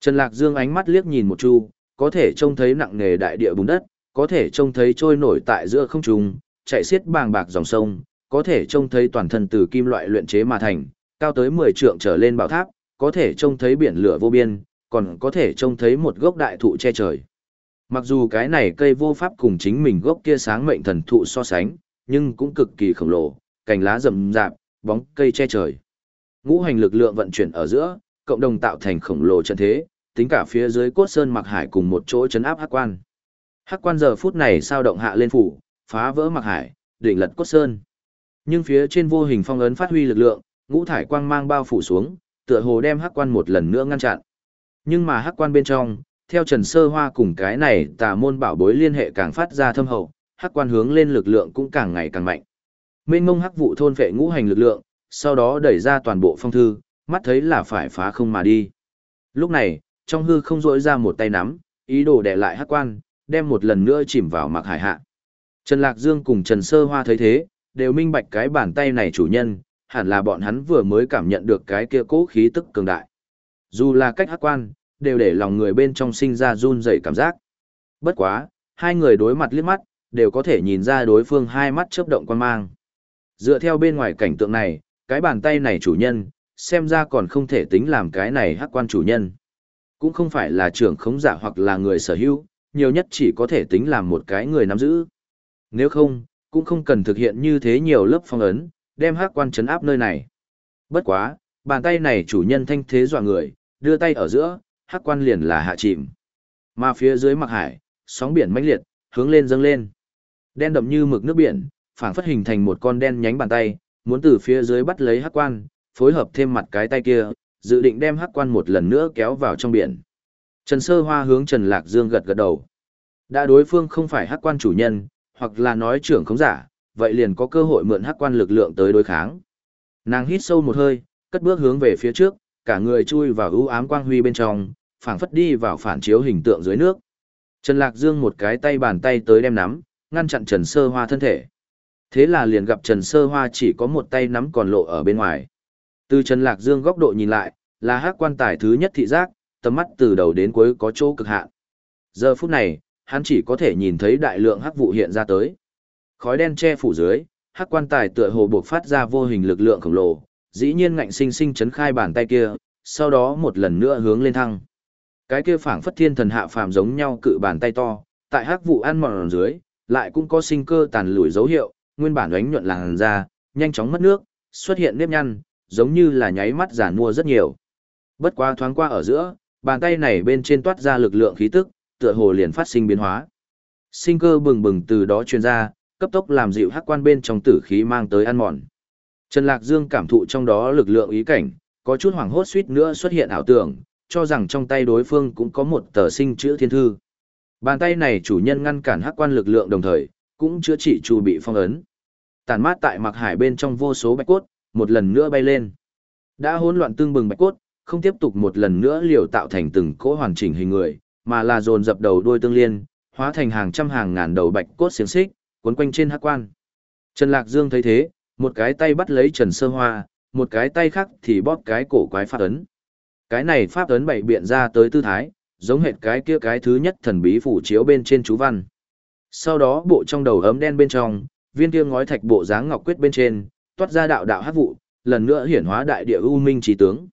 Trần Lạc Dương ánh mắt liếc nhìn một chu, có thể trông thấy nặng nề đại địa bùn đất, có thể trông thấy trôi nổi tại giữa không trung, chạy xiết bàng bạc dòng sông, có thể trông thấy toàn thân từ kim loại luyện chế mà thành, cao tới 10 trượng trở lên bảo tháp, có thể trông thấy biển lửa vô biên, còn có thể trông thấy một gốc đại thụ che trời. Mặc dù cái này cây vô pháp cùng chính mình gốc kia sáng mệnh thần thụ so sánh, nhưng cũng cực kỳ khổng lồ, cành lá rậm rạp, bóng cây che trời. Ngũ hành lực lượng vận chuyển ở giữa, cộng đồng tạo thành khổng lồ trận thế, tính cả phía dưới cốt sơn mặc hải cùng một chỗ chấn áp hắc quan. Hắc quan giờ phút này sao động hạ lên phủ, phá vỡ mặc hải, đỉnh lật cốt sơn. Nhưng phía trên vô hình phong ấn phát huy lực lượng, ngũ thải quang mang bao phủ xuống, tựa hồ đem hắc quan một lần nữa ngăn chặn. Nhưng mà hắc quan bên trong, theo Trần Sơ Hoa cùng cái này tà môn bảo bối liên hệ càng phát ra thâm hậu, hắc quan hướng lên lực lượng cũng càng ngày càng mạnh. Mênh mông hắc vụ thôn vệ ngũ hành lực lượng, sau đó đẩy ra toàn bộ phong thư, mắt thấy là phải phá không mà đi. Lúc này, trong hư không rỗi ra một tay nắm, ý đồ đè lại hắc quan, đem một lần nữa chìm vào mặc hải hạ. Trần Lạc Dương cùng Trần Sơ Hoa thấy thế, đều minh bạch cái bàn tay này chủ nhân, hẳn là bọn hắn vừa mới cảm nhận được cái kia cố khí tức cường đại. Dù là cách hắc quan, đều để lòng người bên trong sinh ra run rẩy cảm giác. Bất quá, hai người đối mặt liếc mắt, đều có thể nhìn ra đối phương hai mắt chớp động quan mang. Dựa theo bên ngoài cảnh tượng này, cái bàn tay này chủ nhân, xem ra còn không thể tính làm cái này hắc quan chủ nhân. Cũng không phải là trưởng khống giả hoặc là người sở hữu, nhiều nhất chỉ có thể tính làm một cái người nắm giữ. Nếu không, cũng không cần thực hiện như thế nhiều lớp phong ấn, đem hắc quan chấn áp nơi này. Bất quá, bàn tay này chủ nhân thanh thế dọa người, đưa tay ở giữa, hắc quan liền là hạ chìm. Mà phía dưới mặt hải, sóng biển mãnh liệt, hướng lên dâng lên. Đen đậm như mực nước biển, phảng phất hình thành một con đen nhánh bàn tay, muốn từ phía dưới bắt lấy hắc quan, phối hợp thêm mặt cái tay kia, dự định đem hắc quan một lần nữa kéo vào trong biển. Trần Sơ Hoa hướng Trần Lạc Dương gật gật đầu. Đã đối phương không phải hắc quan chủ nhân, hoặc là nói trưởng khống giả, vậy liền có cơ hội mượn hắc quan lực lượng tới đối kháng. Nàng hít sâu một hơi, cất bước hướng về phía trước, cả người chui vào ưu ám quang huy bên trong, phảng phất đi vào phản chiếu hình tượng dưới nước. Trần Lạc Dương một cái tay bàn tay tới đem nắm, ngăn chặn Trần Sơ Hoa thân thể. Thế là liền gặp Trần Sơ Hoa chỉ có một tay nắm còn lộ ở bên ngoài. Từ Trần Lạc Dương góc độ nhìn lại, là hắc quan tài thứ nhất thị giác, tầm mắt từ đầu đến cuối có chỗ cực hạn. Giờ phút này, hắn chỉ có thể nhìn thấy đại lượng hắc vụ hiện ra tới. Khói đen che phủ dưới, hắc quan tài tựa hồ buộc phát ra vô hình lực lượng khổng lồ, dĩ nhiên ngạnh sinh sinh chấn khai bàn tay kia, sau đó một lần nữa hướng lên thăng. Cái kia phảng phất thiên thần hạ phàm giống nhau cự bàn tay to, tại hắc vụ ăn mòn dưới, lại cũng có sinh cơ tàn lùi dấu hiệu, nguyên bản ánh nhuận làn da, nhanh chóng mất nước, xuất hiện nếp nhăn, giống như là nháy mắt giản mua rất nhiều. Bất quá thoáng qua ở giữa, bàn tay này bên trên toát ra lực lượng khí tức, tựa hồ liền phát sinh biến hóa. Sinh cơ bừng bừng từ đó truyền ra, cấp tốc làm dịu hắc quan bên trong tử khí mang tới ăn mòn. Trần Lạc Dương cảm thụ trong đó lực lượng ý cảnh, có chút hoảng hốt suýt nữa xuất hiện ảo tưởng, cho rằng trong tay đối phương cũng có một tờ sinh chữa thiên thư. Bàn tay này chủ nhân ngăn cản hắc quan lực lượng đồng thời, cũng chữa trị chu bị phong ấn. Tàn mát tại mặc hải bên trong vô số bạch cốt, một lần nữa bay lên. Đã hỗn loạn tương bừng bạch cốt, không tiếp tục một lần nữa liều tạo thành từng cỗ hoàn chỉnh hình người, mà là dồn dập đầu đuôi tương liên, hóa thành hàng trăm hàng ngàn đầu bạch cốt xiềng xích, cuốn quanh trên hắc quan. Trần Lạc Dương thấy thế, một cái tay bắt lấy Trần Sơ Hoa, một cái tay khác thì bóp cái cổ quái pháp ấn. Cái này pháp ấn bảy biện ra tới tư thái, giống hệt cái kia cái thứ nhất thần bí phủ chiếu bên trên chú văn. Sau đó bộ trong đầu ấm đen bên trong, viên kia ngói thạch bộ dáng ngọc quyết bên trên, toát ra đạo đạo hắc vụ, lần nữa hiển hóa đại địa u minh trí tướng.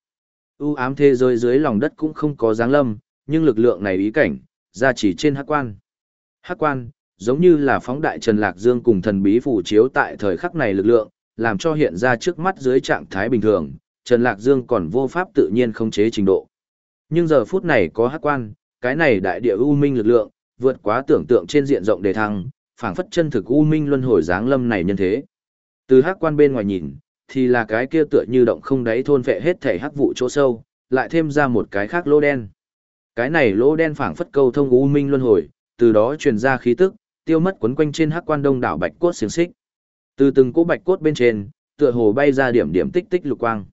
U ám thế giới dưới lòng đất cũng không có dáng lâm, nhưng lực lượng này ý cảnh, ra chỉ trên hắc quan. Hắc quan, giống như là phóng đại Trần Lạc Dương cùng thần bí phủ chiếu tại thời khắc này lực lượng, làm cho hiện ra trước mắt dưới trạng thái bình thường, Trần Lạc Dương còn vô pháp tự nhiên không chế trình độ. Nhưng giờ phút này có hắc quan, cái này đại địa u minh lực lượng, vượt quá tưởng tượng trên diện rộng đề thăng, phảng phất chân thực u minh luân hồi dáng lâm này nhân thế. Từ hắc quan bên ngoài nhìn, thì là cái kia tựa như động không đáy thôn vệ hết thể hắc vụ chỗ sâu, lại thêm ra một cái khác lỗ đen. Cái này lỗ đen phảng phất câu thông u minh luân hồi, từ đó truyền ra khí tức, tiêu mất quấn quanh trên hắc quan đông đảo bạch cốt xiềng xích. Từ từng cỗ bạch cốt bên trên, tựa hồ bay ra điểm điểm tích tích lục quang.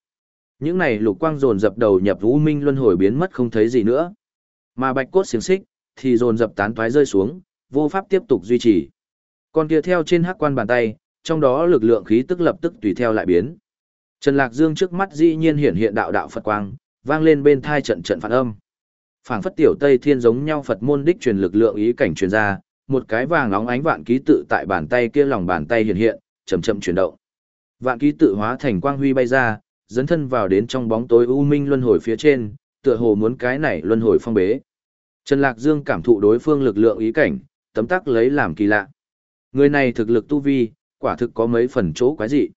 Những này lục quang dồn dập đầu nhập u minh luân hồi biến mất không thấy gì nữa. Mà bạch cốt xiềng xích thì dồn dập tán toái rơi xuống, vô pháp tiếp tục duy trì. Còn kia theo trên hắc quan bàn tay, trong đó lực lượng khí tức lập tức tùy theo lại biến. Trần Lạc Dương trước mắt dĩ nhiên hiện hiện đạo đạo Phật quang, vang lên bên thai trận trận phản âm. Phảng phất tiểu Tây Thiên giống nhau Phật môn đích truyền lực lượng ý cảnh truyền ra, một cái vàng nóng ánh vạn ký tự tại bàn tay kia lòng bàn tay hiện hiện, chậm chậm chuyển động. Vạn ký tự hóa thành quang huy bay ra, dẫn thân vào đến trong bóng tối u minh luân hồi phía trên, tựa hồ muốn cái này luân hồi phong bế. Trần Lạc Dương cảm thụ đối phương lực lượng ý cảnh, tấm tắc lấy làm kỳ lạ. Người này thực lực tu vi, quả thực có mấy phần chỗ quái dị.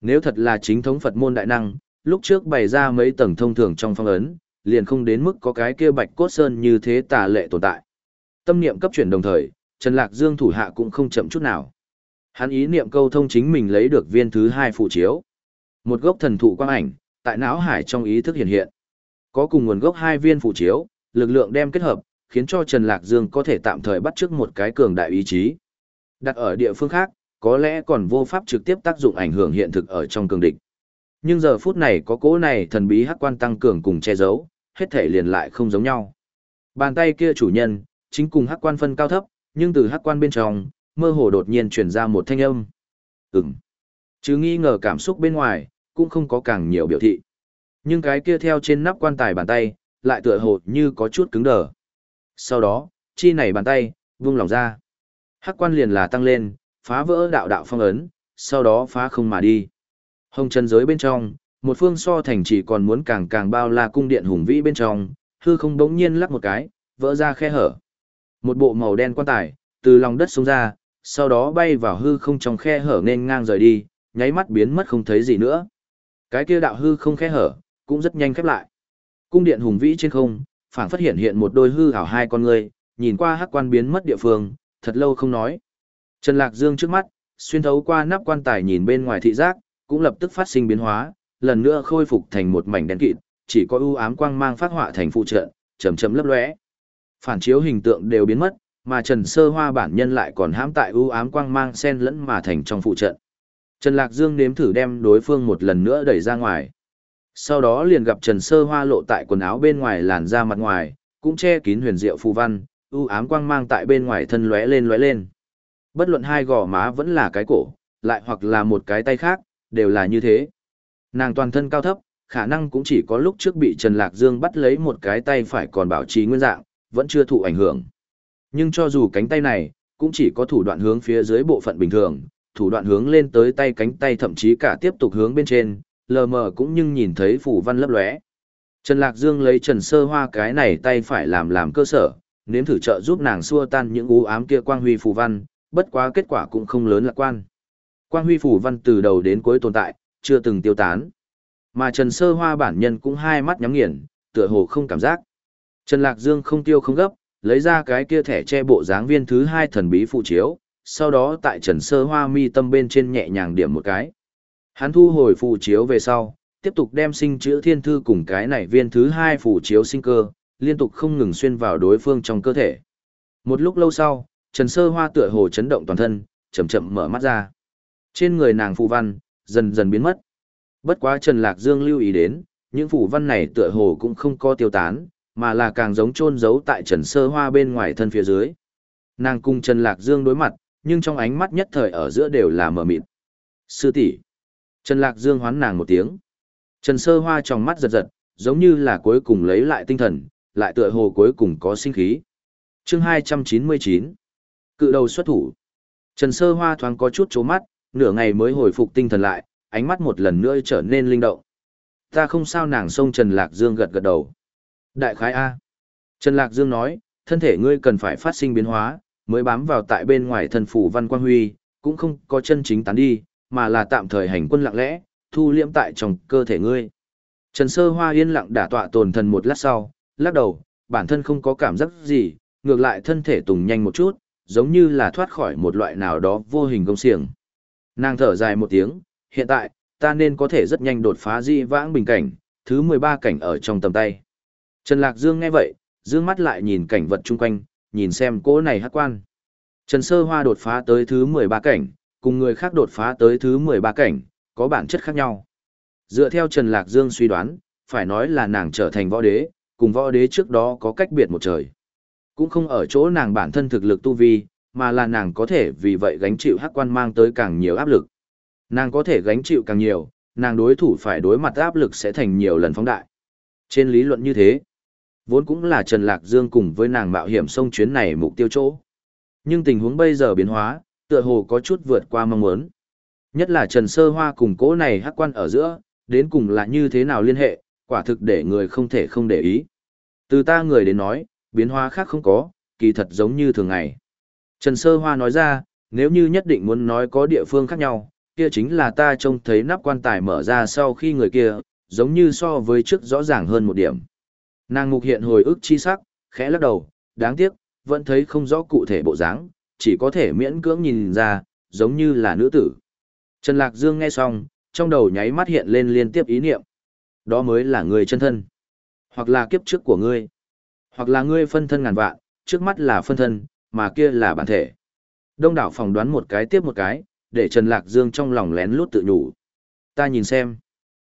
Nếu thật là chính thống Phật môn đại năng, lúc trước bày ra mấy tầng thông thường trong phong ấn, liền không đến mức có cái kia bạch cốt sơn như thế tà lệ tồn tại. Tâm niệm cấp chuyển đồng thời, Trần Lạc Dương thủ hạ cũng không chậm chút nào. Hắn ý niệm câu thông chính mình lấy được viên thứ hai phụ chiếu. Một gốc thần thụ quang ảnh, tại não hải trong ý thức hiện hiện. Có cùng nguồn gốc hai viên phụ chiếu, lực lượng đem kết hợp, khiến cho Trần Lạc Dương có thể tạm thời bắt trước một cái cường đại ý chí. Đặt ở địa phương khác, có lẽ còn vô pháp trực tiếp tác dụng ảnh hưởng hiện thực ở trong cường địch. Nhưng giờ phút này có cỗ này thần bí hắc quan tăng cường cùng che giấu, hết thể liền lại không giống nhau. Bàn tay kia chủ nhân, chính cùng hắc quan phân cao thấp, nhưng từ hắc quan bên trong, mơ hồ đột nhiên truyền ra một thanh âm. Ừm. Chứ nghi ngờ cảm xúc bên ngoài, cũng không có càng nhiều biểu thị. Nhưng cái kia theo trên nắp quan tài bàn tay, lại tựa hồ như có chút cứng đờ. Sau đó, chi này bàn tay, vung lòng ra. Hắc quan liền là tăng lên, phá vỡ đạo đạo phong ấn, sau đó phá không mà đi. Hồng chân giới bên trong, một phương so thành chỉ còn muốn càng càng bao la cung điện hùng vĩ bên trong, hư không đống nhiên lắc một cái, vỡ ra khe hở. Một bộ màu đen quan tài, từ lòng đất xuống ra, sau đó bay vào hư không trong khe hở nên ngang rời đi, nháy mắt biến mất không thấy gì nữa. Cái kia đạo hư không khe hở, cũng rất nhanh khép lại. Cung điện hùng vĩ trên không, phảng phát hiện hiện một đôi hư ảo hai con người, nhìn qua hắc quan biến mất địa phương, thật lâu không nói. Trần Lạc Dương trước mắt, xuyên thấu qua nắp quan tài nhìn bên ngoài thị giác, cũng lập tức phát sinh biến hóa, lần nữa khôi phục thành một mảnh đen kịt, chỉ có ưu ám quang mang phát họa thành phụ trợ, chậm chậm lấp lóe. Phản chiếu hình tượng đều biến mất, mà Trần Sơ Hoa bản nhân lại còn hãm tại ưu ám quang mang xen lẫn mà thành trong phụ trận. Trần Lạc Dương nếm thử đem đối phương một lần nữa đẩy ra ngoài. Sau đó liền gặp Trần Sơ Hoa lộ tại quần áo bên ngoài làn da mặt ngoài, cũng che kín huyền diệu phù văn, ưu ám quang mang tại bên ngoài thân lóe lên lóe lên. Bất luận hai gò má vẫn là cái cổ, lại hoặc là một cái tay khác, đều là như thế. Nàng toàn thân cao thấp, khả năng cũng chỉ có lúc trước bị Trần Lạc Dương bắt lấy một cái tay phải còn bảo trì nguyên dạng, vẫn chưa thụ ảnh hưởng. Nhưng cho dù cánh tay này, cũng chỉ có thủ đoạn hướng phía dưới bộ phận bình thường, thủ đoạn hướng lên tới tay cánh tay thậm chí cả tiếp tục hướng bên trên, lờ mờ cũng nhưng nhìn thấy phủ văn lấp lóe. Trần Lạc Dương lấy Trần Sơ Hoa cái này tay phải làm làm cơ sở, nếm thử trợ giúp nàng xua tan những u ám kia quang huy phù văn, bất quá kết quả cũng không lớn lạc quan. Quang huy phủ văn từ đầu đến cuối tồn tại, chưa từng tiêu tán. Mà Trần Sơ Hoa bản nhân cũng hai mắt nhắm nghiền, tựa hồ không cảm giác. Trần Lạc Dương không tiêu không gấp, lấy ra cái kia thẻ che bộ dáng viên thứ hai thần bí phụ chiếu, sau đó tại Trần Sơ Hoa mi tâm bên trên nhẹ nhàng điểm một cái. Hắn thu hồi phụ chiếu về sau, tiếp tục đem sinh chữ thiên thư cùng cái này viên thứ hai phụ chiếu sinh cơ, liên tục không ngừng xuyên vào đối phương trong cơ thể. Một lúc lâu sau, Trần Sơ Hoa tựa hồ chấn động toàn thân, chậm chậm mở mắt ra. Trên người nàng phù văn dần dần biến mất. Bất quá Trần Lạc Dương lưu ý đến, những phù văn này tựa hồ cũng không có tiêu tán, mà là càng giống chôn giấu tại Trần Sơ Hoa bên ngoài thân phía dưới. Nàng cùng Trần Lạc Dương đối mặt, nhưng trong ánh mắt nhất thời ở giữa đều là mờ mịt. Sư tỷ. Trần Lạc Dương hoán nàng một tiếng. Trần Sơ Hoa trong mắt giật giật, giống như là cuối cùng lấy lại tinh thần, lại tựa hồ cuối cùng có sinh khí. Chương 299. Cự đầu xuất thủ. Trần Sơ Hoa thoáng có chút chố mắt, nửa ngày mới hồi phục tinh thần lại, ánh mắt một lần nữa trở nên linh động. Ta không sao nàng sông Trần Lạc Dương gật gật đầu. Đại khái A. Trần Lạc Dương nói, thân thể ngươi cần phải phát sinh biến hóa, mới bám vào tại bên ngoài thân phủ văn quang huy, cũng không có chân chính tán đi, mà là tạm thời hành quân lặng lẽ, thu liễm tại trong cơ thể ngươi. Trần Sơ Hoa yên lặng đả tọa tồn thần một lát sau, lắc đầu, bản thân không có cảm giác gì, ngược lại thân thể tùng nhanh một chút, giống như là thoát khỏi một loại nào đó vô hình công xiềng. Nàng thở dài một tiếng, hiện tại, ta nên có thể rất nhanh đột phá di vãng bình cảnh, thứ 13 cảnh ở trong tầm tay. Trần Lạc Dương nghe vậy, dương mắt lại nhìn cảnh vật chung quanh, nhìn xem cỗ này hát quan. Trần Sơ Hoa đột phá tới thứ 13 cảnh, cùng người khác đột phá tới thứ 13 cảnh, có bản chất khác nhau. Dựa theo Trần Lạc Dương suy đoán, phải nói là nàng trở thành võ đế, cùng võ đế trước đó có cách biệt một trời. Cũng không ở chỗ nàng bản thân thực lực tu vi, mà là nàng có thể vì vậy gánh chịu hắc quan mang tới càng nhiều áp lực. Nàng có thể gánh chịu càng nhiều, nàng đối thủ phải đối mặt áp lực sẽ thành nhiều lần phóng đại. Trên lý luận như thế, Vốn cũng là Trần Lạc Dương cùng với nàng mạo hiểm sông chuyến này mục tiêu chỗ. Nhưng tình huống bây giờ biến hóa, tựa hồ có chút vượt qua mong muốn. Nhất là Trần Sơ Hoa cùng cố này hắc quan ở giữa, đến cùng là như thế nào liên hệ, quả thực để người không thể không để ý. Từ ta người đến nói, biến hóa khác không có, kỳ thật giống như thường ngày. Trần Sơ Hoa nói ra, nếu như nhất định muốn nói có địa phương khác nhau, kia chính là ta trông thấy nắp quan tài mở ra sau khi người kia, giống như so với trước rõ ràng hơn một điểm. Nàng mục hiện hồi ức chi sắc, khẽ lắc đầu, đáng tiếc, vẫn thấy không rõ cụ thể bộ dáng, chỉ có thể miễn cưỡng nhìn ra, giống như là nữ tử. Trần Lạc Dương nghe xong, trong đầu nháy mắt hiện lên liên tiếp ý niệm. Đó mới là người chân thân. Hoặc là kiếp trước của ngươi. Hoặc là ngươi phân thân ngàn vạn, trước mắt là phân thân, mà kia là bản thể. Đông đảo phòng đoán một cái tiếp một cái, để Trần Lạc Dương trong lòng lén lút tự nhủ. Ta nhìn xem.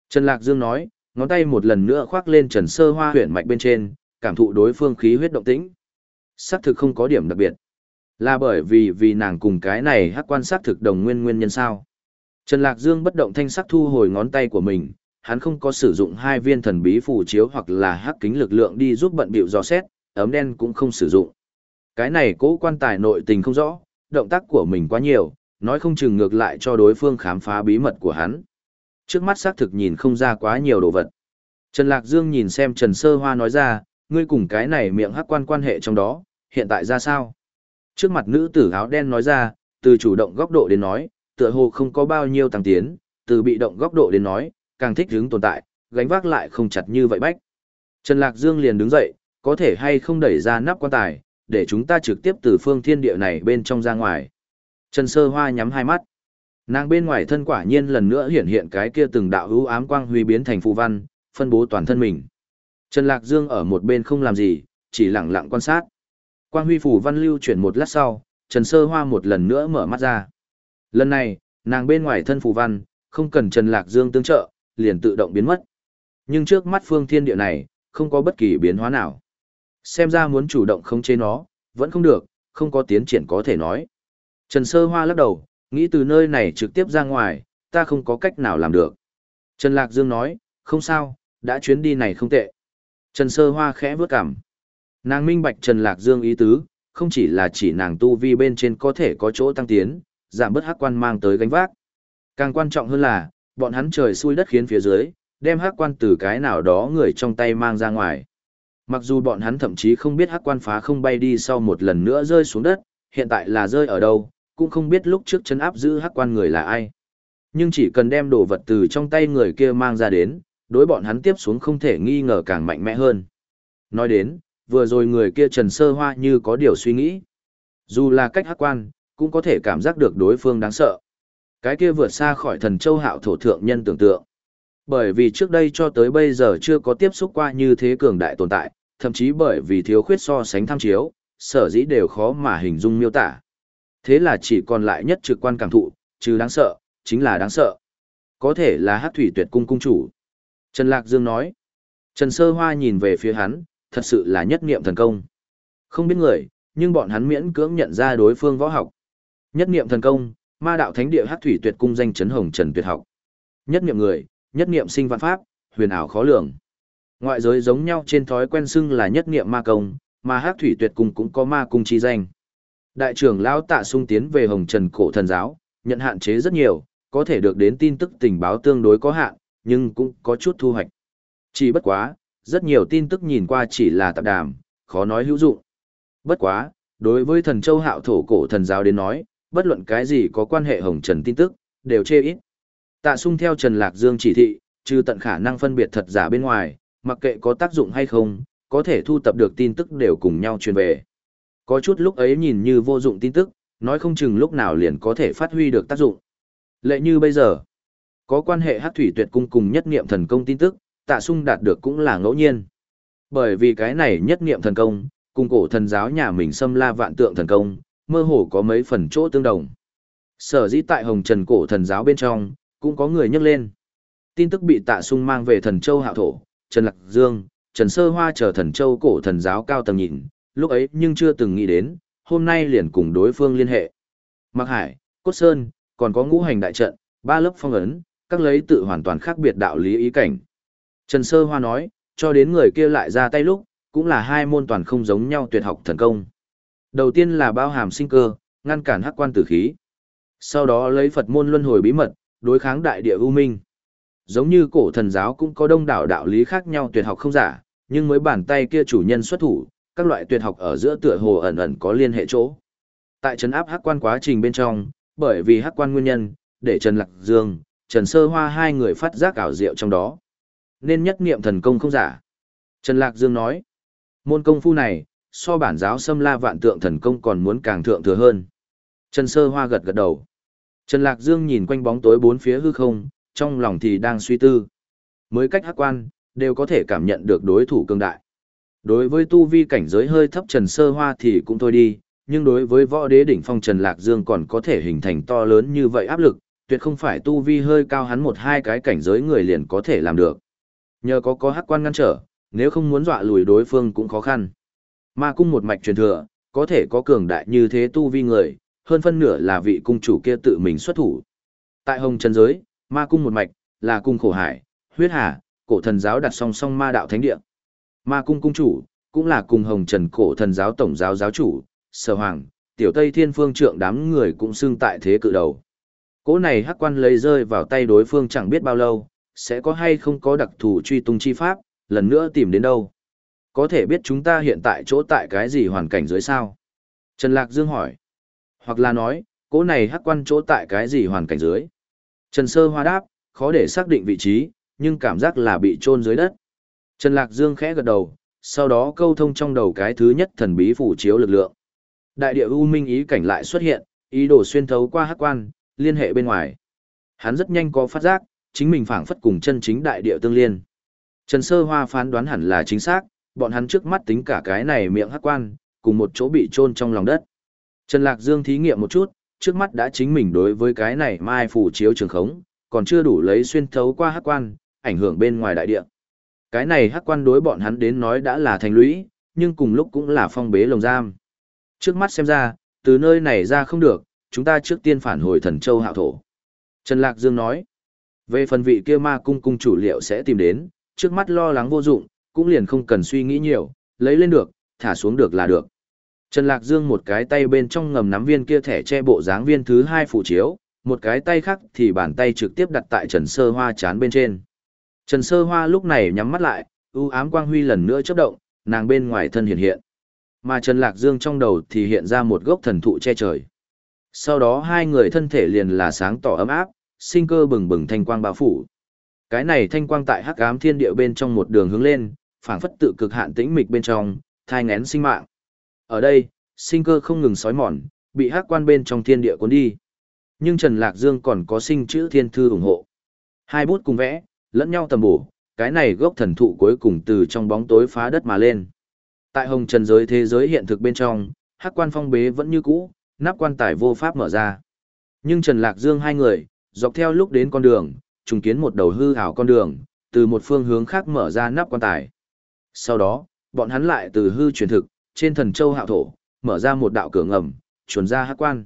Trần Lạc Dương nói, ngón tay một lần nữa khoác lên Trần Sơ Hoa huyển mạch bên trên, cảm thụ đối phương khí huyết động tĩnh. Sắc thực không có điểm đặc biệt. Là bởi vì vì nàng cùng cái này hắc quan sát thực đồng nguyên nguyên nhân sao. Trần Lạc Dương bất động thanh sắc thu hồi ngón tay của mình, hắn không có sử dụng hai viên thần bí phù chiếu hoặc là hắc kính lực lượng đi giúp bận bịu dò xét, ấm đen cũng không sử dụng. Cái này cố quan tài nội tình không rõ, động tác của mình quá nhiều, nói không chừng ngược lại cho đối phương khám phá bí mật của hắn. Trước mắt xác thực nhìn không ra quá nhiều đồ vật. Trần Lạc Dương nhìn xem Trần Sơ Hoa nói ra, ngươi cùng cái này miệng hắc quan quan hệ trong đó, hiện tại ra sao? Trước mặt nữ tử áo đen nói ra, từ chủ động góc độ đến nói, tựa hồ không có bao nhiêu tăng tiến, từ bị động góc độ đến nói, càng thích hứng tồn tại, gánh vác lại không chặt như vậy bách. Trần Lạc Dương liền đứng dậy, có thể hay không đẩy ra nắp quan tài, để chúng ta trực tiếp từ phương thiên địa này bên trong ra ngoài. Trần Sơ Hoa nhắm hai mắt. Nàng bên ngoài thân quả nhiên lần nữa hiện hiện cái kia từng đạo hữu ám quang huy biến thành phù văn, phân bố toàn thân mình. Trần Lạc Dương ở một bên không làm gì, chỉ lặng lặng quan sát. Quang huy phù văn lưu chuyển một lát sau, Trần Sơ Hoa một lần nữa mở mắt ra. Lần này, nàng bên ngoài thân phù văn, không cần Trần Lạc Dương tương trợ, liền tự động biến mất. Nhưng trước mắt phương thiên địa này, không có bất kỳ biến hóa nào. Xem ra muốn chủ động khống chế nó, vẫn không được, không có tiến triển có thể nói. Trần Sơ Hoa lắc đầu, nghĩ từ nơi này trực tiếp ra ngoài, ta không có cách nào làm được. Trần Lạc Dương nói, không sao, đã chuyến đi này không tệ. Trần Sơ Hoa khẽ bước cảm. Nàng minh bạch Trần Lạc Dương ý tứ, không chỉ là chỉ nàng tu vi bên trên có thể có chỗ tăng tiến, giảm bớt hắc quan mang tới gánh vác. Càng quan trọng hơn là, bọn hắn trời xui đất khiến phía dưới, đem hắc quan từ cái nào đó người trong tay mang ra ngoài. Mặc dù bọn hắn thậm chí không biết hắc quan phá không bay đi sau một lần nữa rơi xuống đất, hiện tại là rơi ở đâu, cũng không biết lúc trước chân áp giữ hắc quan người là ai. Nhưng chỉ cần đem đồ vật từ trong tay người kia mang ra đến, đối bọn hắn tiếp xuống không thể nghi ngờ càng mạnh mẽ hơn. Nói đến, vừa rồi người kia trần sơ hoa như có điều suy nghĩ. Dù là cách hắc quan, cũng có thể cảm giác được đối phương đáng sợ. Cái kia vượt xa khỏi thần châu hạo thổ thượng nhân tưởng tượng. Bởi vì trước đây cho tới bây giờ chưa có tiếp xúc qua như thế cường đại tồn tại, thậm chí bởi vì thiếu khuyết so sánh tham chiếu, sở dĩ đều khó mà hình dung miêu tả. Thế là chỉ còn lại nhất trực quan cảm thụ, chứ đáng sợ, chính là đáng sợ. Có thể là hát thủy tuyệt cung cung chủ. Trần Lạc Dương nói. Trần Sơ Hoa nhìn về phía hắn, thật sự là nhất niệm thần công. Không biết người, nhưng bọn hắn miễn cưỡng nhận ra đối phương võ học. Nhất niệm thần công, ma đạo thánh địa hát thủy tuyệt cung danh chấn hồng trần tuyệt học. Nhất niệm người, nhất niệm sinh văn pháp, huyền ảo khó lường. Ngoại giới giống nhau trên thói quen xưng là nhất niệm ma công, mà hát thủy tuyệt cung cũng có ma cung chi danh. Đại trưởng lão tạ sung tiến về hồng trần cổ thần giáo, nhận hạn chế rất nhiều, có thể được đến tin tức tình báo tương đối có hạn, nhưng cũng có chút thu hoạch. Chỉ bất quá, rất nhiều tin tức nhìn qua chỉ là tạp đàm, khó nói hữu dụng. Bất quá, đối với thần châu hạo thổ cổ thần giáo đến nói, bất luận cái gì có quan hệ hồng trần tin tức, đều chê ít. Tạ sung theo Trần Lạc Dương chỉ thị, trừ tận khả năng phân biệt thật giả bên ngoài, mặc kệ có tác dụng hay không, có thể thu tập được tin tức đều cùng nhau truyền về. Có chút lúc ấy nhìn như vô dụng tin tức, nói không chừng lúc nào liền có thể phát huy được tác dụng. Lệ như bây giờ, có quan hệ hát thủy tuyệt cung cùng nhất niệm thần công tin tức, tạ sung đạt được cũng là ngẫu nhiên. Bởi vì cái này nhất niệm thần công, cùng cổ thần giáo nhà mình xâm la vạn tượng thần công, mơ hồ có mấy phần chỗ tương đồng. Sở dĩ tại hồng trần cổ thần giáo bên trong, cũng có người nhắc lên. Tin tức bị tạ sung mang về thần châu hạo thổ, Trần Lạc Dương, Trần Sơ Hoa chờ thần châu cổ thần giáo cao tầng nhìn, lúc ấy nhưng chưa từng nghĩ đến, hôm nay liền cùng đối phương liên hệ. Mạc Hải, Cốt Sơn, còn có ngũ hành đại trận, ba lớp phong ấn, các lấy tự hoàn toàn khác biệt đạo lý ý cảnh. Trần Sơ Hoa nói, cho đến người kia lại ra tay lúc, cũng là hai môn toàn không giống nhau tuyệt học thần công. Đầu tiên là bao hàm sinh cơ, ngăn cản hắc quan tử khí. Sau đó lấy Phật môn luân hồi bí mật, đối kháng đại địa u minh. Giống như cổ thần giáo cũng có đông đảo đạo lý khác nhau tuyệt học không giả, nhưng mới bàn tay kia chủ nhân xuất thủ, các loại tuyệt học ở giữa tựa hồ ẩn ẩn có liên hệ chỗ. Tại trấn áp hắc quan quá trình bên trong, bởi vì hắc quan nguyên nhân, để Trần Lạc Dương, Trần Sơ Hoa hai người phát giác ảo diệu trong đó. Nên nhất niệm thần công không giả. Trần Lạc Dương nói, môn công phu này, so bản giáo xâm la vạn tượng thần công còn muốn càng thượng thừa hơn. Trần Sơ Hoa gật gật đầu. Trần Lạc Dương nhìn quanh bóng tối bốn phía hư không, trong lòng thì đang suy tư. Mới cách hắc quan, đều có thể cảm nhận được đối thủ cường đại. Đối với tu vi cảnh giới hơi thấp Trần Sơ Hoa thì cũng thôi đi, nhưng đối với võ đế đỉnh phong Trần Lạc Dương còn có thể hình thành to lớn như vậy áp lực, tuyệt không phải tu vi hơi cao hắn một hai cái cảnh giới người liền có thể làm được. Nhờ có có hắc quan ngăn trở, nếu không muốn dọa lùi đối phương cũng khó khăn. Ma cung một mạch truyền thừa, có thể có cường đại như thế tu vi người, hơn phân nửa là vị cung chủ kia tự mình xuất thủ. Tại Hồng Trần giới, ma cung một mạch, là cung khổ hải, huyết hà, cổ thần giáo đặt song song ma đạo thánh địa. Ma cung cung chủ, cũng là cùng Hồng Trần cổ thần giáo tổng giáo giáo chủ, sở hoàng, tiểu tây thiên phương trượng đám người cũng xưng tại thế cự đầu. Cỗ này hắc quan lấy rơi vào tay đối phương chẳng biết bao lâu, sẽ có hay không có đặc thù truy tung chi pháp, lần nữa tìm đến đâu. Có thể biết chúng ta hiện tại chỗ tại cái gì hoàn cảnh dưới sao? Trần Lạc Dương hỏi. Hoặc là nói, cỗ này hắc quan chỗ tại cái gì hoàn cảnh dưới? Trần Sơ Hoa đáp, khó để xác định vị trí, nhưng cảm giác là bị chôn dưới đất. Trần Lạc Dương khẽ gật đầu, sau đó câu thông trong đầu cái thứ nhất thần bí phủ chiếu lực lượng. Đại địa U Minh ý cảnh lại xuất hiện, ý đồ xuyên thấu qua hắc quan, liên hệ bên ngoài. Hắn rất nhanh có phát giác, chính mình phản phất cùng chân chính đại địa tương liên. Trần Sơ Hoa phán đoán hẳn là chính xác, bọn hắn trước mắt tính cả cái này miệng hắc quan, cùng một chỗ bị chôn trong lòng đất. Trần Lạc Dương thí nghiệm một chút, trước mắt đã chính mình đối với cái này mai phủ chiếu trường khống, còn chưa đủ lấy xuyên thấu qua hắc quan, ảnh hưởng bên ngoài đại địa. Cái này hắc quan đối bọn hắn đến nói đã là thành lũy, nhưng cùng lúc cũng là phong bế lồng giam. Trước mắt xem ra, từ nơi này ra không được, chúng ta trước tiên phản hồi thần châu hạo thổ. Trần Lạc Dương nói, về phần vị kia ma cung cung chủ liệu sẽ tìm đến, trước mắt lo lắng vô dụng, cũng liền không cần suy nghĩ nhiều, lấy lên được, thả xuống được là được. Trần Lạc Dương một cái tay bên trong ngầm nắm viên kia thẻ che bộ dáng viên thứ hai phụ chiếu, một cái tay khác thì bàn tay trực tiếp đặt tại Trần Sơ Hoa chán bên trên. Trần Sơ Hoa lúc này nhắm mắt lại, u ám quang huy lần nữa chớp động, nàng bên ngoài thân hiện hiện. Mà Trần Lạc Dương trong đầu thì hiện ra một gốc thần thụ che trời. Sau đó hai người thân thể liền là sáng tỏ ấm áp, sinh cơ bừng bừng thanh quang bao phủ. Cái này thanh quang tại hắc ám thiên địa bên trong một đường hướng lên, phảng phất tự cực hạn tĩnh mịch bên trong, thai ngén sinh mạng. Ở đây, sinh cơ không ngừng sói mòn, bị hắc quan bên trong thiên địa cuốn đi. Nhưng Trần Lạc Dương còn có sinh chữ thiên thư ủng hộ. Hai bút cùng vẽ, lẫn nhau tầm bổ, cái này gốc thần thụ cuối cùng từ trong bóng tối phá đất mà lên. Tại hồng trần giới thế giới hiện thực bên trong, hắc quan phong bế vẫn như cũ, nắp quan tài vô pháp mở ra. Nhưng Trần Lạc Dương hai người, dọc theo lúc đến con đường, trùng kiến một đầu hư ảo con đường, từ một phương hướng khác mở ra nắp quan tài. Sau đó, bọn hắn lại từ hư truyền thực, trên thần châu hạo thổ, mở ra một đạo cửa ngầm, chuồn ra hắc quan.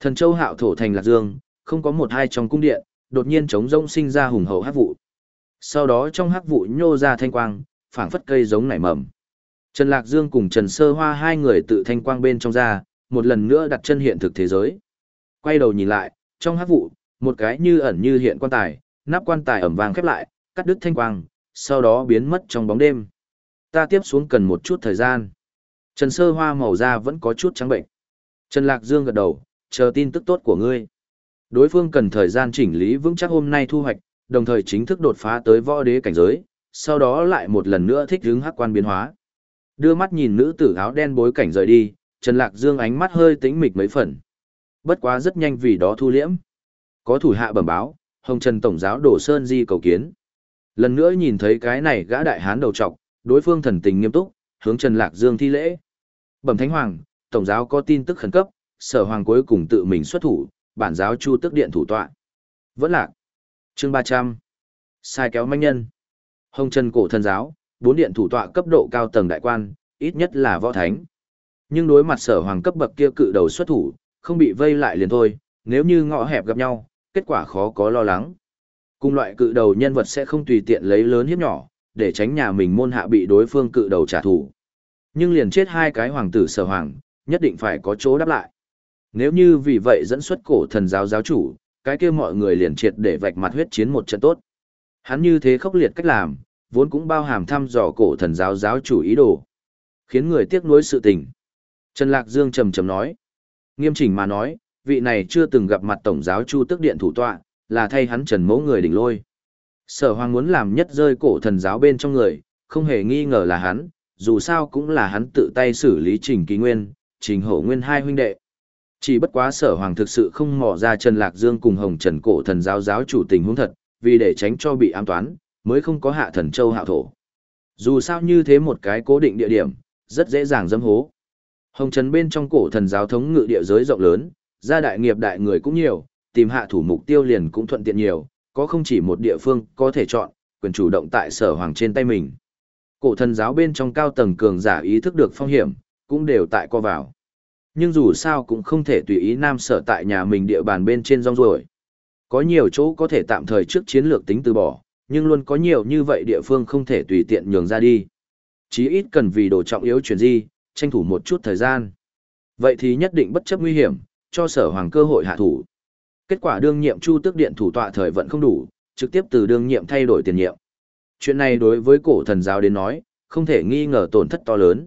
Thần châu hạo thổ thành Lạc Dương, không có một hai trong cung điện, đột nhiên trống rông sinh ra hùng hậu hắc vụ. Sau đó trong hắc vụ nhô ra thanh quang, phảng phất cây giống nảy mầm. Trần Lạc Dương cùng Trần Sơ Hoa hai người tự thanh quang bên trong ra, một lần nữa đặt chân hiện thực thế giới. Quay đầu nhìn lại, trong hắc vụ, một cái như ẩn như hiện quan tài, nắp quan tài ẩm vàng khép lại, cắt đứt thanh quang, sau đó biến mất trong bóng đêm. Ta tiếp xuống cần một chút thời gian. Trần Sơ Hoa màu da vẫn có chút trắng bệnh. Trần Lạc Dương gật đầu, chờ tin tức tốt của ngươi. Đối phương cần thời gian chỉnh lý vững chắc hôm nay thu hoạch, đồng thời chính thức đột phá tới võ đế cảnh giới, sau đó lại một lần nữa thích hướng hắc quan biến hóa. Đưa mắt nhìn nữ tử áo đen bối cảnh rời đi, Trần Lạc Dương ánh mắt hơi tĩnh mịch mấy phần. Bất quá rất nhanh vì đó thu liễm. Có thủ hạ bẩm báo, Hồng Trần Tổng giáo đổ sơn di cầu kiến. Lần nữa nhìn thấy cái này gã đại hán đầu trọc, đối phương thần tình nghiêm túc, hướng Trần Lạc Dương thi lễ. Bẩm Thánh Hoàng, Tổng giáo có tin tức khẩn cấp, sở hoàng cuối cùng tự mình xuất thủ, bản giáo chu tức điện thủ tọa. Vẫn lạc. Chương 300. Sai kéo manh nhân. Hồng Trần cổ thần giáo, bốn điện thủ tọa cấp độ cao tầng đại quan, ít nhất là võ thánh. Nhưng đối mặt sở hoàng cấp bậc kia cự đầu xuất thủ, không bị vây lại liền thôi, nếu như ngõ hẹp gặp nhau, kết quả khó có lo lắng. Cùng loại cự đầu nhân vật sẽ không tùy tiện lấy lớn hiếp nhỏ, để tránh nhà mình môn hạ bị đối phương cự đầu trả thù. Nhưng liền chết hai cái hoàng tử sở hoàng, nhất định phải có chỗ đáp lại. Nếu như vì vậy dẫn xuất cổ thần giáo giáo chủ, cái kia mọi người liền triệt để vạch mặt huyết chiến một trận tốt. Hắn như thế khốc liệt cách làm, vốn cũng bao hàm thăm dò cổ thần giáo giáo chủ ý đồ. Khiến người tiếc nuối sự tình. Trần Lạc Dương trầm trầm nói. Nghiêm chỉnh mà nói, vị này chưa từng gặp mặt tổng giáo chu tức điện thủ tọa, là thay hắn trần mẫu người đỉnh lôi. Sở hoàng muốn làm nhất rơi cổ thần giáo bên trong người, không hề nghi ngờ là hắn, dù sao cũng là hắn tự tay xử lý trình Kỳ nguyên, trình hổ nguyên hai huynh đệ. Chỉ bất quá sở hoàng thực sự không mò ra Trần Lạc Dương cùng Hồng Trần cổ thần giáo giáo chủ tình huống thật, vì để tránh cho bị ám toán, mới không có hạ thần châu hạ thổ. Dù sao như thế một cái cố định địa điểm, rất dễ dàng dâm hố. Hồng Trần bên trong cổ thần giáo thống ngự địa giới rộng lớn, gia đại nghiệp đại người cũng nhiều, tìm hạ thủ mục tiêu liền cũng thuận tiện nhiều, có không chỉ một địa phương có thể chọn, quyền chủ động tại sở hoàng trên tay mình. Cổ thần giáo bên trong cao tầng cường giả ý thức được phong hiểm, cũng đều tại co vào. Nhưng dù sao cũng không thể tùy ý nam sở tại nhà mình địa bàn bên trên rong ruổi. Có nhiều chỗ có thể tạm thời trước chiến lược tính từ bỏ, nhưng luôn có nhiều như vậy địa phương không thể tùy tiện nhường ra đi. Chí ít cần vì đồ trọng yếu chuyển di, tranh thủ một chút thời gian. Vậy thì nhất định bất chấp nguy hiểm, cho sở hoàng cơ hội hạ thủ. Kết quả đương nhiệm chu tước điện thủ tọa thời vận không đủ, trực tiếp từ đương nhiệm thay đổi tiền nhiệm. Chuyện này đối với cổ thần giáo đến nói, không thể nghi ngờ tổn thất to lớn.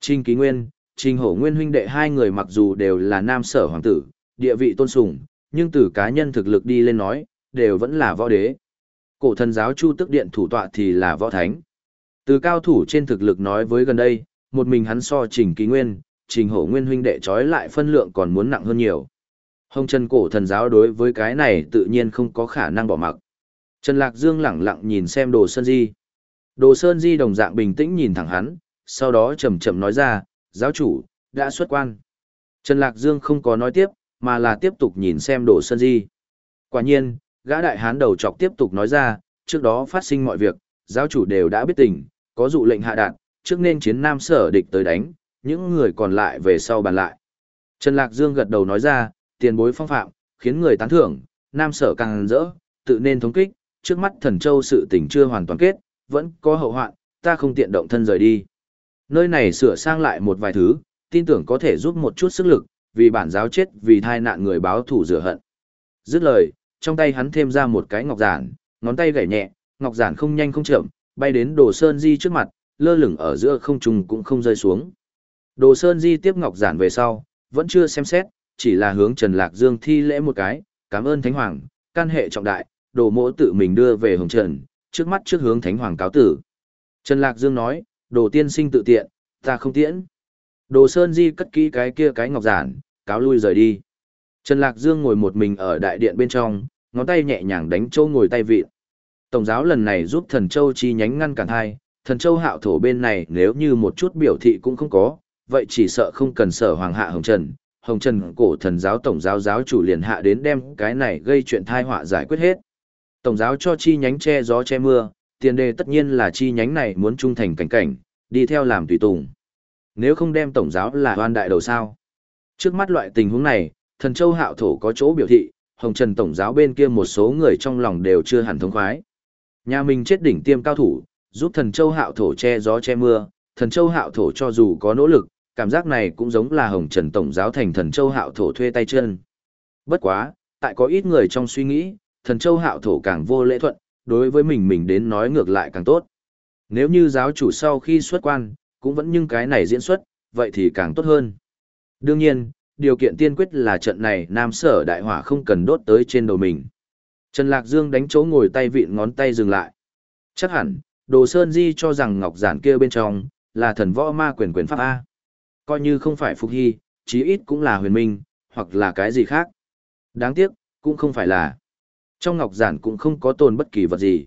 Trình Ký Nguyên, Trình Hổ Nguyên huynh đệ hai người mặc dù đều là nam sở hoàng tử, địa vị tôn sùng, nhưng từ cá nhân thực lực đi lên nói, đều vẫn là võ đế. Cổ thần giáo chu tức điện thủ tọa thì là võ thánh. Từ cao thủ trên thực lực nói với gần đây, một mình hắn so Trình Ký Nguyên, Trình Hổ Nguyên huynh đệ trói lại phân lượng còn muốn nặng hơn nhiều. Hồng Trần cổ thần giáo đối với cái này tự nhiên không có khả năng bỏ mặc. Trần Lạc Dương lẳng lặng nhìn xem Đồ Sơn Di. Đồ Sơn Di đồng dạng bình tĩnh nhìn thẳng hắn, sau đó chậm chậm nói ra, giáo chủ, đã xuất quan. Trần Lạc Dương không có nói tiếp, mà là tiếp tục nhìn xem Đồ Sơn Di. Quả nhiên, gã đại hán đầu chọc tiếp tục nói ra, trước đó phát sinh mọi việc, giáo chủ đều đã biết tình, có dụ lệnh hạ đạn, trước nên chiến nam sở địch tới đánh, những người còn lại về sau bàn lại. Trần Lạc Dương gật đầu nói ra, tiền bối phong phạm, khiến người tán thưởng, nam sở càng rỡ, tự nên thống kích, trước mắt thần châu sự tình chưa hoàn toàn kết, vẫn có hậu hoạn, ta không tiện động thân rời đi. Nơi này sửa sang lại một vài thứ, tin tưởng có thể giúp một chút sức lực, vì bản giáo chết vì thai nạn người báo thủ rửa hận. Dứt lời, trong tay hắn thêm ra một cái ngọc giản, ngón tay gảy nhẹ, ngọc giản không nhanh không chậm, bay đến Đồ Sơn Di trước mặt, lơ lửng ở giữa không trung cũng không rơi xuống. Đồ Sơn Di tiếp ngọc giản về sau, vẫn chưa xem xét, chỉ là hướng Trần Lạc Dương thi lễ một cái, cảm ơn Thánh Hoàng, can hệ trọng đại, đồ mỗ tự mình đưa về Hồng Trần, trước mắt trước hướng Thánh Hoàng cáo tử. Trần Lạc Dương nói, đồ tiên sinh tự tiện, ta không tiễn. Đồ Sơn Di cất kỹ cái kia cái ngọc giản, cáo lui rời đi. Trần Lạc Dương ngồi một mình ở đại điện bên trong, ngón tay nhẹ nhàng đánh châu ngồi tay vị. Tổng giáo lần này giúp thần châu chi nhánh ngăn cản hai, thần châu hạo thổ bên này nếu như một chút biểu thị cũng không có, vậy chỉ sợ không cần sở hoàng hạ hồng trần, hồng trần cổ thần giáo tổng giáo giáo chủ liền hạ đến đem cái này gây chuyện thai họa giải quyết hết. Tổng giáo cho chi nhánh che gió che mưa, tiền đề tất nhiên là chi nhánh này muốn trung thành cảnh cảnh, đi theo làm tùy tùng. Nếu không đem tổng giáo là hoan đại đầu sao. Trước mắt loại tình huống này, thần châu hạo thổ có chỗ biểu thị, hồng trần tổng giáo bên kia một số người trong lòng đều chưa hẳn thống khoái. Nhà mình chết đỉnh tiêm cao thủ, giúp thần châu hạo thổ che gió che mưa, thần châu hạo thổ cho dù có nỗ lực, cảm giác này cũng giống là hồng trần tổng giáo thành thần châu hạo thổ thuê tay chân. Bất quá, tại có ít người trong suy nghĩ, thần châu hạo thổ càng vô lễ thuận, đối với mình mình đến nói ngược lại càng tốt. Nếu như giáo chủ sau khi xuất quan, cũng vẫn nhưng cái này diễn xuất, vậy thì càng tốt hơn. Đương nhiên, điều kiện tiên quyết là trận này nam sở đại hỏa không cần đốt tới trên đầu mình. Trần Lạc Dương đánh chỗ ngồi tay vịn ngón tay dừng lại. Chắc hẳn, Đồ Sơn Di cho rằng ngọc giản kia bên trong, là thần võ ma quyền quyền pháp A. Coi như không phải Phục Hy, chí ít cũng là huyền minh, hoặc là cái gì khác. Đáng tiếc, cũng không phải là. Trong ngọc giản cũng không có tồn bất kỳ vật gì.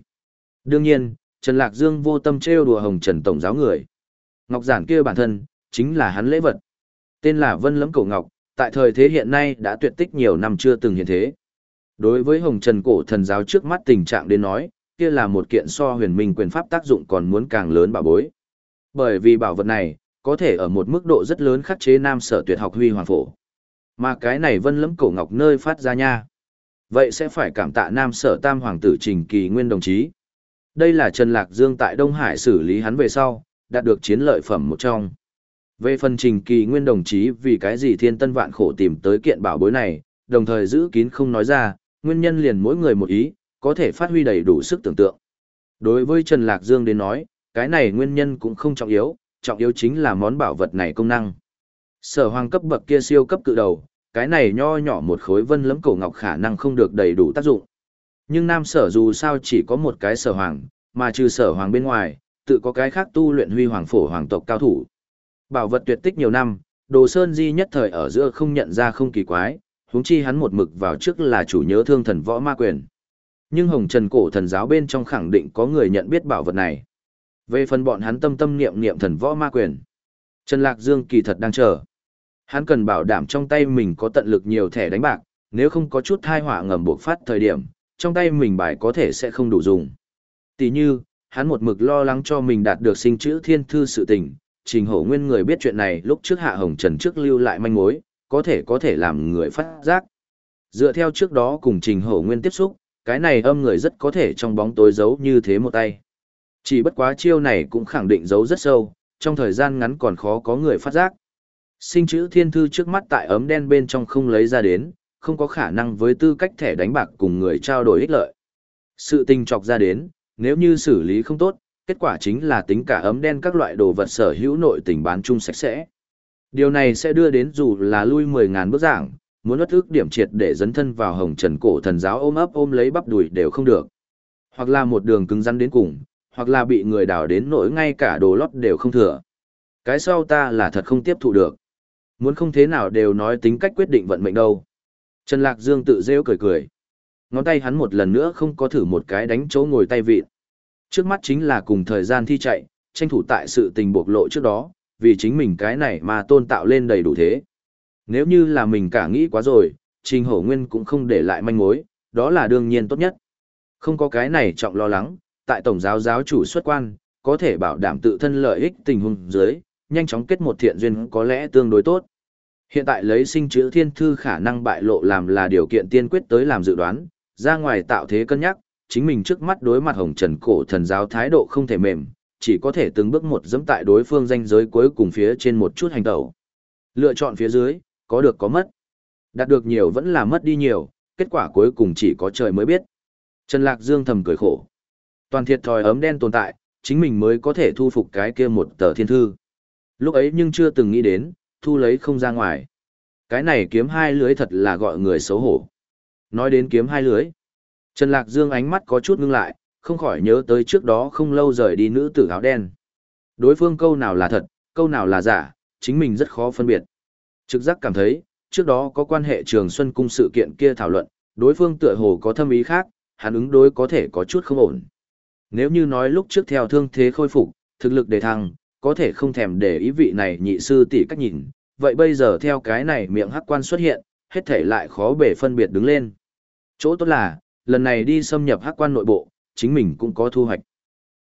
Đương nhiên, Trần Lạc Dương vô tâm trêu đùa Hồng Trần Tổng giáo người. Ngọc giản kia bản thân, chính là hắn lễ vật. Tên là Vân Lẫm Cổ Ngọc, tại thời thế hiện nay đã tuyệt tích nhiều năm chưa từng hiện thế. Đối với Hồng Trần Cổ thần giáo trước mắt tình trạng đến nói, kia là một kiện so huyền minh quyền pháp tác dụng còn muốn càng lớn bảo bối. Bởi vì bảo vật này, có thể ở một mức độ rất lớn khắc chế nam sở tuyệt học huy hoàng phổ. Mà cái này vân lẫm cổ ngọc nơi phát ra nha. Vậy sẽ phải cảm tạ nam sở tam hoàng tử trình kỳ nguyên đồng chí. Đây là Trần Lạc Dương tại Đông Hải xử lý hắn về sau, đạt được chiến lợi phẩm một trong. Về phần trình kỳ nguyên đồng chí vì cái gì thiên tân vạn khổ tìm tới kiện bảo bối này, đồng thời giữ kín không nói ra, nguyên nhân liền mỗi người một ý, có thể phát huy đầy đủ sức tưởng tượng. Đối với Trần Lạc Dương đến nói, cái này nguyên nhân cũng không trọng yếu, trọng yếu chính là món bảo vật này công năng. Sở hoàng cấp bậc kia siêu cấp cự đầu, cái này nho nhỏ một khối vân lấm cổ ngọc khả năng không được đầy đủ tác dụng. Nhưng nam sở dù sao chỉ có một cái sở hoàng, mà trừ sở hoàng bên ngoài, tự có cái khác tu luyện huy hoàng phổ hoàng tộc cao thủ. Bảo vật tuyệt tích nhiều năm, đồ sơn di nhất thời ở giữa không nhận ra không kỳ quái, huống chi hắn một mực vào trước là chủ nhớ thương thần võ ma quyền. Nhưng hồng trần cổ thần giáo bên trong khẳng định có người nhận biết bảo vật này. Về phần bọn hắn tâm tâm niệm niệm thần võ ma quyền. Trần Lạc Dương kỳ thật đang chờ. Hắn cần bảo đảm trong tay mình có tận lực nhiều thẻ đánh bạc, nếu không có chút thai họa ngầm buộc phát thời điểm, trong tay mình bài có thể sẽ không đủ dùng. Tỷ như, hắn một mực lo lắng cho mình đạt được sinh chữ thiên thư sự tình, trình hổ nguyên người biết chuyện này lúc trước hạ hồng trần trước lưu lại manh mối, có thể có thể làm người phát giác. Dựa theo trước đó cùng trình hổ nguyên tiếp xúc, cái này âm người rất có thể trong bóng tối giấu như thế một tay. Chỉ bất quá chiêu này cũng khẳng định giấu rất sâu, trong thời gian ngắn còn khó có người phát giác. Sinh chữ thiên thư trước mắt tại ấm đen bên trong không lấy ra đến, không có khả năng với tư cách thẻ đánh bạc cùng người trao đổi ích lợi. Sự tình chọc ra đến, nếu như xử lý không tốt, kết quả chính là tính cả ấm đen các loại đồ vật sở hữu nội tình bán chung sạch sẽ. Điều này sẽ đưa đến dù là lui 10.000 bước giảng, muốn ất ước điểm triệt để dấn thân vào hồng trần cổ thần giáo ôm ấp ôm lấy bắp đùi đều không được. Hoặc là một đường cứng rắn đến cùng, hoặc là bị người đào đến nỗi ngay cả đồ lót đều không thừa. Cái sau ta là thật không tiếp thụ được. Muốn không thế nào đều nói tính cách quyết định vận mệnh đâu. Trần Lạc Dương tự rêu cười cười. Ngón tay hắn một lần nữa không có thử một cái đánh chỗ ngồi tay vịt. Trước mắt chính là cùng thời gian thi chạy, tranh thủ tại sự tình bộc lộ trước đó, vì chính mình cái này mà tôn tạo lên đầy đủ thế. Nếu như là mình cả nghĩ quá rồi, Trình Hổ Nguyên cũng không để lại manh mối, đó là đương nhiên tốt nhất. Không có cái này trọng lo lắng, tại Tổng giáo giáo chủ xuất quan, có thể bảo đảm tự thân lợi ích tình huống dưới, nhanh chóng kết một thiện duyên có lẽ tương đối tốt. Hiện tại lấy sinh chữ thiên thư khả năng bại lộ làm là điều kiện tiên quyết tới làm dự đoán, ra ngoài tạo thế cân nhắc, chính mình trước mắt đối mặt hồng trần cổ thần giáo thái độ không thể mềm, chỉ có thể từng bước một dẫm tại đối phương danh giới cuối cùng phía trên một chút hành tẩu. Lựa chọn phía dưới, có được có mất. Đạt được nhiều vẫn là mất đi nhiều, kết quả cuối cùng chỉ có trời mới biết. Trần Lạc Dương thầm cười khổ. Toàn thiệt thòi ấm đen tồn tại, chính mình mới có thể thu phục cái kia một tờ thiên thư. Lúc ấy nhưng chưa từng nghĩ đến, thu lấy không ra ngoài. Cái này kiếm hai lưới thật là gọi người xấu hổ. Nói đến kiếm hai lưới. Trần Lạc Dương ánh mắt có chút ngưng lại, không khỏi nhớ tới trước đó không lâu rời đi nữ tử áo đen. Đối phương câu nào là thật, câu nào là giả, chính mình rất khó phân biệt. Trực giác cảm thấy, trước đó có quan hệ trường Xuân Cung sự kiện kia thảo luận, đối phương tựa hồ có thâm ý khác, hắn ứng đối có thể có chút không ổn. Nếu như nói lúc trước theo thương thế khôi phục, thực lực đề thăng, có thể không thèm để ý vị này nhị sư tỷ cách nhìn, vậy bây giờ theo cái này miệng hắc quan xuất hiện, hết thể lại khó bể phân biệt đứng lên. Chỗ tốt là, lần này đi xâm nhập hắc quan nội bộ, chính mình cũng có thu hoạch.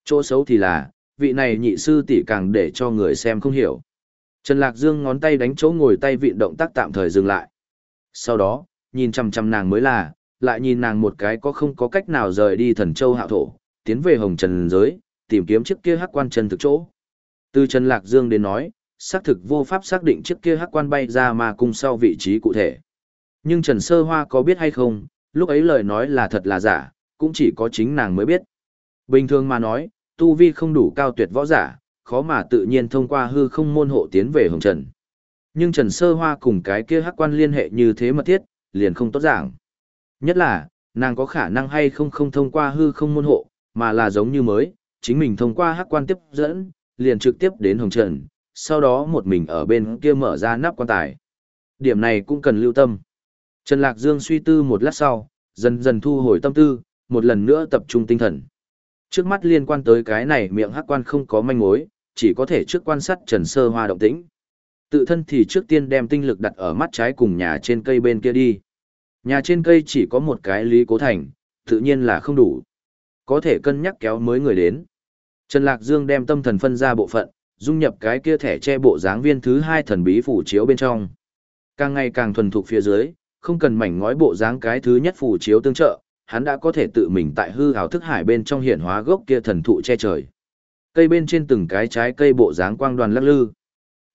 Chỗ xấu thì là, vị này nhị sư tỷ càng để cho người xem không hiểu. Trần Lạc Dương ngón tay đánh chỗ ngồi tay vịn động tác tạm thời dừng lại. Sau đó, nhìn chăm chăm nàng mới là, lại nhìn nàng một cái có không có cách nào rời đi thần châu hạo thổ, tiến về hồng trần giới, tìm kiếm chiếc kia hắc quan chân thực chỗ. Từ Trần Lạc Dương đến nói, xác thực vô pháp xác định chiếc kia hắc quan bay ra mà cung sau vị trí cụ thể. Nhưng Trần Sơ Hoa có biết hay không, lúc ấy lời nói là thật là giả, cũng chỉ có chính nàng mới biết. Bình thường mà nói, tu vi không đủ cao tuyệt võ giả, khó mà tự nhiên thông qua hư không môn hộ tiến về hồng trần. Nhưng Trần Sơ Hoa cùng cái kia hắc quan liên hệ như thế mật thiết, liền không tốt giảng. Nhất là, nàng có khả năng hay không không thông qua hư không môn hộ, mà là giống như mới, chính mình thông qua hắc quan tiếp dẫn, liền trực tiếp đến hồng trần, sau đó một mình ở bên kia mở ra nắp quan tài. Điểm này cũng cần lưu tâm. Trần Lạc Dương suy tư một lát sau, dần dần thu hồi tâm tư, một lần nữa tập trung tinh thần. Trước mắt liên quan tới cái này miệng hắc quan không có manh mối, chỉ có thể trước quan sát Trần Sơ Hoa động tĩnh. Tự thân thì trước tiên đem tinh lực đặt ở mắt trái cùng nhà trên cây bên kia đi. Nhà trên cây chỉ có một cái lý cố thành, tự nhiên là không đủ. Có thể cân nhắc kéo mới người đến. Trần Lạc Dương đem tâm thần phân ra bộ phận, dung nhập cái kia thẻ che bộ dáng viên thứ hai thần bí phủ chiếu bên trong. Càng ngày càng thuần thục phía dưới, không cần mảnh ngói bộ dáng cái thứ nhất phủ chiếu tương trợ, hắn đã có thể tự mình tại hư hào thức hải bên trong hiển hóa gốc kia thần thụ che trời. Cây bên trên từng cái trái cây bộ dáng quang đoàn lắc lư.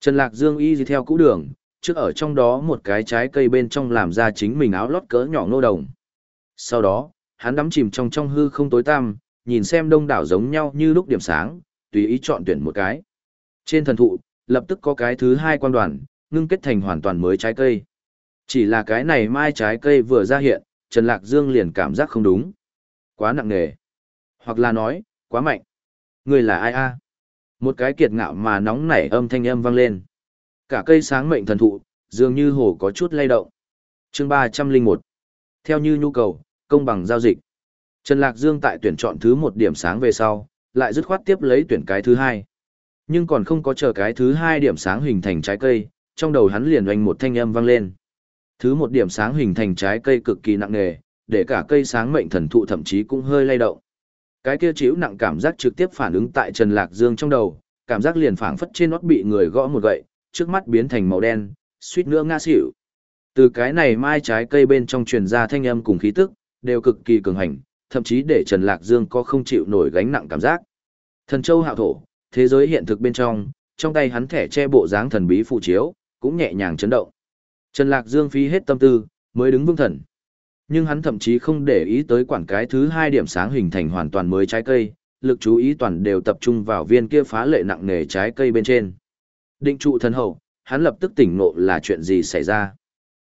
Trần Lạc Dương y theo cũ đường, trước ở trong đó một cái trái cây bên trong làm ra chính mình áo lót cỡ nhỏ nô đồng. Sau đó, hắn đắm chìm trong trong hư không tối tăm, nhìn xem đông đảo giống nhau như lúc điểm sáng, tùy ý chọn tuyển một cái. Trên thần thụ, lập tức có cái thứ hai quan đoàn, ngưng kết thành hoàn toàn mới trái cây. Chỉ là cái này mai trái cây vừa ra hiện, Trần Lạc Dương liền cảm giác không đúng. Quá nặng nề. Hoặc là nói, quá mạnh. Người là ai a? Một cái kiệt ngạo mà nóng nảy âm thanh âm vang lên. Cả cây sáng mệnh thần thụ, dường như hồ có chút lay động. chương 301. Theo như nhu cầu, công bằng giao dịch. Trần Lạc Dương tại tuyển chọn thứ một điểm sáng về sau, lại dứt khoát tiếp lấy tuyển cái thứ hai. Nhưng còn không có chờ cái thứ hai điểm sáng hình thành trái cây, trong đầu hắn liền oanh một thanh âm vang lên. Thứ một điểm sáng hình thành trái cây cực kỳ nặng nề, để cả cây sáng mệnh thần thụ thậm chí cũng hơi lay động. Cái kia chiếu nặng cảm giác trực tiếp phản ứng tại Trần Lạc Dương trong đầu, cảm giác liền phảng phất trên nót bị người gõ một gậy, trước mắt biến thành màu đen, suýt nữa ngã xỉu. Từ cái này mai trái cây bên trong truyền ra thanh âm cùng khí tức, đều cực kỳ cường hành, thậm chí để Trần Lạc Dương có không chịu nổi gánh nặng cảm giác. Thần châu hạo thổ, thế giới hiện thực bên trong, trong tay hắn thẻ che bộ dáng thần bí phụ chiếu, cũng nhẹ nhàng chấn động. Trần Lạc Dương phí hết tâm tư, mới đứng vững thần. Nhưng hắn thậm chí không để ý tới quản cái thứ hai điểm sáng hình thành hoàn toàn mới trái cây, lực chú ý toàn đều tập trung vào viên kia phá lệ nặng nề trái cây bên trên. Định trụ thần hậu, hắn lập tức tỉnh ngộ là chuyện gì xảy ra.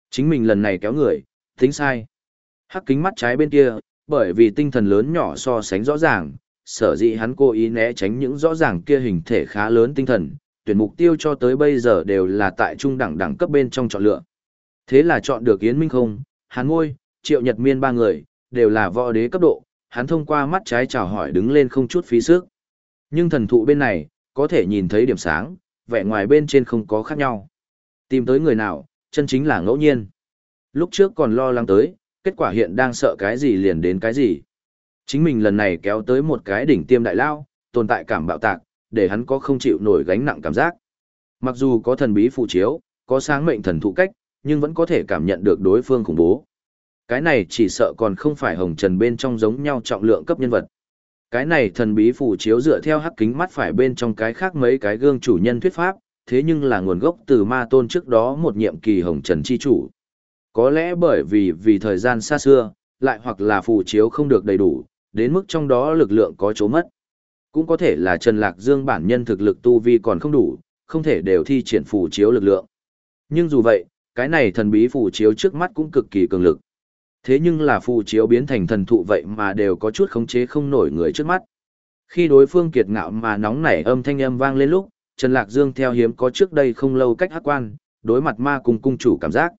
Chính mình lần này kéo người, tính sai. Hắc kính mắt trái bên kia, bởi vì tinh thần lớn nhỏ so sánh rõ ràng, sở dĩ hắn cố ý né tránh những rõ ràng kia hình thể khá lớn tinh thần, tuyển mục tiêu cho tới bây giờ đều là tại trung đẳng đẳng cấp bên trong chọn lựa. Thế là chọn được Yến Minh không, hắn ngôi, triệu nhật miên ba người, đều là võ đế cấp độ, hắn thông qua mắt trái chào hỏi đứng lên không chút phí sức. Nhưng thần thụ bên này, có thể nhìn thấy điểm sáng, vẻ ngoài bên trên không có khác nhau. Tìm tới người nào, chân chính là ngẫu nhiên. Lúc trước còn lo lắng tới, kết quả hiện đang sợ cái gì liền đến cái gì. Chính mình lần này kéo tới một cái đỉnh tiêm đại lao, tồn tại cảm bạo tạc, để hắn có không chịu nổi gánh nặng cảm giác. Mặc dù có thần bí phụ chiếu, có sáng mệnh thần thụ cách, nhưng vẫn có thể cảm nhận được đối phương khủng bố. Cái này chỉ sợ còn không phải hồng trần bên trong giống nhau trọng lượng cấp nhân vật. Cái này thần bí phù chiếu dựa theo hắc kính mắt phải bên trong cái khác mấy cái gương chủ nhân thuyết pháp, thế nhưng là nguồn gốc từ ma tôn trước đó một nhiệm kỳ hồng trần chi chủ. Có lẽ bởi vì vì thời gian xa xưa, lại hoặc là phù chiếu không được đầy đủ, đến mức trong đó lực lượng có chỗ mất. Cũng có thể là Trần Lạc Dương bản nhân thực lực tu vi còn không đủ, không thể đều thi triển phù chiếu lực lượng. Nhưng dù vậy, cái này thần bí phù chiếu trước mắt cũng cực kỳ cường lực. Thế nhưng là phù chiếu biến thành thần thụ vậy mà đều có chút khống chế không nổi người trước mắt. Khi đối phương kiệt ngạo mà nóng nảy âm thanh âm vang lên lúc, Trần Lạc Dương theo hiếm có trước đây không lâu cách hắc quan, đối mặt ma cung cung chủ cảm giác.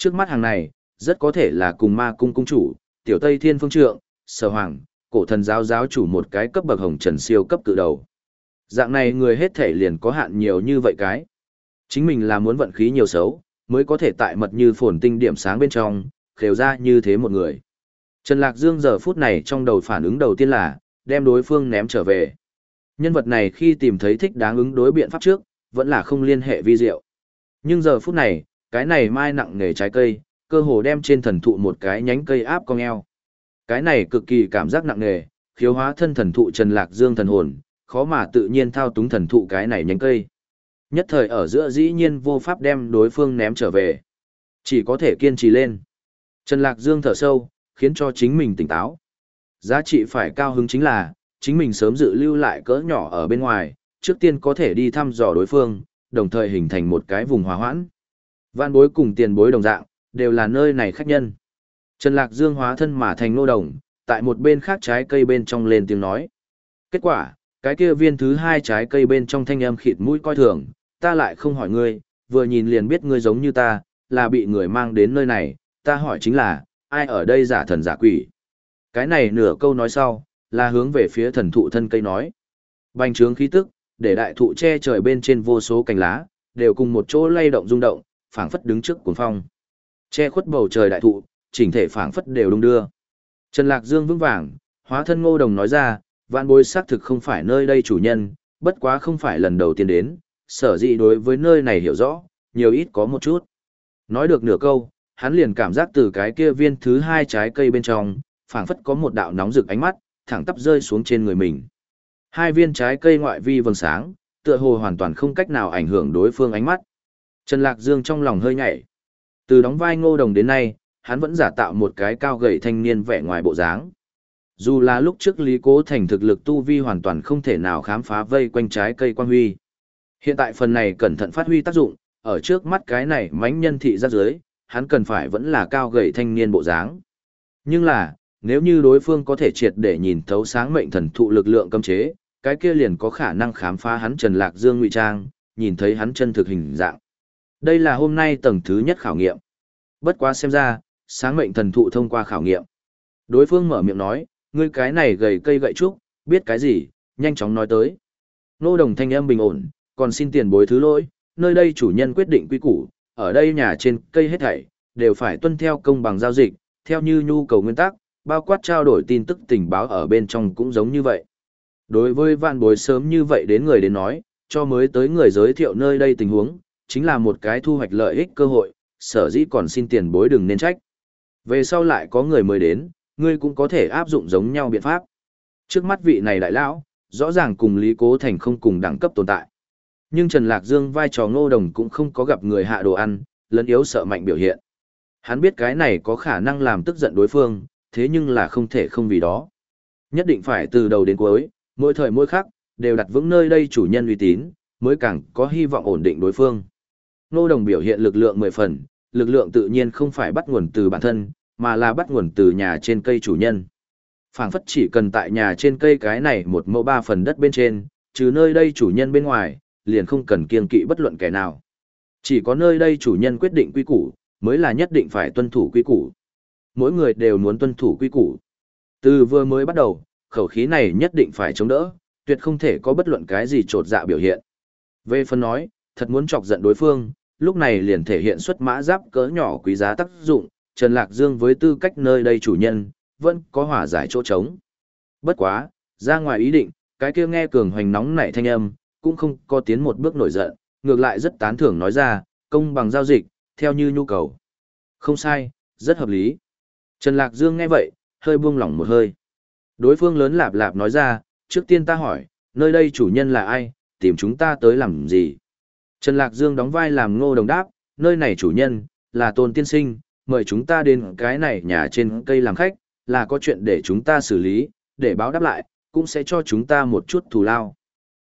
Trước mắt hàng này, rất có thể là cùng ma cung cung chủ, tiểu Tây Thiên Phương Trượng, Sở Hoàng, cổ thần giáo giáo chủ một cái cấp bậc hồng trần siêu cấp cự đầu. Dạng này người hết thể liền có hạn nhiều như vậy cái. Chính mình là muốn vận khí nhiều xấu, mới có thể tại mật như phồn tinh điểm sáng bên trong, khều ra như thế một người. Trần Lạc Dương giờ phút này trong đầu phản ứng đầu tiên là, đem đối phương ném trở về. Nhân vật này khi tìm thấy thích đáng ứng đối biện pháp trước, vẫn là không liên hệ vi diệu. Nhưng giờ phút này, cái này mai nặng nghề trái cây, cơ hồ đem trên thần thụ một cái nhánh cây áp cong eo. Cái này cực kỳ cảm giác nặng nghề khiếu hóa thân thần thụ Trần Lạc Dương thần hồn, khó mà tự nhiên thao túng thần thụ cái này nhánh cây. Nhất thời ở giữa dĩ nhiên vô pháp đem đối phương ném trở về. Chỉ có thể kiên trì lên. Trần Lạc Dương thở sâu, khiến cho chính mình tỉnh táo. Giá trị phải cao hứng chính là, chính mình sớm dự lưu lại cỡ nhỏ ở bên ngoài, trước tiên có thể đi thăm dò đối phương, đồng thời hình thành một cái vùng hòa hoãn. Vạn bối cùng tiền bối đồng dạng, đều là nơi này khách nhân. Trần Lạc Dương hóa thân mà thành nô đồng, tại một bên khác trái cây bên trong lên tiếng nói. Kết quả, cái kia viên thứ hai trái cây bên trong thanh âm khịt mũi coi thường, ta lại không hỏi ngươi, vừa nhìn liền biết ngươi giống như ta, là bị người mang đến nơi này, ta hỏi chính là, ai ở đây giả thần giả quỷ? Cái này nửa câu nói sau, là hướng về phía thần thụ thân cây nói. Bành trướng khí tức, để đại thụ che trời bên trên vô số cành lá, đều cùng một chỗ lay động rung động, phảng phất đứng trước cuồng phong. Che khuất bầu trời đại thụ, chỉnh thể phảng phất đều đung đưa. Trần Lạc Dương vững vàng, hóa thân ngô đồng nói ra, vạn bối xác thực không phải nơi đây chủ nhân, bất quá không phải lần đầu tiên đến, sở dĩ đối với nơi này hiểu rõ, nhiều ít có một chút. Nói được nửa câu, hắn liền cảm giác từ cái kia viên thứ hai trái cây bên trong, phảng phất có một đạo nóng rực ánh mắt, thẳng tắp rơi xuống trên người mình. Hai viên trái cây ngoại vi vầng sáng, tựa hồ hoàn toàn không cách nào ảnh hưởng đối phương ánh mắt. Trần Lạc Dương trong lòng hơi nhảy. Từ đóng vai ngô đồng đến nay, hắn vẫn giả tạo một cái cao gầy thanh niên vẻ ngoài bộ dáng. Dù là lúc trước Lý Cố Thành thực lực tu vi hoàn toàn không thể nào khám phá vây quanh trái cây quan huy. Hiện tại phần này cẩn thận phát huy tác dụng, ở trước mắt cái này mánh nhân thị ra dưới, hắn cần phải vẫn là cao gầy thanh niên bộ dáng. Nhưng là, nếu như đối phương có thể triệt để nhìn thấu sáng mệnh thần thụ lực lượng cấm chế, cái kia liền có khả năng khám phá hắn Trần Lạc Dương ngụy trang, nhìn thấy hắn chân thực hình dạng. Đây là hôm nay tầng thứ nhất khảo nghiệm. Bất quá xem ra, sáng mệnh thần thụ thông qua khảo nghiệm. Đối phương mở miệng nói, ngươi cái này gầy cây gậy trúc, biết cái gì, nhanh chóng nói tới. Nô đồng thanh âm bình ổn, còn xin tiền bối thứ lỗi, nơi đây chủ nhân quyết định quy củ, ở đây nhà trên cây hết thảy, đều phải tuân theo công bằng giao dịch, theo như nhu cầu nguyên tắc, bao quát trao đổi tin tức tình báo ở bên trong cũng giống như vậy. Đối với vạn bối sớm như vậy đến người đến nói, cho mới tới người giới thiệu nơi đây tình huống, chính là một cái thu hoạch lợi ích cơ hội, sở dĩ còn xin tiền bối đừng nên trách. Về sau lại có người mới đến, ngươi cũng có thể áp dụng giống nhau biện pháp. Trước mắt vị này đại lão, rõ ràng cùng Lý Cố Thành không cùng đẳng cấp tồn tại. Nhưng Trần Lạc Dương vai trò ngô đồng cũng không có gặp người hạ đồ ăn, lấn yếu sợ mạnh biểu hiện. Hắn biết cái này có khả năng làm tức giận đối phương, thế nhưng là không thể không vì đó. Nhất định phải từ đầu đến cuối, mỗi thời mỗi khắc, đều đặt vững nơi đây chủ nhân uy tín, mới càng có hy vọng ổn định đối phương. Ngô đồng biểu hiện lực lượng mười phần, lực lượng tự nhiên không phải bắt nguồn từ bản thân, mà là bắt nguồn từ nhà trên cây chủ nhân. phảng phất chỉ cần tại nhà trên cây cái này một mẫu ba phần đất bên trên, trừ nơi đây chủ nhân bên ngoài, liền không cần kiêng kỵ bất luận kẻ nào. Chỉ có nơi đây chủ nhân quyết định quy củ, mới là nhất định phải tuân thủ quy củ. Mỗi người đều muốn tuân thủ quy củ. Từ vừa mới bắt đầu, khẩu khí này nhất định phải chống đỡ, tuyệt không thể có bất luận cái gì trột dạ biểu hiện. Về phần nói, thật muốn chọc giận đối phương, lúc này liền thể hiện xuất mã giáp cỡ nhỏ quý giá tác dụng, Trần Lạc Dương với tư cách nơi đây chủ nhân, vẫn có hỏa giải chỗ trống. Bất quá, ra ngoài ý định, cái kia nghe cường hoành nóng nảy thanh âm, cũng không có tiến một bước nổi giận, ngược lại rất tán thưởng nói ra, công bằng giao dịch, theo như nhu cầu. Không sai, rất hợp lý. Trần Lạc Dương nghe vậy, hơi buông lỏng một hơi. Đối phương lớn lạp lạp nói ra, trước tiên ta hỏi, nơi đây chủ nhân là ai, tìm chúng ta tới làm gì? Trần Lạc Dương đóng vai làm ngô đồng đáp, nơi này chủ nhân, là tôn tiên sinh, mời chúng ta đến cái này nhà trên cây làm khách, là có chuyện để chúng ta xử lý, để báo đáp lại, cũng sẽ cho chúng ta một chút thù lao.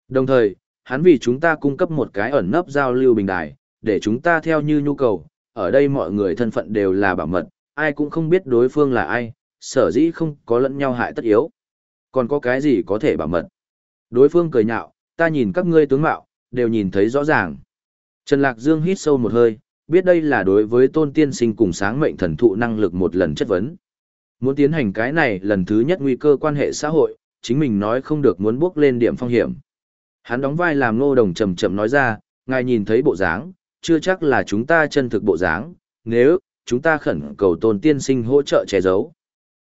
Đồng thời, hắn vì chúng ta cung cấp một cái ẩn nấp giao lưu bình đài, để chúng ta theo như nhu cầu, ở đây mọi người thân phận đều là bảo mật, ai cũng không biết đối phương là ai, sở dĩ không có lẫn nhau hại tất yếu. Còn có cái gì có thể bảo mật? Đối phương cười nhạo, ta nhìn các ngươi tướng mạo, đều nhìn thấy rõ ràng. Trần Lạc Dương hít sâu một hơi, biết đây là đối với tôn tiên sinh cùng sáng mệnh thần thụ năng lực một lần chất vấn. Muốn tiến hành cái này lần thứ nhất nguy cơ quan hệ xã hội, chính mình nói không được muốn bước lên điểm phong hiểm. Hắn đóng vai làm ngô đồng chậm chậm nói ra, ngài nhìn thấy bộ dáng, chưa chắc là chúng ta chân thực bộ dáng, nếu, chúng ta khẩn cầu tôn tiên sinh hỗ trợ che giấu.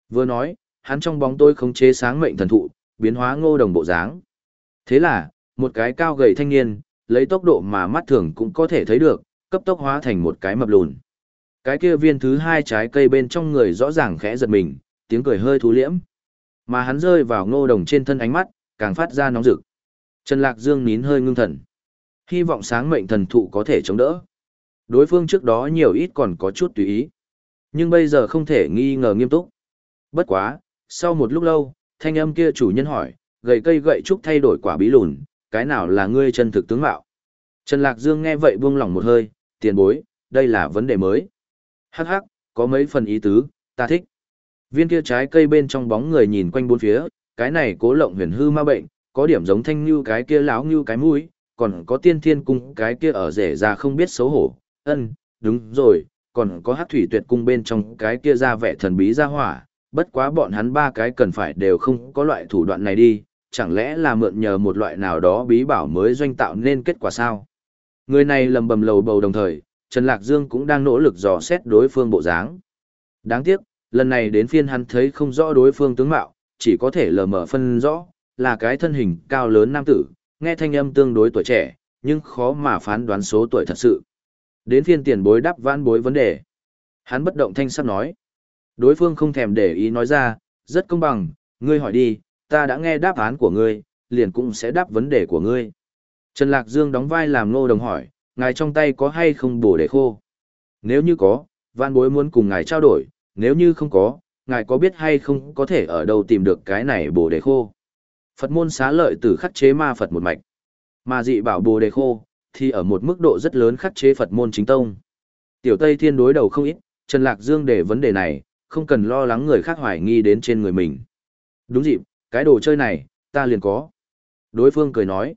Vừa nói, hắn trong bóng tôi khống chế sáng mệnh thần thụ, biến hóa ngô đồng bộ dáng. Thế là, một cái cao gầy thanh niên, lấy tốc độ mà mắt thường cũng có thể thấy được, cấp tốc hóa thành một cái mập lùn. Cái kia viên thứ hai trái cây bên trong người rõ ràng khẽ giật mình, tiếng cười hơi thú liễm. Mà hắn rơi vào ngô đồng trên thân ánh mắt, càng phát ra nóng rực. Trần Lạc Dương nín hơi ngưng thần. Hy vọng sáng mệnh thần thụ có thể chống đỡ. Đối phương trước đó nhiều ít còn có chút tùy ý. Nhưng bây giờ không thể nghi ngờ nghiêm túc. Bất quá, sau một lúc lâu, thanh âm kia chủ nhân hỏi, gậy cây gậy trúc thay đổi quả bí lùn, cái nào là ngươi chân thực tướng mạo? Trần Lạc Dương nghe vậy buông lỏng một hơi, tiền bối, đây là vấn đề mới. Hắc hắc, có mấy phần ý tứ, ta thích. Viên kia trái cây bên trong bóng người nhìn quanh bốn phía, cái này cố lộng huyền hư ma bệnh, có điểm giống thanh như cái kia láo như cái mũi, còn có tiên thiên cung cái kia ở rể ra không biết xấu hổ. Ân, đúng rồi, còn có hát thủy tuyệt cung bên trong cái kia ra vẻ thần bí ra hỏa, bất quá bọn hắn ba cái cần phải đều không có loại thủ đoạn này đi, chẳng lẽ là mượn nhờ một loại nào đó bí bảo mới doanh tạo nên kết quả sao? Người này lầm bầm lầu bầu đồng thời, Trần Lạc Dương cũng đang nỗ lực dò xét đối phương bộ dáng. Đáng tiếc, lần này đến phiên hắn thấy không rõ đối phương tướng mạo, chỉ có thể lờ mờ phân rõ, là cái thân hình cao lớn nam tử, nghe thanh âm tương đối tuổi trẻ, nhưng khó mà phán đoán số tuổi thật sự. Đến phiên tiền bối đáp vãn bối vấn đề. Hắn bất động thanh sắc nói. Đối phương không thèm để ý nói ra, rất công bằng, ngươi hỏi đi, ta đã nghe đáp án của ngươi, liền cũng sẽ đáp vấn đề của ngươi. Trần Lạc Dương đóng vai làm nô đồng hỏi, ngài trong tay có hay không bổ để khô? Nếu như có, văn bối muốn cùng ngài trao đổi, nếu như không có, ngài có biết hay không có thể ở đâu tìm được cái này bổ đề khô? Phật môn xá lợi từ khắc chế ma Phật một mạch. Mà dị bảo bồ đề khô, thì ở một mức độ rất lớn khắc chế Phật môn chính tông. Tiểu Tây Thiên đối đầu không ít, Trần Lạc Dương để vấn đề này, không cần lo lắng người khác hoài nghi đến trên người mình. Đúng dịp, cái đồ chơi này, ta liền có. Đối phương cười nói.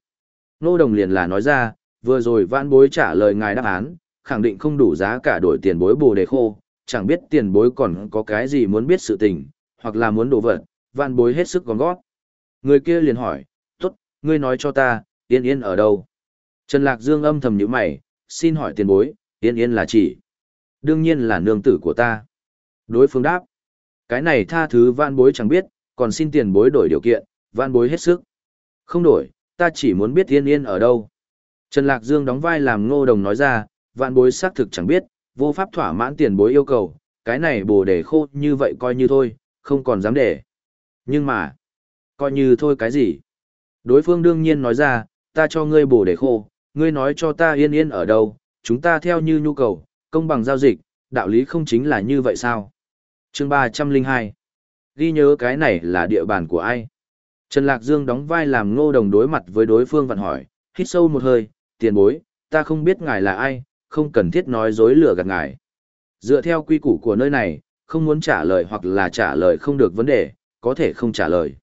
Nô đồng liền là nói ra, vừa rồi vãn bối trả lời ngài đáp án, khẳng định không đủ giá cả đổi tiền bối bồ đề khô, chẳng biết tiền bối còn có cái gì muốn biết sự tình, hoặc là muốn đồ vật, vãn bối hết sức gom gót. Người kia liền hỏi, tốt, ngươi nói cho ta, yên yên ở đâu? Trần Lạc Dương âm thầm nhíu mày, xin hỏi tiền bối, yên yên là chỉ. Đương nhiên là nương tử của ta. Đối phương đáp, cái này tha thứ vãn bối chẳng biết, còn xin tiền bối đổi điều kiện, van bối hết sức. Không đổi, ta chỉ muốn biết yên yên ở đâu. Trần Lạc Dương đóng vai làm ngô đồng nói ra, vạn bối xác thực chẳng biết, vô pháp thỏa mãn tiền bối yêu cầu, cái này bồ đề khô như vậy coi như thôi, không còn dám để. Nhưng mà, coi như thôi cái gì? Đối phương đương nhiên nói ra, ta cho ngươi bồ đề khô, ngươi nói cho ta yên yên ở đâu, chúng ta theo như nhu cầu, công bằng giao dịch, đạo lý không chính là như vậy sao? chương 302 Ghi nhớ cái này là địa bàn của ai? Trần Lạc Dương đóng vai làm ngô đồng đối mặt với đối phương vặn hỏi, hít sâu một hơi, tiền bối, ta không biết ngài là ai, không cần thiết nói dối lừa gạt ngài. Dựa theo quy củ của nơi này, không muốn trả lời hoặc là trả lời không được vấn đề, có thể không trả lời.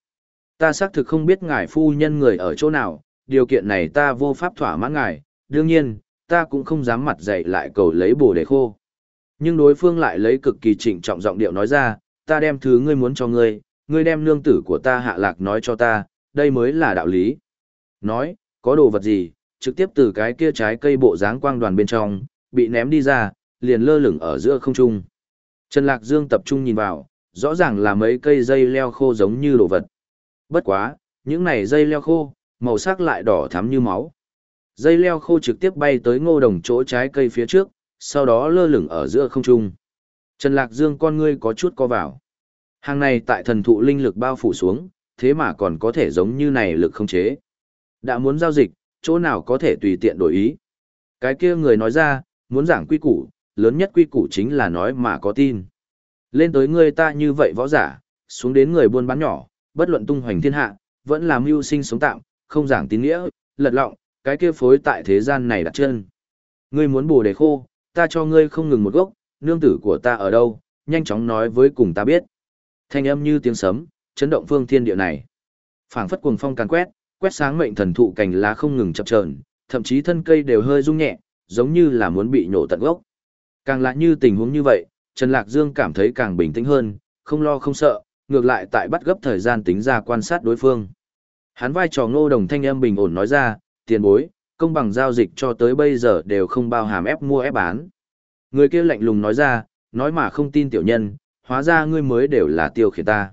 Ta xác thực không biết ngài phu nhân người ở chỗ nào, điều kiện này ta vô pháp thỏa mãn ngài, đương nhiên, ta cũng không dám mặt dậy lại cầu lấy bồ để khô. Nhưng đối phương lại lấy cực kỳ trịnh trọng giọng điệu nói ra, ta đem thứ ngươi muốn cho ngươi, ngươi đem nương tử của ta hạ lạc nói cho ta, đây mới là đạo lý. Nói, có đồ vật gì, trực tiếp từ cái kia trái cây bộ dáng quang đoàn bên trong, bị ném đi ra, liền lơ lửng ở giữa không trung. Trần Lạc Dương tập trung nhìn vào, rõ ràng là mấy cây dây leo khô giống như đồ vật. Bất quá, những này dây leo khô, màu sắc lại đỏ thắm như máu. Dây leo khô trực tiếp bay tới ngô đồng chỗ trái cây phía trước, sau đó lơ lửng ở giữa không trung. Trần Lạc Dương con ngươi có chút co vào. Hàng này tại thần thụ linh lực bao phủ xuống, thế mà còn có thể giống như này lực không chế. Đã muốn giao dịch, chỗ nào có thể tùy tiện đổi ý. Cái kia người nói ra, muốn giảng quy củ, lớn nhất quy củ chính là nói mà có tin. Lên tới người ta như vậy võ giả, xuống đến người buôn bán nhỏ, bất luận tung hoành thiên hạ, vẫn làm mưu sinh sống tạm, không giảng tín nghĩa, lật lọng, cái kia phối tại thế gian này đặt chân. Ngươi muốn bổ đề khô, ta cho ngươi không ngừng một gốc, nương tử của ta ở đâu, nhanh chóng nói với cùng ta biết. Thanh âm như tiếng sấm, chấn động phương thiên địa này. Phảng phất cuồng phong càn quét, quét sáng mệnh thần thụ cành lá không ngừng chập chờn, thậm chí thân cây đều hơi rung nhẹ, giống như là muốn bị nhổ tận gốc. Càng lạ như tình huống như vậy, Trần Lạc Dương cảm thấy càng bình tĩnh hơn, không lo không sợ, ngược lại tại bắt gấp thời gian tính ra quan sát đối phương. Hắn vai trò ngô đồng thanh âm bình ổn nói ra, tiền bối, công bằng giao dịch cho tới bây giờ đều không bao hàm ép mua ép bán. Người kia lạnh lùng nói ra, nói mà không tin tiểu nhân, hóa ra ngươi mới đều là tiêu khiển ta.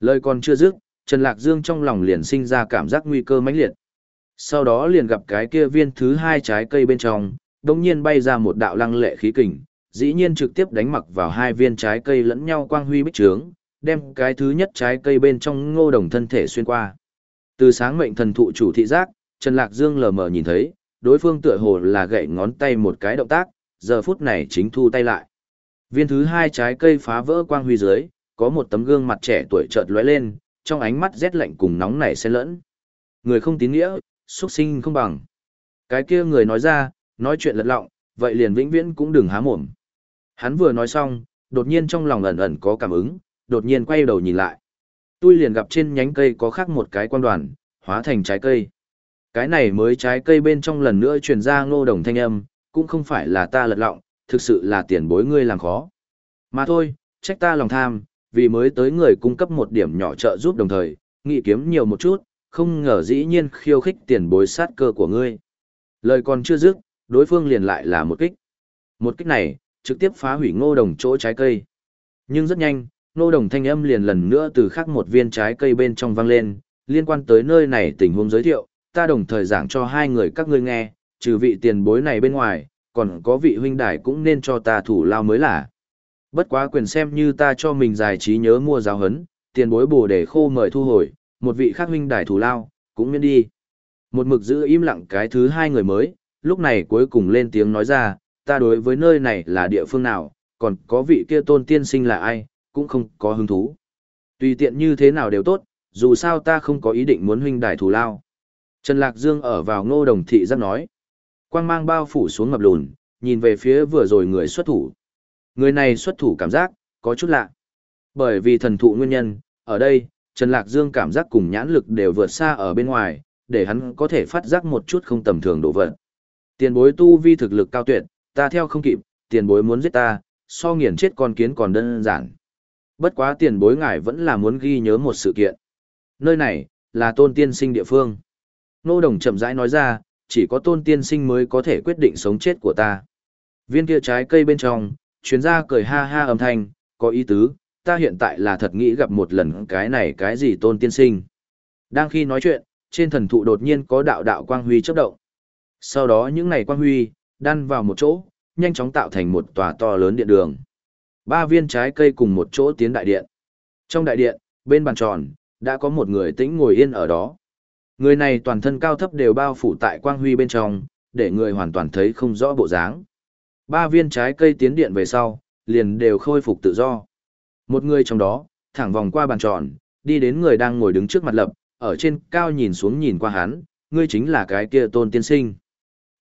Lời còn chưa dứt, Trần Lạc Dương trong lòng liền sinh ra cảm giác nguy cơ mãnh liệt. Sau đó liền gặp cái kia viên thứ hai trái cây bên trong, đồng nhiên bay ra một đạo lăng lệ khí kình, dĩ nhiên trực tiếp đánh mặc vào hai viên trái cây lẫn nhau quang huy bích trướng, đem cái thứ nhất trái cây bên trong ngô đồng thân thể xuyên qua. Từ sáng mệnh thần thụ chủ thị giác, Trần Lạc Dương lờ mờ nhìn thấy, đối phương tựa hồ là gậy ngón tay một cái động tác, giờ phút này chính thu tay lại. Viên thứ hai trái cây phá vỡ quang huy dưới, có một tấm gương mặt trẻ tuổi chợt lóe lên, trong ánh mắt rét lạnh cùng nóng nảy xen lẫn. Người không tín nghĩa, xuất sinh không bằng. Cái kia người nói ra, nói chuyện lật lọng, vậy liền vĩnh viễn cũng đừng há mồm. Hắn vừa nói xong, đột nhiên trong lòng ẩn ẩn có cảm ứng, đột nhiên quay đầu nhìn lại. Tôi liền gặp trên nhánh cây có khác một cái quan đoàn, hóa thành trái cây. Cái này mới trái cây bên trong lần nữa truyền ra ngô đồng thanh âm, cũng không phải là ta lật lọng, thực sự là tiền bối ngươi làm khó. Mà thôi, trách ta lòng tham, vì mới tới người cung cấp một điểm nhỏ trợ giúp đồng thời, nghị kiếm nhiều một chút, không ngờ dĩ nhiên khiêu khích tiền bối sát cơ của ngươi. Lời còn chưa dứt, đối phương liền lại là một kích. Một kích này, trực tiếp phá hủy ngô đồng chỗ trái cây. Nhưng rất nhanh, ngô đồng thanh âm liền lần nữa từ khắc một viên trái cây bên trong vang lên, liên quan tới nơi này tình huống giới thiệu, ta đồng thời giảng cho hai người các ngươi nghe, trừ vị tiền bối này bên ngoài, còn có vị huynh đài cũng nên cho ta thủ lao mới là. Bất quá quyền xem như ta cho mình giải trí nhớ mua giáo hấn, tiền bối bổ để khô mời thu hồi, một vị khác huynh đài thủ lao, cũng miễn đi. Một mực giữ im lặng cái thứ hai người mới, lúc này cuối cùng lên tiếng nói ra, ta đối với nơi này là địa phương nào, còn có vị kia tôn tiên sinh là ai, cũng không có hứng thú. Tùy tiện như thế nào đều tốt, dù sao ta không có ý định muốn huynh đài thù lao. Trần Lạc Dương ở vào ngô đồng thị giác nói. Quang mang bao phủ xuống ngập lùn, nhìn về phía vừa rồi người xuất thủ. Người này xuất thủ cảm giác, có chút lạ. Bởi vì thần thụ nguyên nhân, ở đây, Trần Lạc Dương cảm giác cùng nhãn lực đều vượt xa ở bên ngoài, để hắn có thể phát giác một chút không tầm thường độ vật. Tiền bối tu vi thực lực cao tuyệt, ta theo không kịp, tiền bối muốn giết ta, so nghiền chết con kiến còn đơn giản. Bất quá tiền bối ngài vẫn là muốn ghi nhớ một sự kiện. Nơi này, là tôn tiên sinh địa phương. Nô Đồng chậm rãi nói ra, chỉ có tôn tiên sinh mới có thể quyết định sống chết của ta. Viên kia trái cây bên trong, chuyến ra cười ha ha âm thanh, có ý tứ, ta hiện tại là thật nghĩ gặp một lần cái này cái gì tôn tiên sinh. Đang khi nói chuyện, trên thần thụ đột nhiên có đạo đạo quang huy chấp động. Sau đó những ngày quang huy, đan vào một chỗ, nhanh chóng tạo thành một tòa to lớn điện đường. Ba viên trái cây cùng một chỗ tiến đại điện. Trong đại điện, bên bàn tròn, đã có một người tĩnh ngồi yên ở đó. Người này toàn thân cao thấp đều bao phủ tại quang huy bên trong, để người hoàn toàn thấy không rõ bộ dáng. Ba viên trái cây tiến điện về sau, liền đều khôi phục tự do. Một người trong đó, thẳng vòng qua bàn tròn, đi đến người đang ngồi đứng trước mặt lập, ở trên cao nhìn xuống nhìn qua hắn, ngươi chính là cái kia tôn tiên sinh.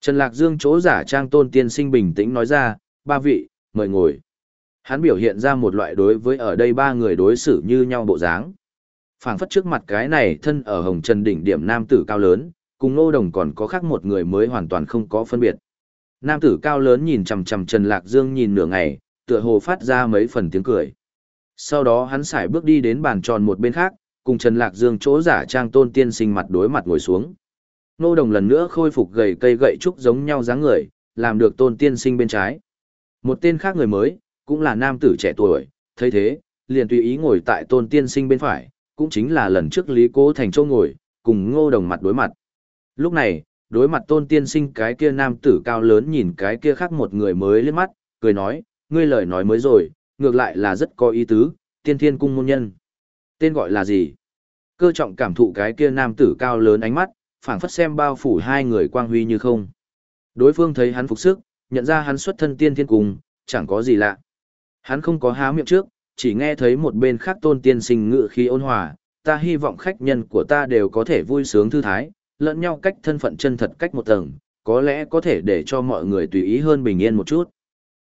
Trần Lạc Dương chỗ giả trang tôn tiên sinh bình tĩnh nói ra, ba vị, mời ngồi. Hắn biểu hiện ra một loại đối với ở đây ba người đối xử như nhau bộ dáng phảng phất trước mặt cái này thân ở hồng trần đỉnh điểm nam tử cao lớn, cùng Ngô đồng còn có khác một người mới hoàn toàn không có phân biệt. Nam tử cao lớn nhìn chằm chằm Trần Lạc Dương nhìn nửa ngày, tựa hồ phát ra mấy phần tiếng cười. Sau đó hắn sải bước đi đến bàn tròn một bên khác, cùng Trần Lạc Dương chỗ giả trang tôn tiên sinh mặt đối mặt ngồi xuống. Ngô đồng lần nữa khôi phục gầy cây gậy trúc giống nhau dáng người, làm được tôn tiên sinh bên trái. Một tên khác người mới, cũng là nam tử trẻ tuổi, thấy thế, liền tùy ý ngồi tại tôn tiên sinh bên phải, cũng chính là lần trước Lý Cố Thành Châu ngồi, cùng ngô đồng mặt đối mặt. Lúc này, đối mặt tôn tiên sinh cái kia nam tử cao lớn nhìn cái kia khác một người mới lên mắt, cười nói, ngươi lời nói mới rồi, ngược lại là rất có ý tứ, tiên thiên cung môn nhân. Tên gọi là gì? Cơ trọng cảm thụ cái kia nam tử cao lớn ánh mắt, phảng phất xem bao phủ hai người quang huy như không. Đối phương thấy hắn phục sức, nhận ra hắn xuất thân tiên thiên cung, chẳng có gì lạ. Hắn không có há miệng trước, chỉ nghe thấy một bên khác tôn tiên sinh ngự khí ôn hòa, ta hy vọng khách nhân của ta đều có thể vui sướng thư thái, lẫn nhau cách thân phận chân thật cách một tầng, có lẽ có thể để cho mọi người tùy ý hơn bình yên một chút.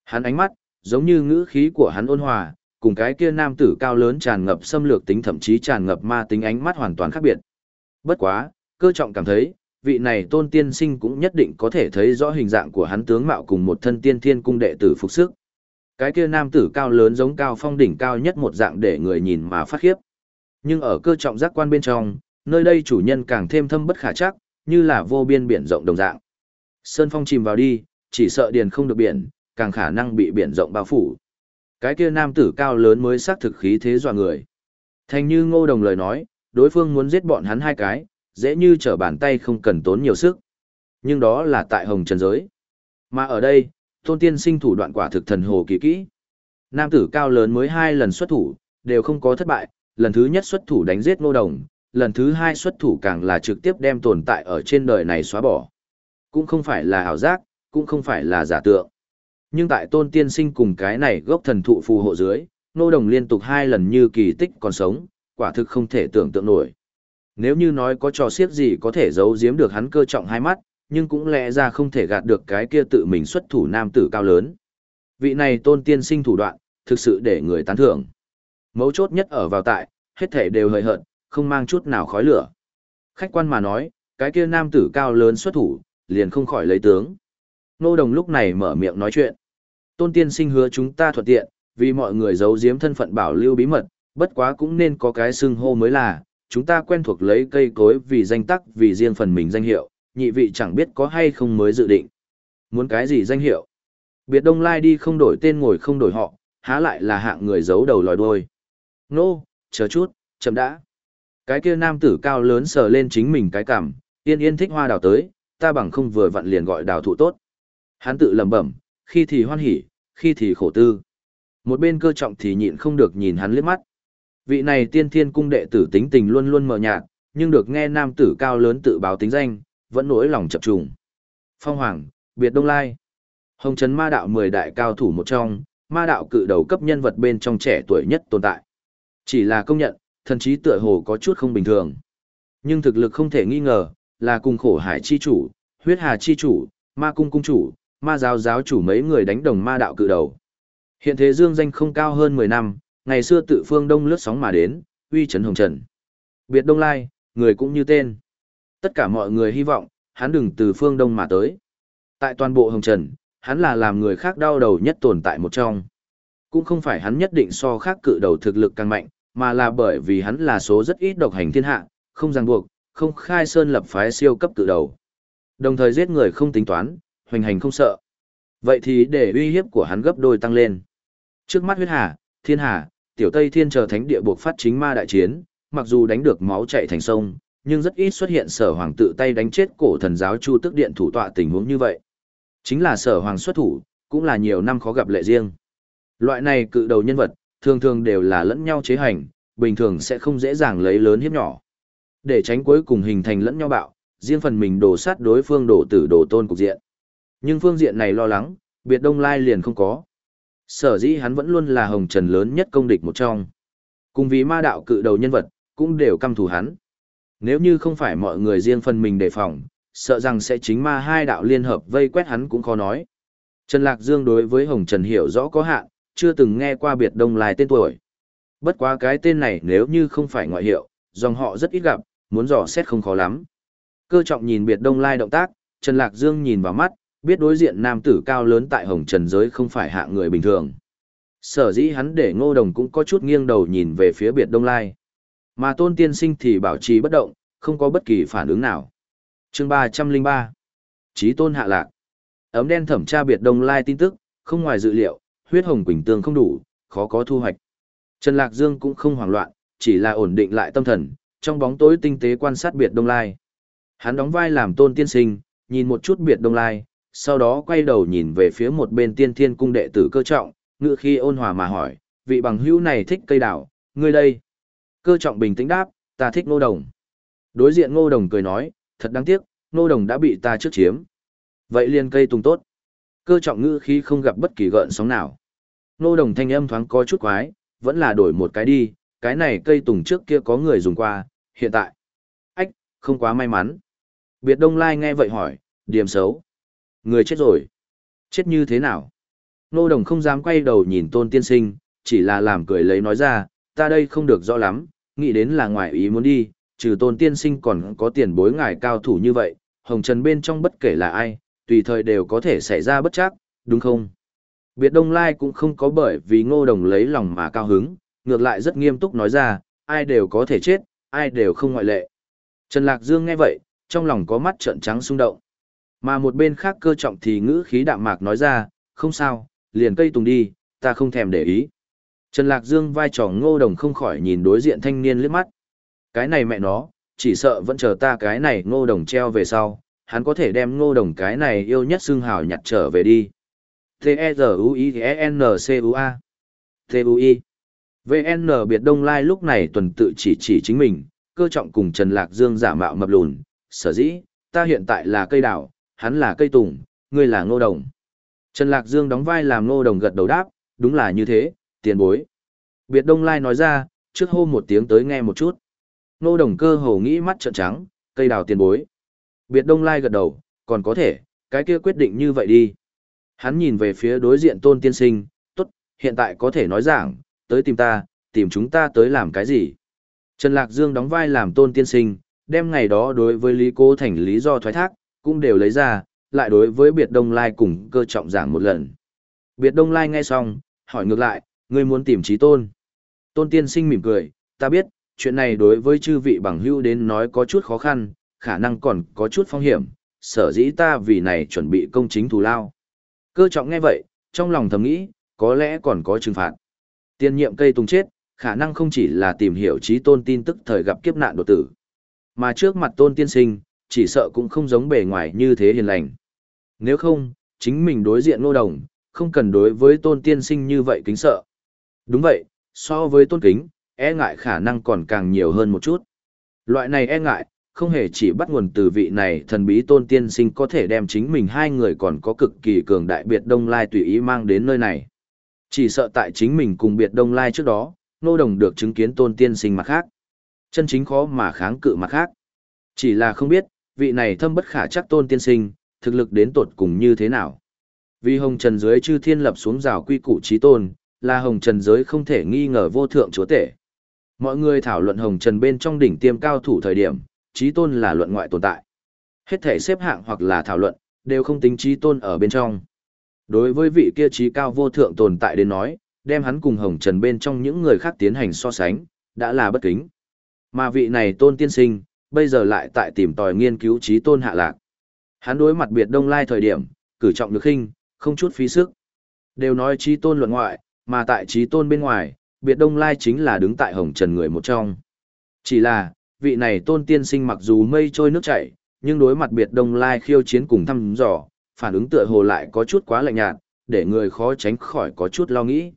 Hắn ánh mắt, giống như ngữ khí của hắn ôn hòa, cùng cái kia nam tử cao lớn tràn ngập xâm lược tính thậm chí tràn ngập ma tính ánh mắt hoàn toàn khác biệt. Bất quá, cơ trọng cảm thấy, vị này tôn tiên sinh cũng nhất định có thể thấy rõ hình dạng của hắn tướng mạo cùng một thân tiên thiên cung đệ tử phục sức. Cái kia nam tử cao lớn giống cao phong đỉnh cao nhất một dạng để người nhìn mà phát khiếp. Nhưng ở cơ trọng giác quan bên trong, nơi đây chủ nhân càng thêm thâm bất khả chắc, như là vô biên biển rộng đồng dạng. Sơn phong chìm vào đi, chỉ sợ điền không được biển, càng khả năng bị biển rộng bao phủ. Cái kia nam tử cao lớn mới xác thực khí thế dọa người. Thành như ngô đồng lời nói, đối phương muốn giết bọn hắn hai cái, dễ như trở bàn tay không cần tốn nhiều sức. Nhưng đó là tại hồng trần giới. Mà ở đây, tôn tiên sinh thủ đoạn quả thực thần hồ kỳ kỹ. Nam tử cao lớn mới hai lần xuất thủ, đều không có thất bại, lần thứ nhất xuất thủ đánh giết ngô đồng, lần thứ hai xuất thủ càng là trực tiếp đem tồn tại ở trên đời này xóa bỏ. Cũng không phải là ảo giác, cũng không phải là giả tượng. Nhưng tại tôn tiên sinh cùng cái này gốc thần thụ phù hộ dưới, Ngô đồng liên tục hai lần như kỳ tích còn sống, quả thực không thể tưởng tượng nổi. Nếu như nói có trò xiếc gì có thể giấu giếm được hắn cơ trọng hai mắt, nhưng cũng lẽ ra không thể gạt được cái kia tự mình xuất thủ nam tử cao lớn. Vị này tôn tiên sinh thủ đoạn, thực sự để người tán thưởng. Mấu chốt nhất ở vào tại, hết thể đều hời hợt, không mang chút nào khói lửa. Khách quan mà nói, cái kia nam tử cao lớn xuất thủ, liền không khỏi lấy tướng. Nô đồng lúc này mở miệng nói chuyện. Tôn tiên sinh hứa chúng ta thuận tiện, vì mọi người giấu giếm thân phận bảo lưu bí mật, bất quá cũng nên có cái xưng hô mới là, chúng ta quen thuộc lấy cây cối vì danh tắc vì riêng phần mình danh hiệu, nhị vị chẳng biết có hay không mới dự định. Muốn cái gì danh hiệu? Biệt Đông Lai đi không đổi tên ngồi không đổi họ, há lại là hạng người giấu đầu lòi đuôi. Nô, chờ chút, chậm đã. Cái kia nam tử cao lớn sờ lên chính mình cái cảm, yên yên thích hoa đào tới, ta bằng không vừa vặn liền gọi đào thụ tốt. Hắn tự lẩm bẩm, khi thì hoan hỉ, khi thì khổ tư. Một bên cơ trọng thì nhịn không được nhìn hắn liếc mắt. Vị này tiên thiên cung đệ tử tính tình luôn luôn mờ nhạt, nhưng được nghe nam tử cao lớn tự báo tính danh, vẫn nỗi lòng chập trùng. Phong Hoàng, Biệt Đông Lai. Hồng Trấn Ma Đạo 10 đại cao thủ một trong, ma đạo cự đầu cấp nhân vật bên trong trẻ tuổi nhất tồn tại. Chỉ là công nhận, thần trí tựa hồ có chút không bình thường. Nhưng thực lực không thể nghi ngờ, là cùng khổ hải chi chủ, huyết hà chi chủ, ma cung cung chủ, ma giáo giáo chủ mấy người đánh đồng ma đạo cự đầu. Hiện thế dương danh không cao hơn 10 năm, ngày xưa tự phương đông lướt sóng mà đến, uy trấn hồng trần. Biệt đông lai, người cũng như tên. Tất cả mọi người hy vọng, hắn đừng từ phương đông mà tới. Tại toàn bộ hồng trần, hắn là làm người khác đau đầu nhất tồn tại một trong. Cũng không phải hắn nhất định so khác cự đầu thực lực càng mạnh, mà là bởi vì hắn là số rất ít độc hành thiên hạ, không ràng buộc, không khai sơn lập phái siêu cấp cự đầu. Đồng thời giết người không tính toán, hoành hành không sợ. Vậy thì để uy hiếp của hắn gấp đôi tăng lên. Trước mắt huyết hà, thiên hà, tiểu tây thiên chờ thánh địa buộc phát chính ma đại chiến, mặc dù đánh được máu chạy thành sông, nhưng rất ít xuất hiện sở hoàng tự tay đánh chết cổ thần giáo chu tức điện thủ tọa tình huống như vậy. Chính là sở hoàng xuất thủ, cũng là nhiều năm khó gặp lệ riêng. Loại này cự đầu nhân vật, thường thường đều là lẫn nhau chế hành, bình thường sẽ không dễ dàng lấy lớn hiếp nhỏ. Để tránh cuối cùng hình thành lẫn nhau bạo, riêng phần mình đổ sát đối phương đổ tử đổ tôn cục diện. Nhưng phương diện này lo lắng, biệt đông lai liền không có. Sở dĩ hắn vẫn luôn là hồng trần lớn nhất công địch một trong. Cùng vì ma đạo cự đầu nhân vật, cũng đều căm thù hắn. Nếu như không phải mọi người riêng phần mình đề phòng, sợ rằng sẽ chính ma hai đạo liên hợp vây quét hắn cũng khó nói. Trần Lạc Dương đối với Hồng Trần hiểu rõ có hạn, chưa từng nghe qua biệt đông lai tên tuổi. Bất quá cái tên này nếu như không phải ngoại hiệu, dòng họ rất ít gặp, muốn dò xét không khó lắm. Cơ trọng nhìn biệt đông lai động tác, Trần Lạc Dương nhìn vào mắt, biết đối diện nam tử cao lớn tại Hồng Trần giới không phải hạ người bình thường. Sở dĩ hắn để ngô đồng cũng có chút nghiêng đầu nhìn về phía biệt đông lai. Mà tôn tiên sinh thì bảo trì bất động, không có bất kỳ phản ứng nào. chương ba trăm linh ba Chí tôn hạ lạc. Ấm đen thẩm tra biệt đông lai tin tức, không ngoài dự liệu, huyết hồng quỳnh tương không đủ, khó có thu hoạch. Trần Lạc Dương cũng không hoảng loạn, chỉ là ổn định lại tâm thần, trong bóng tối tinh tế quan sát biệt đông lai. Hắn đóng vai làm tôn tiên sinh, nhìn một chút biệt đông lai, sau đó quay đầu nhìn về phía một bên tiên thiên cung đệ tử cơ trọng, ngựa khi ôn hòa mà hỏi, vị bằng hữu này thích cây đào, ngươi đây. Cơ trọng bình tĩnh đáp, ta thích ngô đồng. Đối diện ngô đồng cười nói, thật đáng tiếc, ngô đồng đã bị ta trước chiếm. Vậy liền cây tùng tốt. Cơ trọng ngữ khi không gặp bất kỳ gợn sóng nào. Ngô đồng thanh âm thoáng có chút quái, vẫn là đổi một cái đi, cái này cây tùng trước kia có người dùng qua, hiện tại. Ách, không quá may mắn. Biệt Đông Lai nghe vậy hỏi, điểm xấu. Người chết rồi. Chết như thế nào? Nô đồng không dám quay đầu nhìn tôn tiên sinh, chỉ là làm cười lấy nói ra, ta đây không được rõ lắm, nghĩ đến là ngoài ý muốn đi, trừ tôn tiên sinh còn có tiền bối ngài cao thủ như vậy, hồng trần bên trong bất kể là ai, tùy thời đều có thể xảy ra bất chắc, đúng không? Biệt Đông Lai cũng không có bởi vì ngô đồng lấy lòng mà cao hứng, ngược lại rất nghiêm túc nói ra, ai đều có thể chết, ai đều không ngoại lệ. Trần Lạc Dương nghe vậy, trong lòng có mắt trợn trắng xung động. Mà một bên khác cơ trọng thì ngữ khí đạm mạc nói ra, không sao, liền cây tùng đi, ta không thèm để ý. Trần Lạc Dương vai trò ngô đồng không khỏi nhìn đối diện thanh niên liếc mắt. Cái này mẹ nó, chỉ sợ vẫn chờ ta cái này ngô đồng treo về sau, hắn có thể đem ngô đồng cái này yêu nhất xương hào nhặt trở về đi. T-E-Z-U-I-E-N-C-U-A T-U-I VN biệt đông lai lúc này tuần tự chỉ chỉ chính mình, cơ trọng cùng Trần Lạc Dương giả mạo mập lùn, sở dĩ, ta hiện tại là cây đảo, hắn là cây tùng, ngươi là ngô đồng. Trần Lạc Dương đóng vai làm ngô đồng gật đầu đáp, đúng là như thế, tiền bối. Biệt Đông Lai nói ra, trước hô một tiếng tới nghe một chút. nô đồng cơ hồ nghĩ mắt trợn trắng, cây đào tiền bối. Biệt Đông Lai gật đầu, còn có thể, cái kia quyết định như vậy đi. Hắn nhìn về phía đối diện tôn tiên sinh, tốt, hiện tại có thể nói giảng, tới tìm ta, tìm chúng ta tới làm cái gì. Trần Lạc Dương đóng vai làm tôn tiên sinh, đem ngày đó đối với Lý Cố Thành lý do thoái thác, cũng đều lấy ra, lại đối với biệt đông lai cùng cơ trọng giảng một lần. Biệt đông lai nghe xong, hỏi ngược lại, ngươi muốn tìm trí tôn. Tôn tiên sinh mỉm cười, ta biết, chuyện này đối với chư vị bằng hữu đến nói có chút khó khăn, khả năng còn có chút phong hiểm, sở dĩ ta vì này chuẩn bị công chính thù lao. Cơ trọng nghe vậy, trong lòng thầm nghĩ, có lẽ còn có trừng phạt. Tiên nhiệm cây tùng chết, khả năng không chỉ là tìm hiểu trí tôn tin tức thời gặp kiếp nạn đột tử. Mà trước mặt tôn tiên sinh, chỉ sợ cũng không giống bề ngoài như thế hiền lành. Nếu không, chính mình đối diện ngô đồng, không cần đối với tôn tiên sinh như vậy kính sợ. Đúng vậy, so với tôn kính, e ngại khả năng còn càng nhiều hơn một chút. Loại này e ngại, không hề chỉ bắt nguồn từ vị này thần bí tôn tiên sinh có thể đem chính mình hai người còn có cực kỳ cường đại biệt đông lai tùy ý mang đến nơi này. Chỉ sợ tại chính mình cùng biệt đông lai trước đó, nô đồng được chứng kiến tôn tiên sinh mặt khác. Chân chính khó mà kháng cự mặt khác. Chỉ là không biết, vị này thâm bất khả chắc tôn tiên sinh, thực lực đến tột cùng như thế nào. Vì hồng trần dưới chư thiên lập xuống rào quy củ trí tôn, là hồng trần giới không thể nghi ngờ vô thượng chúa tể. Mọi người thảo luận hồng trần bên trong đỉnh tiêm cao thủ thời điểm, trí tôn là luận ngoại tồn tại. Hết thể xếp hạng hoặc là thảo luận, đều không tính trí tôn ở bên trong. Đối với vị kia trí cao vô thượng tồn tại đến nói, đem hắn cùng hồng trần bên trong những người khác tiến hành so sánh, đã là bất kính. Mà vị này tôn tiên sinh, bây giờ lại tại tìm tòi nghiên cứu trí tôn hạ lạc. Hắn đối mặt biệt đông lai thời điểm, cử trọng được khinh, không chút phí sức. Đều nói trí tôn luận ngoại, mà tại trí tôn bên ngoài, biệt đông lai chính là đứng tại hồng trần người một trong. Chỉ là, vị này tôn tiên sinh mặc dù mây trôi nước chảy, nhưng đối mặt biệt đông lai khiêu chiến cùng thăm dò, phản ứng tựa hồ lại có chút quá lạnh nhạt, để người khó tránh khỏi có chút lo nghĩ.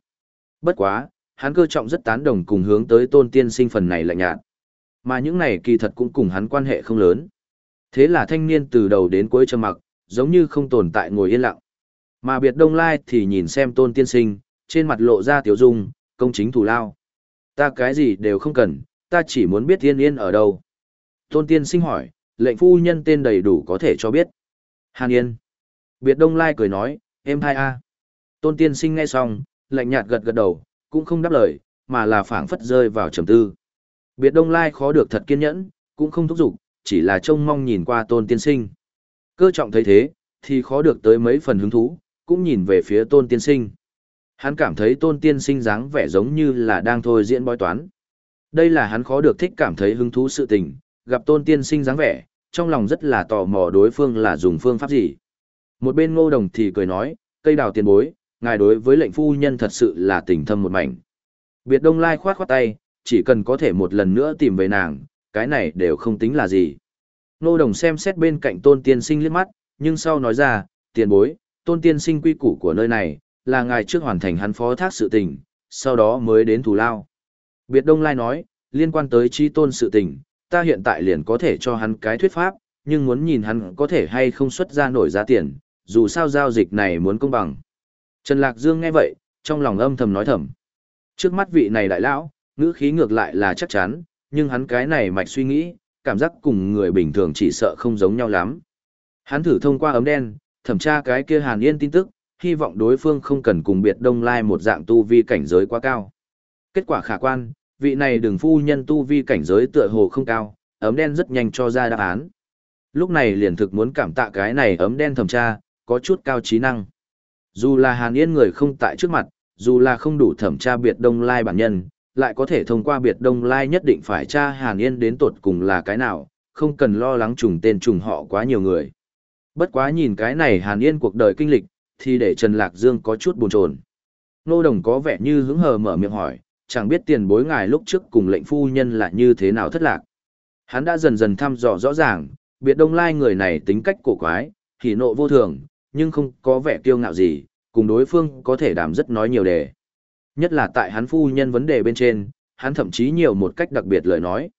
Bất quá, hắn cơ trọng rất tán đồng cùng hướng tới tôn tiên sinh phần này lạnh nhạt. Mà những này kỳ thật cũng cùng hắn quan hệ không lớn. Thế là thanh niên từ đầu đến cuối trầm mặc, giống như không tồn tại ngồi yên lặng. Mà biệt đông lai thì nhìn xem tôn tiên sinh, trên mặt lộ ra tiểu dung, công chính thủ lao. Ta cái gì đều không cần, ta chỉ muốn biết thiên yên ở đâu. Tôn tiên sinh hỏi, lệnh phu nhân tên đầy đủ có thể cho biết. Hàn yên. Biệt đông lai cười nói, em hai a. Tôn tiên sinh nghe xong, lạnh nhạt gật gật đầu, cũng không đáp lời, mà là phảng phất rơi vào trầm tư. Biệt đông lai khó được thật kiên nhẫn, cũng không thúc giục, chỉ là trông mong nhìn qua tôn tiên sinh. Cơ trọng thấy thế, thì khó được tới mấy phần hứng thú, cũng nhìn về phía tôn tiên sinh. Hắn cảm thấy tôn tiên sinh dáng vẻ giống như là đang thôi diễn bói toán. Đây là hắn khó được thích cảm thấy hứng thú sự tình, gặp tôn tiên sinh dáng vẻ, trong lòng rất là tò mò đối phương là dùng phương pháp gì. Một bên ngô đồng thì cười nói, cây đào tiền bối, ngài đối với lệnh phu nhân thật sự là tình thâm một mảnh. Biệt đông lai khoát khoát tay, chỉ cần có thể một lần nữa tìm về nàng, cái này đều không tính là gì. Ngô đồng xem xét bên cạnh tôn tiên sinh liếc mắt, nhưng sau nói ra, tiền bối, tôn tiên sinh quy củ của nơi này, là ngài trước hoàn thành hắn phó thác sự tình, sau đó mới đến thù lao. Biệt Đông Lai nói, liên quan tới chi tôn sự tình, ta hiện tại liền có thể cho hắn cái thuyết pháp, nhưng muốn nhìn hắn có thể hay không xuất ra nổi giá tiền, dù sao giao dịch này muốn công bằng. Trần Lạc Dương nghe vậy, trong lòng âm thầm nói thầm. Trước mắt vị này đại lão, ngữ khí ngược lại là chắc chắn, nhưng hắn cái này mạch suy nghĩ, cảm giác cùng người bình thường chỉ sợ không giống nhau lắm. Hắn thử thông qua ấm đen, thẩm tra cái kia Hàn Yên tin tức, hy vọng đối phương không cần cùng biệt đông lai một dạng tu vi cảnh giới quá cao. Kết quả khả quan, vị này đừng phu nhân tu vi cảnh giới tựa hồ không cao, ấm đen rất nhanh cho ra đáp án. Lúc này liền thực muốn cảm tạ cái này ấm đen thẩm tra, có chút cao trí năng. Dù là Hàn Yên người không tại trước mặt, dù là không đủ thẩm tra biệt đông lai bản nhân, lại có thể thông qua biệt đông lai nhất định phải tra Hàn Yên đến tột cùng là cái nào, không cần lo lắng trùng tên trùng họ quá nhiều người. Bất quá nhìn cái này Hàn Yên cuộc đời kinh lịch, thì để Trần Lạc Dương có chút buồn chồn. Nô Đồng có vẻ như hứng hờ mở miệng hỏi, chẳng biết tiền bối ngài lúc trước cùng lệnh phu nhân là như thế nào thất lạc. Hắn đã dần dần thăm dò rõ ràng, biệt đông lai người này tính cách cổ quái, hỉ nộ vô thường, nhưng không có vẻ kiêu ngạo gì, cùng đối phương có thể đảm rất nói nhiều đề. Nhất là tại hắn phu nhân vấn đề bên trên, hắn thậm chí nhiều một cách đặc biệt lời nói.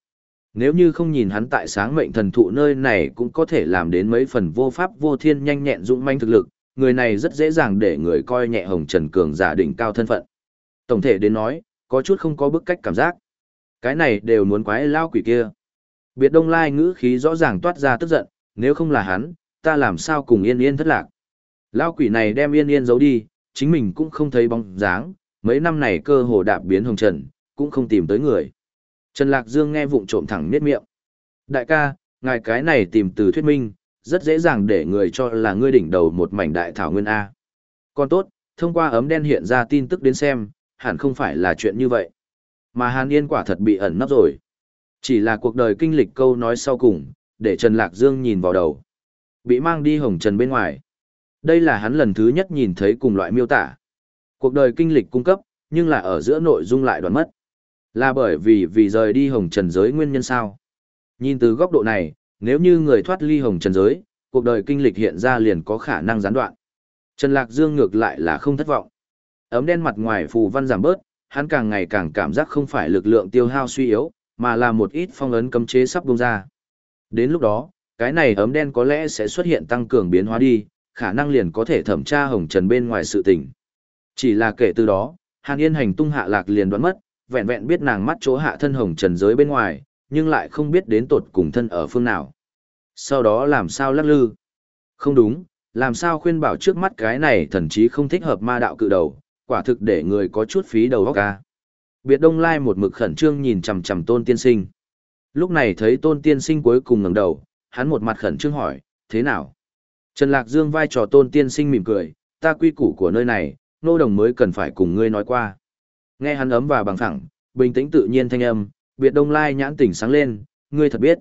Nếu như không nhìn hắn tại sáng mệnh thần thụ nơi này cũng có thể làm đến mấy phần vô pháp vô thiên nhanh nhẹn dũng manh thực lực, người này rất dễ dàng để người coi nhẹ Hồng Trần Cường giả đỉnh cao thân phận. Tổng thể đến nói, có chút không có bức cách cảm giác. Cái này đều muốn quái lao quỷ kia. Biệt Đông Lai ngữ khí rõ ràng toát ra tức giận, nếu không là hắn, ta làm sao cùng yên yên thất lạc. Lao quỷ này đem yên yên giấu đi, chính mình cũng không thấy bóng dáng, mấy năm này cơ hồ đạp biến hồng trần, cũng không tìm tới người. Trần Lạc Dương nghe vụng trộm thẳng miết miệng. Đại ca, ngài cái này tìm từ thuyết minh, rất dễ dàng để người cho là ngươi đỉnh đầu một mảnh đại thảo nguyên A. Còn tốt, thông qua ấm đen hiện ra tin tức đến xem, hẳn không phải là chuyện như vậy. Mà Hàn Yên quả thật bị ẩn nấp rồi. Chỉ là cuộc đời kinh lịch câu nói sau cùng, để Trần Lạc Dương nhìn vào đầu. Bị mang đi hồng trần bên ngoài. Đây là hắn lần thứ nhất nhìn thấy cùng loại miêu tả. Cuộc đời kinh lịch cung cấp, nhưng là ở giữa nội dung lại đoạn mất. Là bởi vì vì rời đi hồng trần giới nguyên nhân sao. Nhìn từ góc độ này, nếu như người thoát ly hồng trần giới, cuộc đời kinh lịch hiện ra liền có khả năng gián đoạn. Trần Lạc Dương ngược lại là không thất vọng. Ấm đen mặt ngoài phù văn giảm bớt, hắn càng ngày càng cảm giác không phải lực lượng tiêu hao suy yếu, mà là một ít phong ấn cấm chế sắp bung ra. Đến lúc đó, cái này ấm đen có lẽ sẽ xuất hiện tăng cường biến hóa đi, khả năng liền có thể thẩm tra hồng trần bên ngoài sự tình. Chỉ là kể từ đó, Hàn Yên hành tung hạ lạc liền đoán mất, vẹn vẹn biết nàng mắt chỗ hạ thân hồng trần giới bên ngoài, nhưng lại không biết đến tột cùng thân ở phương nào. Sau đó làm sao lắc lư? Không đúng, làm sao khuyên bảo trước mắt cái này thần chí không thích hợp ma đạo cự đầu, quả thực để người có chút phí đầu óc ca. Biệt Đông Lai một mực khẩn trương nhìn chằm chằm Tôn Tiên Sinh. Lúc này thấy Tôn Tiên Sinh cuối cùng ngẩng đầu, hắn một mặt khẩn trương hỏi, thế nào? Trần Lạc Dương vai trò Tôn Tiên Sinh mỉm cười, ta quy củ của nơi này, nô đồng mới cần phải cùng ngươi nói qua. Nghe hắn ấm và bằng thẳng, bình tĩnh tự nhiên thanh âm, Biệt Đông Lai nhãn tỉnh sáng lên, ngươi thật biết.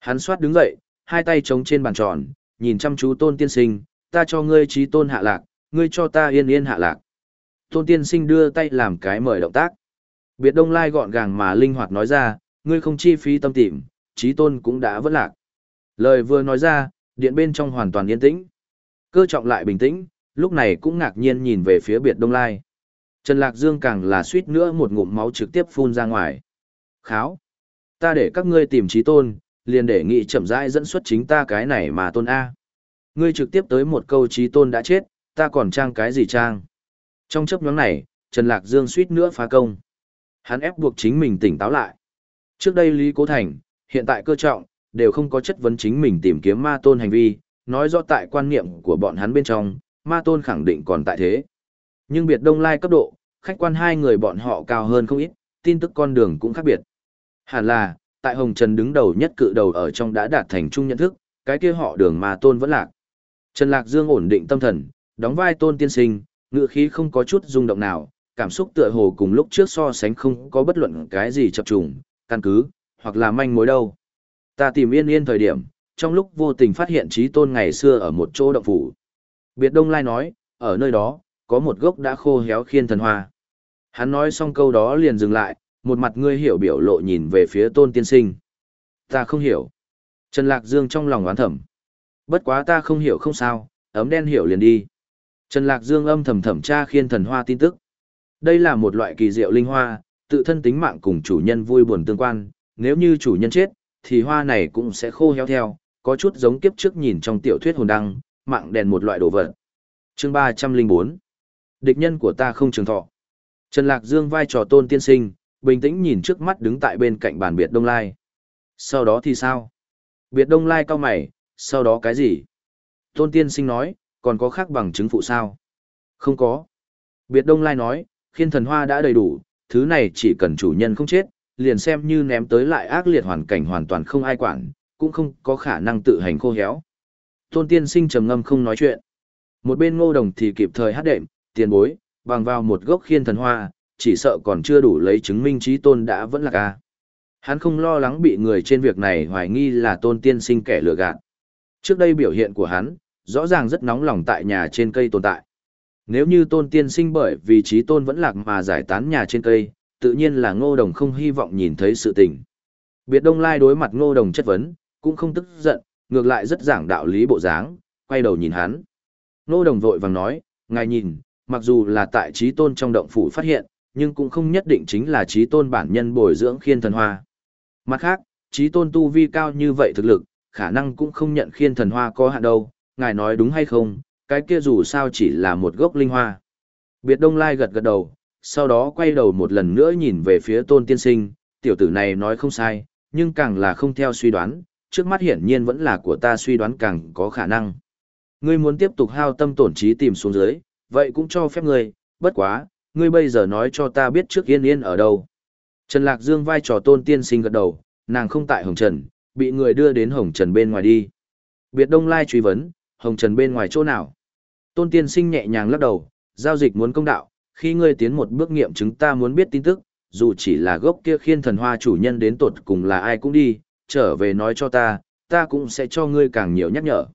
Hắn xoát đứng dậy, hai tay chống trên bàn tròn, nhìn chăm chú Tôn Tiên Sinh, ta cho ngươi trí tôn hạ lạc, ngươi cho ta yên yên hạ lạc. Tôn Tiên Sinh đưa tay làm cái mời động tác. Biệt Đông Lai gọn gàng mà linh hoạt nói ra, ngươi không chi phí tâm tìm, trí tôn cũng đã vất lạc. Lời vừa nói ra, điện bên trong hoàn toàn yên tĩnh. Cơ trọng lại bình tĩnh, lúc này cũng ngạc nhiên nhìn về phía biệt Đông Lai. Trần Lạc Dương càng là suýt nữa một ngụm máu trực tiếp phun ra ngoài. Kháo! Ta để các ngươi tìm trí tôn, liền để nghị chậm rãi dẫn xuất chính ta cái này mà tôn A. Ngươi trực tiếp tới một câu trí tôn đã chết, ta còn trang cái gì trang? Trong chấp nhóm này, Trần Lạc Dương suýt nữa phá công. Hắn ép buộc chính mình tỉnh táo lại. Trước đây Lý Cố Thành, hiện tại cơ trọng, đều không có chất vấn chính mình tìm kiếm ma tôn hành vi, nói rõ tại quan niệm của bọn hắn bên trong, ma tôn khẳng định còn tại thế. Nhưng biệt đông lai cấp độ, khách quan hai người bọn họ cao hơn không ít, tin tức con đường cũng khác biệt. Hẳn là, tại Hồng Trần đứng đầu nhất cự đầu ở trong đã đạt thành chung nhận thức, cái kia họ đường mà tôn vẫn lạc. Trần Lạc Dương ổn định tâm thần, đóng vai tôn tiên sinh, ngựa khí không có chút rung động nào, cảm xúc tựa hồ cùng lúc trước so sánh không có bất luận cái gì chập trùng, căn cứ, hoặc là manh mối đâu. Ta tìm yên yên thời điểm, trong lúc vô tình phát hiện trí tôn ngày xưa ở một chỗ động phủ. Biệt Đông Lai nói, ở nơi đó, có một gốc đã khô héo khiên thần hoa. Hắn nói xong câu đó liền dừng lại, một mặt ngươi hiểu biểu lộ nhìn về phía tôn tiên sinh. Ta không hiểu. Trần Lạc Dương trong lòng oán thẩm. Bất quá ta không hiểu không sao, ấm đen hiểu liền đi. Trần Lạc Dương âm thầm thẩm tra khiên thần hoa tin tức. Đây là một loại kỳ diệu linh hoa, tự thân tính mạng cùng chủ nhân vui buồn tương quan, nếu như chủ nhân chết, thì hoa này cũng sẽ khô héo theo, có chút giống kiếp trước nhìn trong tiểu thuyết hồn đăng, mạng đèn một loại đồ vật. Chương 304 Địch nhân của ta không trường thọ. Trần Lạc Dương vai trò tôn tiên sinh, bình tĩnh nhìn trước mắt đứng tại bên cạnh bàn biệt Đông Lai. Sau đó thì sao? Biệt Đông Lai cao mày, sau đó cái gì? Tôn tiên sinh nói, còn có khác bằng chứng phụ sao? Không có. Biệt Đông Lai nói, khiên thần hoa đã đầy đủ, thứ này chỉ cần chủ nhân không chết, liền xem như ném tới lại ác liệt hoàn cảnh hoàn toàn không ai quản, cũng không có khả năng tự hành khô héo. Tôn tiên sinh trầm ngâm không nói chuyện. Một bên ngô đồng thì kịp thời hát đệm, tiền bối, bằng vào một gốc khiên thần hoa, chỉ sợ còn chưa đủ lấy chứng minh trí tôn đã vẫn là ca. Hắn không lo lắng bị người trên việc này hoài nghi là tôn tiên sinh kẻ lừa gạt. Trước đây biểu hiện của hắn, rõ ràng rất nóng lòng tại nhà trên cây tồn tại. Nếu như tôn tiên sinh bởi vì trí tôn vẫn lạc mà giải tán nhà trên cây, tự nhiên là ngô đồng không hy vọng nhìn thấy sự tình. Biệt đông lai đối mặt ngô đồng chất vấn, cũng không tức giận, ngược lại rất giảng đạo lý bộ dáng, quay đầu nhìn hắn. Ngô đồng vội vàng nói, ngài nhìn, mặc dù là tại trí tôn trong động phủ phát hiện, nhưng cũng không nhất định chính là trí tôn bản nhân bồi dưỡng khiên thần hoa. Mặt khác, trí tôn tu vi cao như vậy thực lực, khả năng cũng không nhận khiên thần hoa có hạn đâu, ngài nói đúng hay không, cái kia dù sao chỉ là một gốc linh hoa. Biệt Đông Lai gật gật đầu, sau đó quay đầu một lần nữa nhìn về phía tôn tiên sinh, tiểu tử này nói không sai, nhưng càng là không theo suy đoán, trước mắt hiển nhiên vẫn là của ta suy đoán càng có khả năng. Ngươi muốn tiếp tục hao tâm tổn trí tìm xuống dưới, vậy cũng cho phép ngươi, bất quá, ngươi bây giờ nói cho ta biết trước yên yên ở đâu. Trần Lạc Dương vai trò tôn tiên sinh gật đầu, nàng không tại Hồng Trần, bị người đưa đến Hồng Trần bên ngoài đi. Biệt Đông Lai truy vấn, Hồng Trần bên ngoài chỗ nào? Tôn tiên sinh nhẹ nhàng lắc đầu, giao dịch muốn công đạo, khi ngươi tiến một bước nghiệm chứng ta muốn biết tin tức, dù chỉ là gốc kia khiên thần hoa chủ nhân đến tột cùng là ai cũng đi, trở về nói cho ta, ta cũng sẽ cho ngươi càng nhiều nhắc nhở.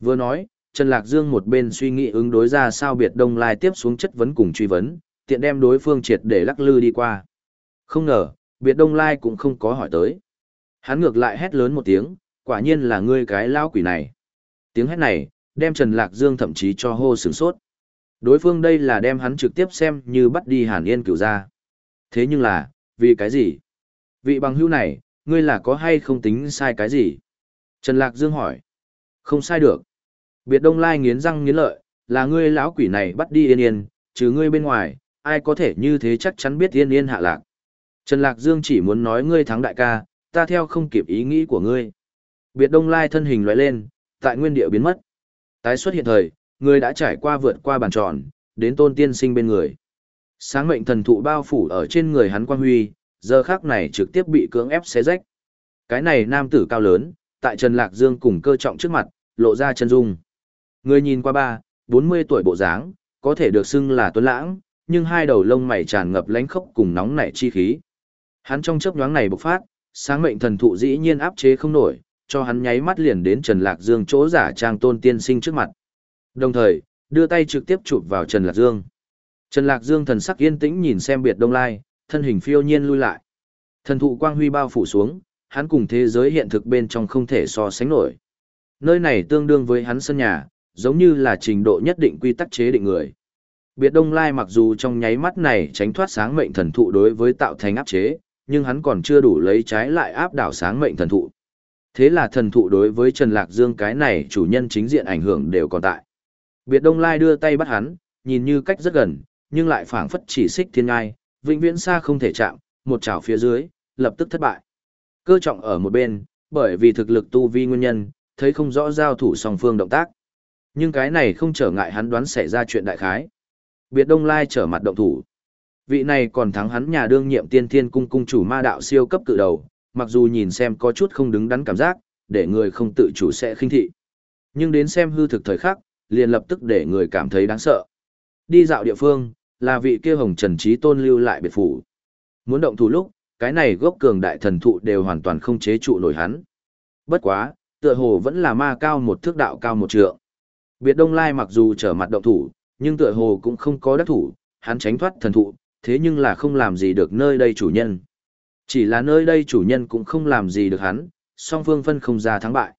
Vừa nói, Trần Lạc Dương một bên suy nghĩ ứng đối ra sao biệt đông lai tiếp xuống chất vấn cùng truy vấn, tiện đem đối phương triệt để lắc lư đi qua. Không ngờ, biệt đông lai cũng không có hỏi tới. Hắn ngược lại hét lớn một tiếng, quả nhiên là ngươi cái lão quỷ này. Tiếng hét này, đem Trần Lạc Dương thậm chí cho hô sửng sốt. Đối phương đây là đem hắn trực tiếp xem như bắt đi Hàn Yên cửu ra. Thế nhưng là, vì cái gì? Vị bằng hữu này, ngươi là có hay không tính sai cái gì? Trần Lạc Dương hỏi. Không sai được. Biệt Đông Lai nghiến răng nghiến lợi, là ngươi lão quỷ này bắt đi yên yên, chứ ngươi bên ngoài, ai có thể như thế chắc chắn biết yên yên hạ lạc. Trần Lạc Dương chỉ muốn nói ngươi thắng đại ca, ta theo không kịp ý nghĩ của ngươi. Biệt Đông Lai thân hình lóe lên, tại nguyên địa biến mất. Tái xuất hiện thời, ngươi đã trải qua vượt qua bàn tròn, đến tôn tiên sinh bên người. Sáng mệnh thần thụ bao phủ ở trên người hắn quan huy, giờ khác này trực tiếp bị cưỡng ép xé rách. Cái này nam tử cao lớn, tại Trần Lạc Dương cùng cơ trọng trước mặt, lộ ra chân dung. Người nhìn qua ba, 40 tuổi bộ dáng, có thể được xưng là tuấn lãng, nhưng hai đầu lông mày tràn ngập lánh khốc cùng nóng nảy chi khí. Hắn trong chớp nhoáng này bộc phát, sáng mệnh thần thụ dĩ nhiên áp chế không nổi, cho hắn nháy mắt liền đến Trần Lạc Dương chỗ giả trang tôn tiên sinh trước mặt. Đồng thời, đưa tay trực tiếp chụp vào Trần Lạc Dương. Trần Lạc Dương thần sắc yên tĩnh nhìn xem biệt đông lai, thân hình phiêu nhiên lui lại. Thần thụ quang huy bao phủ xuống, hắn cùng thế giới hiện thực bên trong không thể so sánh nổi. Nơi này tương đương với hắn sân nhà, giống như là trình độ nhất định quy tắc chế định người. Biệt Đông Lai mặc dù trong nháy mắt này tránh thoát sáng mệnh thần thụ đối với tạo thành áp chế, nhưng hắn còn chưa đủ lấy trái lại áp đảo sáng mệnh thần thụ. Thế là thần thụ đối với Trần Lạc Dương cái này chủ nhân chính diện ảnh hưởng đều còn tại. Biệt Đông Lai đưa tay bắt hắn, nhìn như cách rất gần, nhưng lại phảng phất chỉ xích thiên ngai, vĩnh viễn xa không thể chạm, một chảo phía dưới, lập tức thất bại. Cơ trọng ở một bên, bởi vì thực lực tu vi nguyên nhân, thấy không rõ giao thủ song phương động tác. Nhưng cái này không trở ngại hắn đoán xảy ra chuyện đại khái. Biệt Đông Lai trở mặt động thủ. Vị này còn thắng hắn nhà đương nhiệm tiên thiên cung cung chủ ma đạo siêu cấp cự đầu, mặc dù nhìn xem có chút không đứng đắn cảm giác, để người không tự chủ sẽ khinh thị. Nhưng đến xem hư thực thời khắc, liền lập tức để người cảm thấy đáng sợ. Đi dạo địa phương, là vị kia hồng trần trí tôn lưu lại biệt phủ. Muốn động thủ lúc, cái này gốc cường đại thần thụ đều hoàn toàn không chế trụ nổi hắn. Bất quá, tựa hồ vẫn là ma cao một thước đạo cao một trượng. Biệt Đông Lai mặc dù trở mặt động thủ, nhưng tựa hồ cũng không có đắc thủ, hắn tránh thoát thần thụ, thế nhưng là không làm gì được nơi đây chủ nhân. Chỉ là nơi đây chủ nhân cũng không làm gì được hắn, song phương phân không ra thắng bại.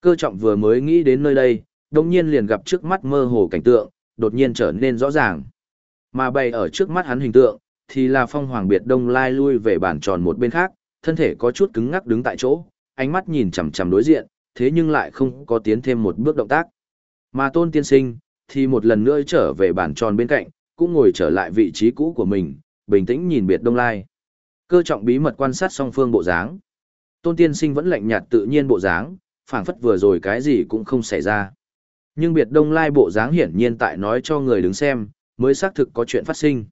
Cơ trọng vừa mới nghĩ đến nơi đây, đồng nhiên liền gặp trước mắt mơ hồ cảnh tượng, đột nhiên trở nên rõ ràng. Mà bày ở trước mắt hắn hình tượng, thì là phong hoàng biệt đông lai lui về bản tròn một bên khác, thân thể có chút cứng ngắc đứng tại chỗ, ánh mắt nhìn chằm chằm đối diện, thế nhưng lại không có tiến thêm một bước động tác. Mà tôn tiên sinh, thì một lần nữa trở về bản tròn bên cạnh, cũng ngồi trở lại vị trí cũ của mình, bình tĩnh nhìn biệt đông lai. Cơ trọng bí mật quan sát song phương bộ dáng. Tôn tiên sinh vẫn lạnh nhạt tự nhiên bộ dáng, phảng phất vừa rồi cái gì cũng không xảy ra. Nhưng biệt đông lai bộ dáng hiển nhiên tại nói cho người đứng xem, mới xác thực có chuyện phát sinh.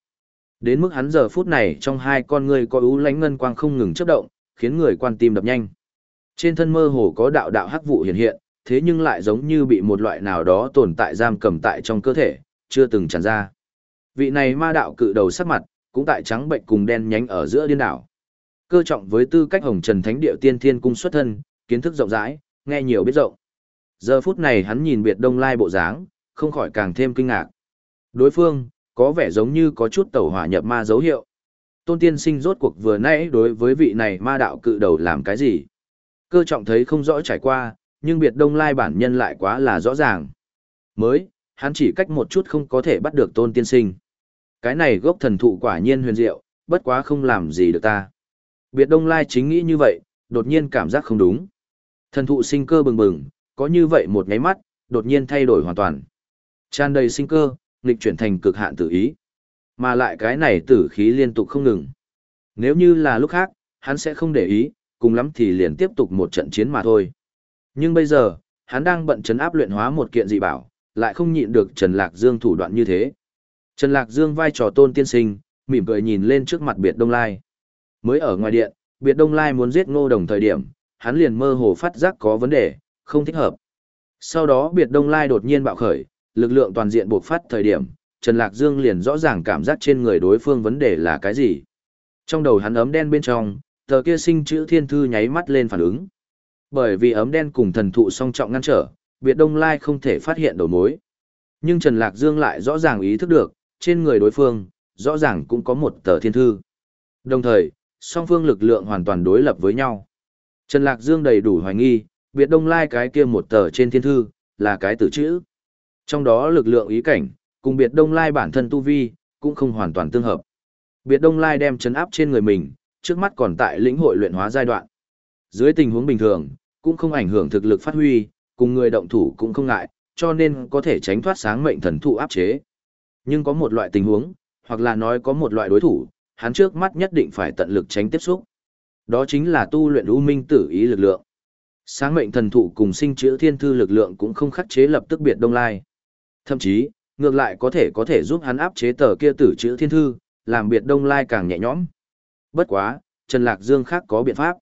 Đến mức hắn giờ phút này trong hai con người có ưu lánh ngân quang không ngừng chớp động, khiến người quan tim đập nhanh. Trên thân mơ hồ có đạo đạo hắc vụ hiện hiện, thế nhưng lại giống như bị một loại nào đó tồn tại giam cầm tại trong cơ thể, chưa từng tràn ra. Vị này ma đạo cự đầu sắc mặt, cũng tại trắng bệnh cùng đen nhánh ở giữa điên đảo. Cơ trọng với tư cách hồng trần thánh địa tiên thiên cung xuất thân, kiến thức rộng rãi, nghe nhiều biết rộng. Giờ phút này hắn nhìn biệt đông lai bộ dáng, không khỏi càng thêm kinh ngạc. Đối phương, có vẻ giống như có chút tẩu hỏa nhập ma dấu hiệu. Tôn tiên sinh rốt cuộc vừa nãy đối với vị này ma đạo cự đầu làm cái gì? Cơ trọng thấy không rõ trải qua, nhưng biệt đông lai bản nhân lại quá là rõ ràng. Mới, hắn chỉ cách một chút không có thể bắt được tôn tiên sinh. Cái này gốc thần thụ quả nhiên huyền diệu, bất quá không làm gì được ta. Biệt đông lai chính nghĩ như vậy, đột nhiên cảm giác không đúng. Thần thụ sinh cơ bừng bừng, có như vậy một nháy mắt, đột nhiên thay đổi hoàn toàn. Tràn đầy sinh cơ, nghịch chuyển thành cực hạn tử ý. Mà lại cái này tử khí liên tục không ngừng. Nếu như là lúc khác, hắn sẽ không để ý, cùng lắm thì liền tiếp tục một trận chiến mà thôi. Nhưng bây giờ, hắn đang bận chấn áp luyện hóa một kiện dị bảo, lại không nhịn được Trần Lạc Dương thủ đoạn như thế. Trần Lạc Dương vai trò tôn tiên sinh, mỉm cười nhìn lên trước mặt biệt Đông Lai. Mới ở ngoài điện, biệt Đông Lai muốn giết ngô đồng thời điểm, hắn liền mơ hồ phát giác có vấn đề, không thích hợp. Sau đó biệt Đông Lai đột nhiên bạo khởi, lực lượng toàn diện buộc phát thời điểm, Trần Lạc Dương liền rõ ràng cảm giác trên người đối phương vấn đề là cái gì. Trong đầu hắn ấm đen bên trong, tờ kia sinh chữ thiên thư nháy mắt lên phản ứng. Bởi vì ấm đen cùng thần thụ song trọng ngăn trở, biệt đông lai không thể phát hiện đầu mối. Nhưng Trần Lạc Dương lại rõ ràng ý thức được, trên người đối phương, rõ ràng cũng có một tờ thiên thư. Đồng thời, song phương lực lượng hoàn toàn đối lập với nhau. Trần Lạc Dương đầy đủ hoài nghi, biệt đông lai cái kia một tờ trên thiên thư, là cái tử chữ. Trong đó lực lượng ý cảnh, cùng biệt đông lai bản thân tu vi, cũng không hoàn toàn tương hợp. Biệt Đông Lai đem chấn áp trên người mình, trước mắt còn tại lĩnh hội luyện hóa giai đoạn. Dưới tình huống bình thường, cũng không ảnh hưởng thực lực phát huy, cùng người động thủ cũng không ngại, cho nên có thể tránh thoát sáng mệnh thần thụ áp chế. Nhưng có một loại tình huống, hoặc là nói có một loại đối thủ, hắn trước mắt nhất định phải tận lực tránh tiếp xúc. Đó chính là tu luyện u minh tử ý lực lượng. Sáng mệnh thần thụ cùng sinh chữa thiên thư lực lượng cũng không khắc chế lập tức biệt đông lai. Thậm chí, ngược lại có thể có thể giúp hắn áp chế tờ kia tử chữa thiên thư, làm biệt đông lai càng nhẹ nhõm. Bất quá, Trần Lạc Dương khác có biện pháp.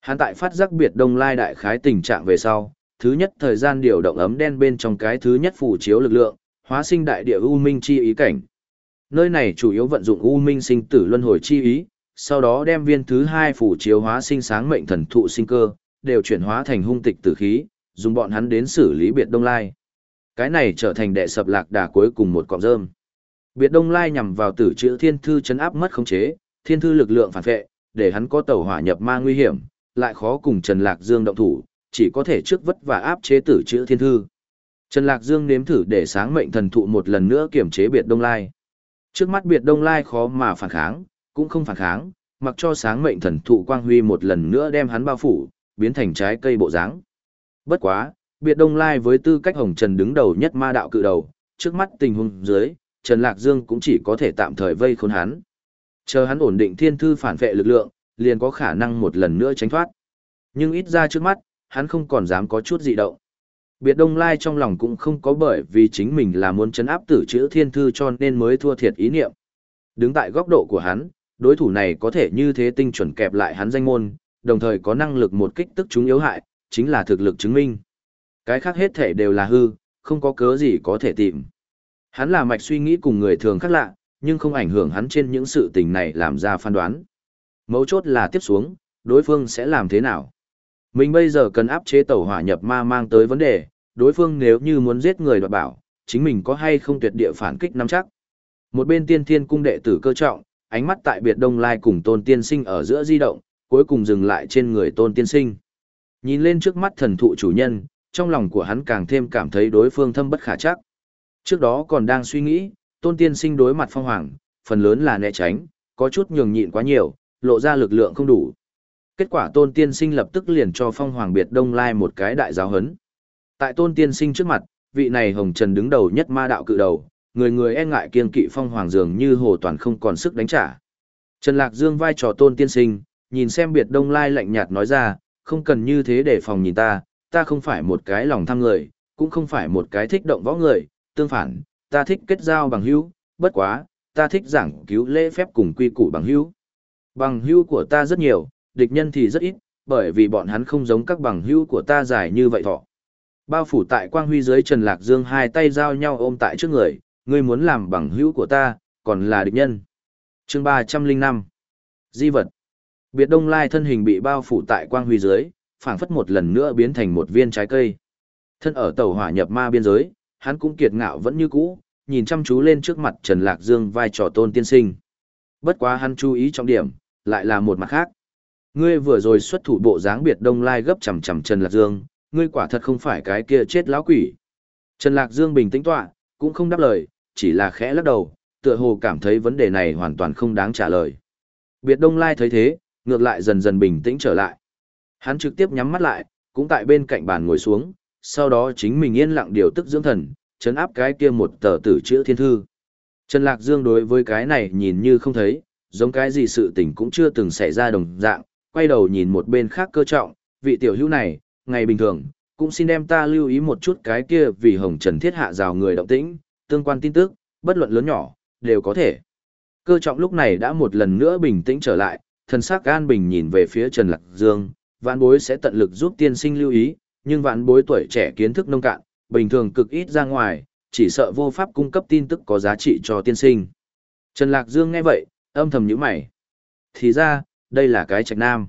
Hắn tại phát giác biệt đông lai đại khái tình trạng về sau, thứ nhất thời gian điều động ấm đen bên trong cái thứ nhất phủ chiếu lực lượng, hóa sinh đại địa u minh chi ý cảnh. Nơi này chủ yếu vận dụng u minh sinh tử luân hồi chi ý, sau đó đem viên thứ hai phủ chiếu hóa sinh sáng mệnh thần thụ sinh cơ, đều chuyển hóa thành hung tịch tử khí, dùng bọn hắn đến xử lý biệt đông lai. Cái này trở thành đệ sập lạc đà cuối cùng một cọng rơm. Biệt đông lai nhằm vào tử chữ thiên thư chấn áp mất khống chế, thiên thư lực lượng phản vệ, để hắn có tẩu hỏa nhập ma nguy hiểm, lại khó cùng Trần Lạc Dương động thủ, chỉ có thể trước vất và áp chế tử chữ thiên thư. Trần Lạc Dương nếm thử để sáng mệnh thần thụ một lần nữa kiểm chế biệt đông lai. Trước mắt biệt đông lai khó mà phản kháng, cũng không phản kháng, mặc cho sáng mệnh thần thụ quang huy một lần nữa đem hắn bao phủ, biến thành trái cây bộ dáng. Bất quá, biệt đông lai với tư cách hồng trần đứng đầu nhất ma đạo cự đầu, trước mắt tình huống dưới, Trần Lạc Dương cũng chỉ có thể tạm thời vây khốn hắn. Chờ hắn ổn định thiên thư phản vệ lực lượng, liền có khả năng một lần nữa tránh thoát. Nhưng ít ra trước mắt, hắn không còn dám có chút dị động. Biệt Đông Lai trong lòng cũng không có bởi vì chính mình là muốn chấn áp tử chữ thiên thư cho nên mới thua thiệt ý niệm. Đứng tại góc độ của hắn, đối thủ này có thể như thế tinh chuẩn kẹp lại hắn danh môn, đồng thời có năng lực một kích tức chúng yếu hại, chính là thực lực chứng minh. Cái khác hết thể đều là hư, không có cớ gì có thể tìm. Hắn là mạch suy nghĩ cùng người thường khác lạ, nhưng không ảnh hưởng hắn trên những sự tình này làm ra phán đoán. Mấu chốt là tiếp xuống, đối phương sẽ làm thế nào? Mình bây giờ cần áp chế tẩu hỏa nhập ma mang tới vấn đề, đối phương nếu như muốn giết người đoạt bảo, chính mình có hay không tuyệt địa phản kích nắm chắc. Một bên tiên thiên cung đệ tử cơ trọng, ánh mắt tại biệt đông lai cùng tôn tiên sinh ở giữa di động, cuối cùng dừng lại trên người tôn tiên sinh. Nhìn lên trước mắt thần thụ chủ nhân, trong lòng của hắn càng thêm cảm thấy đối phương thâm bất khả chắc. Trước đó còn đang suy nghĩ, tôn tiên sinh đối mặt phong hoàng, phần lớn là né tránh, có chút nhường nhịn quá nhiều, lộ ra lực lượng không đủ. Kết quả tôn tiên sinh lập tức liền cho phong hoàng biệt đông lai một cái đại giáo hấn. Tại tôn tiên sinh trước mặt, vị này hồng trần đứng đầu nhất ma đạo cự đầu, người người e ngại kiên kỵ phong hoàng dường như hồ toàn không còn sức đánh trả. Trần Lạc Dương vai trò tôn tiên sinh, nhìn xem biệt đông lai lạnh nhạt nói ra, không cần như thế để phòng nhìn ta, ta không phải một cái lòng tham người, cũng không phải một cái thích động võ người, tương phản, ta thích kết giao bằng hữu, bất quá, ta thích giảng cứu lễ phép cùng quy củ bằng hữu. Bằng hữu của ta rất nhiều, địch nhân thì rất ít, bởi vì bọn hắn không giống các bằng hữu của ta dài như vậy thọ. Bao phủ tại quang huy dưới Trần Lạc Dương hai tay giao nhau ôm tại trước người, ngươi muốn làm bằng hữu của ta, còn là địch nhân. chương 305 Di vật Biệt Đông Lai thân hình bị bao phủ tại quang huy dưới, phảng phất một lần nữa biến thành một viên trái cây. Thân ở tàu hỏa nhập ma biên giới, hắn cũng kiệt ngạo vẫn như cũ, nhìn chăm chú lên trước mặt Trần Lạc Dương vai trò tôn tiên sinh. Bất quá hắn chú ý trọng điểm, lại là một mặt khác. Ngươi vừa rồi xuất thủ bộ dáng biệt đông lai gấp chầm chầm Trần Lạc Dương, ngươi quả thật không phải cái kia chết lão quỷ. Trần Lạc Dương bình tĩnh tọa, cũng không đáp lời, chỉ là khẽ lắc đầu, tựa hồ cảm thấy vấn đề này hoàn toàn không đáng trả lời. Biệt đông lai thấy thế, ngược lại dần dần bình tĩnh trở lại. Hắn trực tiếp nhắm mắt lại, cũng tại bên cạnh bàn ngồi xuống, sau đó chính mình yên lặng điều tức dưỡng thần, chấn áp cái kia một tờ tử chữ thiên thư. Trần Lạc Dương đối với cái này nhìn như không thấy, giống cái gì sự tình cũng chưa từng xảy ra đồng dạng, quay đầu nhìn một bên khác cơ trọng, vị tiểu hữu này, ngày bình thường, cũng xin đem ta lưu ý một chút cái kia vì hồng trần thiết hạ rào người động tĩnh, tương quan tin tức, bất luận lớn nhỏ, đều có thể. Cơ trọng lúc này đã một lần nữa bình tĩnh trở lại, thần sắc an bình nhìn về phía Trần Lạc Dương, vạn bối sẽ tận lực giúp tiên sinh lưu ý, nhưng vạn bối tuổi trẻ kiến thức nông cạn, bình thường cực ít ra ngoài, chỉ sợ vô pháp cung cấp tin tức có giá trị cho tiên sinh. Trần Lạc Dương nghe vậy, âm thầm nhíu mày. Thì ra, đây là cái trạch nam.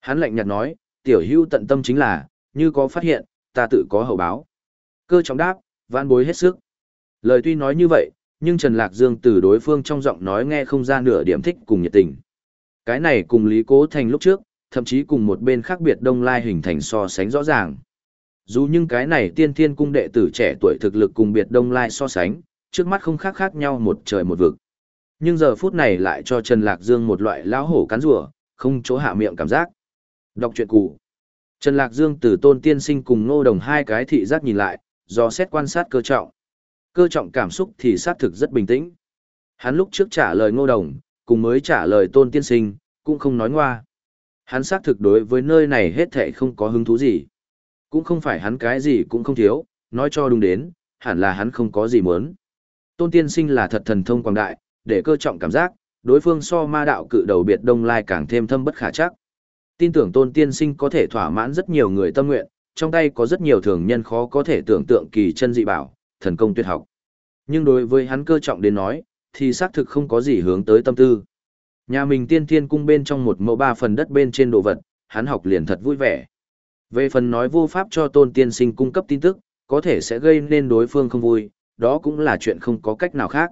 Hắn lạnh nhạt nói, tiểu hưu tận tâm chính là, như có phát hiện, ta tự có hậu báo. Cơ trọng đáp, vãn bối hết sức. Lời tuy nói như vậy, nhưng Trần Lạc Dương từ đối phương trong giọng nói nghe không ra nửa điểm thích cùng nhiệt tình. Cái này cùng Lý Cố Thành lúc trước, thậm chí cùng một bên khác biệt đông lai hình thành so sánh rõ ràng. Dù nhưng cái này tiên thiên cung đệ tử trẻ tuổi thực lực cùng biệt đông lai so sánh, trước mắt không khác khác nhau một trời một vực. Nhưng giờ phút này lại cho Trần Lạc Dương một loại lão hổ cắn rủa, không chỗ hạ miệng cảm giác. Đọc truyện cũ. Trần Lạc Dương từ tôn tiên sinh cùng ngô đồng hai cái thị giác nhìn lại, do xét quan sát cơ trọng. Cơ trọng cảm xúc thì xác thực rất bình tĩnh. Hắn lúc trước trả lời ngô đồng, cùng mới trả lời tôn tiên sinh, cũng không nói ngoa. Hắn xác thực đối với nơi này hết thệ không có hứng thú gì. Cũng không phải hắn cái gì cũng không thiếu, nói cho đúng đến, hẳn là hắn không có gì muốn. Tôn tiên sinh là thật thần thông quảng đại, để cơ trọng cảm giác, đối phương so ma đạo cự đầu biệt đông lai càng thêm thâm bất khả chắc. Tin tưởng tôn tiên sinh có thể thỏa mãn rất nhiều người tâm nguyện, trong tay có rất nhiều thường nhân khó có thể tưởng tượng kỳ chân dị bảo, thần công tuyệt học. Nhưng đối với hắn cơ trọng đến nói, thì xác thực không có gì hướng tới tâm tư. Nhà mình tiên thiên cung bên trong một mẫu ba phần đất bên trên đồ vật, hắn học liền thật vui vẻ. Về phần nói vô pháp cho tôn tiên sinh cung cấp tin tức, có thể sẽ gây nên đối phương không vui, đó cũng là chuyện không có cách nào khác.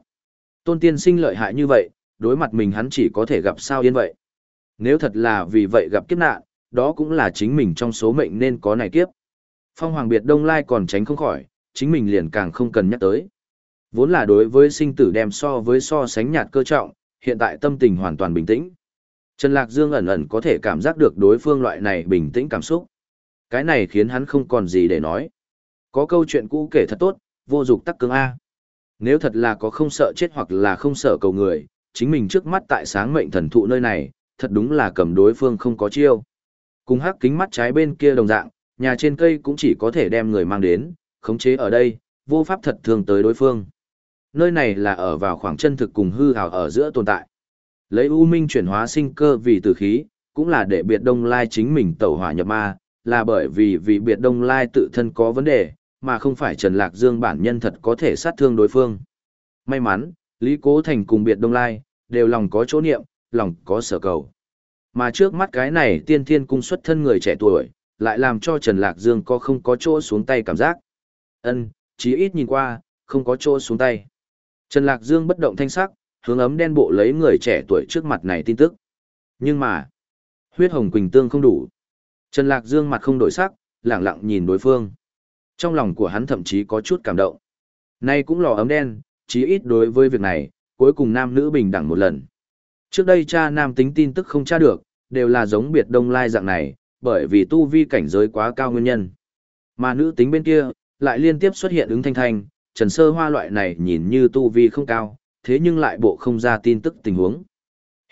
Tôn tiên sinh lợi hại như vậy, đối mặt mình hắn chỉ có thể gặp sao yên vậy. Nếu thật là vì vậy gặp kiếp nạn, đó cũng là chính mình trong số mệnh nên có này kiếp. Phong Hoàng Biệt Đông Lai còn tránh không khỏi, chính mình liền càng không cần nhắc tới. Vốn là đối với sinh tử đem so với so sánh nhạt cơ trọng, hiện tại tâm tình hoàn toàn bình tĩnh. Trần Lạc Dương ẩn ẩn có thể cảm giác được đối phương loại này bình tĩnh cảm xúc. Cái này khiến hắn không còn gì để nói. Có câu chuyện cũ kể thật tốt, vô dục tắc cứng A. Nếu thật là có không sợ chết hoặc là không sợ cầu người, chính mình trước mắt tại sáng mệnh thần thụ nơi này, thật đúng là cầm đối phương không có chiêu. Cùng hắc kính mắt trái bên kia đồng dạng, nhà trên cây cũng chỉ có thể đem người mang đến, khống chế ở đây, vô pháp thật thường tới đối phương. Nơi này là ở vào khoảng chân thực cùng hư hào ở giữa tồn tại. Lấy u minh chuyển hóa sinh cơ vì tử khí, cũng là để biệt đông lai chính mình tẩu hỏa nhập ma, là bởi vì vì biệt đông lai tự thân có vấn đề, mà không phải Trần Lạc Dương bản nhân thật có thể sát thương đối phương. May mắn, Lý Cố Thành cùng biệt đông lai, đều lòng có chỗ niệm, lòng có sở cầu. Mà trước mắt cái này tiên thiên cung xuất thân người trẻ tuổi, lại làm cho Trần Lạc Dương có không có chỗ xuống tay cảm giác. ân chí ít nhìn qua, không có chỗ xuống tay. Trần Lạc Dương bất động thanh sắc, hướng ấm đen bộ lấy người trẻ tuổi trước mặt này tin tức. Nhưng mà, huyết hồng quỳnh tương không đủ. Trần Lạc Dương mặt không đổi sắc, lẳng lặng nhìn đối phương. Trong lòng của hắn thậm chí có chút cảm động. Nay cũng lò ấm đen, chí ít đối với việc này, cuối cùng nam nữ bình đẳng một lần. Trước đây cha nam tính tin tức không tra được, đều là giống biệt đông lai dạng này, bởi vì tu vi cảnh giới quá cao nguyên nhân. Mà nữ tính bên kia, lại liên tiếp xuất hiện ứng thanh thanh, trần sơ hoa loại này nhìn như tu vi không cao, thế nhưng lại bộ không ra tin tức tình huống.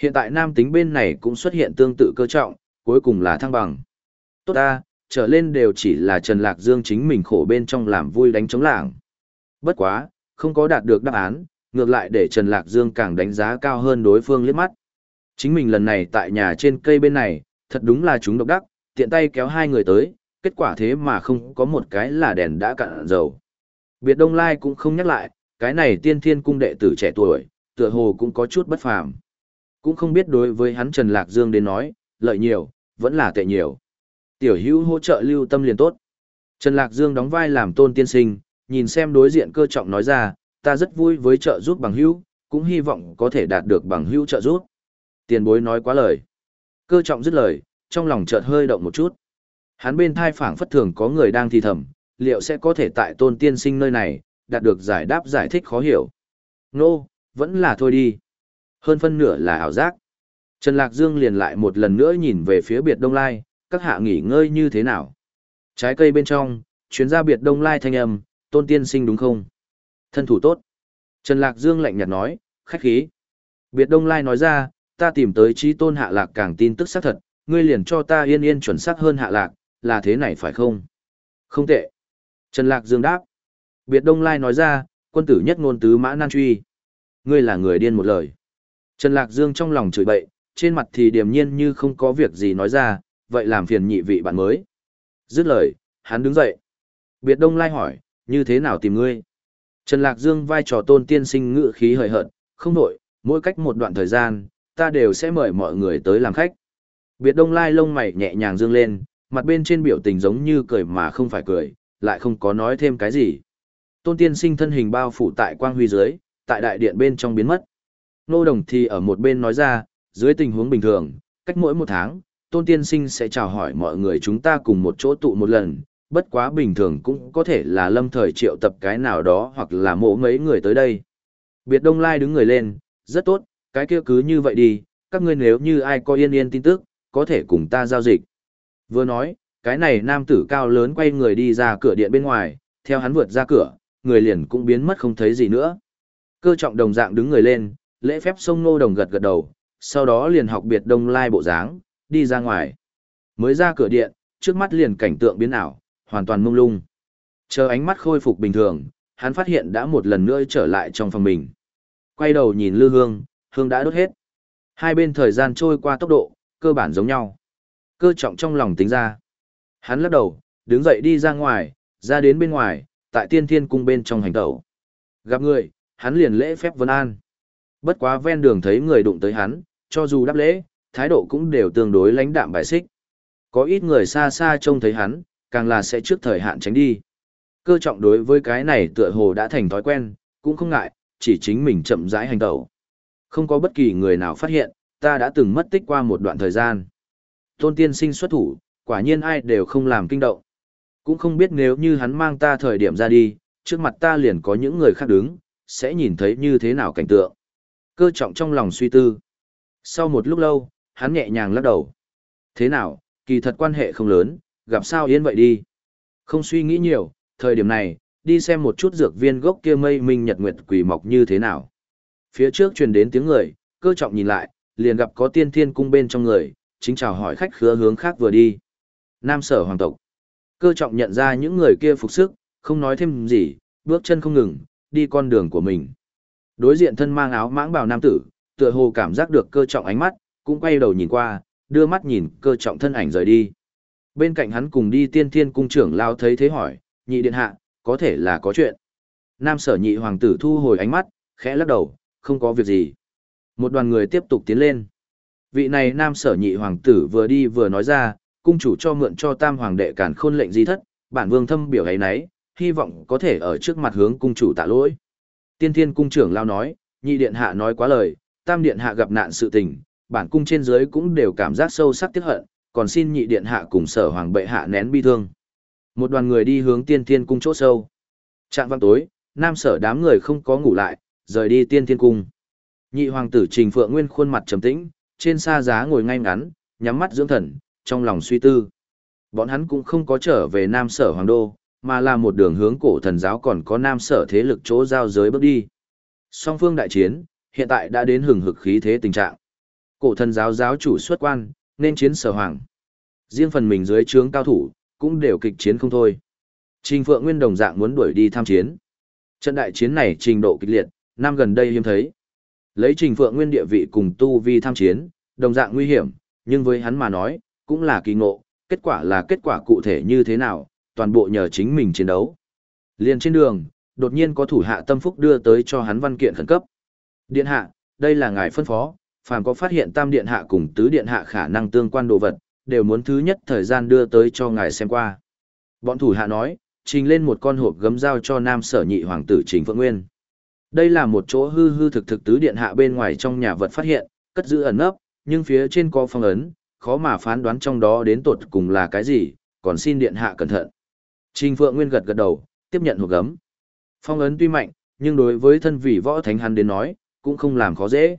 Hiện tại nam tính bên này cũng xuất hiện tương tự cơ trọng, cuối cùng là thăng bằng. Tốt ta, trở lên đều chỉ là Trần Lạc Dương chính mình khổ bên trong làm vui đánh chống lảng. Bất quá, không có đạt được đáp án, ngược lại để Trần Lạc Dương càng đánh giá cao hơn đối phương liếc mắt. Chính mình lần này tại nhà trên cây bên này, thật đúng là chúng độc đắc, tiện tay kéo hai người tới, kết quả thế mà không có một cái là đèn đã cạn dầu. Biệt Đông Lai cũng không nhắc lại, cái này tiên thiên cung đệ tử trẻ tuổi, tựa hồ cũng có chút bất phàm. Cũng không biết đối với hắn Trần Lạc Dương đến nói, lợi nhiều, vẫn là tệ nhiều. Tiểu hữu hỗ trợ lưu tâm liền tốt. Trần Lạc Dương đóng vai làm tôn tiên sinh, nhìn xem đối diện cơ trọng nói ra, ta rất vui với trợ giúp bằng hữu, cũng hy vọng có thể đạt được bằng hữu trợ giúp. Tiền bối nói quá lời. Cơ trọng dứt lời, trong lòng chợt hơi động một chút. Hắn bên thai phảng phất thường có người đang thì thầm, liệu sẽ có thể tại tôn tiên sinh nơi này, đạt được giải đáp giải thích khó hiểu. Nô, no, vẫn là thôi đi. Hơn phân nửa là ảo giác. Trần Lạc Dương liền lại một lần nữa nhìn về phía biệt đông lai, các hạ nghỉ ngơi như thế nào. Trái cây bên trong, chuyến ra biệt đông lai thanh âm, tôn tiên sinh đúng không? Thân thủ tốt. Trần Lạc Dương lạnh nhạt nói, khách khí. Biệt đông lai nói ra, ta tìm tới trí tôn hạ lạc càng tin tức xác thật, ngươi liền cho ta yên yên chuẩn xác hơn hạ lạc, là thế này phải không? Không tệ. Trần Lạc Dương đáp. Biệt Đông Lai nói ra, quân tử nhất ngôn tứ mã nan truy. Ngươi là người điên một lời. Trần Lạc Dương trong lòng chửi bậy, trên mặt thì điềm nhiên như không có việc gì nói ra, vậy làm phiền nhị vị bạn mới. Dứt lời, hắn đứng dậy. Biệt Đông Lai hỏi, như thế nào tìm ngươi? Trần Lạc Dương vai trò tôn tiên sinh ngự khí hời hợt, không nổi, mỗi cách một đoạn thời gian, ta đều sẽ mời mọi người tới làm khách. Biệt Đông Lai lông mày nhẹ nhàng dương lên, mặt bên trên biểu tình giống như cười mà không phải cười, lại không có nói thêm cái gì. Tôn tiên sinh thân hình bao phủ tại quang huy dưới, tại đại điện bên trong biến mất. Nô đồng thì ở một bên nói ra, dưới tình huống bình thường, cách mỗi một tháng, tôn tiên sinh sẽ chào hỏi mọi người chúng ta cùng một chỗ tụ một lần, bất quá bình thường cũng có thể là lâm thời triệu tập cái nào đó hoặc là mộ mấy người tới đây. Biệt Đông Lai đứng người lên, Rất tốt, cái kia cứ như vậy đi, các ngươi nếu như ai có yên yên tin tức, có thể cùng ta giao dịch. Vừa nói, cái này nam tử cao lớn quay người đi ra cửa điện bên ngoài, theo hắn vượt ra cửa, người liền cũng biến mất không thấy gì nữa. Cơ trọng đồng dạng đứng người lên, lễ phép sông nô đồng gật gật đầu, sau đó liền học biệt đông lai bộ dáng, đi ra ngoài. Mới ra cửa điện, trước mắt liền cảnh tượng biến ảo, hoàn toàn mông lung. Chờ ánh mắt khôi phục bình thường, hắn phát hiện đã một lần nữa trở lại trong phòng mình. Quay đầu nhìn lư hương, hương đã đốt hết. Hai bên thời gian trôi qua tốc độ, cơ bản giống nhau. Cơ trọng trong lòng tính ra. Hắn lắc đầu, đứng dậy đi ra ngoài, ra đến bên ngoài, tại tiên thiên cung bên trong hành tẩu. Gặp người, hắn liền lễ phép vân an. Bất quá ven đường thấy người đụng tới hắn, cho dù đáp lễ, thái độ cũng đều tương đối lãnh đạm bài xích. Có ít người xa xa trông thấy hắn, càng là sẽ trước thời hạn tránh đi. Cơ trọng đối với cái này tựa hồ đã thành thói quen, cũng không ngại, chỉ chính mình chậm rãi hành tẩu. Không có bất kỳ người nào phát hiện, ta đã từng mất tích qua một đoạn thời gian. Tôn tiên sinh xuất thủ, quả nhiên ai đều không làm kinh động. Cũng không biết nếu như hắn mang ta thời điểm ra đi, trước mặt ta liền có những người khác đứng, sẽ nhìn thấy như thế nào cảnh tượng. Cơ trọng trong lòng suy tư. Sau một lúc lâu, hắn nhẹ nhàng lắc đầu. Thế nào, kỳ thật quan hệ không lớn, gặp sao yên vậy đi. Không suy nghĩ nhiều, thời điểm này, đi xem một chút dược viên gốc kia mây minh nhật nguyệt quỷ mọc như thế nào. Phía trước truyền đến tiếng người, cơ trọng nhìn lại, liền gặp có tiên thiên cung bên trong người, chính chào hỏi khách khứa hướng khác vừa đi. Nam sở hoàng tộc. Cơ trọng nhận ra những người kia phục sức, không nói thêm gì, bước chân không ngừng, đi con đường của mình. Đối diện thân mang áo mãng bào nam tử, tựa hồ cảm giác được cơ trọng ánh mắt, cũng quay đầu nhìn qua, đưa mắt nhìn cơ trọng thân ảnh rời đi. Bên cạnh hắn cùng đi tiên thiên cung trưởng lao thấy thế hỏi, nhị điện hạ, có thể là có chuyện. Nam sở nhị hoàng tử thu hồi ánh mắt, khẽ lắc đầu, không có việc gì. Một đoàn người tiếp tục tiến lên. Vị này nam sở nhị hoàng tử vừa đi vừa nói ra, cung chủ cho mượn cho tam hoàng đệ cản khôn lệnh di thất, bản vương thâm biểu ấy nấy, hy vọng có thể ở trước mặt hướng cung chủ tạ lỗi. Tiên thiên cung trưởng lao nói, nhị điện hạ nói quá lời, tam điện hạ gặp nạn sự tình, bản cung trên dưới cũng đều cảm giác sâu sắc tiếc hận, còn xin nhị điện hạ cùng sở hoàng bệ hạ nén bi thương. Một đoàn người đi hướng tiên thiên cung chỗ sâu. Trạng văn tối, nam sở đám người không có ngủ lại, rời đi tiên thiên cung. Nhị hoàng tử Trình Phượng Nguyên khuôn mặt trầm tĩnh, trên xa giá ngồi ngay ngắn, nhắm mắt dưỡng thần, trong lòng suy tư. Bọn hắn cũng không có trở về Nam Sở Hoàng Đô, mà là một đường hướng cổ thần giáo còn có Nam Sở thế lực chỗ giao giới bước đi. Song phương đại chiến, hiện tại đã đến hừng hực khí thế tình trạng. Cổ thần giáo giáo chủ xuất quan, nên chiến Sở Hoàng. Riêng phần mình dưới trướng cao thủ, cũng đều kịch chiến không thôi. Trình Phượng Nguyên đồng dạng muốn đuổi đi tham chiến. Trận đại chiến này trình độ kịch liệt, năm gần đây hiếm thấy. Lấy Trình Phượng Nguyên địa vị cùng tu vi tham chiến, đồng dạng nguy hiểm, nhưng với hắn mà nói, cũng là kỳ ngộ, kết quả là kết quả cụ thể như thế nào, toàn bộ nhờ chính mình chiến đấu. Liền trên đường, đột nhiên có thủ hạ tâm phúc đưa tới cho hắn văn kiện khẩn cấp. Điện hạ, đây là ngài phân phó, phàm có phát hiện tam điện hạ cùng tứ điện hạ khả năng tương quan đồ vật, đều muốn thứ nhất thời gian đưa tới cho ngài xem qua. Bọn thủ hạ nói, trình lên một con hộp gấm giao cho nam sở nhị hoàng tử Trình Phượng Nguyên. Đây là một chỗ hư hư thực thực tứ điện hạ bên ngoài trong nhà vật phát hiện, cất giữ ẩn nấp, nhưng phía trên có phong ấn, khó mà phán đoán trong đó đến tột cùng là cái gì, còn xin điện hạ cẩn thận. Trình Phượng Nguyên gật gật đầu, tiếp nhận hộp gấm. Phong ấn tuy mạnh, nhưng đối với thân vị võ thánh hắn đến nói, cũng không làm khó dễ.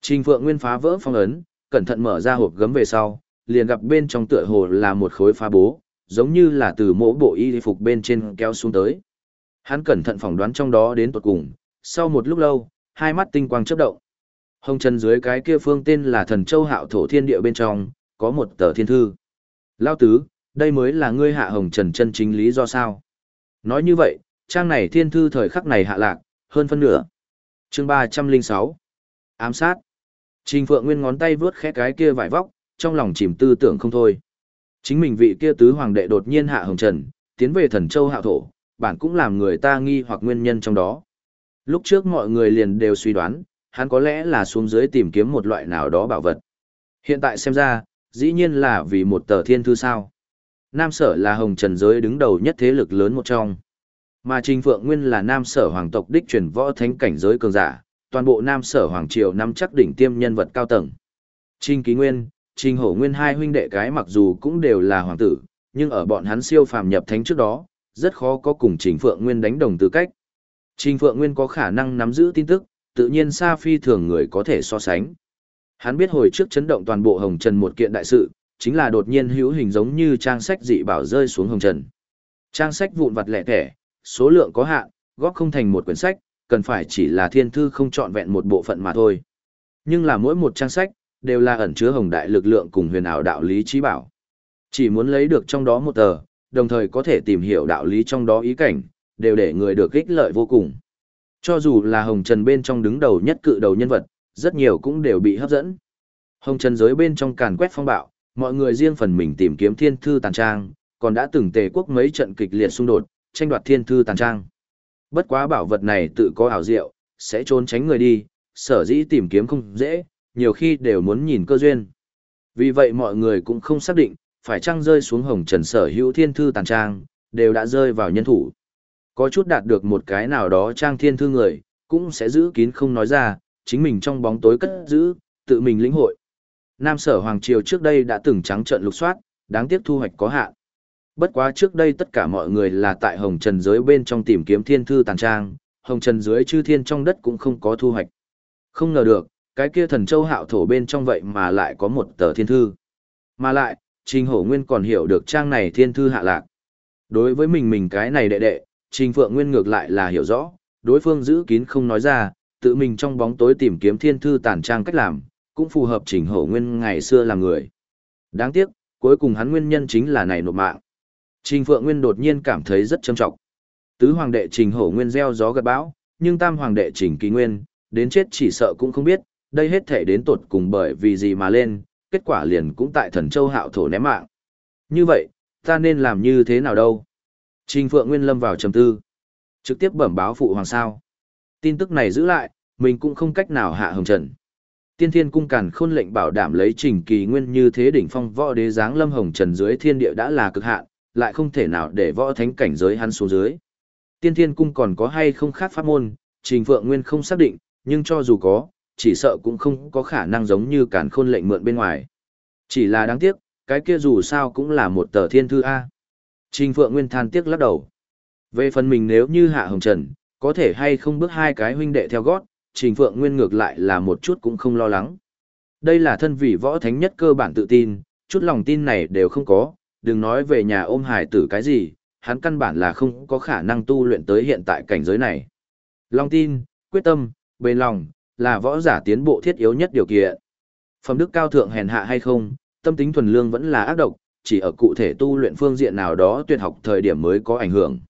Trình Phượng Nguyên phá vỡ phong ấn, cẩn thận mở ra hộp gấm về sau, liền gặp bên trong tựa hồ là một khối phá bố, giống như là từ mỗi bộ y phục bên trên kéo xuống tới. Hắn cẩn thận phỏng đoán trong đó đến tuột cùng, sau một lúc lâu, hai mắt tinh quang chớp động. Hồng chân dưới cái kia phương tên là thần châu hạo thổ thiên địa bên trong, có một tờ thiên thư. Lao tứ, đây mới là ngươi hạ Hồng Trần chân chính lý do sao. Nói như vậy, trang này thiên thư thời khắc này hạ lạc, hơn phân nửa. chương ba trăm linh sáu Ám sát. Trình Phượng Nguyên ngón tay vướt khẽ cái kia vải vóc, trong lòng chìm tư tưởng không thôi. Chính mình vị kia tứ hoàng đệ đột nhiên hạ Hồng Trần, tiến về thần châu hạo thổ, bản cũng làm người ta nghi hoặc nguyên nhân trong đó. Lúc trước mọi người liền đều suy đoán, hắn có lẽ là xuống dưới tìm kiếm một loại nào đó bảo vật. Hiện tại xem ra, dĩ nhiên là vì một tờ thiên thư sao. Nam sở là hồng trần giới đứng đầu nhất thế lực lớn một trong. Mà Trình Phượng Nguyên là nam sở hoàng tộc đích truyền võ thánh cảnh giới cường giả, toàn bộ nam sở hoàng triều nắm chắc đỉnh tiêm nhân vật cao tầng. Trình Ký Nguyên, Trình Hổ Nguyên hai huynh đệ cái mặc dù cũng đều là hoàng tử, nhưng ở bọn hắn siêu phàm nhập thánh trước đó, rất khó có cùng Trình Phượng Nguyên đánh đồng tư cách. Trình Phượng Nguyên có khả năng nắm giữ tin tức, tự nhiên xa phi thường người có thể so sánh. Hắn biết hồi trước chấn động toàn bộ Hồng Trần một kiện đại sự, chính là đột nhiên hữu hình giống như trang sách dị bảo rơi xuống Hồng Trần. Trang sách vụn vặt lẻ tẻ, số lượng có hạn, góp không thành một quyển sách, cần phải chỉ là thiên thư không trọn vẹn một bộ phận mà thôi. Nhưng là mỗi một trang sách, đều là ẩn chứa hồng đại lực lượng cùng huyền ảo đạo lý trí bảo. Chỉ muốn lấy được trong đó một tờ, đồng thời có thể tìm hiểu đạo lý trong đó ý cảnh, đều để người được ích lợi vô cùng. Cho dù là hồng trần bên trong đứng đầu nhất cự đầu nhân vật, rất nhiều cũng đều bị hấp dẫn. Hồng trần giới bên trong càn quét phong bạo, mọi người riêng phần mình tìm kiếm thiên thư tàn trang, còn đã từng tề quốc mấy trận kịch liệt xung đột, tranh đoạt thiên thư tàn trang. Bất quá bảo vật này tự có ảo diệu, sẽ trốn tránh người đi, sở dĩ tìm kiếm không dễ, nhiều khi đều muốn nhìn cơ duyên. Vì vậy mọi người cũng không xác định, phải chăng rơi xuống hồng trần sở hữu thiên thư tàn trang, đều đã rơi vào nhân thủ. Có chút đạt được một cái nào đó trang thiên thư người, cũng sẽ giữ kín không nói ra, chính mình trong bóng tối cất giữ, tự mình lĩnh hội. Nam sở Hoàng Triều trước đây đã từng trắng trận lục soát, đáng tiếc thu hoạch có hạn. Bất quá trước đây tất cả mọi người là tại hồng trần giới bên trong tìm kiếm thiên thư tàn trang, hồng trần dưới chư thiên trong đất cũng không có thu hoạch. Không ngờ được, cái kia thần châu hạo thổ bên trong vậy mà lại có một tờ thiên thư. Mà lại, Trình Hổ Nguyên còn hiểu được trang này thiên thư hạ lạc. Đối với mình mình cái này đệ đệ, Trình Phượng Nguyên ngược lại là hiểu rõ, đối phương giữ kín không nói ra, tự mình trong bóng tối tìm kiếm thiên thư tàn trang cách làm, cũng phù hợp Trình Hổ Nguyên ngày xưa là người. Đáng tiếc, cuối cùng hắn nguyên nhân chính là này nộp mạng. Trình Phượng Nguyên đột nhiên cảm thấy rất trầm trọng. Tứ hoàng đệ Trình Hổ Nguyên gieo gió gặt bão, nhưng tam hoàng đệ Trình Kỳ Nguyên, đến chết chỉ sợ cũng không biết, đây hết thể đến tột cùng bởi vì gì mà lên, kết quả liền cũng tại thần châu hạo thổ ném mạng. Như vậy, ta nên làm như thế nào đâu? Trình Phượng Nguyên lâm vào trầm tư. Trực tiếp bẩm báo phụ hoàng sao. Tin tức này giữ lại, mình cũng không cách nào hạ hồng trần. Tiên Thiên cung càn khôn lệnh bảo đảm lấy Trình Kỳ Nguyên như thế đỉnh phong võ đế dáng lâm hồng trần dưới thiên địa đã là cực hạn, lại không thể nào để võ thánh cảnh giới hắn xuống dưới. Tiên Thiên cung còn có hay không khác pháp môn, Trình Phượng Nguyên không xác định, nhưng cho dù có, chỉ sợ cũng không có khả năng giống như cản khôn lệnh mượn bên ngoài. Chỉ là đáng tiếc, cái kia dù sao cũng là một tờ thiên thư A. Trình Phượng Nguyên than tiếc lắc đầu. Về phần mình nếu như Hạ Hồng Trần, có thể hay không bước hai cái huynh đệ theo gót, Trình Phượng Nguyên ngược lại là một chút cũng không lo lắng. Đây là thân vị võ thánh nhất cơ bản tự tin, chút lòng tin này đều không có, đừng nói về nhà ôm hải tử cái gì, hắn căn bản là không có khả năng tu luyện tới hiện tại cảnh giới này. Long tin, quyết tâm, bền lòng, là võ giả tiến bộ thiết yếu nhất điều kiện. Phẩm đức cao thượng hèn hạ hay không, tâm tính thuần lương vẫn là ác độc, chỉ ở cụ thể tu luyện phương diện nào đó tuyệt học thời điểm mới có ảnh hưởng.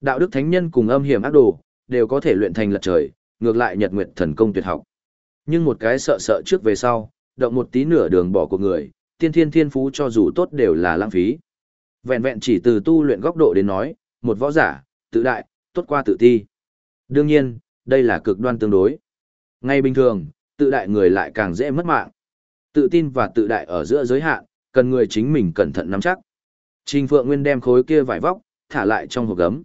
Đạo đức thánh nhân cùng âm hiểm ác đồ, đều có thể luyện thành lật trời, ngược lại nhật nguyệt thần công tuyệt học. Nhưng một cái sợ sợ trước về sau, động một tí nửa đường bỏ của người, tiên thiên thiên phú cho dù tốt đều là lãng phí. Vẹn vẹn chỉ từ tu luyện góc độ đến nói, một võ giả, tự đại, tốt qua tự ti. Đương nhiên, đây là cực đoan tương đối. Ngay bình thường, tự đại người lại càng dễ mất mạng. Tự tin và tự đại ở giữa giới hạn, cần người chính mình cẩn thận nắm chắc. Trình Phượng Nguyên đem khối kia vải vóc, thả lại trong hộp gấm.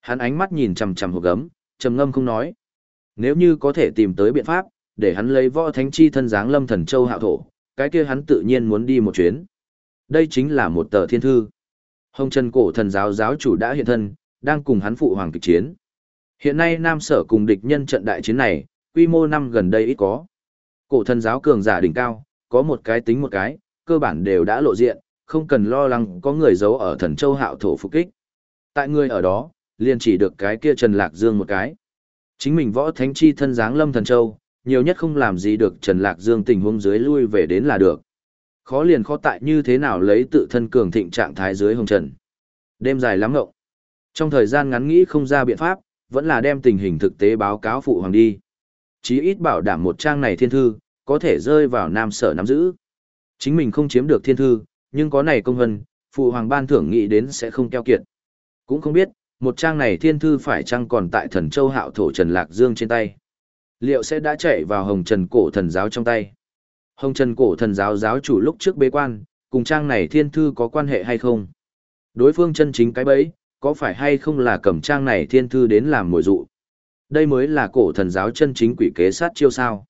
Hắn ánh mắt nhìn chằm chằm hộp gấm, trầm ngâm không nói. Nếu như có thể tìm tới biện pháp, để hắn lấy võ thánh chi thân dáng lâm thần châu hạo thổ, cái kia hắn tự nhiên muốn đi một chuyến. Đây chính là một tờ thiên thư. Hồng Trần cổ thần giáo giáo chủ đã hiện thân, đang cùng hắn phụ hoàng kịch chiến. Hiện nay Nam Sở cùng địch nhân trận đại chiến này, quy mô năm gần đây ít có. Cổ thần giáo cường giả đỉnh cao, có một cái tính một cái, cơ bản đều đã lộ diện, không cần lo lắng có người giấu ở thần châu hạo thổ phục kích. Tại người ở đó, liền chỉ được cái kia Trần Lạc Dương một cái. Chính mình võ thánh chi thân dáng lâm thần châu, nhiều nhất không làm gì được Trần Lạc Dương tình huống dưới lui về đến là được. Khó liền khó tại như thế nào lấy tự thân cường thịnh trạng thái dưới hồng trần. Đêm dài lắm ngộng. Trong thời gian ngắn nghĩ không ra biện pháp, vẫn là đem tình hình thực tế báo cáo phụ hoàng đi chí ít bảo đảm một trang này thiên thư, có thể rơi vào nam sở nắm giữ. Chính mình không chiếm được thiên thư, nhưng có này công vân, phụ hoàng ban thưởng nghĩ đến sẽ không keo kiệt. Cũng không biết, một trang này thiên thư phải chăng còn tại thần châu hạo thổ Trần Lạc Dương trên tay. Liệu sẽ đã chạy vào hồng trần cổ thần giáo trong tay. Hồng trần cổ thần giáo giáo chủ lúc trước bế quan, cùng trang này thiên thư có quan hệ hay không? Đối phương chân chính cái bẫy có phải hay không là cầm trang này thiên thư đến làm mồi dụ? Đây mới là cổ thần giáo chân chính quỷ kế sát chiêu sao.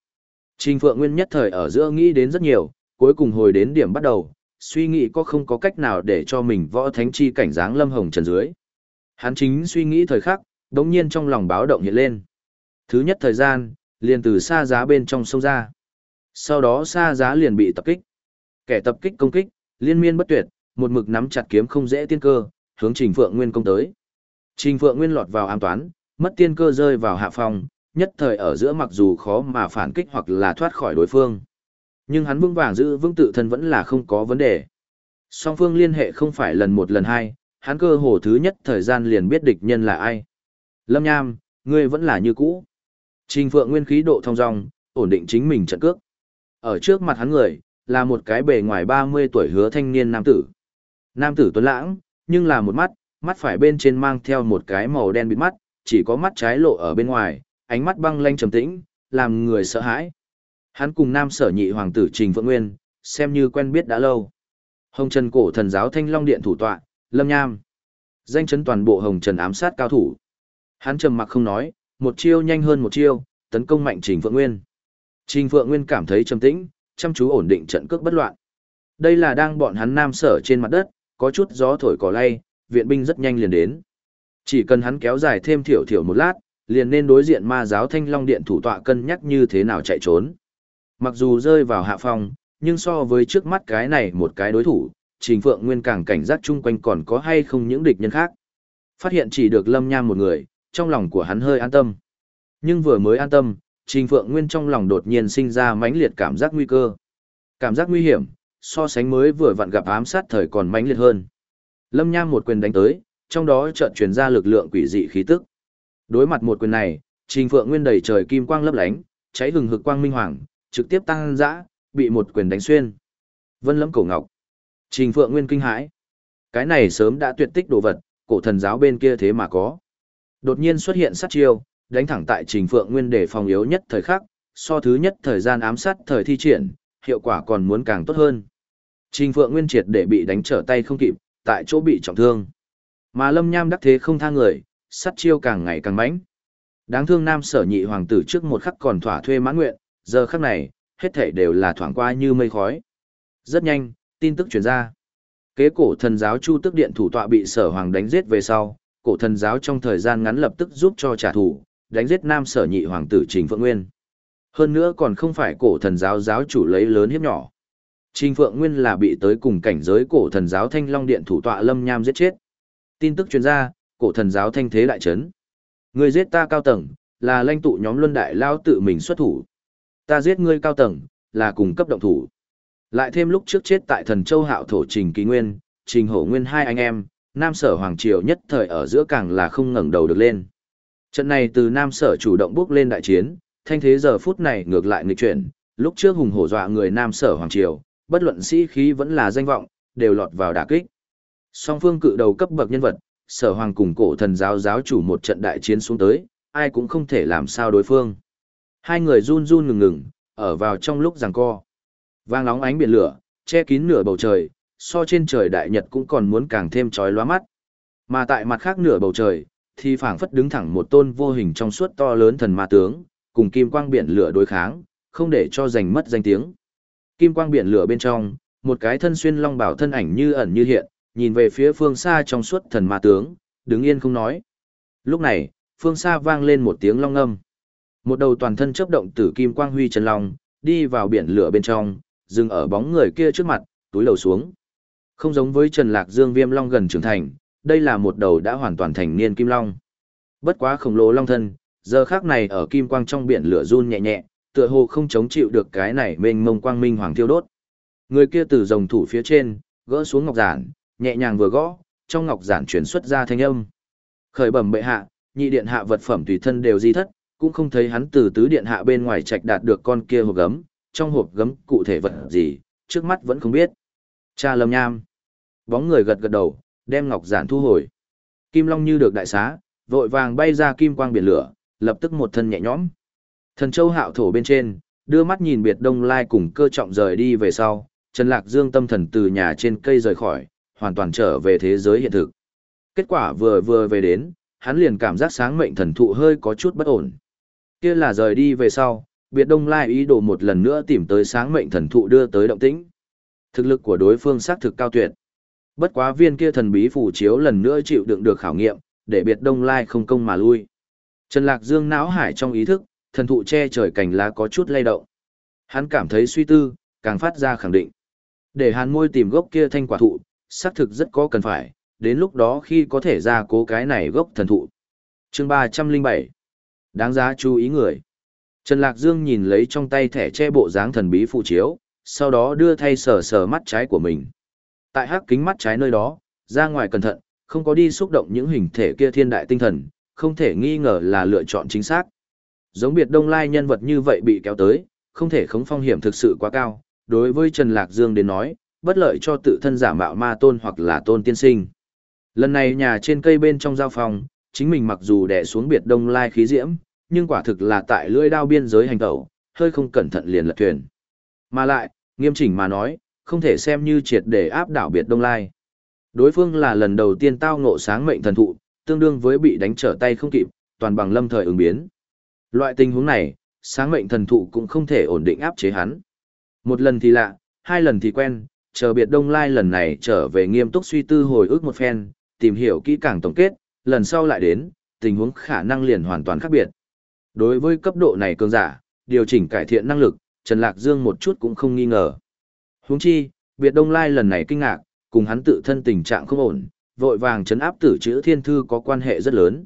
Trình Phượng Nguyên nhất thời ở giữa nghĩ đến rất nhiều, cuối cùng hồi đến điểm bắt đầu, suy nghĩ có không có cách nào để cho mình võ thánh chi cảnh dáng lâm hồng trần dưới. Hắn chính suy nghĩ thời khắc, đống nhiên trong lòng báo động hiện lên. Thứ nhất thời gian, liền từ xa giá bên trong sông ra. Sau đó xa giá liền bị tập kích. Kẻ tập kích công kích, liên miên bất tuyệt, một mực nắm chặt kiếm không dễ tiên cơ, hướng Trình Phượng Nguyên công tới. Trình Phượng Nguyên lọt vào ám toán, mất tiên cơ rơi vào hạ phòng, nhất thời ở giữa mặc dù khó mà phản kích hoặc là thoát khỏi đối phương. Nhưng hắn vững vàng giữ vững tự thân vẫn là không có vấn đề. Song phương liên hệ không phải lần một lần hai, hắn cơ hồ thứ nhất thời gian liền biết địch nhân là ai. Lâm Nham, ngươi vẫn là như cũ. Trình Phượng Nguyên khí độ thông dong, ổn định chính mình trận cước. Ở trước mặt hắn người, là một cái bề ngoài 30 tuổi hứa thanh niên nam tử. Nam tử tuấn lãng, nhưng là một mắt, mắt phải bên trên mang theo một cái màu đen bịt mắt, chỉ có mắt trái lộ ở bên ngoài, ánh mắt băng lanh trầm tĩnh, làm người sợ hãi. Hắn cùng nam sở nhị hoàng tử Trình Phượng Nguyên, xem như quen biết đã lâu. Hồng Trần cổ thần giáo Thanh Long Điện thủ tọa, Lâm Nham. Danh chấn toàn bộ Hồng Trần ám sát cao thủ. Hắn trầm mặc không nói, một chiêu nhanh hơn một chiêu, tấn công mạnh Trình Phượng Nguyên. Trình Phượng Nguyên cảm thấy trầm tĩnh, chăm chú ổn định trận cước bất loạn. Đây là đang bọn hắn nam sở trên mặt đất, có chút gió thổi cỏ lay, viện binh rất nhanh liền đến. Chỉ cần hắn kéo dài thêm thiểu thiểu một lát, liền nên đối diện ma giáo thanh long điện thủ tọa cân nhắc như thế nào chạy trốn. Mặc dù rơi vào hạ phong, nhưng so với trước mắt cái này một cái đối thủ, Trình Phượng Nguyên càng cảnh giác chung quanh còn có hay không những địch nhân khác. Phát hiện chỉ được Lâm Nham một người, trong lòng của hắn hơi an tâm. Nhưng vừa mới an tâm, Trình Phượng Nguyên trong lòng đột nhiên sinh ra mãnh liệt cảm giác nguy cơ. Cảm giác nguy hiểm, so sánh mới vừa vặn gặp ám sát thời còn mãnh liệt hơn. Lâm Nham một quyền đánh tới, trong đó chợt truyền ra lực lượng quỷ dị khí tức. Đối mặt một quyền này, Trình Phượng Nguyên đầy trời kim quang lấp lánh, cháy hừng hực quang minh hoàng, trực tiếp tăng dã, bị một quyền đánh xuyên. Vân Lâm cổ ngọc. Trình Phượng Nguyên kinh hãi. Cái này sớm đã tuyệt tích đồ vật, cổ thần giáo bên kia thế mà có. Đột nhiên xuất hiện sát chiêu, đánh thẳng tại Trình Phượng Nguyên để phòng yếu nhất thời khắc, so thứ nhất thời gian ám sát thời thi triển, hiệu quả còn muốn càng tốt hơn. Trình Phượng Nguyên triệt để bị đánh trở tay không kịp, tại chỗ bị trọng thương. Mà Lâm Nham đắc thế không tha người, sát chiêu càng ngày càng mãnh. Đáng thương nam sở nhị hoàng tử trước một khắc còn thỏa thuê mãn nguyện, giờ khắc này, hết thảy đều là thoảng qua như mây khói. Rất nhanh, tin tức truyền ra. Kế cổ thần giáo Chu Tức Điện thủ tọa bị sở hoàng đánh giết về sau, cổ thần giáo trong thời gian ngắn lập tức giúp cho trả thù, đánh giết nam sở nhị hoàng tử Trình Phượng Nguyên. Hơn nữa còn không phải cổ thần giáo giáo chủ lấy lớn hiếp nhỏ. Trình Phượng Nguyên là bị tới cùng cảnh giới cổ thần giáo Thanh Long Điện thủ tọa Lâm Nham giết chết. Tin tức truyền ra, cổ thần giáo thanh thế đại chấn. Người giết ta cao tầng, là lãnh tụ nhóm luân đại lao tự mình xuất thủ. Ta giết ngươi cao tầng, là cùng cấp động thủ. Lại thêm lúc trước chết tại thần châu hạo thổ trình Kỳ nguyên, trình hổ nguyên hai anh em, nam sở hoàng triều nhất thời ở giữa càng là không ngẩng đầu được lên. Trận này từ nam sở chủ động bước lên đại chiến, thanh thế giờ phút này ngược lại nghịch chuyển, lúc trước hùng hổ dọa người nam sở hoàng triều, bất luận sĩ khí vẫn là danh vọng, đều lọt vào đả kích. Song phương cự đầu cấp bậc nhân vật, sở hoàng cùng cổ thần giáo giáo chủ một trận đại chiến xuống tới, ai cũng không thể làm sao đối phương. Hai người run run ngừng ngừng, ở vào trong lúc giằng co. Vang nóng ánh biển lửa, che kín nửa bầu trời, so trên trời đại nhật cũng còn muốn càng thêm chói lóa mắt. Mà tại mặt khác nửa bầu trời, thì phảng phất đứng thẳng một tôn vô hình trong suốt to lớn thần ma tướng, cùng kim quang biển lửa đối kháng, không để cho giành mất danh tiếng. Kim quang biển lửa bên trong, một cái thân xuyên long bảo thân ảnh như ẩn như hiện, nhìn về phía phương xa trong suốt thần ma tướng, đứng yên không nói. Lúc này, phương xa vang lên một tiếng long âm, Một đầu toàn thân chớp động tử kim quang huy chân long, đi vào biển lửa bên trong, dừng ở bóng người kia trước mặt, túi lầu xuống. Không giống với Trần Lạc Dương Viêm Long gần trưởng thành, đây là một đầu đã hoàn toàn thành niên kim long. Bất quá khổng lồ long thân, giờ khác này ở kim quang trong biển lửa run nhẹ nhẹ, tựa hồ không chống chịu được cái này mênh mông quang minh hoàng thiêu đốt. Người kia từ rồng thủ phía trên, gỡ xuống ngọc giản, nhẹ nhàng vừa gõ, trong ngọc giản chuyển xuất ra thanh âm. Khởi bẩm bệ hạ, nhị điện hạ vật phẩm tùy thân đều di thất, cũng không thấy hắn từ tứ điện hạ bên ngoài trạch đạt được con kia hộp gấm, trong hộp gấm cụ thể vật gì, trước mắt vẫn không biết. Cha Lâm Nham. Bóng người gật gật đầu, đem ngọc giản thu hồi. Kim Long như được đại xá, vội vàng bay ra kim quang biển lửa, lập tức một thân nhẹ nhõm. Thần Châu Hạo thổ bên trên, đưa mắt nhìn biệt Đông Lai cùng cơ trọng rời đi về sau, Trần Lạc Dương tâm thần từ nhà trên cây rời khỏi, hoàn toàn trở về thế giới hiện thực. Kết quả vừa vừa về đến, hắn liền cảm giác sáng mệnh thần thụ hơi có chút bất ổn. Kia là rời đi về sau, biệt Đông Lai ý đồ một lần nữa tìm tới sáng mệnh thần thụ đưa tới động tĩnh. Thực lực của đối phương xác thực cao tuyệt. Bất quá viên kia thần bí phù chiếu lần nữa chịu đựng được khảo nghiệm, để biệt Đông Lai không công mà lui. Trần Lạc Dương não hải trong ý thức, thần thụ che trời cành lá có chút lay động. Hắn cảm thấy suy tư, càng phát ra khẳng định. Để hàn môi tìm gốc kia thanh quả thụ, xác thực rất có cần phải, đến lúc đó khi có thể ra cố cái này gốc thần thụ. chương 307 Đáng giá chú ý người. Trần Lạc Dương nhìn lấy trong tay thẻ che bộ dáng thần bí phụ chiếu, sau đó đưa thay sờ sờ mắt trái của mình. Tại hắc kính mắt trái nơi đó, ra ngoài cẩn thận, không có đi xúc động những hình thể kia thiên đại tinh thần, không thể nghi ngờ là lựa chọn chính xác. Giống biệt đông lai nhân vật như vậy bị kéo tới, không thể khống phong hiểm thực sự quá cao, đối với Trần Lạc Dương đến nói, bất lợi cho tự thân giả mạo ma tôn hoặc là tôn tiên sinh. Lần này nhà trên cây bên trong giao phòng, chính mình mặc dù đè xuống biệt đông lai khí diễm, nhưng quả thực là tại lưỡi đao biên giới hành tẩu, hơi không cẩn thận liền lật thuyền. Mà lại, nghiêm chỉnh mà nói, không thể xem như triệt để áp đảo biệt đông lai. Đối phương là lần đầu tiên tao ngộ sáng mệnh thần thụ, tương đương với bị đánh trở tay không kịp, toàn bằng lâm thời ứng biến. Loại tình huống này, sáng mệnh thần thụ cũng không thể ổn định áp chế hắn. Một lần thì lạ, hai lần thì quen, chờ biệt đông lai lần này trở về nghiêm túc suy tư hồi ức một phen, tìm hiểu kỹ càng tổng kết, lần sau lại đến, tình huống khả năng liền hoàn toàn khác biệt. Đối với cấp độ này cường giả, điều chỉnh cải thiện năng lực, Trần Lạc Dương một chút cũng không nghi ngờ. Huống chi, biệt đông lai lần này kinh ngạc, cùng hắn tự thân tình trạng không ổn, vội vàng chấn áp tử chữ thiên thư có quan hệ rất lớn.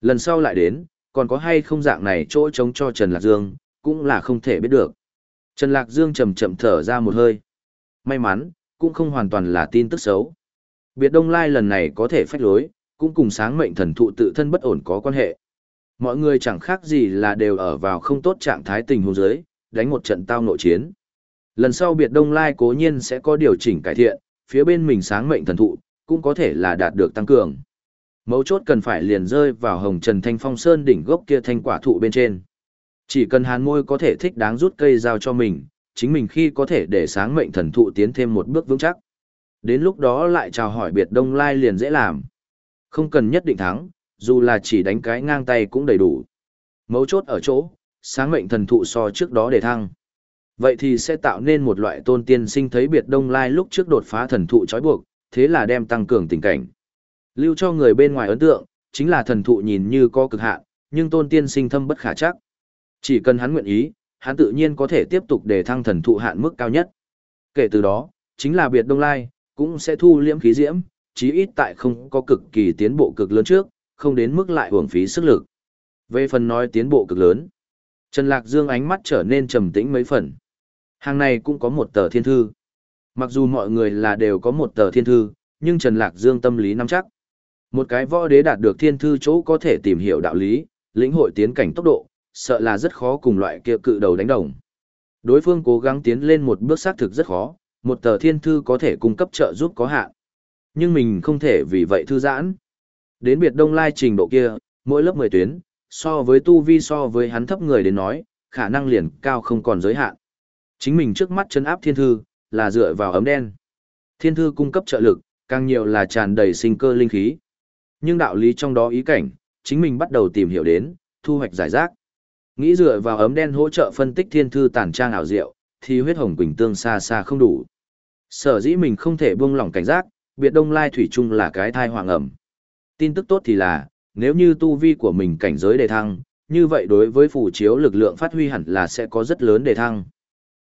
Lần sau lại đến, còn có hay không dạng này chỗ trống cho Trần Lạc Dương, cũng là không thể biết được. Trần Lạc Dương chậm chậm thở ra một hơi. May mắn, cũng không hoàn toàn là tin tức xấu. Biệt Đông Lai lần này có thể phách lối, cũng cùng sáng mệnh thần thụ tự thân bất ổn có quan hệ. Mọi người chẳng khác gì là đều ở vào không tốt trạng thái tình huống giới, đánh một trận tao nội chiến. Lần sau biệt Đông Lai cố nhiên sẽ có điều chỉnh cải thiện, phía bên mình sáng mệnh thần thụ, cũng có thể là đạt được tăng cường. Mấu chốt cần phải liền rơi vào hồng trần thanh phong sơn đỉnh gốc kia thanh quả thụ bên trên. Chỉ cần hàn môi có thể thích đáng rút cây dao cho mình, chính mình khi có thể để sáng mệnh thần thụ tiến thêm một bước vững chắc. Đến lúc đó lại chào hỏi biệt đông lai liền dễ làm. Không cần nhất định thắng, dù là chỉ đánh cái ngang tay cũng đầy đủ. Mấu chốt ở chỗ, sáng mệnh thần thụ so trước đó để thăng. Vậy thì sẽ tạo nên một loại tôn tiên sinh thấy biệt đông lai lúc trước đột phá thần thụ trói buộc, thế là đem tăng cường tình cảnh. Lưu cho người bên ngoài ấn tượng, chính là thần thụ nhìn như có cực hạn, nhưng tôn tiên sinh thâm bất khả chắc. Chỉ cần hắn nguyện ý, hắn tự nhiên có thể tiếp tục để thăng thần thụ hạn mức cao nhất. Kể từ đó, chính là biệt đông lai, cũng sẽ thu liễm khí diễm, chí ít tại không có cực kỳ tiến bộ cực lớn trước, không đến mức lại hưởng phí sức lực. Về phần nói tiến bộ cực lớn, Trần Lạc Dương ánh mắt trở nên trầm tĩnh mấy phần. Hàng này cũng có một tờ thiên thư. Mặc dù mọi người là đều có một tờ thiên thư, nhưng Trần Lạc Dương tâm lý nắm chắc. Một cái võ đế đạt được thiên thư chỗ có thể tìm hiểu đạo lý, lĩnh hội tiến cảnh tốc độ, sợ là rất khó cùng loại kia cự đầu đánh đồng. Đối phương cố gắng tiến lên một bước xác thực rất khó, một tờ thiên thư có thể cung cấp trợ giúp có hạn. Nhưng mình không thể vì vậy thư giãn. Đến biệt đông lai trình độ kia, mỗi lớp 10 tuyến, so với tu vi so với hắn thấp người đến nói, khả năng liền cao không còn giới hạn. Chính mình trước mắt chân áp thiên thư, là dựa vào ấm đen. Thiên thư cung cấp trợ lực, càng nhiều là tràn đầy sinh cơ linh khí. Nhưng đạo lý trong đó ý cảnh, chính mình bắt đầu tìm hiểu đến, thu hoạch giải rác. Nghĩ dựa vào ấm đen hỗ trợ phân tích thiên thư tản trang ảo diệu, thì huyết hồng quỳnh tương xa xa không đủ. Sở dĩ mình không thể buông lỏng cảnh giác, biệt đông lai thủy chung là cái thai hoàng ẩm. Tin tức tốt thì là, nếu như tu vi của mình cảnh giới đề thăng, như vậy đối với phủ chiếu lực lượng phát huy hẳn là sẽ có rất lớn đề thăng.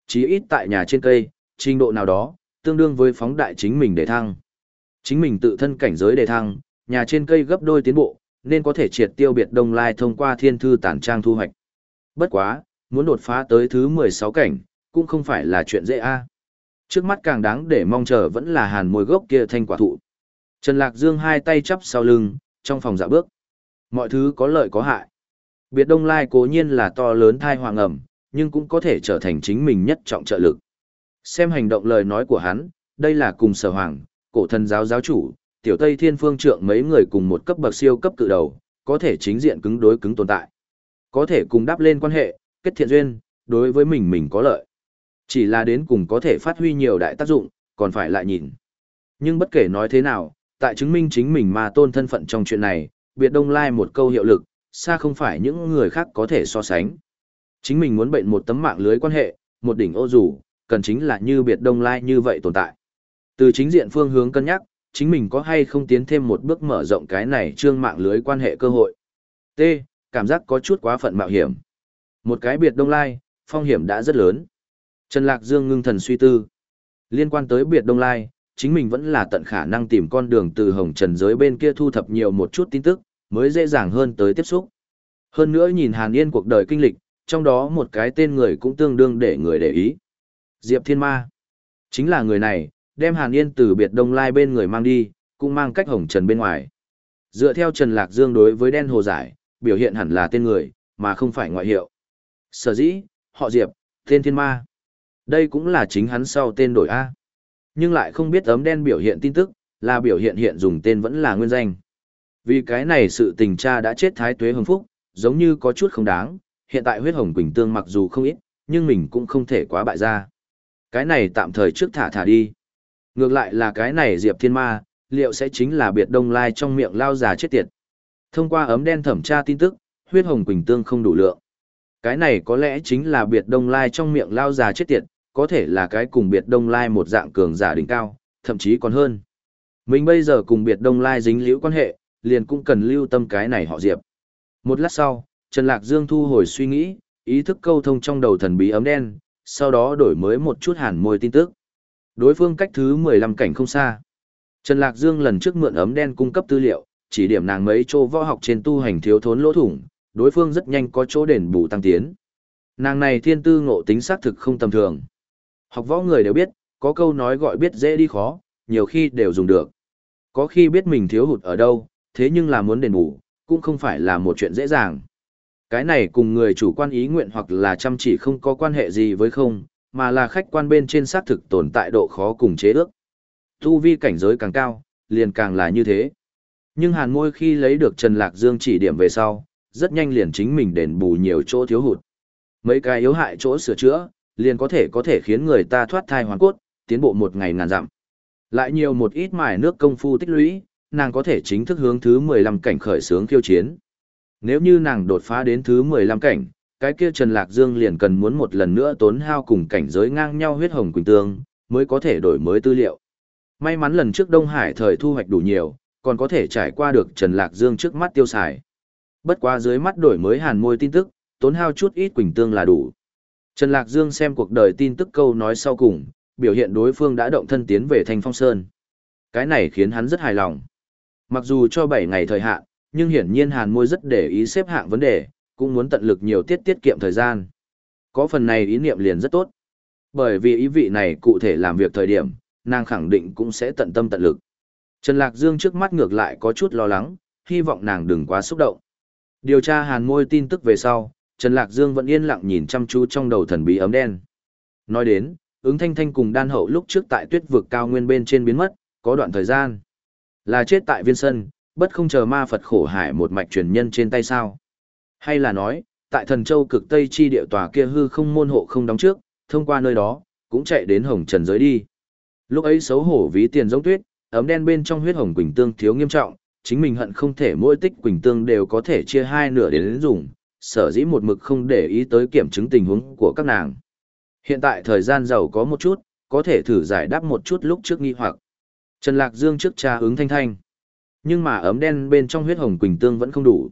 Chí ít tại nhà trên cây, trình độ nào đó, tương đương với phóng đại chính mình đề thăng. Chính mình tự thân cảnh giới đề thăng, nhà trên cây gấp đôi tiến bộ, nên có thể triệt tiêu biệt đông lai thông qua thiên thư tản trang thu hoạch. Bất quá, muốn đột phá tới thứ 16 cảnh, cũng không phải là chuyện dễ a. Trước mắt càng đáng để mong chờ vẫn là hàn môi gốc kia thanh quả thụ. Trần Lạc Dương hai tay chắp sau lưng, trong phòng dạ bước. Mọi thứ có lợi có hại. Biệt Đông Lai cố nhiên là to lớn thai hoàng ẩm, nhưng cũng có thể trở thành chính mình nhất trọng trợ lực. Xem hành động lời nói của hắn, đây là cùng sở hoàng, cổ thần giáo giáo chủ, tiểu Tây Thiên Phương Trượng mấy người cùng một cấp bậc siêu cấp cự đầu, có thể chính diện cứng đối cứng tồn tại. Có thể cùng đáp lên quan hệ, kết thiện duyên, đối với mình mình có lợi. Chỉ là đến cùng có thể phát huy nhiều đại tác dụng, còn phải lại nhìn. Nhưng bất kể nói thế nào, tại chứng minh chính mình mà tôn thân phận trong chuyện này, biệt đông lai một câu hiệu lực, xa không phải những người khác có thể so sánh. Chính mình muốn bệnh một tấm mạng lưới quan hệ, một đỉnh ô dù cần chính là như biệt đông lai như vậy tồn tại. Từ chính diện phương hướng cân nhắc, chính mình có hay không tiến thêm một bước mở rộng cái này trương mạng lưới quan hệ cơ hội. T. Cảm giác có chút quá phận mạo hiểm. Một cái biệt đông lai, phong hiểm đã rất lớn. Trần Lạc Dương ngưng thần suy tư. Liên quan tới biệt đông lai, chính mình vẫn là tận khả năng tìm con đường từ hồng trần giới bên kia thu thập nhiều một chút tin tức, mới dễ dàng hơn tới tiếp xúc. Hơn nữa nhìn Hàn Yên cuộc đời kinh lịch, trong đó một cái tên người cũng tương đương để người để ý. Diệp Thiên Ma. Chính là người này, đem Hàn Yên từ biệt đông lai bên người mang đi, cũng mang cách hồng trần bên ngoài. Dựa theo Trần Lạc Dương đối với đen hồ giải, biểu hiện hẳn là tên người, mà không phải ngoại hiệu. Sở dĩ, họ Diệp, tên Thiên Ma. Đây cũng là chính hắn sau tên đổi A. Nhưng lại không biết ấm đen biểu hiện tin tức, là biểu hiện hiện dùng tên vẫn là nguyên danh. Vì cái này sự tình cha đã chết thái tuế hưng phúc, giống như có chút không đáng, hiện tại huyết hồng quỳnh tương mặc dù không ít, nhưng mình cũng không thể quá bại ra. Cái này tạm thời trước thả thả đi. Ngược lại là cái này Diệp Thiên Ma, liệu sẽ chính là biệt đông lai trong miệng lao già chết tiệt. Thông qua ấm đen thẩm tra tin tức, huyết hồng quỳnh tương không đủ lượng. Cái này có lẽ chính là biệt đông lai trong miệng lao già chết tiệt, có thể là cái cùng biệt đông lai một dạng cường giả đỉnh cao, thậm chí còn hơn. Mình bây giờ cùng biệt đông lai dính liễu quan hệ, liền cũng cần lưu tâm cái này họ diệp. Một lát sau, Trần Lạc Dương thu hồi suy nghĩ, ý thức câu thông trong đầu thần bí ấm đen, sau đó đổi mới một chút hàn môi tin tức. Đối phương cách thứ 15 cảnh không xa. Trần Lạc Dương lần trước mượn ấm đen cung cấp tư liệu, chỉ điểm nàng mấy chỗ võ học trên tu hành thiếu thốn lỗ thủng, đối phương rất nhanh có chỗ đền bù tăng tiến. Nàng này thiên tư ngộ tính xác thực không tầm thường. Học võ người đều biết, có câu nói gọi biết dễ đi khó, nhiều khi đều dùng được. Có khi biết mình thiếu hụt ở đâu, thế nhưng là muốn đền bù, cũng không phải là một chuyện dễ dàng. Cái này cùng người chủ quan ý nguyện hoặc là chăm chỉ không có quan hệ gì với không, mà là khách quan bên trên xác thực tồn tại độ khó cùng chế ước. Tu vi cảnh giới càng cao, liền càng là như thế. Nhưng hàn môi khi lấy được Trần Lạc Dương chỉ điểm về sau, rất nhanh liền chính mình đền bù nhiều chỗ thiếu hụt. Mấy cái yếu hại chỗ sửa chữa, liền có thể có thể khiến người ta thoát thai hoàn cốt, tiến bộ một ngày ngàn dặm. Lại nhiều một ít mài nước công phu tích lũy, nàng có thể chính thức hướng thứ 15 cảnh khởi sướng khiêu chiến. Nếu như nàng đột phá đến thứ 15 cảnh, cái kia Trần Lạc Dương liền cần muốn một lần nữa tốn hao cùng cảnh giới ngang nhau huyết hồng quỳnh tương, mới có thể đổi mới tư liệu. May mắn lần trước Đông Hải thời thu hoạch đủ nhiều, còn có thể trải qua được Trần Lạc Dương trước mắt tiêu xài. Bất quá dưới mắt đổi mới hàn môi tin tức, tốn hao chút ít quỳnh tương là đủ. Trần Lạc Dương xem cuộc đời tin tức câu nói sau cùng, biểu hiện đối phương đã động thân tiến về Thanh Phong Sơn. Cái này khiến hắn rất hài lòng. Mặc dù cho 7 ngày thời hạn, nhưng hiển nhiên hàn môi rất để ý xếp hạng vấn đề, cũng muốn tận lực nhiều tiết tiết kiệm thời gian. Có phần này ý niệm liền rất tốt. Bởi vì ý vị này cụ thể làm việc thời điểm, nàng khẳng định cũng sẽ tận tâm tận lực. Trần Lạc Dương trước mắt ngược lại có chút lo lắng, hy vọng nàng đừng quá xúc động. Điều tra hàn môi tin tức về sau, Trần Lạc Dương vẫn yên lặng nhìn chăm chú trong đầu thần bí ấm đen. Nói đến, ứng thanh thanh cùng đan hậu lúc trước tại tuyết vực cao nguyên bên trên biến mất, có đoạn thời gian. Là chết tại viên sân, bất không chờ ma Phật khổ hải một mạch truyền nhân trên tay sao. Hay là nói, tại thần châu cực tây chi địa tòa kia hư không môn hộ không đóng trước, thông qua nơi đó, cũng chạy đến hồng trần giới đi. Lúc ấy xấu hổ ví tiền giống tuyết, ấm đen bên trong huyết hồng quỳnh tương thiếu nghiêm trọng, chính mình hận không thể mỗi tích quỳnh tương đều có thể chia hai nửa đến, dùng, sở dĩ một mực không để ý tới kiểm chứng tình huống của các nàng. Hiện tại thời gian giàu có một chút, có thể thử giải đáp một chút lúc trước nghi hoặc. Trần Lạc Dương trước cha ứng thanh thanh. Nhưng mà ấm đen bên trong huyết hồng quỳnh tương vẫn không đủ.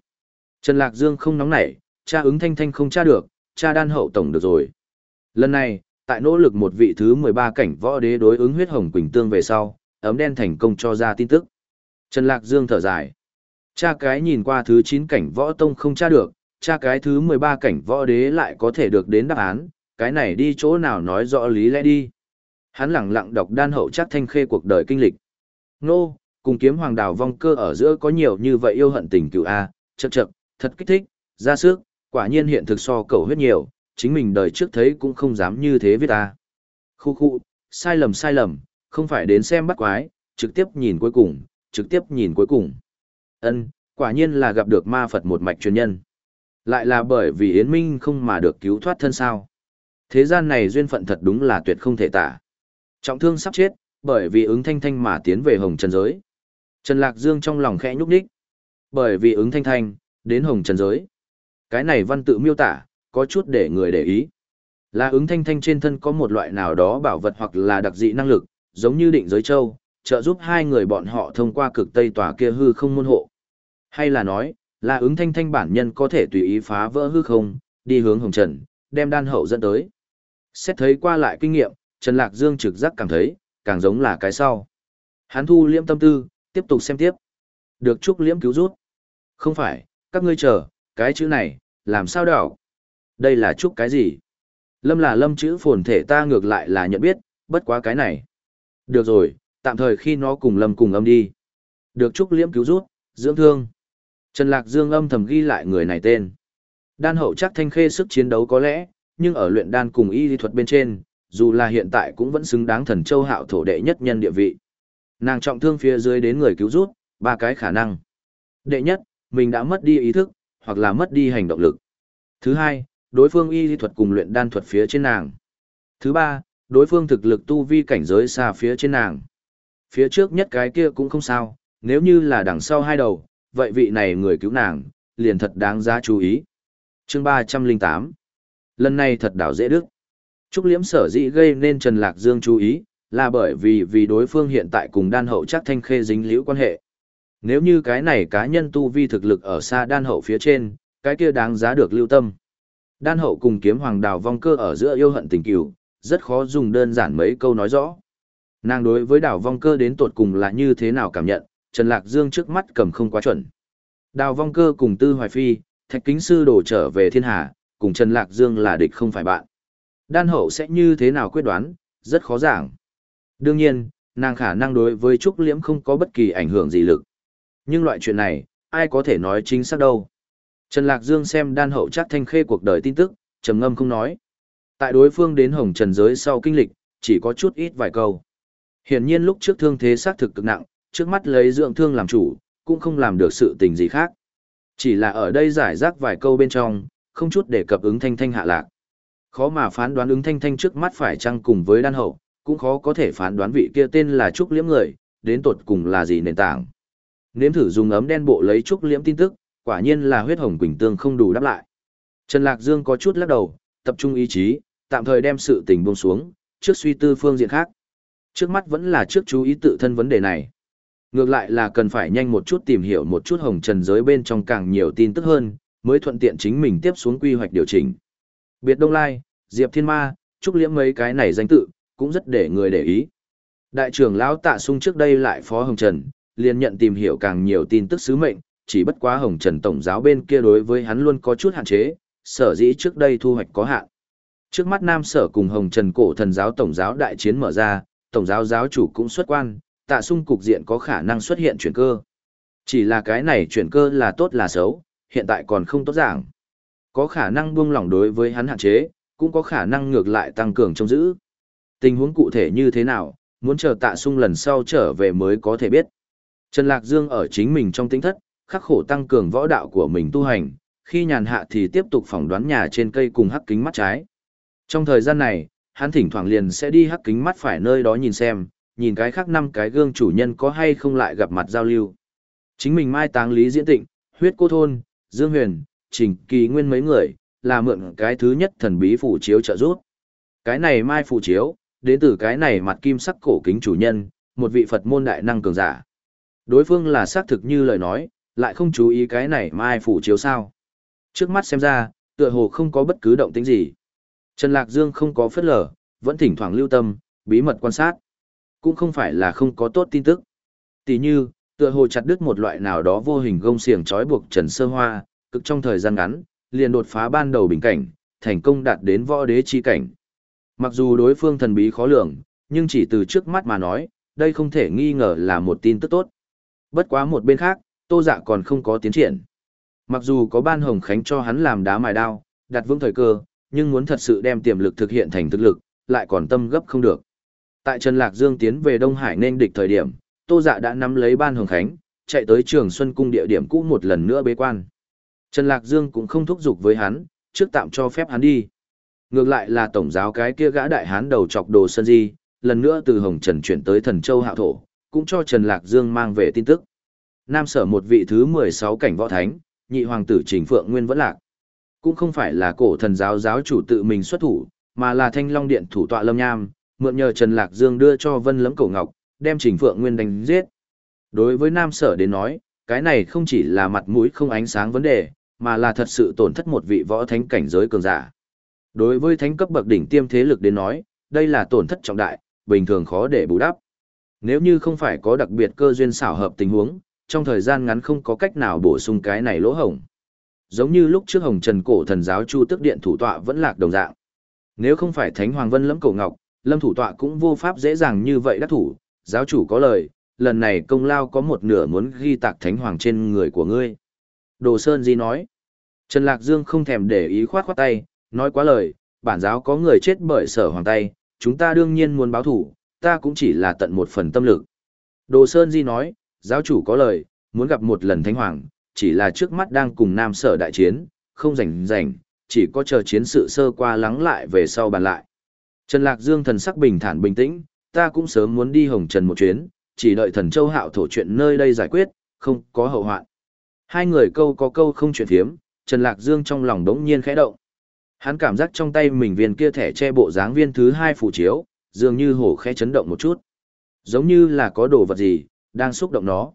Trần Lạc Dương không nóng nảy, cha ứng thanh thanh không tra được, cha đan hậu tổng được rồi. Lần này, tại nỗ lực một vị thứ 13 cảnh võ đế đối ứng huyết hồng quỳnh tương về sau, ấm đen thành công cho ra tin tức. Trần Lạc Dương thở dài. Cha cái nhìn qua thứ 9 cảnh võ tông không tra được, cha cái thứ 13 cảnh võ đế lại có thể được đến đáp án, cái này đi chỗ nào nói rõ lý lẽ đi. Hắn lặng lặng đọc đan hậu chắc thanh khê cuộc đời kinh lịch. Nô, cùng kiếm hoàng đào vong cơ ở giữa có nhiều như vậy yêu hận tình cựu A, chậc chậc, thật kích thích, ra sức, quả nhiên hiện thực so cầu huyết nhiều, chính mình đời trước thấy cũng không dám như thế viết A. Khu khu, sai lầm sai lầm, không phải đến xem bắt quái, trực tiếp nhìn cuối cùng, trực tiếp nhìn cuối cùng. Ân, quả nhiên là gặp được ma Phật một mạch truyền nhân. Lại là bởi vì Yến Minh không mà được cứu thoát thân sao. Thế gian này duyên phận thật đúng là tuyệt không thể tả. Trọng thương sắp chết, bởi vì ứng thanh thanh mà tiến về hồng trần giới. Trần Lạc Dương trong lòng khẽ nhúc nhích. Bởi vì ứng thanh thanh, đến hồng trần giới. Cái này văn tự miêu tả, có chút để người để ý. Là ứng thanh thanh trên thân có một loại nào đó bảo vật hoặc là đặc dị năng lực, giống như định giới châu, trợ giúp hai người bọn họ thông qua cực tây tòa kia hư không môn hộ. Hay là nói, là ứng thanh thanh bản nhân có thể tùy ý phá vỡ hư không, đi hướng Hồng Trần, đem đan hậu dẫn tới. Xét thấy qua lại kinh nghiệm, Trần Lạc Dương trực giác cảm thấy, càng giống là cái sau. Hắn thu liễm tâm tư, tiếp tục xem tiếp. Được chúc Liễm cứu rút. Không phải, các ngươi chờ, cái chữ này, làm sao đảo? Đây là chúc cái gì? Lâm là lâm chữ phồn thể ta ngược lại là nhận biết, bất quá cái này. Được rồi, tạm thời khi nó cùng lâm cùng âm đi. Được chúc Liễm cứu rút, dưỡng thương. Trần Lạc Dương âm thầm ghi lại người này tên. Đan hậu chắc thanh khê sức chiến đấu có lẽ, nhưng ở luyện đan cùng y lý thuật bên trên, dù là hiện tại cũng vẫn xứng đáng thần châu hạo thổ đệ nhất nhân địa vị. Nàng trọng thương phía dưới đến người cứu rút, ba cái khả năng. Đệ nhất, mình đã mất đi ý thức, hoặc là mất đi hành động lực. Thứ hai, đối phương y lý thuật cùng luyện đan thuật phía trên nàng. Thứ ba, đối phương thực lực tu vi cảnh giới xa phía trên nàng. Phía trước nhất cái kia cũng không sao, nếu như là đằng sau hai đầu, vậy vị này người cứu nàng, liền thật đáng giá chú ý. chương 308 Lần này thật đảo dễ đức. Trúc Liễm sở dĩ gây nên Trần Lạc Dương chú ý, là bởi vì vì đối phương hiện tại cùng đan hậu chắc thanh khê dính liễu quan hệ. Nếu như cái này cá nhân tu vi thực lực ở xa đan hậu phía trên, cái kia đáng giá được lưu tâm. Đan hậu cùng kiếm hoàng đào vong cơ ở giữa yêu hận tình cửu, rất khó dùng đơn giản mấy câu nói rõ. Nàng đối với đào vong cơ đến tột cùng là như thế nào cảm nhận, Trần Lạc Dương trước mắt cầm không quá chuẩn. Đào vong cơ cùng Tư Hoài Phi, thạch kính sư đổ trở về thiên hà, cùng Trần Lạc Dương là địch không phải bạn. Đan hậu sẽ như thế nào quyết đoán, rất khó giảng. Đương nhiên, nàng khả năng đối với Trúc Liễm không có bất kỳ ảnh hưởng gì lực. Nhưng loại chuyện này, ai có thể nói chính xác đâu. Trần Lạc Dương xem đan hậu chắc thanh khê cuộc đời tin tức, trầm ngâm không nói. Tại đối phương đến hồng trần giới sau kinh lịch, chỉ có chút ít vài câu. Hiển nhiên lúc trước thương thế xác thực cực nặng, trước mắt lấy dưỡng thương làm chủ, cũng không làm được sự tình gì khác. Chỉ là ở đây giải rác vài câu bên trong, không chút để cập ứng thanh thanh hạ lạc. Khó mà phán đoán ứng thanh thanh trước mắt phải chăng cùng với đan hậu, cũng khó có thể phán đoán vị kia tên là Trúc Liễm người, đến tột cùng là gì nền tảng. Nếm thử dùng ấm đen bộ lấy Trúc Liễm tin tức, quả nhiên là huyết hồng quỳnh tương không đủ đáp lại. Trần Lạc Dương có chút lắc đầu, tập trung ý chí, tạm thời đem sự tình buông xuống, trước suy tư phương diện khác. Trước mắt vẫn là trước chú ý tự thân vấn đề này. Ngược lại là cần phải nhanh một chút tìm hiểu một chút hồng trần giới bên trong càng nhiều tin tức hơn, mới thuận tiện chính mình tiếp xuống quy hoạch điều chỉnh. Biệt Đông Lai, Diệp Thiên Ma, Trúc Liễm mấy cái này danh tự, cũng rất để người để ý. Đại trưởng lão Tạ Sung trước đây lại Phó Hồng Trần, liền nhận tìm hiểu càng nhiều tin tức sứ mệnh, chỉ bất quá Hồng Trần Tổng giáo bên kia đối với hắn luôn có chút hạn chế, sở dĩ trước đây thu hoạch có hạn. Trước mắt Nam Sở cùng Hồng Trần cổ thần giáo Tổng giáo đại chiến mở ra, Tổng giáo giáo chủ cũng xuất quan, tạ sung cục diện có khả năng xuất hiện chuyển cơ. Chỉ là cái này chuyển cơ là tốt là xấu, hiện tại còn không tốt giảng. Có khả năng buông lỏng đối với hắn hạn chế, cũng có khả năng ngược lại tăng cường trông giữ. Tình huống cụ thể như thế nào, muốn chờ tạ sung lần sau trở về mới có thể biết. Trần Lạc Dương ở chính mình trong tính thất, khắc khổ tăng cường võ đạo của mình tu hành, khi nhàn hạ thì tiếp tục phỏng đoán nhà trên cây cùng hắc kính mắt trái. Trong thời gian này, hắn thỉnh thoảng liền sẽ đi hắc kính mắt phải nơi đó nhìn xem, nhìn cái khác năm cái gương chủ nhân có hay không lại gặp mặt giao lưu. Chính mình mai táng lý diễn tịnh, huyết cô thôn, Dương Huyền, Trình Kỳ Nguyên mấy người, là mượn cái thứ nhất thần bí phủ chiếu trợ giúp. Cái này mai phủ chiếu, đến từ cái này mặt kim sắc cổ kính chủ nhân, một vị Phật môn đại năng cường giả. Đối phương là xác thực như lời nói, lại không chú ý cái này mai phủ chiếu sao. Trước mắt xem ra, tựa hồ không có bất cứ động tĩnh gì. Trần Lạc Dương không có phất lở, vẫn thỉnh thoảng lưu tâm, bí mật quan sát. Cũng không phải là không có tốt tin tức. Tỷ như, tựa hồ chặt đứt một loại nào đó vô hình gông xiềng trói buộc Trần Sơ Hoa, cực trong thời gian ngắn, liền đột phá ban đầu bình cảnh, thành công đạt đến võ đế chi cảnh. Mặc dù đối phương thần bí khó lường, nhưng chỉ từ trước mắt mà nói, đây không thể nghi ngờ là một tin tức tốt. Bất quá một bên khác, Tô Dạ còn không có tiến triển. Mặc dù có ban hồng khánh cho hắn làm đá mài đao, đặt vững thời cơ, nhưng muốn thật sự đem tiềm lực thực hiện thành thực lực, lại còn tâm gấp không được. Tại Trần Lạc Dương tiến về Đông Hải nên địch thời điểm, Tô Dạ đã nắm lấy ban hồng khánh, chạy tới trường Xuân Cung địa điểm cũ một lần nữa bế quan. Trần Lạc Dương cũng không thúc giục với hắn, trước tạm cho phép hắn đi. Ngược lại là tổng giáo cái kia gã đại hán đầu chọc đồ sơn di, lần nữa từ Hồng Trần chuyển tới Thần Châu Hạo Thổ, cũng cho Trần Lạc Dương mang về tin tức. Nam sở một vị thứ 16 cảnh võ thánh, nhị hoàng tử Trình Phượng Nguyên vẫn lạc. Cũng không phải là cổ thần giáo giáo chủ tự mình xuất thủ, mà là thanh long điện thủ tọa lâm nham, mượn nhờ Trần Lạc Dương đưa cho Vân Lẫm Cổ Ngọc, đem Trình Phượng Nguyên đánh giết. Đối với Nam Sở đến nói, cái này không chỉ là mặt mũi không ánh sáng vấn đề, mà là thật sự tổn thất một vị võ thánh cảnh giới cường giả. Đối với thánh cấp bậc đỉnh tiêm thế lực đến nói, đây là tổn thất trọng đại, bình thường khó để bù đắp. Nếu như không phải có đặc biệt cơ duyên xảo hợp tình huống, trong thời gian ngắn không có cách nào bổ sung cái này lỗ hổng. Giống như lúc trước Hồng Trần cổ thần giáo Chu Tức Điện thủ tọa vẫn lạc đồng dạng. Nếu không phải Thánh Hoàng Vân lẫm cổ ngọc, Lâm thủ tọa cũng vô pháp dễ dàng như vậy đắc thủ, giáo chủ có lời, lần này công lao có một nửa muốn ghi tạc Thánh Hoàng trên người của ngươi. Đồ Sơn Di nói. Trần Lạc Dương không thèm để ý khoát khoát tay, nói quá lời, bản giáo có người chết bởi sở hoàng tay, chúng ta đương nhiên muốn báo thủ, ta cũng chỉ là tận một phần tâm lực. Đồ Sơn Di nói, giáo chủ có lời, muốn gặp một lần Thánh Hoàng, chỉ là trước mắt đang cùng Nam Sở đại chiến, không rảnh rảnh, chỉ có chờ chiến sự sơ qua lắng lại về sau bàn lại. Trần Lạc Dương thần sắc bình thản bình tĩnh, ta cũng sớm muốn đi Hồng Trần một chuyến, chỉ đợi thần châu hạo thổ chuyện nơi đây giải quyết, không có hậu hoạn. Hai người câu có câu không chuyện thiếm, Trần Lạc Dương trong lòng đống nhiên khẽ động. Hắn cảm giác trong tay mình viên kia thẻ che bộ dáng viên thứ hai phù chiếu, dường như hổ khẽ chấn động một chút. Giống như là có đồ vật gì, đang xúc động nó.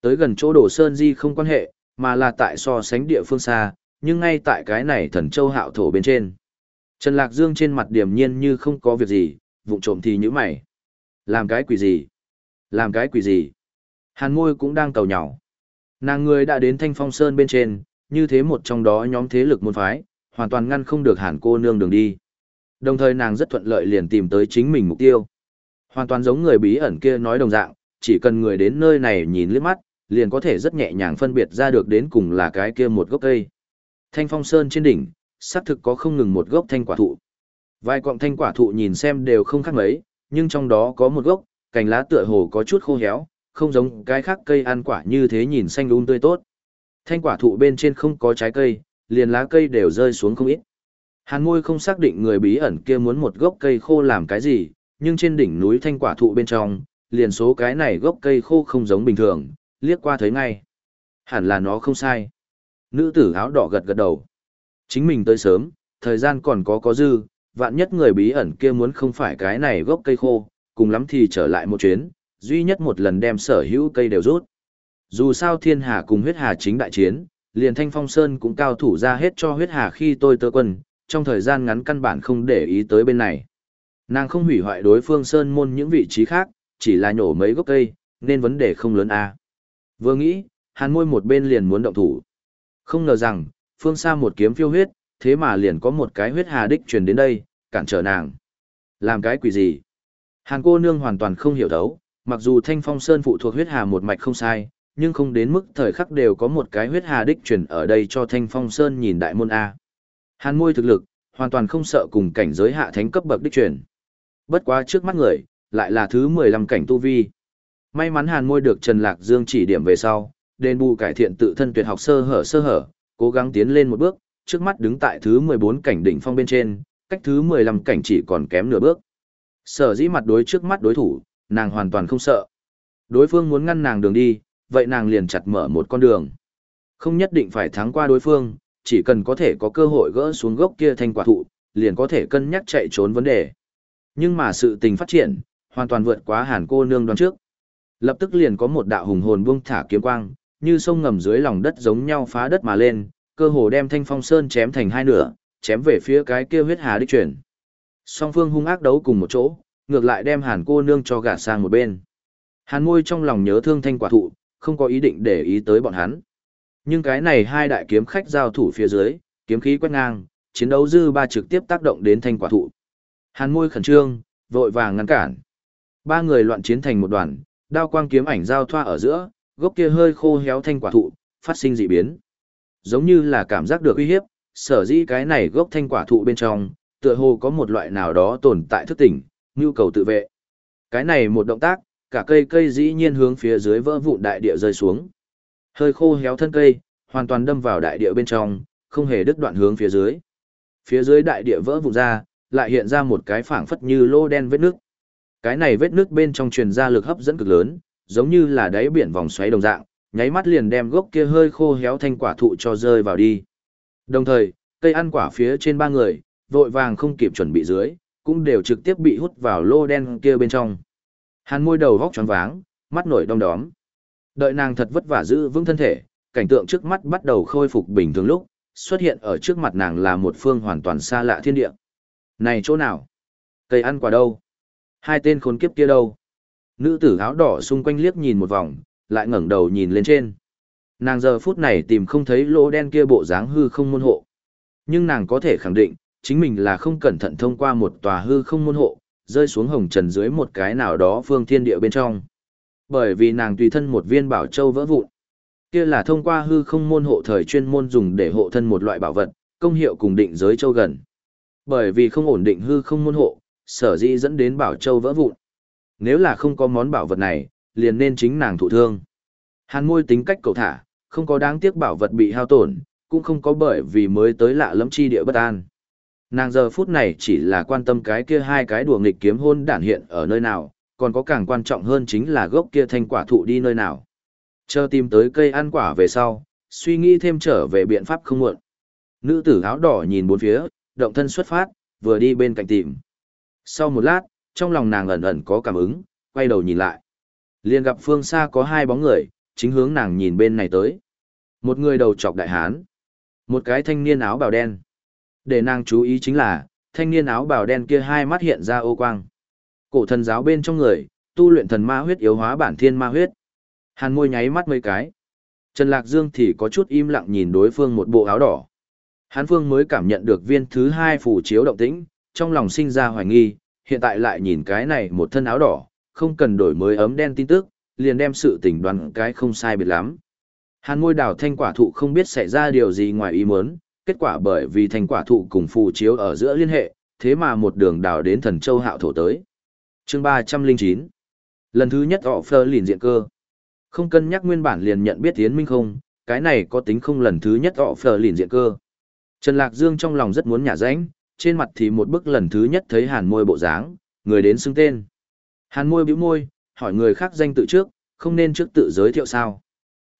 Tới gần chỗ đồ sơn di không quan hệ, mà là tại so sánh địa phương xa, nhưng ngay tại cái này thần châu hạo thổ bên trên. Trần Lạc Dương trên mặt điềm nhiên như không có việc gì, vụng trộm thì như mày. Làm cái quỷ gì? Làm cái quỷ gì? Hàn môi cũng đang cầu nhỏ. Nàng người đã đến thanh phong sơn bên trên, như thế một trong đó nhóm thế lực môn phái, hoàn toàn ngăn không được hàn cô nương đường đi. Đồng thời nàng rất thuận lợi liền tìm tới chính mình mục tiêu. Hoàn toàn giống người bí ẩn kia nói đồng dạng, chỉ cần người đến nơi này nhìn liếc mắt, liền có thể rất nhẹ nhàng phân biệt ra được đến cùng là cái kia một gốc cây. Thanh phong sơn trên đỉnh, xác thực có không ngừng một gốc thanh quả thụ. Vài cọng thanh quả thụ nhìn xem đều không khác mấy, nhưng trong đó có một gốc, cành lá tựa hồ có chút khô héo, không giống cái khác cây ăn quả như thế nhìn xanh um tươi tốt. Thanh quả thụ bên trên không có trái cây, liền lá cây đều rơi xuống không ít. Hàn Ngôi không xác định người bí ẩn kia muốn một gốc cây khô làm cái gì, nhưng trên đỉnh núi thanh quả thụ bên trong, liền số cái này gốc cây khô không giống bình thường, liếc qua thấy ngay. Hẳn là nó không sai. Nữ tử áo đỏ gật gật đầu. Chính mình tới sớm, thời gian còn có có dư, vạn nhất người bí ẩn kia muốn không phải cái này gốc cây khô, cùng lắm thì trở lại một chuyến, duy nhất một lần đem sở hữu cây đều rút. Dù sao thiên hà cùng huyết hà chính đại chiến, liền thanh phong sơn cũng cao thủ ra hết cho huyết hà khi tôi tơ quân, trong thời gian ngắn căn bản không để ý tới bên này. Nàng không hủy hoại đối phương sơn môn những vị trí khác, chỉ là nhổ mấy gốc cây, nên vấn đề không lớn a. Vừa nghĩ, hàn môi một bên liền muốn động thủ. Không ngờ rằng, phương xa một kiếm phiêu huyết, thế mà liền có một cái huyết hà đích truyền đến đây, cản trở nàng. Làm cái quỷ gì? Hàn cô nương hoàn toàn không hiểu thấu, mặc dù thanh phong sơn phụ thuộc huyết hà một mạch không sai, nhưng không đến mức thời khắc đều có một cái huyết hà đích truyền ở đây cho thanh phong sơn nhìn đại môn A. Hàn môi thực lực, hoàn toàn không sợ cùng cảnh giới hạ thánh cấp bậc đích truyền. Bất quá trước mắt người, lại là thứ 15 cảnh tu vi. May mắn hàn môi được Trần Lạc Dương chỉ điểm về sau, đền bù cải thiện tự thân tuyệt học sơ hở sơ hở, cố gắng tiến lên một bước, trước mắt đứng tại thứ 14 cảnh đỉnh phong bên trên, cách thứ 15 cảnh chỉ còn kém nửa bước. Sở dĩ mặt đối trước mắt đối thủ, nàng hoàn toàn không sợ. Đối phương muốn ngăn nàng đường đi, vậy nàng liền chặt mở một con đường. Không nhất định phải thắng qua đối phương, chỉ cần có thể có cơ hội gỡ xuống gốc kia thành quả thụ, liền có thể cân nhắc chạy trốn vấn đề. Nhưng mà sự tình phát triển, hoàn toàn vượt quá hàn cô nương đoán trước. Lập tức liền có một đạo hùng hồn buông thả kiếm quang, như sông ngầm dưới lòng đất giống nhau phá đất mà lên, cơ hồ đem thanh phong sơn chém thành hai nửa, chém về phía cái kia huyết hà đích chuyển. Song phương hung ác đấu cùng một chỗ, ngược lại đem hàn cô nương cho gạt sang một bên. Hàn môi trong lòng nhớ thương thanh quả thụ, không có ý định để ý tới bọn hắn. Nhưng cái này hai đại kiếm khách giao thủ phía dưới, kiếm khí quét ngang, chiến đấu dư ba trực tiếp tác động đến thanh quả thụ. Hàn môi khẩn trương, vội vàng ngăn cản. Ba người loạn chiến thành một đoàn, đao quang kiếm ảnh giao thoa ở giữa, gốc kia hơi khô héo thanh quả thụ, phát sinh dị biến. Giống như là cảm giác được uy hiếp, sở dĩ cái này gốc thanh quả thụ bên trong, tựa hồ có một loại nào đó tồn tại thức tỉnh, nhu cầu tự vệ. Cái này một động tác, cả cây cây dĩ nhiên hướng phía dưới vỡ vụn đại địa rơi xuống. Hơi khô héo thân cây, hoàn toàn đâm vào đại địa bên trong, không hề đứt đoạn hướng phía dưới. Phía dưới đại địa vỡ vụn ra, lại hiện ra một cái phảng phất như lô đen vết nước. Cái này vết nước bên trong truyền ra lực hấp dẫn cực lớn, giống như là đáy biển vòng xoáy đồng dạng, nháy mắt liền đem gốc kia hơi khô héo thanh quả thụ cho rơi vào đi. Đồng thời, cây ăn quả phía trên ba người, vội vàng không kịp chuẩn bị dưới, cũng đều trực tiếp bị hút vào lô đen kia bên trong. Hàn môi đầu vóc tròn váng, mắt nổi đom đóm. Đợi nàng thật vất vả giữ vững thân thể, cảnh tượng trước mắt bắt đầu khôi phục bình thường lúc, xuất hiện ở trước mặt nàng là một phương hoàn toàn xa lạ thiên địa. Này chỗ nào? Cây ăn quả đâu? Hai tên khốn kiếp kia đâu? Nữ tử áo đỏ xung quanh liếc nhìn một vòng, lại ngẩng đầu nhìn lên trên. Nàng giờ phút này tìm không thấy lỗ đen kia bộ dáng hư không môn hộ. Nhưng nàng có thể khẳng định, chính mình là không cẩn thận thông qua một tòa hư không môn hộ, rơi xuống hồng trần dưới một cái nào đó phương thiên địa bên trong. Bởi vì nàng tùy thân một viên bảo châu vỡ vụn. Kia là thông qua hư không môn hộ thời chuyên môn dùng để hộ thân một loại bảo vật, công hiệu cùng định giới châu gần. Bởi vì không ổn định hư không môn hộ, sở dĩ dẫn đến bảo châu vỡ vụn. Nếu là không có món bảo vật này, liền nên chính nàng thụ thương. Hàn môi tính cách cầu thả, không có đáng tiếc bảo vật bị hao tổn, cũng không có bởi vì mới tới lạ lẫm chi địa bất an. Nàng giờ phút này chỉ là quan tâm cái kia hai cái đùa nghịch kiếm hôn đản hiện ở nơi nào, còn có càng quan trọng hơn chính là gốc kia thanh quả thụ đi nơi nào. Chờ tìm tới cây ăn quả về sau, suy nghĩ thêm trở về biện pháp không muộn. Nữ tử áo đỏ nhìn bốn phía, động thân xuất phát, vừa đi bên cạnh tìm. Sau một lát, trong lòng nàng ẩn ẩn có cảm ứng, quay đầu nhìn lại. liền gặp phương xa có hai bóng người, chính hướng nàng nhìn bên này tới. Một người đầu trọc đại hán, một cái thanh niên áo bào đen. Để nàng chú ý chính là, thanh niên áo bào đen kia hai mắt hiện ra ô quang. Cổ thần giáo bên trong người, tu luyện thần ma huyết yếu hóa bản thiên ma huyết. Hàn môi nháy mắt mấy cái. Trần Lạc Dương thì có chút im lặng nhìn đối phương một bộ áo đỏ. Hán Phương mới cảm nhận được viên thứ hai phủ chiếu động tĩnh, trong lòng sinh ra hoài nghi, hiện tại lại nhìn cái này một thân áo đỏ, không cần đổi mới ấm đen tin tức, liền đem sự tình đoán cái không sai biệt lắm. Hàn môi đảo thanh quả thụ không biết xảy ra điều gì ngoài ý muốn, kết quả bởi vì thanh quả thụ cùng phù chiếu ở giữa liên hệ, thế mà một đường đào đến thần châu hạo thổ tới. chương 309 Lần thứ nhất họ phơ lìn diện cơ. Không cân nhắc nguyên bản liền nhận biết Yến Minh không, cái này có tính không lần thứ nhất họ phờ lìn diện cơ. Trần Lạc Dương trong lòng rất muốn nhả rãnh, trên mặt thì một bức lần thứ nhất thấy hàn môi bộ dáng, người đến xưng tên. Hàn môi bĩu môi, hỏi người khác danh tự trước, không nên trước tự giới thiệu sao.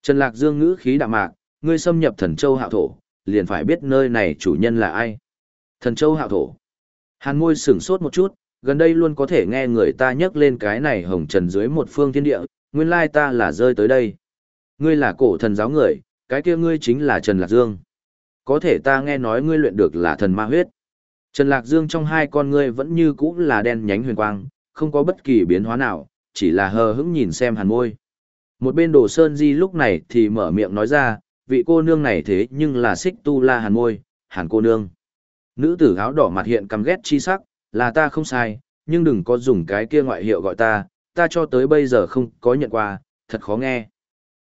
Trần Lạc Dương ngữ khí đạm mạc, ngươi xâm nhập thần châu hạo thổ, liền phải biết nơi này chủ nhân là ai. Thần châu hạo thổ. Hàn môi sửng sốt một chút, gần đây luôn có thể nghe người ta nhắc lên cái này hồng trần dưới một phương thiên địa, nguyên lai ta là rơi tới đây. Ngươi là cổ thần giáo người, cái kia ngươi chính là Trần Lạc Dương. Có thể ta nghe nói ngươi luyện được là thần ma huyết. Trần Lạc Dương trong hai con ngươi vẫn như cũ là đen nhánh huyền quang, không có bất kỳ biến hóa nào, chỉ là hờ hững nhìn xem hàn môi. Một bên đồ sơn di lúc này thì mở miệng nói ra, vị cô nương này thế nhưng là xích tu la hàn môi, hàn cô nương. Nữ tử áo đỏ mặt hiện căm ghét chi sắc, là ta không sai, nhưng đừng có dùng cái kia ngoại hiệu gọi ta, ta cho tới bây giờ không có nhận qua, thật khó nghe.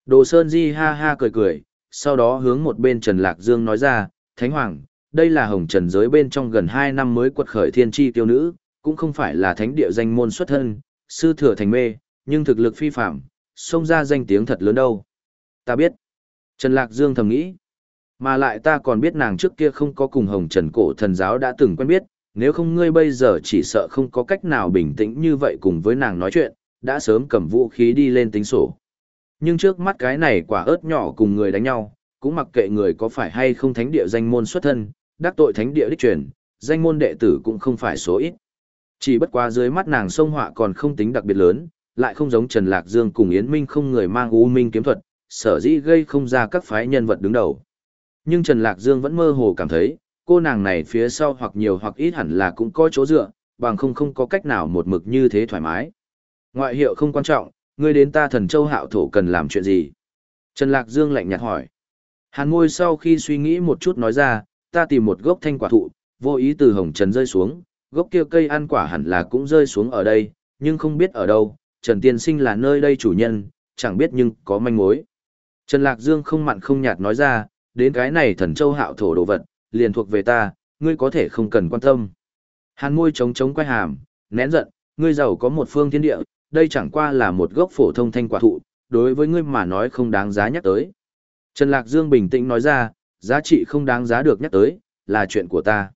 Đồ Sơn Di ha ha cười cười, sau đó hướng một bên Trần Lạc Dương nói ra, Thánh Hoàng, đây là hồng trần giới bên trong gần 2 năm mới quật khởi thiên tri tiêu nữ, cũng không phải là thánh địa danh môn xuất thân, sư thừa thành mê, nhưng thực lực phi phạm, xông ra danh tiếng thật lớn đâu. Ta biết. Trần Lạc Dương thầm nghĩ. Mà lại ta còn biết nàng trước kia không có cùng hồng trần cổ thần giáo đã từng quen biết, nếu không ngươi bây giờ chỉ sợ không có cách nào bình tĩnh như vậy cùng với nàng nói chuyện, đã sớm cầm vũ khí đi lên tính sổ. Nhưng trước mắt cái này quả ớt nhỏ cùng người đánh nhau, cũng mặc kệ người có phải hay không thánh địa danh môn xuất thân, đắc tội thánh địa đích truyền, danh môn đệ tử cũng không phải số ít. Chỉ bất quá dưới mắt nàng sông họa còn không tính đặc biệt lớn, lại không giống Trần Lạc Dương cùng Yến Minh không người mang u minh kiếm thuật, sở dĩ gây không ra các phái nhân vật đứng đầu. Nhưng Trần Lạc Dương vẫn mơ hồ cảm thấy, cô nàng này phía sau hoặc nhiều hoặc ít hẳn là cũng có chỗ dựa, bằng không không có cách nào một mực như thế thoải mái. Ngoại hiệu không quan trọng, ngươi đến ta thần châu hạo thổ cần làm chuyện gì? Trần Lạc Dương lạnh nhạt hỏi. Hàn ngôi sau khi suy nghĩ một chút nói ra, ta tìm một gốc thanh quả thụ, vô ý từ hồng trần rơi xuống, gốc kia cây ăn quả hẳn là cũng rơi xuống ở đây, nhưng không biết ở đâu, Trần Tiên Sinh là nơi đây chủ nhân, chẳng biết nhưng có manh mối. Trần Lạc Dương không mặn không nhạt nói ra, đến cái này thần châu hạo thổ đồ vật, liền thuộc về ta, ngươi có thể không cần quan tâm. Hàn môi trống trống quay hàm, nén giận, ngươi giàu có một phương thiên địa, đây chẳng qua là một gốc phổ thông thanh quả thụ, đối với ngươi mà nói không đáng giá nhắc tới. Trần Lạc Dương bình tĩnh nói ra, giá trị không đáng giá được nhắc tới, là chuyện của ta.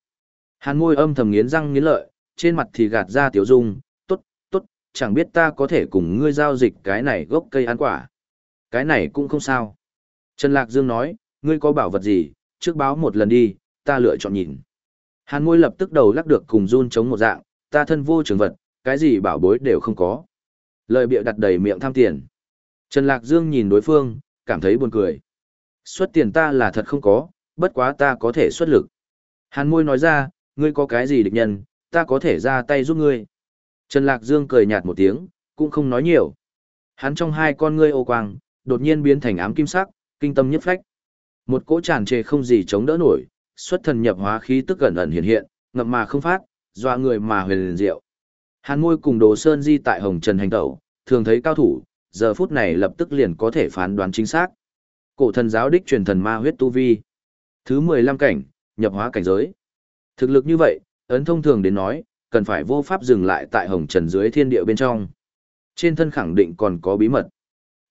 Hàn môi âm thầm nghiến răng nghiến lợi, trên mặt thì gạt ra tiểu dung, tốt, tốt, chẳng biết ta có thể cùng ngươi giao dịch cái này gốc cây ăn quả. Cái này cũng không sao. Trần Lạc Dương nói, ngươi có bảo vật gì, trước báo một lần đi, ta lựa chọn nhìn. Hàn môi lập tức đầu lắc được cùng run chống một dạng, ta thân vô trường vật, cái gì bảo bối đều không có. Lời bịa đặt đầy miệng tham tiền. Trần Lạc Dương nhìn đối phương, cảm thấy buồn cười. Xuất tiền ta là thật không có, bất quá ta có thể xuất lực. Hàn môi nói ra, ngươi có cái gì địch nhân, ta có thể ra tay giúp ngươi. Trần Lạc Dương cười nhạt một tiếng, cũng không nói nhiều. Hắn trong hai con ngươi ô quang, đột nhiên biến thành ám kim sắc, kinh tâm nhất phách. Một cỗ tràn trề không gì chống đỡ nổi, xuất thần nhập hóa khí tức gần ẩn hiện hiện, ngậm mà không phát, doa người mà huyền liền diệu. Hàn môi cùng Đồ Sơn Di tại Hồng Trần hành tẩu, thường thấy cao thủ, giờ phút này lập tức liền có thể phán đoán chính xác. Cổ thần giáo đích truyền thần ma huyết tu vi. Thứ 15 cảnh, nhập hóa cảnh giới. Thực lực như vậy, ấn thông thường đến nói, cần phải vô pháp dừng lại tại Hồng Trần dưới thiên địa bên trong. Trên thân khẳng định còn có bí mật.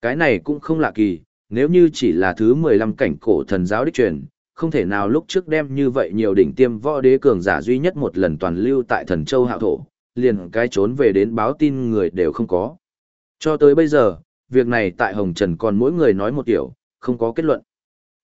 Cái này cũng không lạ kỳ, nếu như chỉ là thứ 15 cảnh cổ thần giáo đích truyền, không thể nào lúc trước đem như vậy nhiều đỉnh tiêm võ đế cường giả duy nhất một lần toàn lưu tại thần châu hạo thổ, liền cái trốn về đến báo tin người đều không có. Cho tới bây giờ, việc này tại Hồng Trần còn mỗi người nói một kiểu, không có kết luận.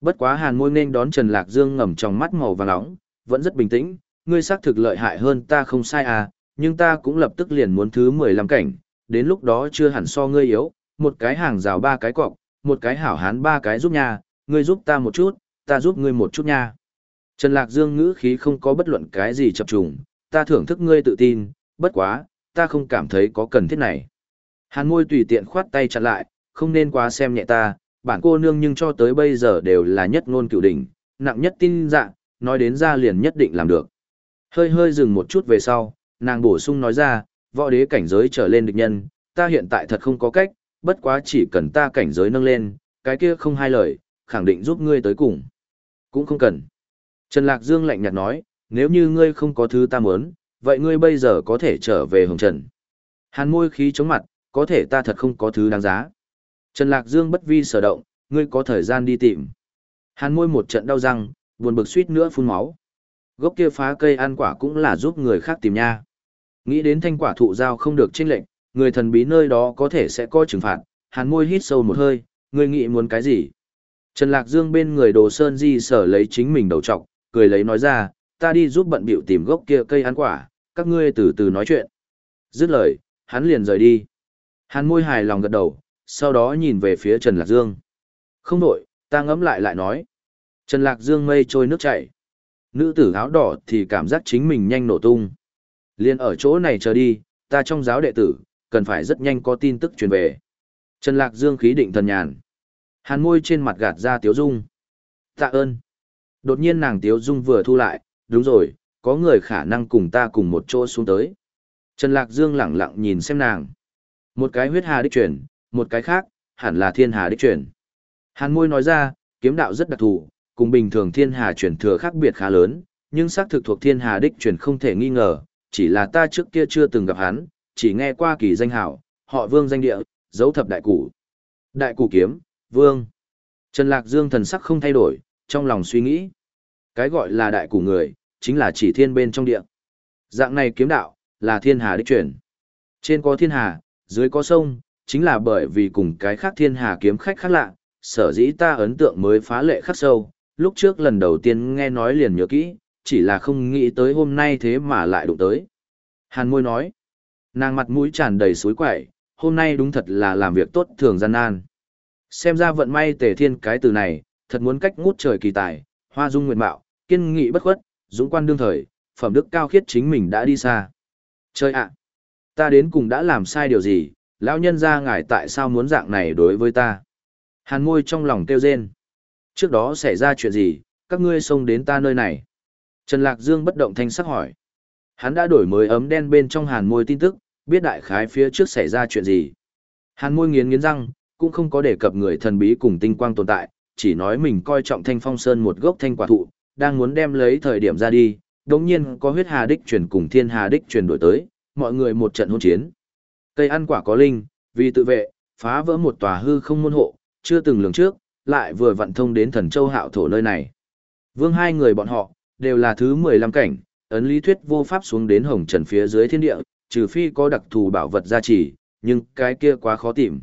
Bất quá hàn môi nên đón Trần Lạc Dương ngầm trong mắt màu vàng nóng, vẫn rất bình tĩnh, ngươi xác thực lợi hại hơn ta không sai à, nhưng ta cũng lập tức liền muốn thứ 15 cảnh, đến lúc đó chưa hẳn so ngươi yếu, một cái hàng rào ba cái cọc, một cái hảo hán ba cái giúp nha, ngươi giúp ta một chút, ta giúp ngươi một chút nha. Trần Lạc Dương ngữ khí không có bất luận cái gì chập trùng, ta thưởng thức ngươi tự tin, bất quá, ta không cảm thấy có cần thiết này. Hàn môi tùy tiện khoát tay chặn lại, không nên quá xem nhẹ ta, bản cô nương nhưng cho tới bây giờ đều là nhất ngôn cựu đỉnh, nặng nhất tin dạ, nói đến ra liền nhất định làm được. Hơi hơi dừng một chút về sau, nàng bổ sung nói ra, võ đế cảnh giới trở lên địch nhân, ta hiện tại thật không có cách, bất quá chỉ cần ta cảnh giới nâng lên, cái kia không hai lời, khẳng định giúp ngươi tới cùng. Cũng không cần. Trần Lạc Dương lạnh nhạt nói, nếu như ngươi không có thứ ta muốn, vậy ngươi bây giờ có thể trở về Hồng Trần. Hàn môi khí chống mặt, có thể ta thật không có thứ đáng giá. Trần Lạc Dương bất vi sở động, ngươi có thời gian đi tìm. Hàn môi một trận đau răng, buồn bực suýt nữa phun máu. Gốc kia phá cây ăn quả cũng là giúp người khác tìm nha. Nghĩ đến thanh quả thụ giao không được chênh lệnh, người thần bí nơi đó có thể sẽ có trừng phạt. Hàn môi hít sâu một hơi, ngươi nghĩ muốn cái gì? Trần Lạc Dương bên người Đồ Sơn Di sở lấy chính mình đầu trọc, cười lấy nói ra, ta đi giúp bận biểu tìm gốc kia cây ăn quả, các ngươi từ từ nói chuyện. Dứt lời, hắn liền rời đi. Hàn môi hài lòng gật đầu, sau đó nhìn về phía Trần Lạc Dương. Không đổi, ta ngẫm lại lại nói. Trần Lạc Dương mây trôi nước chảy. Nữ tử áo đỏ thì cảm giác chính mình nhanh nổ tung. Liên ở chỗ này chờ đi, ta trong giáo đệ tử, cần phải rất nhanh có tin tức truyền về. Trần Lạc Dương khí định thần nhàn. Hàn môi trên mặt gạt ra tiếu dung. Tạ ơn. Đột nhiên nàng tiếu dung vừa thu lại, đúng rồi, có người khả năng cùng ta cùng một chỗ xuống tới. Trần Lạc Dương lẳng lặng nhìn xem nàng. Một cái huyết hà đích truyền, một cái khác, hẳn là thiên hà đích truyền. Hàn môi nói ra, kiếm đạo rất đặc thù, cùng bình thường thiên hà truyền thừa khác biệt khá lớn, nhưng xác thực thuộc thiên hà đích truyền không thể nghi ngờ, chỉ là ta trước kia chưa từng gặp hắn, chỉ nghe qua kỳ danh hảo, họ vương danh địa, dấu thập đại củ. Đại củ kiếm, vương. Trần Lạc Dương thần sắc không thay đổi, trong lòng suy nghĩ. Cái gọi là đại củ người, chính là chỉ thiên bên trong địa. Dạng này kiếm đạo, là thiên hà đích truyền. Trên có thiên hà, dưới có sông, chính là bởi vì cùng cái khác thiên hà kiếm khách khác lạ, sở dĩ ta ấn tượng mới phá lệ khắc sâu, lúc trước lần đầu tiên nghe nói liền nhớ kỹ, chỉ là không nghĩ tới hôm nay thế mà lại đụng tới. Hàn môi nói, nàng mặt mũi tràn đầy suối quậy, hôm nay đúng thật là làm việc tốt thường gian nan. Xem ra vận may tề thiên cái từ này, thật muốn cách ngút trời kỳ tài, hoa dung nguyện mạo, kiên nghị bất khuất, dũng quan đương thời, phẩm đức cao khiết chính mình đã đi xa. Chơi ạ! ta đến cùng đã làm sai điều gì, lão nhân ra ngài tại sao muốn dạng này đối với ta? Hàn môi trong lòng kêu rên. Trước đó xảy ra chuyện gì, các ngươi xông đến ta nơi này. Trần Lạc Dương bất động thanh sắc hỏi. Hắn đã đổi mới ấm đen bên trong hàn môi tin tức, biết đại khái phía trước xảy ra chuyện gì. Hàn môi nghiến nghiến răng, cũng không có đề cập người thần bí cùng tinh quang tồn tại, chỉ nói mình coi trọng thanh phong sơn một gốc thanh quả thụ, đang muốn đem lấy thời điểm ra đi, đồng nhiên có huyết hà đích truyền cùng thiên hà đích truyền đổi tới, mọi người một trận hôn chiến. Cây ăn quả có linh, vì tự vệ, phá vỡ một tòa hư không môn hộ, chưa từng lường trước, lại vừa vận thông đến thần châu hạo thổ nơi này. Vương hai người bọn họ, đều là thứ 15 cảnh, ấn lý thuyết vô pháp xuống đến hồng trần phía dưới thiên địa, trừ phi có đặc thù bảo vật gia trì, nhưng cái kia quá khó tìm.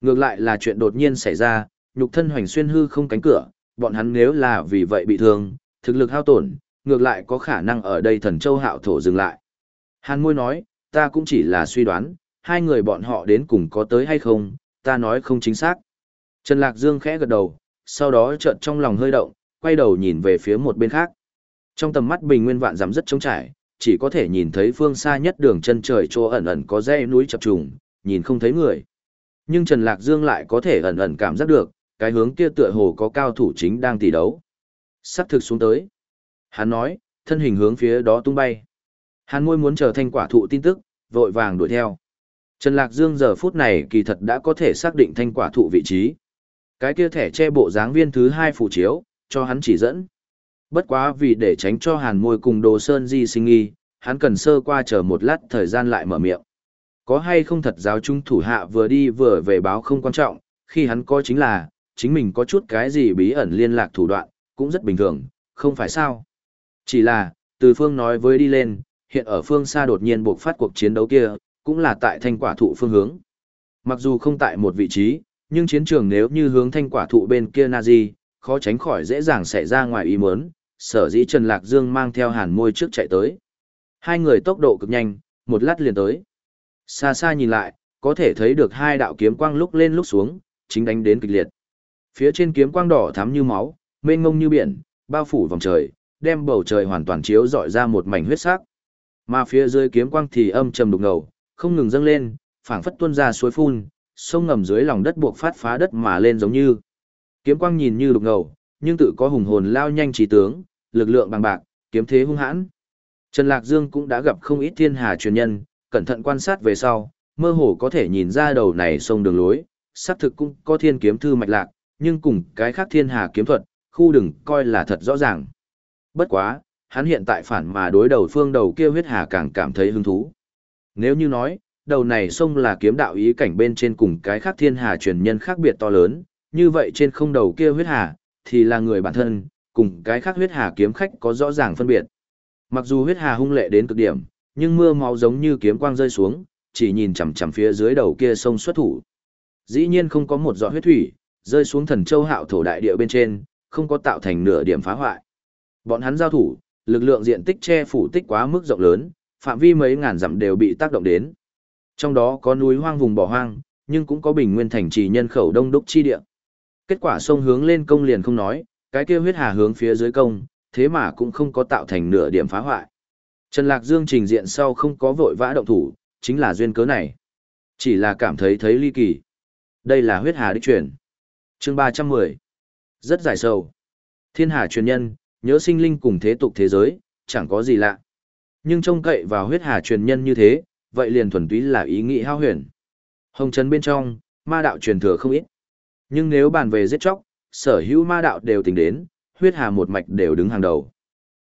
Ngược lại là chuyện đột nhiên xảy ra, nhục thân hoành xuyên hư không cánh cửa, bọn hắn nếu là vì vậy bị thương, thực lực hao tổn, ngược lại có khả năng ở đây thần châu hạo thổ dừng lại. Hàn môi nói, ta cũng chỉ là suy đoán, hai người bọn họ đến cùng có tới hay không, ta nói không chính xác. Trần Lạc Dương khẽ gật đầu, sau đó chợt trong lòng hơi động, quay đầu nhìn về phía một bên khác. Trong tầm mắt bình nguyên vạn giảm rất trống trải, chỉ có thể nhìn thấy phương xa nhất đường chân trời chỗ ẩn ẩn có dãy núi chập trùng, nhìn không thấy người. Nhưng Trần Lạc Dương lại có thể ẩn ẩn cảm giác được, cái hướng kia tựa hồ có cao thủ chính đang tỷ đấu. Sắp thực xuống tới. Hắn nói, thân hình hướng phía đó tung bay. Hắn môi muốn chờ thanh quả thụ tin tức, vội vàng đuổi theo. Trần Lạc Dương giờ phút này kỳ thật đã có thể xác định thanh quả thụ vị trí. Cái kia thẻ che bộ dáng viên thứ hai phụ chiếu, cho hắn chỉ dẫn. Bất quá vì để tránh cho hàn môi cùng đồ sơn di sinh nghi, hắn cần sơ qua chờ một lát thời gian lại mở miệng. Có hay không thật giáo trung thủ hạ vừa đi vừa về báo không quan trọng, khi hắn coi chính là, chính mình có chút cái gì bí ẩn liên lạc thủ đoạn, cũng rất bình thường, không phải sao. Chỉ là, từ phương nói với đi lên, hiện ở phương xa đột nhiên buộc phát cuộc chiến đấu kia, cũng là tại thanh quả thụ phương hướng. Mặc dù không tại một vị trí, nhưng chiến trường nếu như hướng thanh quả thụ bên kia Nazi, khó tránh khỏi dễ dàng xảy ra ngoài ý muốn, sở dĩ Trần Lạc Dương mang theo hàn môi trước chạy tới. Hai người tốc độ cực nhanh, một lát liền tới. Xa xa nhìn lại, có thể thấy được hai đạo kiếm quang lúc lên lúc xuống, chính đánh đến kịch liệt. Phía trên kiếm quang đỏ thắm như máu, mênh mông như biển, bao phủ vòng trời, đem bầu trời hoàn toàn chiếu rọi ra một mảnh huyết sắc. Mà phía dưới kiếm quang thì âm trầm đục ngầu, không ngừng dâng lên, phảng phất tuôn ra suối phun, sông ngầm dưới lòng đất buộc phát phá đất mà lên giống như. Kiếm quang nhìn như đục ngầu, nhưng tự có hùng hồn lao nhanh trí tướng, lực lượng bằng bạc, kiếm thế hung hãn. Trần Lạc Dương cũng đã gặp không ít thiên hà truyền nhân, cẩn thận quan sát về sau, mơ hồ có thể nhìn ra đầu này sông đường lối, xác thực cũng có thiên kiếm thư mạch lạc, nhưng cùng cái khác thiên hà kiếm thuật, khu đừng coi là thật rõ ràng. Bất quá, hắn hiện tại phản mà đối đầu phương đầu kia huyết hà càng cảm thấy hứng thú. Nếu như nói, đầu này sông là kiếm đạo ý cảnh bên trên cùng cái khác thiên hà truyền nhân khác biệt to lớn, như vậy trên không đầu kia huyết hà, thì là người bản thân, cùng cái khác huyết hà kiếm khách có rõ ràng phân biệt. Mặc dù huyết hà hung lệ đến cực điểm, nhưng mưa máu giống như kiếm quang rơi xuống, chỉ nhìn chằm chằm phía dưới đầu kia sông xuất thủ. Dĩ nhiên không có một giọt huyết thủy, rơi xuống thần châu hạo thổ đại địa bên trên, không có tạo thành nửa điểm phá hoại. Bọn hắn giao thủ, lực lượng diện tích che phủ tích quá mức rộng lớn, phạm vi mấy ngàn dặm đều bị tác động đến. Trong đó có núi hoang vùng bỏ hoang, nhưng cũng có bình nguyên thành trì nhân khẩu đông đúc chi địa. Kết quả sông hướng lên công liền không nói, cái kia huyết hà hướng phía dưới công, thế mà cũng không có tạo thành nửa điểm phá hoại. Trần Lạc Dương trình diện sau không có vội vã động thủ, chính là duyên cớ này. Chỉ là cảm thấy thấy ly kỳ. Đây là huyết hà đích truyền. chương 310. Rất dài sâu. Thiên hà truyền nhân, nhớ sinh linh cùng thế tục thế giới, chẳng có gì lạ. Nhưng trông cậy vào huyết hà truyền nhân như thế, vậy liền thuần túy là ý nghĩ hao huyền. Hồng trấn bên trong, ma đạo truyền thừa không ít. Nhưng nếu bàn về giết chóc, sở hữu ma đạo đều tính đến, huyết hà một mạch đều đứng hàng đầu.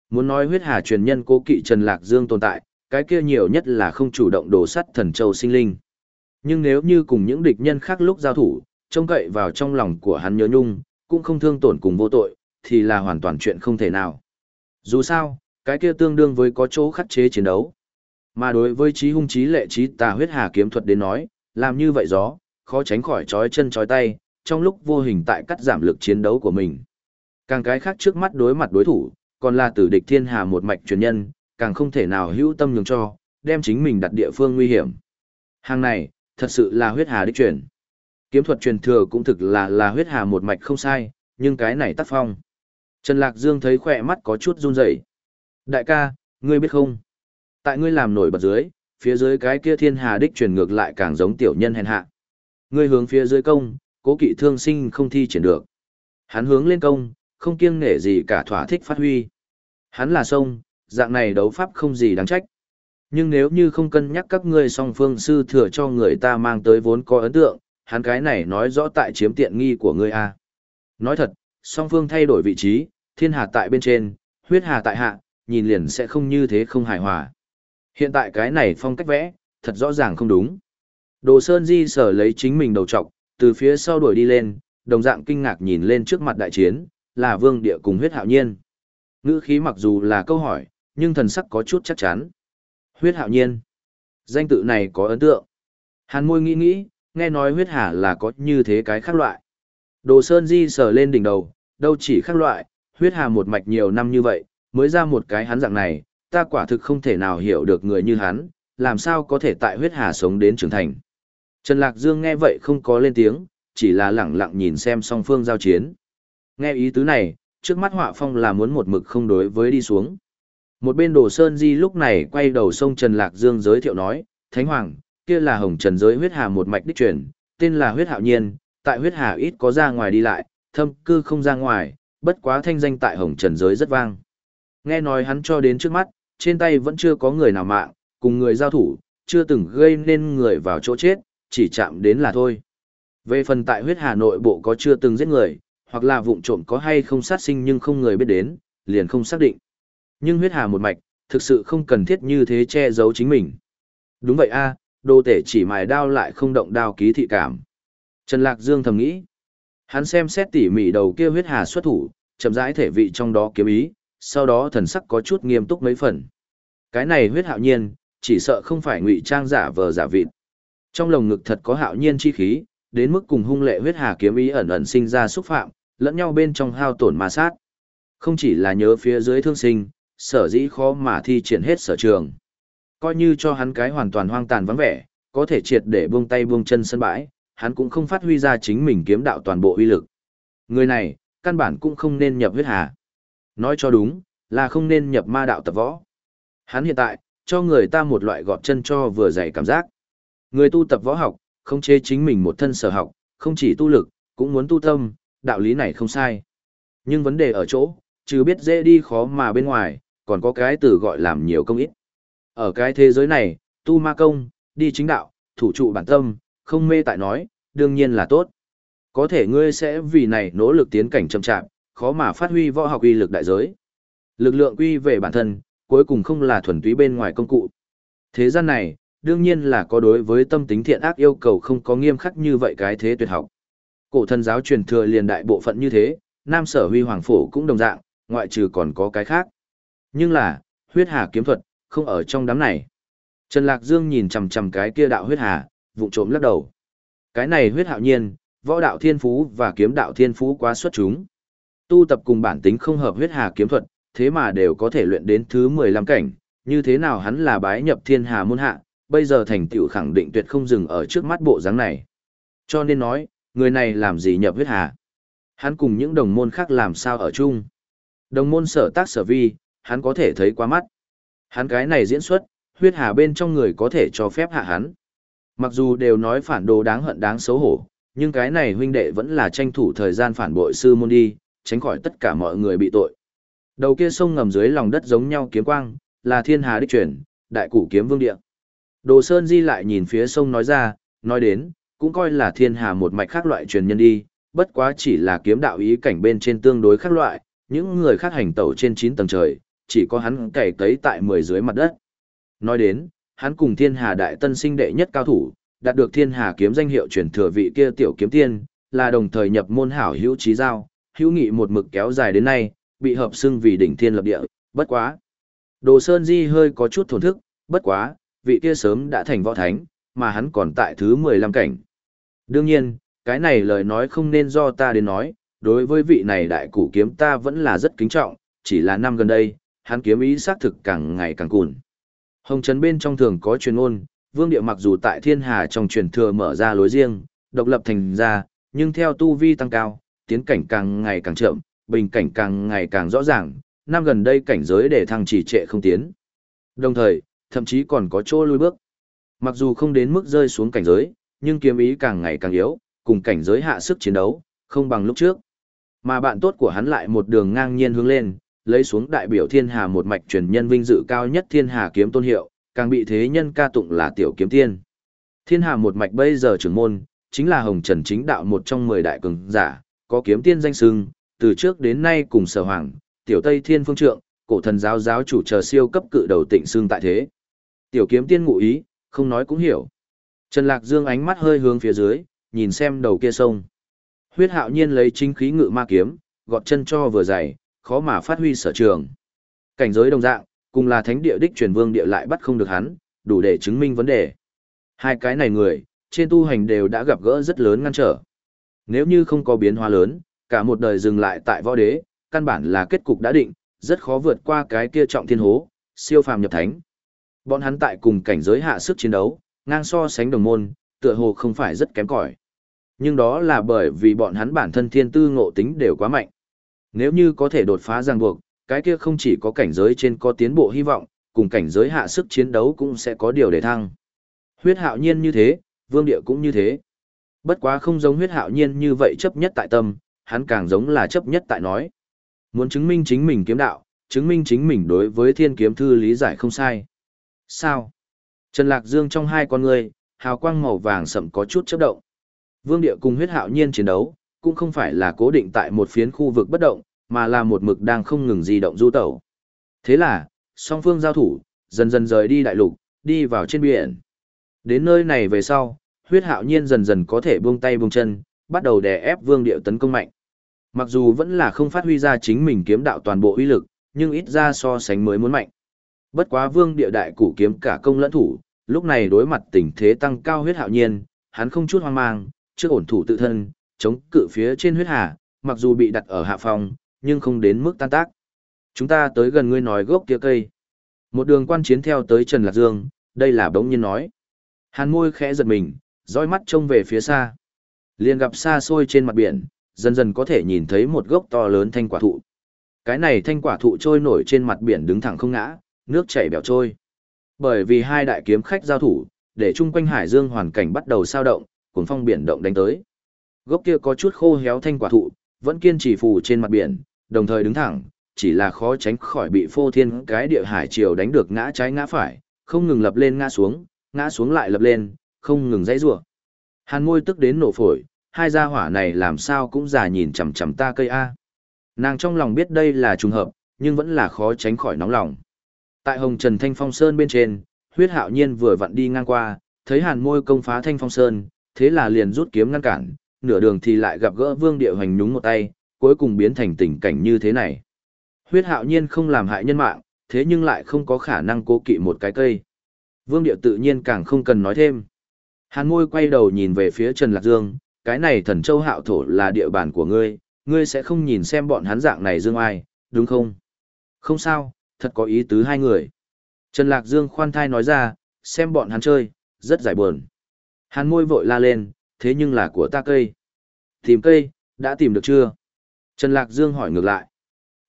Muốn nói huyết hà truyền nhân cố kỵ Trần Lạc Dương tồn tại, cái kia nhiều nhất là không chủ động đổ sắt thần châu sinh linh. Nhưng nếu như cùng những địch nhân khác lúc giao thủ, trông cậy vào trong lòng của hắn nhớ nhung, cũng không thương tổn cùng vô tội, thì là hoàn toàn chuyện không thể nào. Dù sao, cái kia tương đương với có chỗ khắc chế chiến đấu. Mà đối với trí hung trí lệ trí tà huyết hà kiếm thuật đến nói, làm như vậy gió, khó tránh khỏi trói chân trói tay, trong lúc vô hình tại cắt giảm lực chiến đấu của mình. Càng cái khác trước mắt đối mặt đối thủ, còn là tử địch thiên hà một mạch truyền nhân, càng không thể nào hữu tâm nhường cho, đem chính mình đặt địa phương nguy hiểm. Hàng này, thật sự là huyết hà đích truyền. Kiếm thuật truyền thừa cũng thực là là huyết hà một mạch không sai, nhưng cái này tác phong. Trần Lạc Dương thấy khỏe mắt có chút run rẩy. Đại ca, ngươi biết không? Tại ngươi làm nổi bật dưới, phía dưới cái kia thiên hà đích truyền ngược lại càng giống tiểu nhân hèn hạ. Ngươi hướng phía dưới công, cố kỵ thương sinh không thi triển được. Hắn hướng lên công, không kiêng nể gì cả thỏa thích phát huy. Hắn là sông, dạng này đấu pháp không gì đáng trách. Nhưng nếu như không cân nhắc các ngươi song phương sư thừa cho người ta mang tới vốn có ấn tượng, hắn cái này nói rõ tại chiếm tiện nghi của ngươi a. Nói thật, song phương thay đổi vị trí, thiên hà tại bên trên, huyết hà tại hạ, nhìn liền sẽ không như thế không hài hòa. Hiện tại cái này phong cách vẽ, thật rõ ràng không đúng. Đồ Sơn Di sở lấy chính mình đầu trọc, từ phía sau đuổi đi lên, đồng dạng kinh ngạc nhìn lên trước mặt đại chiến, là vương địa cùng huyết hạo nhiên. Ngữ khí mặc dù là câu hỏi, nhưng thần sắc có chút chắc chắn. Huyết hạo nhiên. Danh tự này có ấn tượng. Hàn môi nghĩ nghĩ, nghe nói huyết hà là có như thế cái khác loại. Đồ Sơn Di sờ lên đỉnh đầu, đâu chỉ khác loại, huyết hà một mạch nhiều năm như vậy, mới ra một cái hắn dạng này, ta quả thực không thể nào hiểu được người như hắn, làm sao có thể tại huyết hà sống đến trưởng thành. Trần Lạc Dương nghe vậy không có lên tiếng, chỉ là lẳng lặng nhìn xem song phương giao chiến. Nghe ý tứ này, trước mắt họa phong là muốn một mực không đối với đi xuống. Một bên đồ sơn di lúc này quay đầu sông Trần Lạc Dương giới thiệu nói, Thánh Hoàng, kia là hồng trần giới huyết hà một mạch đích truyền, tên là huyết hạo nhiên, tại huyết hà ít có ra ngoài đi lại, thâm cư không ra ngoài, bất quá thanh danh tại hồng trần giới rất vang. Nghe nói hắn cho đến trước mắt, trên tay vẫn chưa có người nào mạng, cùng người giao thủ, chưa từng gây nên người vào chỗ chết, chỉ chạm đến là thôi. Về phần tại huyết hà nội bộ có chưa từng giết người, hoặc là vụng trộm có hay không sát sinh nhưng không người biết đến, liền không xác định. Nhưng huyết hà một mạch, thực sự không cần thiết như thế che giấu chính mình. Đúng vậy a, đồ tể chỉ mài đao lại không động đao ký thị cảm. Trần Lạc Dương thầm nghĩ. Hắn xem xét tỉ mỉ đầu kia huyết hà xuất thủ, chậm rãi thể vị trong đó kiếm ý, sau đó thần sắc có chút nghiêm túc mấy phần. Cái này huyết hạo nhiên, chỉ sợ không phải ngụy trang giả vờ giả vịt. Trong lồng ngực thật có hạo nhiên chi khí, đến mức cùng hung lệ huyết hà kiếm ý ẩn ẩn sinh ra xúc phạm, lẫn nhau bên trong hao tổn ma sát. Không chỉ là nhớ phía dưới thương sinh, sở dĩ khó mà thi triển hết sở trường. Coi như cho hắn cái hoàn toàn hoang tàn vắng vẻ, có thể triệt để buông tay buông chân sân bãi, hắn cũng không phát huy ra chính mình kiếm đạo toàn bộ uy lực. Người này, căn bản cũng không nên nhập huyết hà. Nói cho đúng, là không nên nhập ma đạo tập võ. Hắn hiện tại, cho người ta một loại gọt chân cho vừa dày cảm giác. Người tu tập võ học, không chế chính mình một thân sở học, không chỉ tu lực, cũng muốn tu tâm, đạo lý này không sai. Nhưng vấn đề ở chỗ, chứ biết dễ đi khó mà bên ngoài, còn có cái từ gọi làm nhiều công ít. Ở cái thế giới này, tu ma công, đi chính đạo, thủ trụ bản tâm, không mê tại nói, đương nhiên là tốt. Có thể ngươi sẽ vì này nỗ lực tiến cảnh chậm chạp, khó mà phát huy võ học uy lực đại giới. Lực lượng quy về bản thân, cuối cùng không là thuần túy bên ngoài công cụ. Thế gian này, đương nhiên là có đối với tâm tính thiện ác yêu cầu không có nghiêm khắc như vậy cái thế tuyệt học. Cổ thần giáo truyền thừa liền đại bộ phận như thế, Nam Sở Huy Hoàng Phổ cũng đồng dạng, ngoại trừ còn có cái khác. Nhưng là, huyết hà kiếm thuật, không ở trong đám này. Trần Lạc Dương nhìn chầm chầm cái kia đạo huyết hà, vụ trộm lắc đầu. Cái này huyết hạo nhiên, võ đạo thiên phú và kiếm đạo thiên phú quá xuất chúng. Tu tập cùng bản tính không hợp huyết hà kiếm thuật, thế mà đều có thể luyện đến thứ 15 cảnh, như thế nào hắn là bái nhập thiên hà môn hạ, bây giờ thành tựu khẳng định tuyệt không dừng ở trước mắt bộ dáng này. Cho nên nói, người này làm gì nhập huyết hà? Hắn cùng những đồng môn khác làm sao ở chung? Đồng môn sở tác sở vi, hắn có thể thấy qua mắt. Hắn cái này diễn xuất, huyết hà bên trong người có thể cho phép hạ hắn. Mặc dù đều nói phản đồ đáng hận đáng xấu hổ, nhưng cái này huynh đệ vẫn là tranh thủ thời gian phản bội sư môn đi, tránh khỏi tất cả mọi người bị tội. Đầu kia sông ngầm dưới lòng đất giống nhau kiếm quang, là thiên hà đích chuyển, đại củ kiếm vương địa. Đồ Sơn Di lại nhìn phía sông nói ra, nói đến, cũng coi là thiên hà một mạch khác loại truyền nhân đi, bất quá chỉ là kiếm đạo ý cảnh bên trên tương đối khác loại, những người khác hành tẩu trên 9 tầng trời, chỉ có hắn cày cấy tại 10 dưới mặt đất. Nói đến, hắn cùng thiên hà đại tân sinh đệ nhất cao thủ, đạt được thiên hà kiếm danh hiệu truyền thừa vị kia tiểu kiếm tiên, là đồng thời nhập môn hảo hữu trí giao, hữu nghị một mực kéo dài đến nay, bị hợp xưng vì đỉnh thiên lập địa, bất quá. Đồ Sơn Di hơi có chút thổn thức, bất quá, vị kia sớm đã thành võ thánh, mà hắn còn tại thứ 15 cảnh. Đương nhiên, cái này lời nói không nên do ta đến nói, đối với vị này đại củ kiếm ta vẫn là rất kính trọng, chỉ là năm gần đây, hắn kiếm ý xác thực càng ngày càng cùn. Hồng Trấn bên trong thường có truyền ôn, Vương Địa mặc dù tại thiên hà trong truyền thừa mở ra lối riêng, độc lập thành ra, nhưng theo tu vi tăng cao, tiến cảnh càng ngày càng chậm, bình cảnh càng ngày càng rõ ràng, năm gần đây cảnh giới để thăng chỉ trệ không tiến. Đồng thời, thậm chí còn có chỗ lui bước. Mặc dù không đến mức rơi xuống cảnh giới, nhưng kiếm ý càng ngày càng yếu, cùng cảnh giới hạ sức chiến đấu, không bằng lúc trước. Mà bạn tốt của hắn lại một đường ngang nhiên hướng lên, lấy xuống đại biểu thiên hà một mạch truyền nhân vinh dự cao nhất thiên hà kiếm tôn hiệu, càng bị thế nhân ca tụng là tiểu kiếm tiên. Thiên hà một mạch bây giờ trưởng môn, chính là hồng trần chính đạo một trong mười đại cường giả, có kiếm tiên danh sưng, từ trước đến nay cùng sở hoàng, tiểu tây thiên phương trượng, cổ thần giáo giáo chủ chờ siêu cấp cự đầu tịnh sưng tại thế. Tiểu kiếm tiên ngụ ý, không nói cũng hiểu. Trần Lạc Dương ánh mắt hơi hướng phía dưới, nhìn xem đầu kia sông. Huyết hạo nhiên lấy chính khí ngự ma kiếm, gọt chân cho vừa dày, khó mà phát huy sở trường. Cảnh giới đồng dạng, cùng là thánh địa đích truyền vương địa lại bắt không được hắn, đủ để chứng minh vấn đề. Hai cái này người, trên tu hành đều đã gặp gỡ rất lớn ngăn trở. Nếu như không có biến hóa lớn, cả một đời dừng lại tại võ đế, căn bản là kết cục đã định, rất khó vượt qua cái kia trọng thiên hố, siêu phàm nhập thánh. Bọn hắn tại cùng cảnh giới hạ sức chiến đấu, ngang so sánh đồng môn, tựa hồ không phải rất kém cỏi. Nhưng đó là bởi vì bọn hắn bản thân thiên tư ngộ tính đều quá mạnh. Nếu như có thể đột phá ràng buộc, cái kia không chỉ có cảnh giới trên có tiến bộ hy vọng, cùng cảnh giới hạ sức chiến đấu cũng sẽ có điều để thăng. Huyết hạo nhiên như thế, vương địa cũng như thế. Bất quá không giống huyết hạo nhiên như vậy chấp nhất tại tâm, hắn càng giống là chấp nhất tại nói. Muốn chứng minh chính mình kiếm đạo, chứng minh chính mình đối với thiên kiếm thư lý giải không sai. Sao? Trần Lạc Dương trong hai con người, hào quang màu vàng sậm có chút chớp động. Vương địa cùng huyết hạo nhiên chiến đấu, cũng không phải là cố định tại một phiến khu vực bất động, mà là một mực đang không ngừng di động du tẩu. Thế là, song phương giao thủ, dần dần rời đi đại lục, đi vào trên biển. Đến nơi này về sau, huyết hạo nhiên dần dần có thể buông tay buông chân, bắt đầu đè ép vương điệu tấn công mạnh. Mặc dù vẫn là không phát huy ra chính mình kiếm đạo toàn bộ uy lực, nhưng ít ra so sánh mới muốn mạnh. Bất quá vương địa đại củ kiếm cả công lẫn thủ, lúc này đối mặt tình thế tăng cao huyết hạo nhiên, hắn không chút hoang mang, trước ổn thủ tự thân, chống cự phía trên huyết hà, mặc dù bị đặt ở hạ phòng, nhưng không đến mức tan tác. Chúng ta tới gần ngươi nói gốc kia cây. Một đường quan chiến theo tới Trần Lạc Dương, đây là bỗng nhiên nói. Hàn môi khẽ giật mình, dõi mắt trông về phía xa. liền gặp xa xôi trên mặt biển, dần dần có thể nhìn thấy một gốc to lớn thanh quả thụ. Cái này thanh quả thụ trôi nổi trên mặt biển đứng thẳng không ngã, nước chảy bèo trôi. Bởi vì hai đại kiếm khách giao thủ, để chung quanh hải dương hoàn cảnh bắt đầu sao động, cuốn phong biển động đánh tới. Gốc kia có chút khô héo thanh quả thụ, vẫn kiên trì phù trên mặt biển, đồng thời đứng thẳng, chỉ là khó tránh khỏi bị phô thiên cái địa hải triều đánh được ngã trái ngã phải, không ngừng lập lên ngã xuống, ngã xuống lại lập lên, không ngừng dãy rủa. Hàn môi tức đến nổ phổi, hai gia hỏa này làm sao cũng già nhìn chằm chằm ta cây A. Nàng trong lòng biết đây là trùng hợp, nhưng vẫn là khó tránh khỏi nóng lòng. Tại Hồng Trần Thanh Phong Sơn bên trên, huyết hạo nhiên vừa vặn đi ngang qua, thấy hàn môi công phá Thanh Phong Sơn, thế là liền rút kiếm ngăn cản, nửa đường thì lại gặp gỡ vương địa hoành nhúng một tay, cuối cùng biến thành tình cảnh như thế này. Huyết hạo nhiên không làm hại nhân mạng, thế nhưng lại không có khả năng cố kỵ một cái cây. Vương địa tự nhiên càng không cần nói thêm. Hàn môi quay đầu nhìn về phía Trần Lạc Dương, cái này thần châu hạo thổ là địa bàn của ngươi, ngươi sẽ không nhìn xem bọn hắn dạng này dương ai, đúng không? Không sao, thật có ý tứ hai người. Trần Lạc Dương khoan thai nói ra, xem bọn hắn chơi, rất giải buồn. Hàn môi vội la lên, thế nhưng là của ta cây. Tìm cây, đã tìm được chưa? Trần Lạc Dương hỏi ngược lại.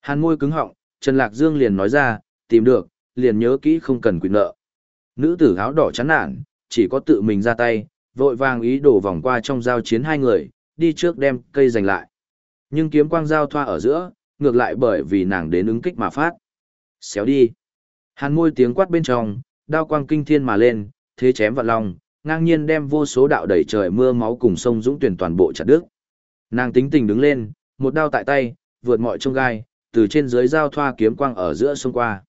Hàn môi cứng họng, Trần Lạc Dương liền nói ra, tìm được, liền nhớ kỹ không cần quyền nợ. Nữ tử áo đỏ chán nản, chỉ có tự mình ra tay, vội vàng ý đổ vòng qua trong giao chiến hai người, đi trước đem cây giành lại. Nhưng kiếm quang giao thoa ở giữa, ngược lại bởi vì nàng đến ứng kích mà phát. Xéo đi. Hàn môi tiếng quát bên trong, đao quang kinh thiên mà lên, thế chém vạn long, ngang nhiên đem vô số đạo đẩy trời mưa máu cùng sông dũng tuyển toàn bộ chặt đứt. Nàng tính tình đứng lên, một đao tại tay, vượt mọi trông gai, từ trên dưới giao thoa kiếm quang ở giữa sông qua.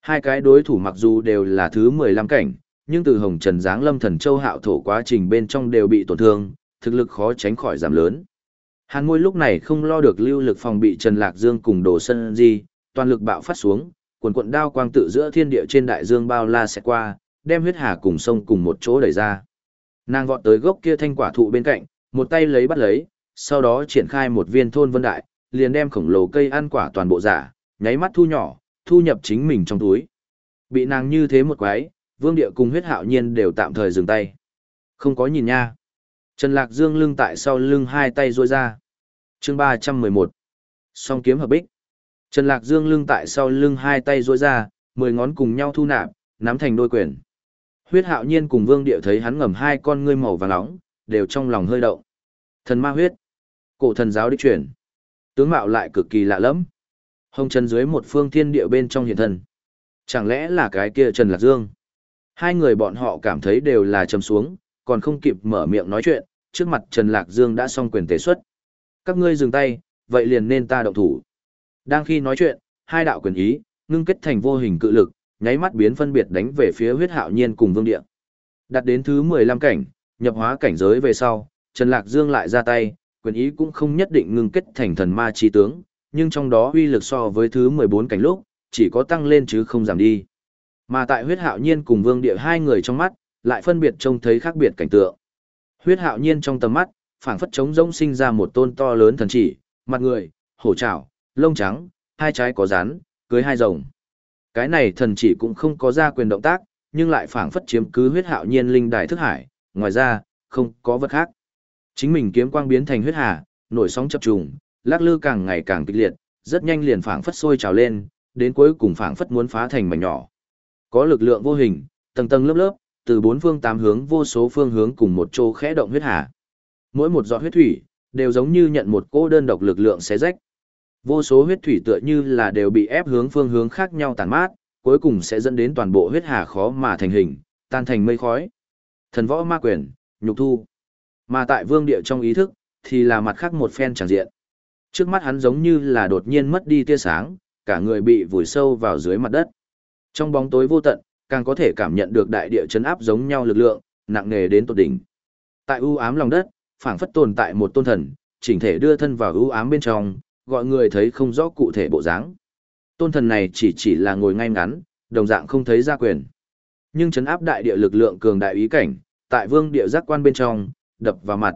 Hai cái đối thủ mặc dù đều là thứ 15 cảnh, nhưng từ Hồng Trần Giáng Lâm Thần Châu Hạo thổ quá trình bên trong đều bị tổn thương, thực lực khó tránh khỏi giảm lớn. Hàn Ngôi lúc này không lo được lưu lực phòng bị Trần Lạc Dương cùng Đồ Sân Di, toàn lực bạo phát xuống, quần quận đao quang tự giữa thiên địa trên đại dương bao la sẽ qua, đem huyết hà cùng sông cùng một chỗ đẩy ra. Nàng vọt tới gốc kia thanh quả thụ bên cạnh, một tay lấy bắt lấy, sau đó triển khai một viên thôn vân đại, liền đem khổng lồ cây ăn quả toàn bộ giả, nháy mắt thu nhỏ, thu nhập chính mình trong túi. Bị nàng như thế một quái, vương địa cùng huyết hạo nhiên đều tạm thời dừng tay. Không có nhìn nha. Trần Lạc Dương lưng tại sau lưng hai tay ruôi ra. chương 311. Song kiếm hợp bích. Trần Lạc Dương lưng tại sau lưng hai tay ruôi ra, mười ngón cùng nhau thu nạp, nắm thành đôi quyền. Huyết hạo nhiên cùng vương địa thấy hắn ngầm hai con ngươi màu vàng nóng, đều trong lòng hơi động. Thần ma huyết. Cổ thần giáo đích chuyển. Tướng mạo lại cực kỳ lạ lẫm. Hồng Trần dưới một phương thiên địa bên trong hiện thần. Chẳng lẽ là cái kia Trần Lạc Dương? Hai người bọn họ cảm thấy đều là trầm xuống, còn không kịp mở miệng nói chuyện, trước mặt Trần Lạc Dương đã xong quyền tế xuất. Các ngươi dừng tay, vậy liền nên ta động thủ. Đang khi nói chuyện, hai đạo quyền ý, ngưng kết thành vô hình cự lực, nháy mắt biến phân biệt đánh về phía huyết hạo nhiên cùng vương địa. Đặt đến thứ 15 cảnh, nhập hóa cảnh giới về sau, Trần Lạc Dương lại ra tay, quyền ý cũng không nhất định ngưng kết thành thần ma chi tướng, nhưng trong đó uy lực so với thứ 14 cảnh lúc, chỉ có tăng lên chứ không giảm đi. Mà tại huyết hạo nhiên cùng vương địa hai người trong mắt, lại phân biệt trông thấy khác biệt cảnh tượng. Huyết hạo nhiên trong tầm mắt, phảng phất trống rỗng sinh ra một tôn to lớn thần chỉ, mặt người, hổ trảo, lông trắng, hai trái có rán, cưới hai rồng. Cái này thần chỉ cũng không có ra quyền động tác, nhưng lại phảng phất chiếm cứ huyết hạo nhiên linh đài thức hải, ngoài ra, không có vật khác. Chính mình kiếm quang biến thành huyết hà, nổi sóng chập trùng, lắc lư càng ngày càng kịch liệt, rất nhanh liền phảng phất sôi trào lên, đến cuối cùng phảng phất muốn phá thành mảnh nhỏ. Có lực lượng vô hình, tầng tầng lớp lớp, từ bốn phương tám hướng vô số phương hướng cùng một chỗ khẽ động huyết hà. Mỗi một giọt huyết thủy đều giống như nhận một cô đơn độc lực lượng xé rách. Vô số huyết thủy tựa như là đều bị ép hướng phương hướng khác nhau tàn mát, cuối cùng sẽ dẫn đến toàn bộ huyết hà khó mà thành hình, tan thành mây khói. Thần võ ma quyền, nhục thu. Mà tại vương địa trong ý thức, thì là mặt khác một phen chẳng diện. Trước mắt hắn giống như là đột nhiên mất đi tia sáng, cả người bị vùi sâu vào dưới mặt đất. Trong bóng tối vô tận, càng có thể cảm nhận được đại địa chấn áp giống nhau lực lượng, nặng nề đến tột đỉnh. Tại u ám lòng đất, phảng phất tồn tại một tôn thần, chỉnh thể đưa thân vào u ám bên trong, gọi người thấy không rõ cụ thể bộ dáng. Tôn thần này chỉ chỉ là ngồi ngay ngắn, đồng dạng không thấy ra quyền. Nhưng chấn áp đại địa lực lượng cường đại ý cảnh, tại vương địa giác quan bên trong, đập vào mặt.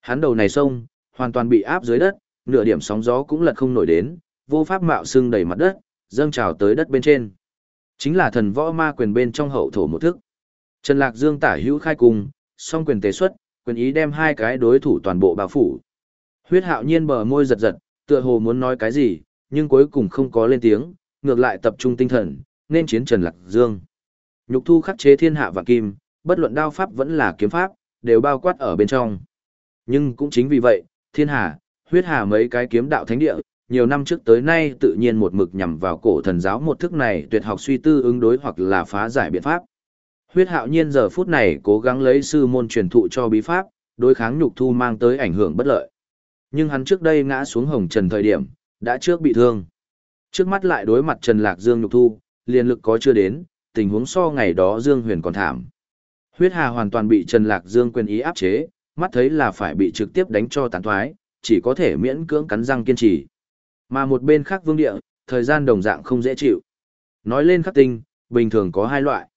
Hắn đầu này sông, hoàn toàn bị áp dưới đất, nửa điểm sóng gió cũng lật không nổi đến, vô pháp mạo xương đầy mặt đất, dâng trào tới đất bên trên. Chính là thần võ ma quyền bên trong hậu thổ một thức. Trần Lạc Dương tả hữu khai cung, song quyền tế xuất, quyền ý đem hai cái đối thủ toàn bộ bao phủ. Huyết hạo nhiên bờ môi giật giật, tựa hồ muốn nói cái gì, nhưng cuối cùng không có lên tiếng, ngược lại tập trung tinh thần, nên chiến Trần Lạc Dương. Nhục thu khắc chế thiên hạ và kim, bất luận đao pháp vẫn là kiếm pháp, đều bao quát ở bên trong. Nhưng cũng chính vì vậy, thiên hà, huyết hà mấy cái kiếm đạo thánh địa, nhiều năm trước tới nay tự nhiên một mực nhằm vào cổ thần giáo một thức này tuyệt học suy tư ứng đối hoặc là phá giải biện pháp. Huyết hạo nhiên giờ phút này cố gắng lấy sư môn truyền thụ cho bí pháp, đối kháng nhục thu mang tới ảnh hưởng bất lợi. Nhưng hắn trước đây ngã xuống hồng trần thời điểm, đã trước bị thương. Trước mắt lại đối mặt Trần Lạc Dương nhục thu, liền lực có chưa đến, tình huống so ngày đó Dương Huyền còn thảm. Huyết Hà hoàn toàn bị Trần Lạc Dương quyền ý áp chế, mắt thấy là phải bị trực tiếp đánh cho tàn thoái, chỉ có thể miễn cưỡng cắn răng kiên trì. Mà một bên khác vương địa, thời gian đồng dạng không dễ chịu. Nói lên khắc tinh, bình thường có hai loại.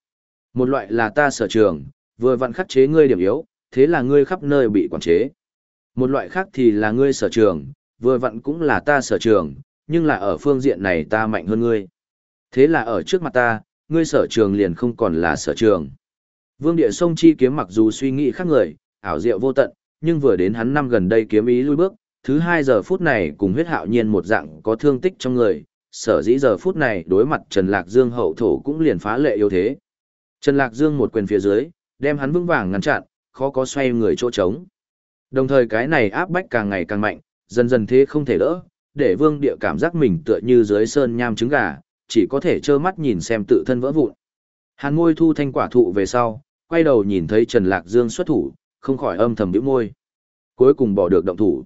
Một loại là ta sở trường, vừa vặn khắc chế ngươi điểm yếu, thế là ngươi khắp nơi bị quản chế. Một loại khác thì là ngươi sở trường, vừa vặn cũng là ta sở trường, nhưng là ở phương diện này ta mạnh hơn ngươi. Thế là ở trước mặt ta, ngươi sở trường liền không còn là sở trường. Vương địa sông chi kiếm mặc dù suy nghĩ khác người, ảo diệu vô tận, nhưng vừa đến hắn năm gần đây kiếm ý lui bước, thứ hai giờ phút này cùng huyết hạo nhiên một dạng có thương tích trong người, sở dĩ giờ phút này đối mặt Trần Lạc Dương hậu thổ cũng liền phá lệ yếu thế. Trần Lạc Dương một quyền phía dưới, đem hắn vững vàng ngăn chặn, khó có xoay người chỗ trống. Đồng thời cái này áp bách càng ngày càng mạnh, dần dần thế không thể đỡ, để vương địa cảm giác mình tựa như dưới sơn nham trứng gà, chỉ có thể trơ mắt nhìn xem tự thân vỡ vụn. Hàn môi thu thanh quả thụ về sau, quay đầu nhìn thấy Trần Lạc Dương xuất thủ, không khỏi âm thầm bĩu môi. Cuối cùng bỏ được động thủ.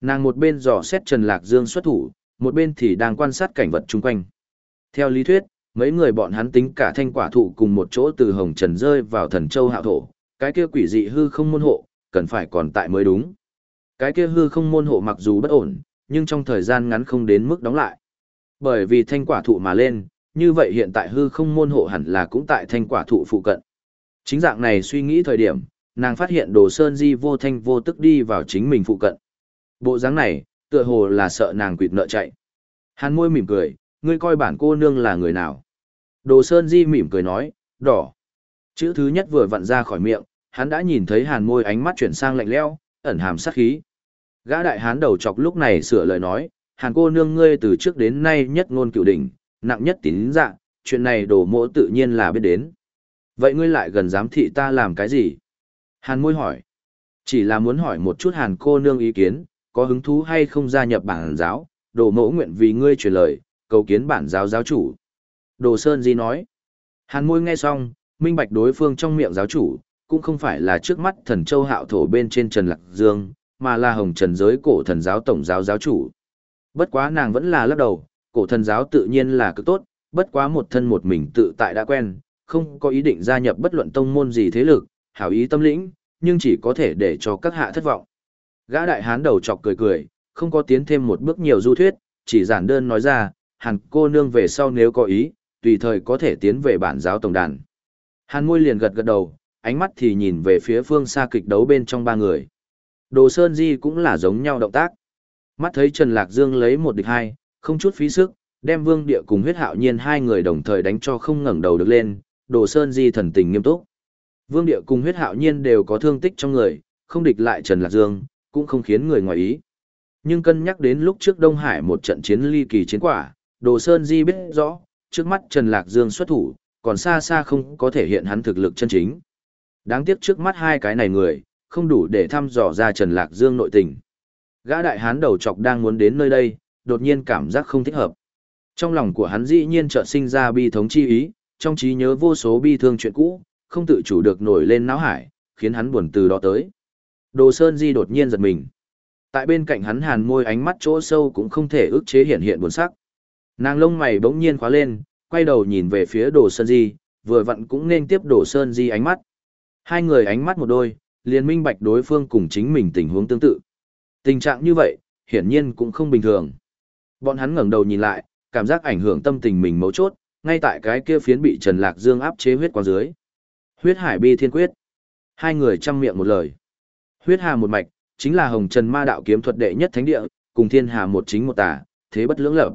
Nàng một bên dò xét Trần Lạc Dương xuất thủ, một bên thì đang quan sát cảnh vật chung quanh. Theo lý thuyết, mấy người bọn hắn tính cả thanh quả thụ cùng một chỗ từ Hồng Trần rơi vào thần châu hạo thổ, cái kia quỷ dị hư không môn hộ, cần phải còn tại mới đúng. Cái kia hư không môn hộ mặc dù bất ổn, nhưng trong thời gian ngắn không đến mức đóng lại. Bởi vì thanh quả thụ mà lên, như vậy hiện tại hư không môn hộ hẳn là cũng tại thanh quả thụ phụ cận. Chính dạng này suy nghĩ thời điểm, nàng phát hiện đồ sơn di vô thanh vô tức đi vào chính mình phụ cận. Bộ dáng này, tựa hồ là sợ nàng quỵt nợ chạy. Hàn môi mỉm cười, ngươi coi bản cô nương là người nào. Đồ sơn di mỉm cười nói, đỏ. Chữ thứ nhất vừa vặn ra khỏi miệng, hắn đã nhìn thấy hàn môi ánh mắt chuyển sang lạnh lẽo, ẩn hàm sát khí. Gã đại hán đầu chọc lúc này sửa lời nói, hàn cô nương ngươi từ trước đến nay nhất ngôn cựu đỉnh, nặng nhất tín dạ, chuyện này đồ mỗ tự nhiên là biết đến. Vậy ngươi lại gần giám thị ta làm cái gì? Hàn môi hỏi. Chỉ là muốn hỏi một chút hàn cô nương ý kiến, có hứng thú hay không gia nhập bản giáo, đồ mẫu nguyện vì ngươi truyền lời, cầu kiến bản giáo giáo chủ. Đồ Sơn Di nói. Hàn môi nghe xong, minh bạch đối phương trong miệng giáo chủ, cũng không phải là trước mắt thần châu hạo thổ bên trên Trần Lạc Dương, mà là hồng trần giới cổ thần giáo tổng giáo giáo chủ. Bất quá nàng vẫn là lắc đầu, cổ thần giáo tự nhiên là cực tốt, bất quá một thân một mình tự tại đã quen, không có ý định gia nhập bất luận tông môn gì thế lực, hảo ý tâm lĩnh, nhưng chỉ có thể để cho các hạ thất vọng. Gã đại hán đầu chọc cười cười, không có tiến thêm một bước nhiều du thuyết, chỉ giản đơn nói ra, hàn cô nương về sau nếu có ý, tùy thời có thể tiến về bản giáo tổng đàn. Hàn môi liền gật gật đầu, ánh mắt thì nhìn về phía phương xa kịch đấu bên trong ba người. Đồ Sơn Di cũng là giống nhau động tác. Mắt thấy Trần Lạc Dương lấy một địch hai, không chút phí sức, đem Vương Địa cùng huyết hạo nhiên hai người đồng thời đánh cho không ngẩng đầu được lên, Đồ Sơn Di thần tình nghiêm túc. Vương Địa cùng huyết hạo nhiên đều có thương tích trong người, không địch lại Trần Lạc Dương, cũng không khiến người ngoài ý. Nhưng cân nhắc đến lúc trước Đông Hải một trận chiến ly kỳ chiến quả, Đồ Sơn Di biết rõ, trước mắt Trần Lạc Dương xuất thủ, còn xa xa không có thể hiện hắn thực lực chân chính. Đáng tiếc trước mắt hai cái này người, không đủ để thăm dò ra Trần Lạc Dương nội tình. Gã đại hán đầu chọc đang muốn đến nơi đây, đột nhiên cảm giác không thích hợp. Trong lòng của hắn dĩ nhiên chợt sinh ra bi thống chi ý, trong trí nhớ vô số bi thương chuyện cũ, không tự chủ được nổi lên náo hải, khiến hắn buồn từ đó tới. Đồ Sơn Di đột nhiên giật mình. Tại bên cạnh hắn hàn môi ánh mắt chỗ sâu cũng không thể ức chế hiện hiện buồn sắc. Nàng lông mày bỗng nhiên khóa lên, quay đầu nhìn về phía Đồ Sơn Di, vừa vặn cũng nên tiếp Đồ Sơn Di ánh mắt. Hai người ánh mắt một đôi, liền minh bạch đối phương cùng chính mình tình huống tương tự. Tình trạng như vậy, hiển nhiên cũng không bình thường. Bọn hắn ngẩng đầu nhìn lại, cảm giác ảnh hưởng tâm tình mình mấu chốt, ngay tại cái kia phiến bị Trần Lạc Dương áp chế huyết quang dưới. Huyết Hải Bi Thiên Quyết. Hai người chăm miệng một lời. Huyết Hà một mạch, chính là Hồng Trần Ma đạo kiếm thuật đệ nhất thánh địa, cùng Thiên Hà một chính một tà, thế bất lưỡng lập.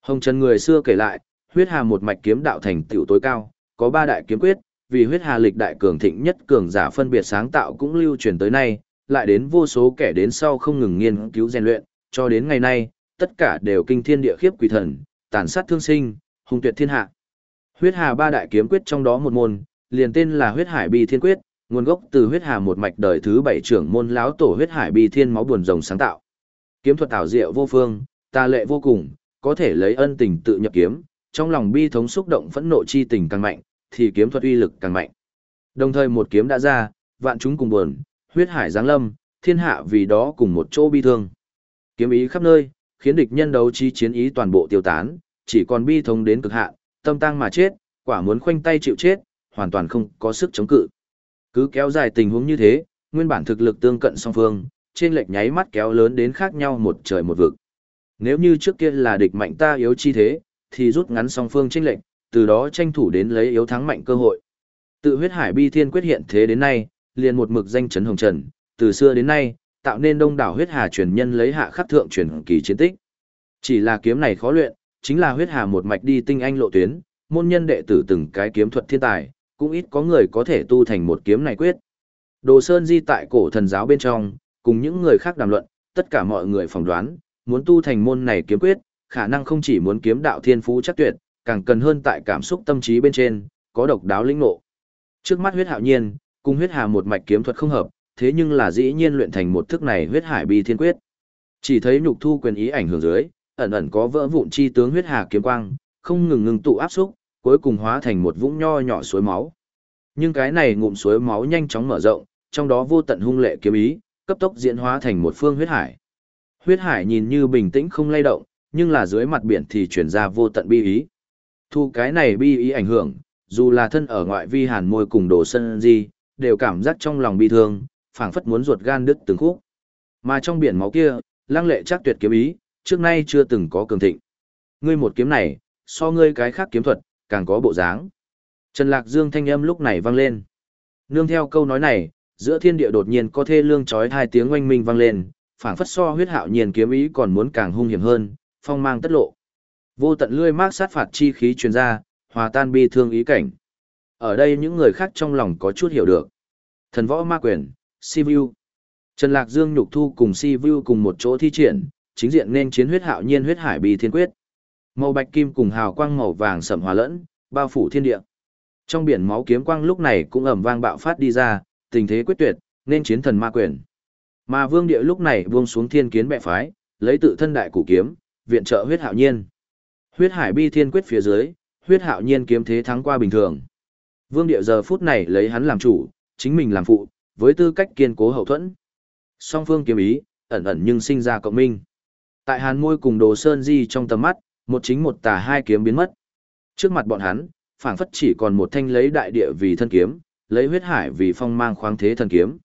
Hồng Trần người xưa kể lại, Huyết Hà một mạch kiếm đạo thành tựu tối cao, có ba đại kiếm quyết, vì Huyết Hà lịch đại cường thịnh nhất cường giả phân biệt sáng tạo cũng lưu truyền tới nay, lại đến vô số kẻ đến sau không ngừng nghiên cứu rèn luyện, cho đến ngày nay, tất cả đều kinh thiên địa khiếp quỷ thần, tàn sát thương sinh, hung tuyệt thiên hạ. Huyết Hà ba đại kiếm quyết trong đó một môn, liền tên là Huyết Hải Bi Thiên Quyết, nguồn gốc từ Huyết Hà một mạch đời thứ bảy trưởng môn lão tổ Huyết Hải Bi Thiên máu buồn rồng sáng tạo. Kiếm thuật ảo diệu vô phương, ta lệ vô cùng, có thể lấy ân tình tự nhập kiếm, trong lòng bi thống xúc động phẫn nộ chi tình càng mạnh, thì kiếm thuật uy lực càng mạnh. Đồng thời một kiếm đã ra, vạn chúng cùng buồn, huyết hải giáng lâm, thiên hạ vì đó cùng một chỗ bi thương. Kiếm ý khắp nơi, khiến địch nhân đấu chi chiến ý toàn bộ tiêu tán, chỉ còn bi thống đến cực hạn, tâm tăng mà chết, quả muốn khoanh tay chịu chết, hoàn toàn không có sức chống cự. Cứ kéo dài tình huống như thế, nguyên bản thực lực tương cận song phương, trên lệch nháy mắt kéo lớn đến khác nhau một trời một vực. Nếu như trước kia là địch mạnh ta yếu chi thế, thì rút ngắn song phương trên lệch, từ đó tranh thủ đến lấy yếu thắng mạnh cơ hội. Tự huyết hải bi thiên quyết hiện thế đến nay, liền một mực danh chấn hồng trần, từ xưa đến nay, tạo nên đông đảo huyết hà truyền nhân lấy hạ khắc thượng truyền kỳ chiến tích. Chỉ là kiếm này khó luyện, chính là huyết hà một mạch đi tinh anh lộ tuyến, môn nhân đệ tử từng cái kiếm thuật thiên tài, cũng ít có người có thể tu thành một kiếm này quyết. Đồ Sơn Di tại cổ thần giáo bên trong, cùng những người khác đàm luận, tất cả mọi người phỏng đoán, muốn tu thành môn này kiếm quyết, khả năng không chỉ muốn kiếm đạo thiên phú chắc tuyệt, càng cần hơn tại cảm xúc tâm trí bên trên, có độc đáo linh ngộ. Trước mắt huyết hạo nhiên, cùng huyết hà một mạch kiếm thuật không hợp, thế nhưng là dĩ nhiên luyện thành một thức này huyết hải bi thiên quyết. Chỉ thấy nhục thu quyền ý ảnh hưởng dưới, ẩn ẩn có vỡ vụn chi tướng huyết hà kiếm quang, không ngừng ngừng tụ áp xúc, cuối cùng hóa thành một vũng nho nhỏ suối máu. Nhưng cái này ngụm suối máu nhanh chóng mở rộng, trong đó vô tận hung lệ kiếm ý, cấp tốc diễn hóa thành một phương huyết hải. Huyết hải nhìn như bình tĩnh không lay động, nhưng là dưới mặt biển thì chuyển ra vô tận bi ý. Thu cái này bi ý ảnh hưởng, dù là thân ở ngoại vi hàn môi cùng đồ sân gì, đều cảm giác trong lòng bi thương, phảng phất muốn ruột gan đứt từng khúc. Mà trong biển máu kia, lăng lệ chắc tuyệt kiếm ý, trước nay chưa từng có cường thịnh. Ngươi một kiếm này, so ngươi cái khác kiếm thuật, càng có bộ dáng. Trần Lạc Dương thanh âm lúc này vang lên. Nương theo câu nói này, giữa thiên địa đột nhiên có thê lương chói hai tiếng oanh minh vang lên, phảng phất so huyết hạo nhiên kiếm ý còn muốn càng hung hiểm hơn, phong mang tất lộ. Vô tận lươi mát sát phạt chi khí truyền ra, hòa tan bi thương ý cảnh. Ở đây những người khác trong lòng có chút hiểu được. Thần võ ma quyền, Sivu. Trần Lạc Dương nhục thu cùng Sivu cùng một chỗ thi triển, chính diện nên chiến huyết hạo nhiên huyết hải bi thiên quyết. Màu bạch kim cùng hào quang màu vàng sẫm hòa lẫn, bao phủ thiên địa. Trong biển máu kiếm quang lúc này cũng ầm vang bạo phát đi ra, tình thế quyết tuyệt, nên chiến thần ma quyền. Mà vương địa lúc này buông xuống thiên kiến bệ phái, lấy tự thân đại củ kiếm, viện trợ huyết hạo nhiên. Huyết hải bi thiên quyết phía dưới, huyết hạo nhiên kiếm thế thắng qua bình thường. Vương địa giờ phút này lấy hắn làm chủ, chính mình làm phụ, với tư cách kiên cố hậu thuẫn. Song phương kiếm ý, ẩn ẩn nhưng sinh ra cộng minh. Tại hàn môi cùng đồ sơn di trong tầm mắt, một chính một tà hai kiếm biến mất. Trước mặt bọn hắn, phảng phất chỉ còn một thanh lấy đại địa vì thân kiếm, lấy huyết hải vì phong mang khoáng thế thần kiếm.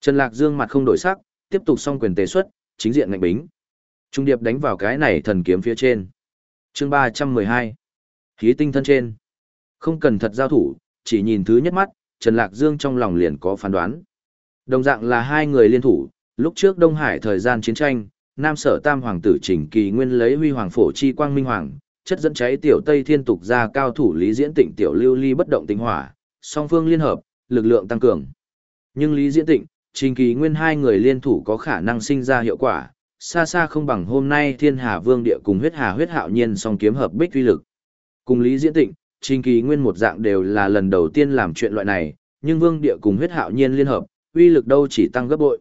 Trần Lạc Dương mặt không đổi sắc, tiếp tục song quyền tế xuất, chính diện ngạnh bính. Trung điệp đánh vào cái này thần kiếm phía trên. Chương 312. Khí tinh thân trên. Không cần thật giao thủ, chỉ nhìn thứ nhất mắt, Trần Lạc Dương trong lòng liền có phán đoán. Đồng dạng là hai người liên thủ, lúc trước Đông Hải thời gian chiến tranh, Nam Sở Tam Hoàng tử Trình Kỳ Nguyên lấy huy hoàng phổ chi quang minh hoàng, chất dẫn cháy tiểu Tây Thiên tục ra cao thủ Lý Diễn Tịnh tiểu lưu ly bất động tinh hỏa, song phương liên hợp, lực lượng tăng cường. Nhưng Lý Diễn Tịnh, Trình Kỳ Nguyên hai người liên thủ có khả năng sinh ra hiệu quả, xa xa không bằng hôm nay thiên hà vương địa cùng huyết hà huyết hạo nhiên song kiếm hợp bích uy lực. Cùng Lý Diễn Tịnh, Trình Kỳ Nguyên một dạng đều là lần đầu tiên làm chuyện loại này, nhưng vương địa cùng huyết hạo nhiên liên hợp, uy lực đâu chỉ tăng gấp bội.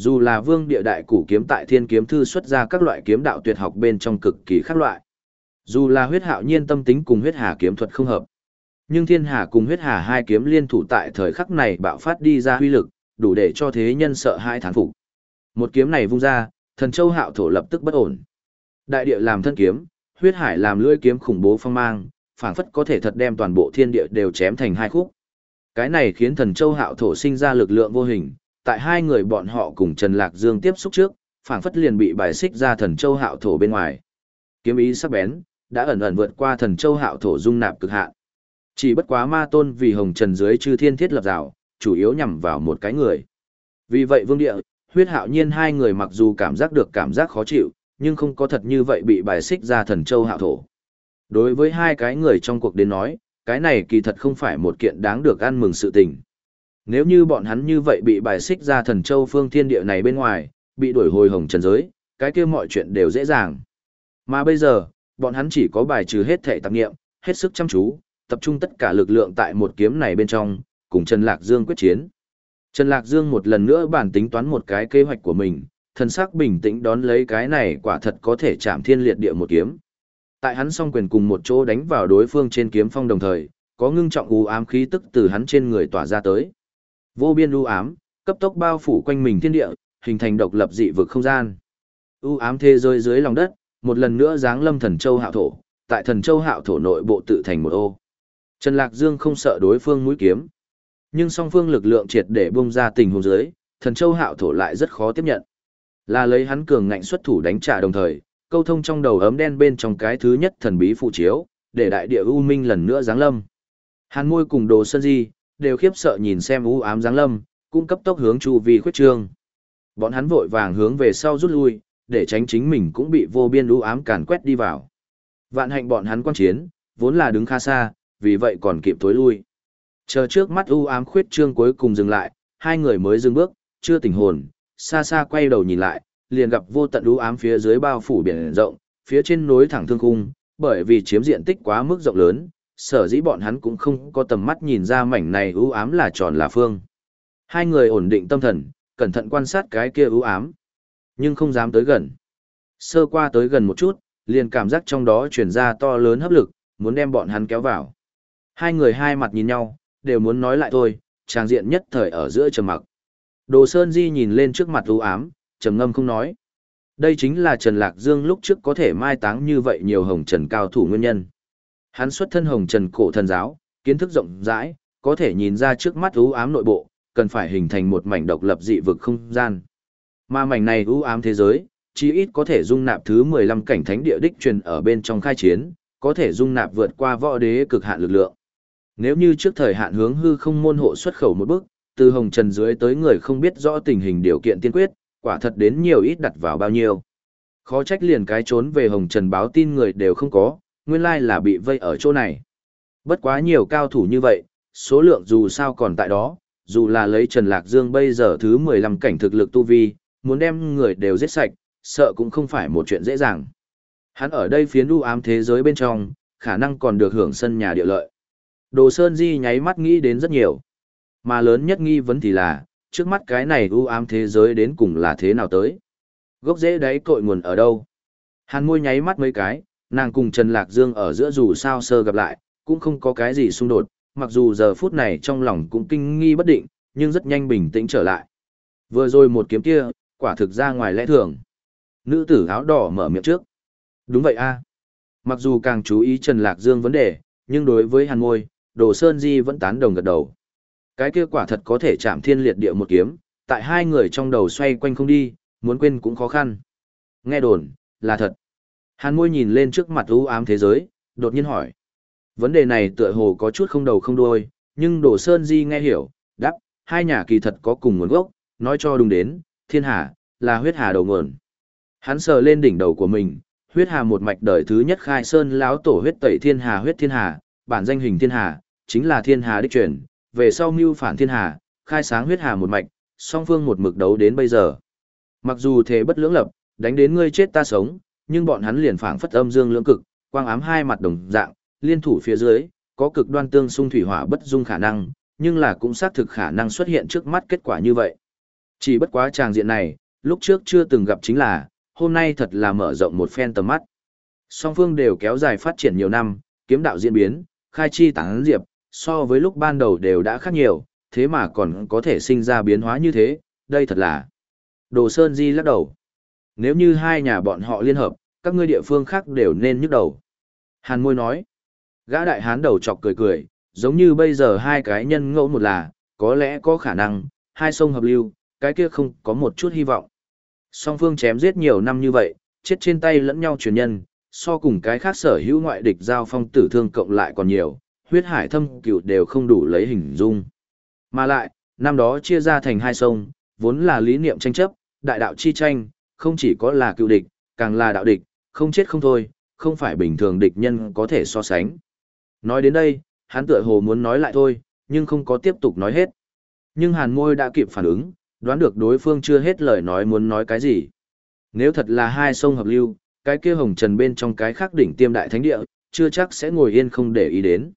Dù là vương địa đại củ kiếm tại thiên kiếm thư xuất ra các loại kiếm đạo tuyệt học bên trong cực kỳ khác loại. Dù là huyết hạo nhiên tâm tính cùng huyết hà kiếm thuật không hợp. Nhưng thiên hà cùng huyết hà hai kiếm liên thủ tại thời khắc này bạo phát đi ra huy lực, đủ để cho thế nhân sợ hai thán phục. Một kiếm này vung ra, thần châu hạo thổ lập tức bất ổn. Đại địa làm thân kiếm, huyết hải làm lưỡi kiếm khủng bố phong mang, phảng phất có thể thật đem toàn bộ thiên địa đều chém thành hai khúc. Cái này khiến thần châu hạo thổ sinh ra lực lượng vô hình, tại hai người bọn họ cùng Trần Lạc Dương tiếp xúc trước, phảng phất liền bị bài xích ra thần châu hạo thổ bên ngoài. Kiếm ý sắc bén, đã ẩn ẩn vượt qua thần châu hạo thổ dung nạp cực hạn. Chỉ bất quá ma tôn vì hồng trần dưới chư thiên thiết lập rào, chủ yếu nhằm vào một cái người. Vì vậy vương địa, huyết hạo nhiên hai người mặc dù cảm giác được cảm giác khó chịu, nhưng không có thật như vậy bị bài xích ra thần châu hạo thổ. Đối với hai cái người trong cuộc đến nói, cái này kỳ thật không phải một kiện đáng được ăn mừng sự tình. Nếu như bọn hắn như vậy bị bài xích ra thần châu phương thiên địa này bên ngoài, bị đuổi hồi hồng trần giới, cái kia mọi chuyện đều dễ dàng. Mà bây giờ, bọn hắn chỉ có bài trừ hết thể tạp nghiệm, hết sức chăm chú, tập trung tất cả lực lượng tại một kiếm này bên trong, cùng Trần Lạc Dương quyết chiến. Trần Lạc Dương một lần nữa bản tính toán một cái kế hoạch của mình, thần sắc bình tĩnh đón lấy cái này quả thật có thể chạm thiên liệt địa một kiếm. Tại hắn song quyền cùng một chỗ đánh vào đối phương trên kiếm phong đồng thời, có ngưng trọng u ám khí tức từ hắn trên người tỏa ra tới. Vô biên u ám, cấp tốc bao phủ quanh mình thiên địa, hình thành độc lập dị vực không gian. U ám thế giới dưới lòng đất, một lần nữa giáng lâm thần châu hạo thổ, tại thần châu hạo thổ nội bộ tự thành một ô. Trần Lạc Dương không sợ đối phương mũi kiếm, nhưng song phương lực lượng triệt để bung ra tình huống dưới, thần châu hạo thổ lại rất khó tiếp nhận. Là lấy hắn cường ngạnh xuất thủ đánh trả đồng thời, câu thông trong đầu ấm đen bên trong cái thứ nhất thần bí phụ chiếu, để đại địa u minh lần nữa giáng lâm. Hàn môi cùng đồ sơn di, đều khiếp sợ nhìn xem u ám giáng lâm, cung cấp tốc hướng chu vi khuyết trương. Bọn hắn vội vàng hướng về sau rút lui, để tránh chính mình cũng bị vô biên u ám càn quét đi vào. Vạn hạnh bọn hắn quan chiến, vốn là đứng khá xa, vì vậy còn kịp tối lui. Chờ trước mắt u ám khuyết trương cuối cùng dừng lại, hai người mới dừng bước, chưa tỉnh hồn, xa xa quay đầu nhìn lại, liền gặp vô tận u ám phía dưới bao phủ biển rộng, phía trên nối thẳng thương khung, bởi vì chiếm diện tích quá mức rộng lớn, sở dĩ bọn hắn cũng không có tầm mắt nhìn ra mảnh này ưu ám là tròn là phương. Hai người ổn định tâm thần, cẩn thận quan sát cái kia ưu ám, nhưng không dám tới gần. Sơ qua tới gần một chút, liền cảm giác trong đó truyền ra to lớn hấp lực, muốn đem bọn hắn kéo vào. Hai người hai mặt nhìn nhau, đều muốn nói lại thôi, trang diện nhất thời ở giữa trầm mặc. Đồ Sơn Di nhìn lên trước mặt u ám, trầm ngâm không nói. Đây chính là Trần Lạc Dương lúc trước có thể mai táng như vậy nhiều hồng trần cao thủ nguyên nhân. Hắn xuất thân hồng trần cổ thần giáo, kiến thức rộng rãi, có thể nhìn ra trước mắt u ám nội bộ, cần phải hình thành một mảnh độc lập dị vực không gian. Mà mảnh này u ám thế giới, chí ít có thể dung nạp thứ 15 cảnh thánh địa đích truyền ở bên trong khai chiến, có thể dung nạp vượt qua võ đế cực hạn lực lượng. Nếu như trước thời hạn hướng hư không môn hộ xuất khẩu một bước, từ hồng trần dưới tới người không biết rõ tình hình điều kiện tiên quyết, quả thật đến nhiều ít đặt vào bao nhiêu. Khó trách liền cái trốn về hồng trần báo tin người đều không có, nguyên lai là bị vây ở chỗ này. Bất quá nhiều cao thủ như vậy, số lượng dù sao còn tại đó, dù là lấy Trần Lạc Dương bây giờ thứ 15 cảnh thực lực tu vi, muốn đem người đều giết sạch, sợ cũng không phải một chuyện dễ dàng. Hắn ở đây phiến u ám thế giới bên trong, khả năng còn được hưởng sân nhà địa lợi. Đồ Sơn Di nháy mắt nghĩ đến rất nhiều. Mà lớn nhất nghi vấn thì là, trước mắt cái này u ám thế giới đến cùng là thế nào tới? Gốc rễ đấy cội nguồn ở đâu? Hàn môi nháy mắt mấy cái, nàng cùng Trần Lạc Dương ở giữa dù sao sơ gặp lại, cũng không có cái gì xung đột, mặc dù giờ phút này trong lòng cũng kinh nghi bất định, nhưng rất nhanh bình tĩnh trở lại. Vừa rồi một kiếm kia, quả thực ra ngoài lẽ thường. Nữ tử áo đỏ mở miệng trước. Đúng vậy a à. Mặc dù càng chú ý Trần Lạc Dương vấn đề, nhưng đối với hàn môi, Đồ Sơn Di vẫn tán đồng gật đầu. Cái kia quả thật có thể chạm thiên liệt địa một kiếm, tại hai người trong đầu xoay quanh không đi, muốn quên cũng khó khăn. Nghe đồn, là thật. Hàn môi nhìn lên trước mặt u ám thế giới, đột nhiên hỏi. Vấn đề này tựa hồ có chút không đầu không đuôi, nhưng Đồ Sơn Di nghe hiểu, đáp, hai nhà kỳ thật có cùng nguồn gốc, nói cho đúng đến, thiên hà, là huyết hà đầu nguồn. Hắn sờ lên đỉnh đầu của mình, huyết hà một mạch đời thứ nhất khai sơn lão tổ huyết tẩy thiên hà huyết thiên hà, bản danh hình thiên hà, chính là thiên hà đích truyền, về sau mưu phản thiên hà, khai sáng huyết hà một mạch, song phương một mực đấu đến bây giờ. Mặc dù thế bất lưỡng lập, đánh đến ngươi chết ta sống, nhưng bọn hắn liền phảng phất âm dương lưỡng cực, quang ám hai mặt đồng dạng, liên thủ phía dưới, có cực đoan tương xung thủy hỏa bất dung khả năng, nhưng là cũng xác thực khả năng xuất hiện trước mắt kết quả như vậy. Chỉ bất quá tràng diện này, lúc trước chưa từng gặp chính là, hôm nay thật là mở rộng một phen tầm mắt. Song phương đều kéo dài phát triển nhiều năm, kiếm đạo diễn biến, khai chi tán diệp, so với lúc ban đầu đều đã khác nhiều, thế mà còn có thể sinh ra biến hóa như thế, đây thật là. Đồ Sơn Di lắc đầu. Nếu như hai nhà bọn họ liên hợp, các ngươi địa phương khác đều nên nhức đầu. Hàn môi nói. Gã đại hán đầu chọc cười cười, giống như bây giờ hai cái nhân ngẫu một là, có lẽ có khả năng, hai sông hợp lưu, cái kia không có một chút hy vọng. Song phương chém giết nhiều năm như vậy, chết trên tay lẫn nhau truyền nhân, so cùng cái khác sở hữu ngoại địch giao phong tử thương cộng lại còn nhiều, huyết hải thâm cửu đều không đủ lấy hình dung. Mà lại, năm đó chia ra thành hai sông, vốn là lý niệm tranh chấp, đại đạo chi tranh, không chỉ có là cựu địch, càng là đạo địch, không chết không thôi, không phải bình thường địch nhân có thể so sánh. Nói đến đây, hắn tựa hồ muốn nói lại thôi, nhưng không có tiếp tục nói hết. Nhưng hàn môi đã kịp phản ứng, đoán được đối phương chưa hết lời nói muốn nói cái gì. Nếu thật là hai sông hợp lưu, cái kia hồng trần bên trong cái khác đỉnh tiêm đại thánh địa, chưa chắc sẽ ngồi yên không để ý đến.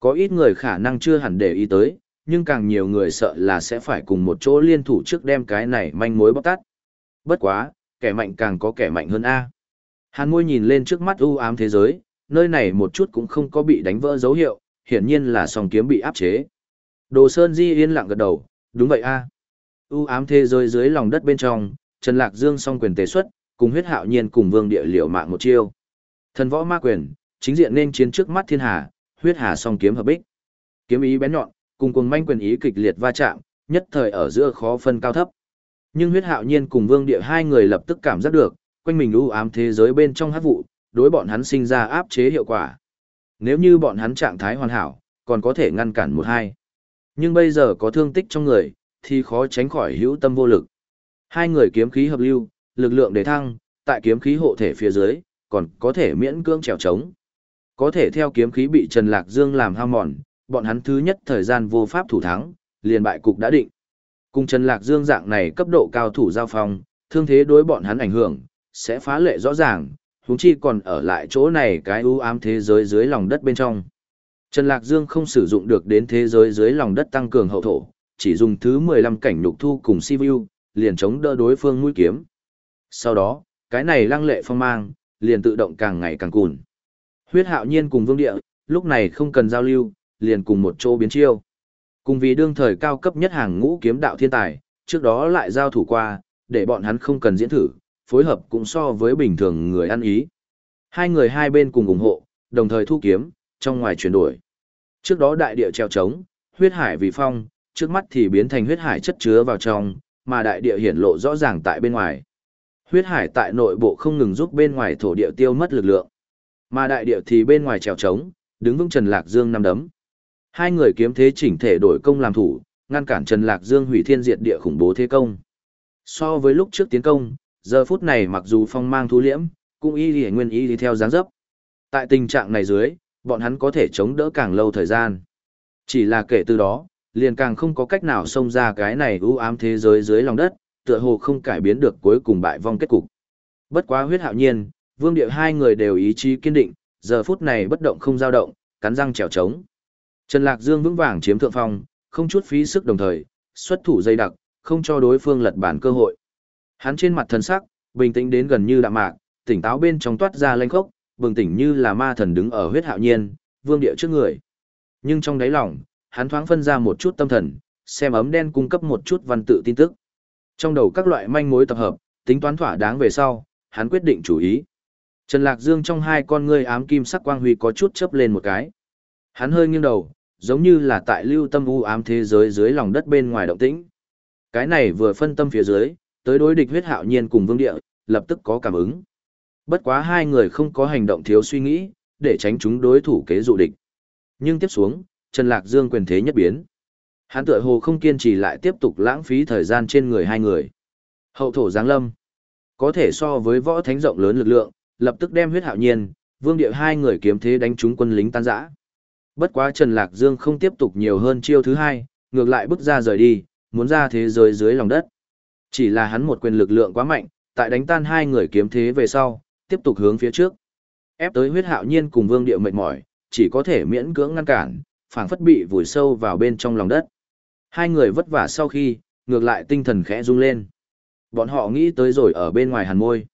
Có ít người khả năng chưa hẳn để ý tới, nhưng càng nhiều người sợ là sẽ phải cùng một chỗ liên thủ trước đem cái này manh mối bóc tắt. Bất quá, kẻ mạnh càng có kẻ mạnh hơn A. Hàn môi nhìn lên trước mắt u ám thế giới, nơi này một chút cũng không có bị đánh vỡ dấu hiệu, hiển nhiên là song kiếm bị áp chế. Đồ Sơn Di yên lặng gật đầu, đúng vậy A. U ám thế giới dưới lòng đất bên trong, Trần Lạc Dương song quyền tế xuất, cùng huyết hạo nhiên cùng vương địa liệu mạng một chiêu. Thần võ ma quyền, chính diện nên chiến trước mắt thiên hà, huyết hà song kiếm hợp bích. Kiếm ý bén nhọn, cùng cùng manh quyền ý kịch liệt va chạm, nhất thời ở giữa khó phân cao thấp. Nhưng huyết hạo nhiên cùng vương địa hai người lập tức cảm giác được, quanh mình u ám thế giới bên trong hát vụ, đối bọn hắn sinh ra áp chế hiệu quả. Nếu như bọn hắn trạng thái hoàn hảo, còn có thể ngăn cản một hai. Nhưng bây giờ có thương tích trong người, thì khó tránh khỏi hữu tâm vô lực. Hai người kiếm khí hợp lưu, lực lượng để thăng, tại kiếm khí hộ thể phía dưới, còn có thể miễn cưỡng trèo trống. Có thể theo kiếm khí bị Trần Lạc Dương làm hao mòn, bọn hắn thứ nhất thời gian vô pháp thủ thắng, liền bại cục đã định. Cùng Trần Lạc Dương dạng này cấp độ cao thủ giao phong, thương thế đối bọn hắn ảnh hưởng, sẽ phá lệ rõ ràng, huống chi còn ở lại chỗ này cái ưu ám thế giới dưới lòng đất bên trong. Trần Lạc Dương không sử dụng được đến thế giới dưới lòng đất tăng cường hậu thổ, chỉ dùng thứ 15 cảnh nhục thu cùng Sivu, liền chống đỡ đối phương mũi kiếm. Sau đó, cái này lăng lệ phong mang, liền tự động càng ngày càng cùn. Huyết hạo nhiên cùng vương địa, lúc này không cần giao lưu, liền cùng một chỗ biến chiêu. Cùng vì đương thời cao cấp nhất hàng ngũ kiếm đạo thiên tài, trước đó lại giao thủ qua, để bọn hắn không cần diễn thử, phối hợp cũng so với bình thường người ăn ý. Hai người hai bên cùng ủng hộ, đồng thời thu kiếm, trong ngoài chuyển đổi. Trước đó đại địa treo trống, huyết hải vì phong, trước mắt thì biến thành huyết hải chất chứa vào trong, mà đại địa hiển lộ rõ ràng tại bên ngoài. Huyết hải tại nội bộ không ngừng giúp bên ngoài thổ địa tiêu mất lực lượng. Mà đại địa thì bên ngoài trèo trống, đứng vững Trần Lạc Dương năm đấm. Hai người kiếm thế chỉnh thể đổi công làm thủ, ngăn cản Trần Lạc Dương hủy thiên diệt địa khủng bố thế công. So với lúc trước tiến công, giờ phút này mặc dù phong mang thu liễm, cũng y lì nguyên y đi theo dáng dấp. Tại tình trạng này dưới, bọn hắn có thể chống đỡ càng lâu thời gian. Chỉ là kể từ đó, liền càng không có cách nào xông ra cái này u ám thế giới dưới lòng đất, tựa hồ không cải biến được cuối cùng bại vong kết cục. Bất quá huyết hạo nhiên, vương địa hai người đều ý chí kiên định, giờ phút này bất động không dao động, cắn răng trèo trống. Trần Lạc Dương vững vàng chiếm thượng phong, không chút phí sức đồng thời, xuất thủ dây đặc, không cho đối phương lật bản cơ hội. Hắn trên mặt thần sắc, bình tĩnh đến gần như đạm mạc, tỉnh táo bên trong toát ra lanh khốc, bừng tỉnh như là ma thần đứng ở huyết hạo nhiên, vương địa trước người. Nhưng trong đáy lòng, hắn thoáng phân ra một chút tâm thần, xem ấm đen cung cấp một chút văn tự tin tức. Trong đầu các loại manh mối tập hợp, tính toán thỏa đáng về sau, hắn quyết định chủ ý. Trần Lạc Dương trong hai con ngươi ám kim sắc quang huy có chút chớp lên một cái. Hắn hơi nghiêng đầu, giống như là tại lưu tâm u ám thế giới dưới lòng đất bên ngoài động tĩnh. Cái này vừa phân tâm phía dưới, tới đối địch huyết hạo nhiên cùng vương địa, lập tức có cảm ứng. Bất quá hai người không có hành động thiếu suy nghĩ, để tránh chúng đối thủ kế dụ địch. Nhưng tiếp xuống, Trần Lạc Dương quyền thế nhất biến. Hắn tựa hồ không kiên trì lại tiếp tục lãng phí thời gian trên người hai người. Hậu thổ giáng lâm. Có thể so với võ thánh rộng lớn lực lượng, lập tức đem huyết hạo nhiên, vương địa hai người kiếm thế đánh trúng quân lính tan rã. Bất quá Trần Lạc Dương không tiếp tục nhiều hơn chiêu thứ hai, ngược lại bước ra rời đi, muốn ra thế giới dưới lòng đất. Chỉ là hắn một quyền lực lượng quá mạnh, tại đánh tan hai người kiếm thế về sau, tiếp tục hướng phía trước. Ép tới huyết hạo nhiên cùng vương điệu mệt mỏi, chỉ có thể miễn cưỡng ngăn cản, phảng phất bị vùi sâu vào bên trong lòng đất. Hai người vất vả sau khi, ngược lại tinh thần khẽ rung lên. Bọn họ nghĩ tới rồi ở bên ngoài hàn môi.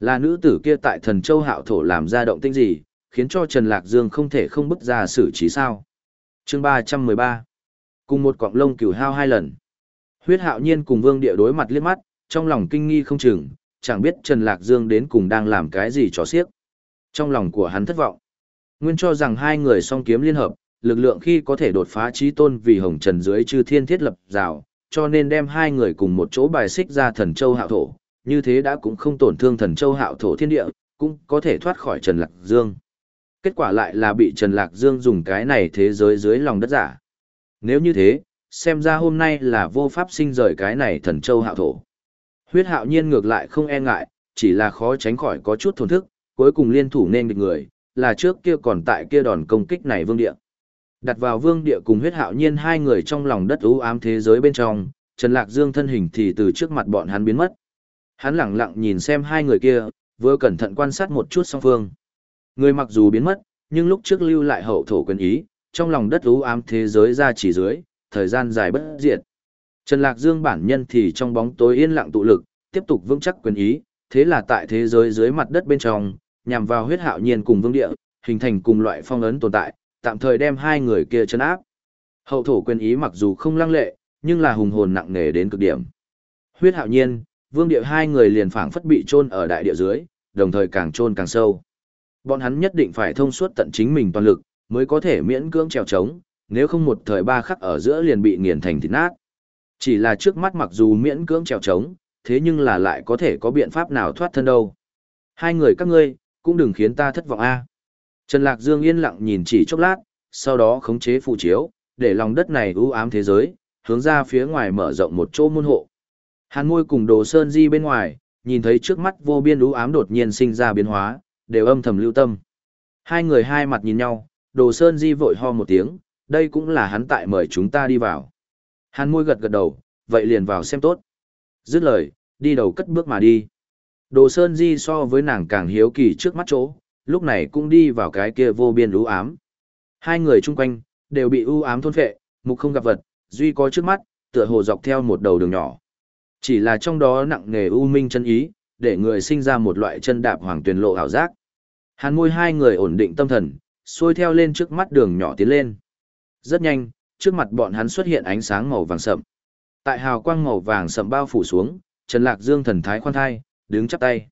Là nữ tử kia tại thần châu hạo thổ làm ra động tinh gì, khiến cho Trần Lạc Dương không thể không bức ra xử trí sao. chương 313 Cùng một cọng lông cửu hao hai lần. Huyết hạo nhiên cùng vương địa đối mặt liếc mắt, trong lòng kinh nghi không chừng, chẳng biết Trần Lạc Dương đến cùng đang làm cái gì cho xiếc. Trong lòng của hắn thất vọng. Nguyên cho rằng hai người song kiếm liên hợp, lực lượng khi có thể đột phá trí tôn vì hồng trần dưới chư thiên thiết lập rào, cho nên đem hai người cùng một chỗ bài xích ra thần châu hạo thổ, như thế đã cũng không tổn thương thần châu hạo thổ thiên địa, cũng có thể thoát khỏi Trần Lạc Dương. Kết quả lại là bị Trần Lạc Dương dùng cái này thế giới dưới lòng đất giả. Nếu như thế, xem ra hôm nay là vô pháp sinh rời cái này thần châu hạo thổ. Huyết hạo nhiên ngược lại không e ngại, chỉ là khó tránh khỏi có chút thổn thức, cuối cùng liên thủ nên địch người, là trước kia còn tại kia đòn công kích này vương địa. Đặt vào vương địa cùng huyết hạo nhiên hai người trong lòng đất ưu ám thế giới bên trong, Trần Lạc Dương thân hình thì từ trước mặt bọn hắn biến mất. Hắn lặng lặng nhìn xem hai người kia, vừa cẩn thận quan sát một chút song phương. Người mặc dù biến mất, nhưng lúc trước lưu lại hậu thổ quyền ý, trong lòng đất ưu ám thế giới ra chỉ dưới, thời gian dài bất diệt. Trần Lạc Dương bản nhân thì trong bóng tối yên lặng tụ lực, tiếp tục vững chắc quyền ý, thế là tại thế giới dưới mặt đất bên trong, nhằm vào huyết hạo nhiên cùng vương địa, hình thành cùng loại phong ấn tồn tại, tạm thời đem hai người kia trấn áp. Hậu thổ quyền ý mặc dù không lăng lệ, nhưng là hùng hồn nặng nề đến cực điểm. Huyết hạo nhiên, vương địa hai người liền phảng phất bị chôn ở đại địa dưới, đồng thời càng chôn càng sâu. Bọn hắn nhất định phải thông suốt tận chính mình toàn lực, mới có thể miễn cưỡng trèo trống, nếu không một thời ba khắc ở giữa liền bị nghiền thành thịt nát. Chỉ là trước mắt mặc dù miễn cưỡng trèo trống, thế nhưng là lại có thể có biện pháp nào thoát thân đâu. Hai người các ngươi, cũng đừng khiến ta thất vọng a. Trần Lạc Dương yên lặng nhìn chỉ chốc lát, sau đó khống chế phù chiếu, để lòng đất này u ám thế giới, hướng ra phía ngoài mở rộng một chỗ môn hộ. Hàn môi cùng đồ sơn di bên ngoài, nhìn thấy trước mắt vô biên u ám đột nhiên sinh ra biến hóa, đều âm thầm lưu tâm. Hai người hai mặt nhìn nhau, đồ sơn di vội ho một tiếng, đây cũng là hắn tại mời chúng ta đi vào. Hắn môi gật gật đầu, vậy liền vào xem tốt. Dứt lời, đi đầu cất bước mà đi. Đồ sơn di so với nàng càng hiếu kỳ trước mắt chỗ, lúc này cũng đi vào cái kia vô biên u ám. Hai người chung quanh, đều bị u ám thôn phệ, mục không gặp vật, duy có trước mắt, tựa hồ dọc theo một đầu đường nhỏ. Chỉ là trong đó nặng nghề u minh chân ý, để người sinh ra một loại chân đạp hoàng tuyển lộ ảo giác. Hàn môi hai người ổn định tâm thần, xuôi theo lên trước mắt đường nhỏ tiến lên. Rất nhanh, trước mặt bọn hắn xuất hiện ánh sáng màu vàng sậm. Tại hào quang màu vàng sậm bao phủ xuống, Trần Lạc Dương thần thái khoan thai, đứng chắp tay.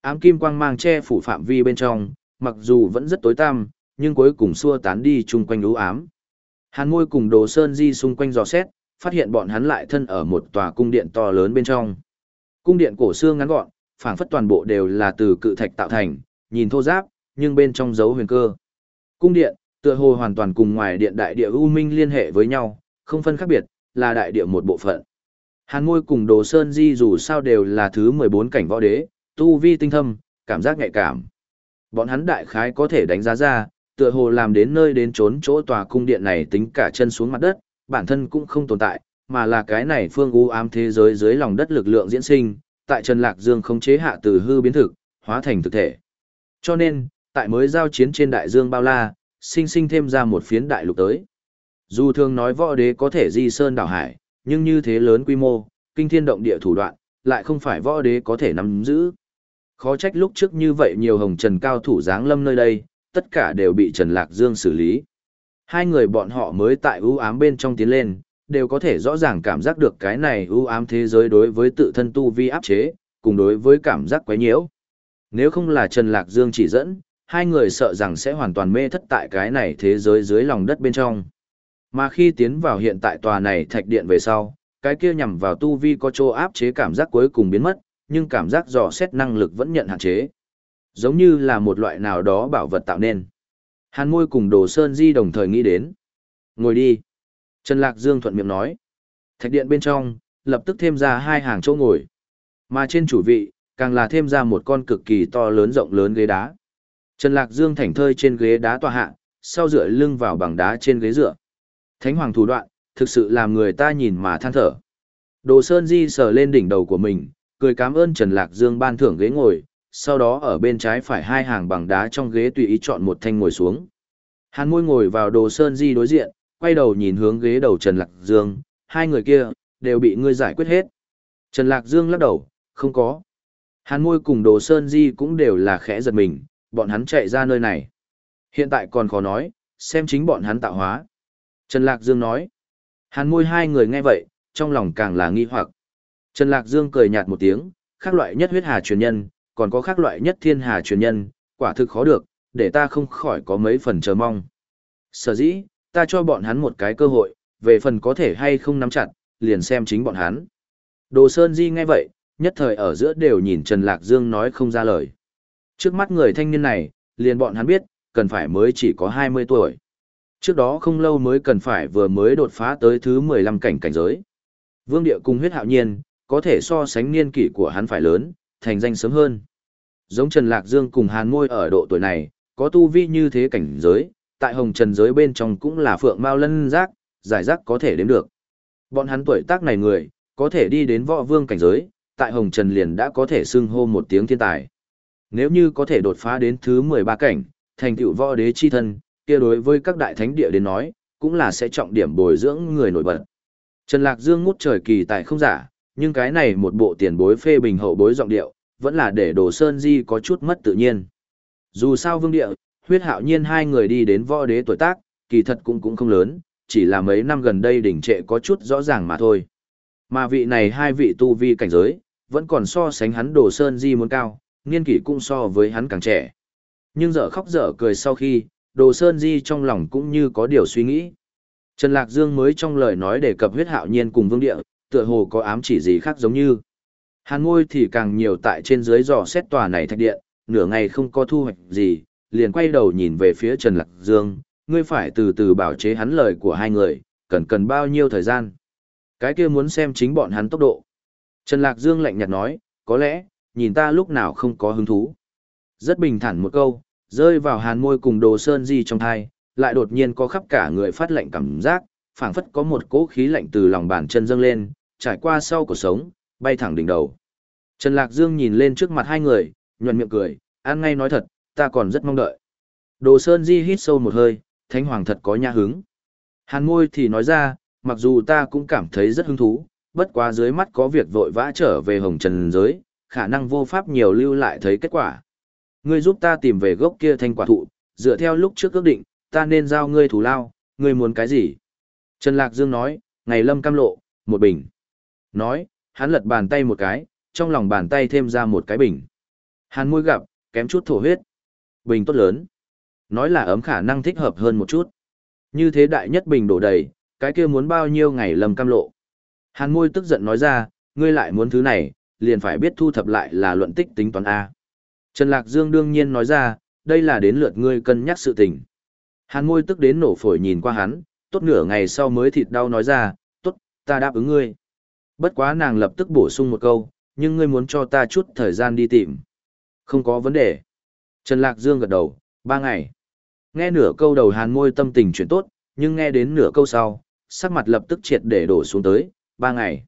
Ám kim quang mang che phủ phạm vi bên trong, mặc dù vẫn rất tối tăm, nhưng cuối cùng xua tán đi chung quanh lũ ám. Hàn môi cùng đồ sơn di xung quanh dò xét, phát hiện bọn hắn lại thân ở một tòa cung điện to lớn bên trong. Cung điện cổ xưa ngắn gọn, phảng phất toàn bộ đều là từ cự thạch tạo thành, nhìn thô giáp, nhưng bên trong dấu huyền cơ. Cung điện, tựa hồ hoàn toàn cùng ngoài điện đại địa U Minh liên hệ với nhau, không phân khác biệt, là đại địa một bộ phận. Hàn môi cùng đồ sơn di dù sao đều là thứ 14 cảnh võ đế, tu vi tinh thâm, cảm giác nhạy cảm. Bọn hắn đại khái có thể đánh giá ra, tựa hồ làm đến nơi đến trốn chỗ tòa cung điện này tính cả chân xuống mặt đất, bản thân cũng không tồn tại, mà là cái này phương u ám thế giới dưới lòng đất lực lượng diễn sinh, tại Trần Lạc Dương không chế hạ từ hư biến thực, hóa thành thực thể. Cho nên, tại mới giao chiến trên đại dương bao la, sinh sinh thêm ra một phiến đại lục tới. Dù thường nói võ đế có thể di sơn đảo hải, nhưng như thế lớn quy mô, kinh thiên động địa thủ đoạn, lại không phải võ đế có thể nắm giữ. Khó trách lúc trước như vậy nhiều hồng trần cao thủ giáng lâm nơi đây, tất cả đều bị Trần Lạc Dương xử lý. Hai người bọn họ mới tại ưu ám bên trong tiến lên, đều có thể rõ ràng cảm giác được cái này ưu ám thế giới đối với tự thân tu vi áp chế, cùng đối với cảm giác quấy nhiễu. Nếu không là Trần Lạc Dương chỉ dẫn, hai người sợ rằng sẽ hoàn toàn mê thất tại cái này thế giới dưới lòng đất bên trong. Mà khi tiến vào hiện tại tòa này thạch điện về sau, cái kia nhằm vào tu vi có chỗ áp chế cảm giác cuối cùng biến mất, nhưng cảm giác dò xét năng lực vẫn nhận hạn chế. Giống như là một loại nào đó bảo vật tạo nên. Hàn môi cùng đồ sơn di đồng thời nghĩ đến. Ngồi đi. Trần Lạc Dương thuận miệng nói. Thạch điện bên trong, lập tức thêm ra hai hàng chỗ ngồi. Mà trên chủ vị, càng là thêm ra một con cực kỳ to lớn rộng lớn ghế đá. Trần Lạc Dương thảnh thơi trên ghế đá tòa hạ, sau dựa lưng vào bằng đá trên ghế dựa. Thánh hoàng thủ đoạn, thực sự làm người ta nhìn mà than thở. Đồ Sơn Di sờ lên đỉnh đầu của mình, cười cảm ơn Trần Lạc Dương ban thưởng ghế ngồi, sau đó ở bên trái phải hai hàng bằng đá trong ghế tùy ý chọn một thanh ngồi xuống. Hàn môi ngồi vào đồ sơn di đối diện, quay đầu nhìn hướng ghế đầu Trần Lạc Dương, hai người kia, đều bị ngươi giải quyết hết. Trần Lạc Dương lắc đầu, không có. Hàn môi cùng đồ sơn di cũng đều là khẽ giật mình, bọn hắn chạy ra nơi này. Hiện tại còn khó nói, xem chính bọn hắn tạo hóa. Trần Lạc Dương nói. Hàn môi hai người nghe vậy, trong lòng càng là nghi hoặc. Trần Lạc Dương cười nhạt một tiếng, khác loại nhất huyết hà truyền nhân, còn có khác loại nhất thiên hà truyền nhân, quả thực khó được, để ta không khỏi có mấy phần chờ mong. Sở dĩ, ta cho bọn hắn một cái cơ hội, về phần có thể hay không nắm chặt, liền xem chính bọn hắn. Đồ Sơn Di nghe vậy, nhất thời ở giữa đều nhìn Trần Lạc Dương nói không ra lời. Trước mắt người thanh niên này, liền bọn hắn biết, cần phải mới chỉ có 20 tuổi. Trước đó không lâu mới cần phải vừa mới đột phá tới thứ 15 cảnh cảnh giới. Vương địa cùng huyết hạo nhiên, có thể so sánh niên kỷ của hắn phải lớn, thành danh sớm hơn. Giống Trần Lạc Dương cùng Hàn Ngôi ở độ tuổi này, có tu vi như thế cảnh giới, tại hồng trần giới bên trong cũng là phượng mao lân giác, giải rác có thể đếm được. Bọn hắn tuổi tác này người, có thể đi đến võ vương cảnh giới, tại hồng trần liền đã có thể xưng hô một tiếng thiên tài. Nếu như có thể đột phá đến thứ 13 cảnh, thành tựu võ đế chi thân, kia đối với các đại thánh địa đến nói, cũng là sẽ trọng điểm bồi dưỡng người nổi bật. Trần Lạc Dương ngút trời kỳ tài không giả, nhưng cái này một bộ tiền bối phê bình hậu bối giọng điệu, vẫn là để Đồ Sơn Di có chút mất tự nhiên. Dù sao vương địa, huyết hạo nhiên hai người đi đến võ đế tuổi tác, kỳ thật cũng cũng không lớn, chỉ là mấy năm gần đây đỉnh trệ có chút rõ ràng mà thôi. Mà vị này hai vị tu vi cảnh giới, vẫn còn so sánh hắn Đồ Sơn Di muốn cao, niên kỷ cũng so với hắn càng trẻ. Nhưng dở khóc dở cười sau khi, Đồ Sơn Di trong lòng cũng như có điều suy nghĩ. Trần Lạc Dương mới trong lời nói đề cập huyết hạo nhiên cùng vương địa, tựa hồ có ám chỉ gì khác giống như. Hàn ngôi thì càng nhiều tại trên dưới dò xét tòa này thạch điện, nửa ngày không có thu hoạch gì, liền quay đầu nhìn về phía Trần Lạc Dương, ngươi phải từ từ bảo chế hắn lời của hai người, cần cần bao nhiêu thời gian. Cái kia muốn xem chính bọn hắn tốc độ. Trần Lạc Dương lạnh nhạt nói, có lẽ, nhìn ta lúc nào không có hứng thú. Rất bình thản một câu, rơi vào hàn môi cùng đồ sơn di trong thai, lại đột nhiên có khắp cả người phát lạnh cảm giác, phảng phất có một cỗ khí lạnh từ lòng bàn chân dâng lên, trải qua sau cổ sống, bay thẳng đỉnh đầu. Trần Lạc Dương nhìn lên trước mặt hai người, nhuận miệng cười, an ngay nói thật, ta còn rất mong đợi. Đồ Sơn Di hít sâu một hơi, Thánh Hoàng thật có nha hứng. Hàn môi thì nói ra, mặc dù ta cũng cảm thấy rất hứng thú, bất quá dưới mắt có việc vội vã trở về hồng trần giới, khả năng vô pháp nhiều lưu lại thấy kết quả. Ngươi giúp ta tìm về gốc kia thanh quả thụ, dựa theo lúc trước ước định, ta nên giao ngươi thủ lao, ngươi muốn cái gì? Trần Lạc Dương nói, ngày lâm cam lộ, một bình. Nói, hắn lật bàn tay một cái, trong lòng bàn tay thêm ra một cái bình. Hắn môi gặp, kém chút thổ huyết. Bình tốt lớn. Nói là ấm khả năng thích hợp hơn một chút. Như thế đại nhất bình đổ đầy, cái kia muốn bao nhiêu ngày lầm cam lộ. Hàn môi tức giận nói ra, ngươi lại muốn thứ này, liền phải biết thu thập lại là luận tích tính toán A. Trần Lạc Dương đương nhiên nói ra, đây là đến lượt ngươi cân nhắc sự tình. Hàn môi tức đến nổ phổi nhìn qua hắn, tốt nửa ngày sau mới thịt đau nói ra, tốt, ta đáp ứng ngươi. Bất quá nàng lập tức bổ sung một câu, nhưng ngươi muốn cho ta chút thời gian đi tìm. Không có vấn đề. Trần Lạc Dương gật đầu, ba ngày. Nghe nửa câu đầu hàn môi tâm tình chuyển tốt, nhưng nghe đến nửa câu sau, sắc mặt lập tức triệt để đổ xuống tới, ba ngày.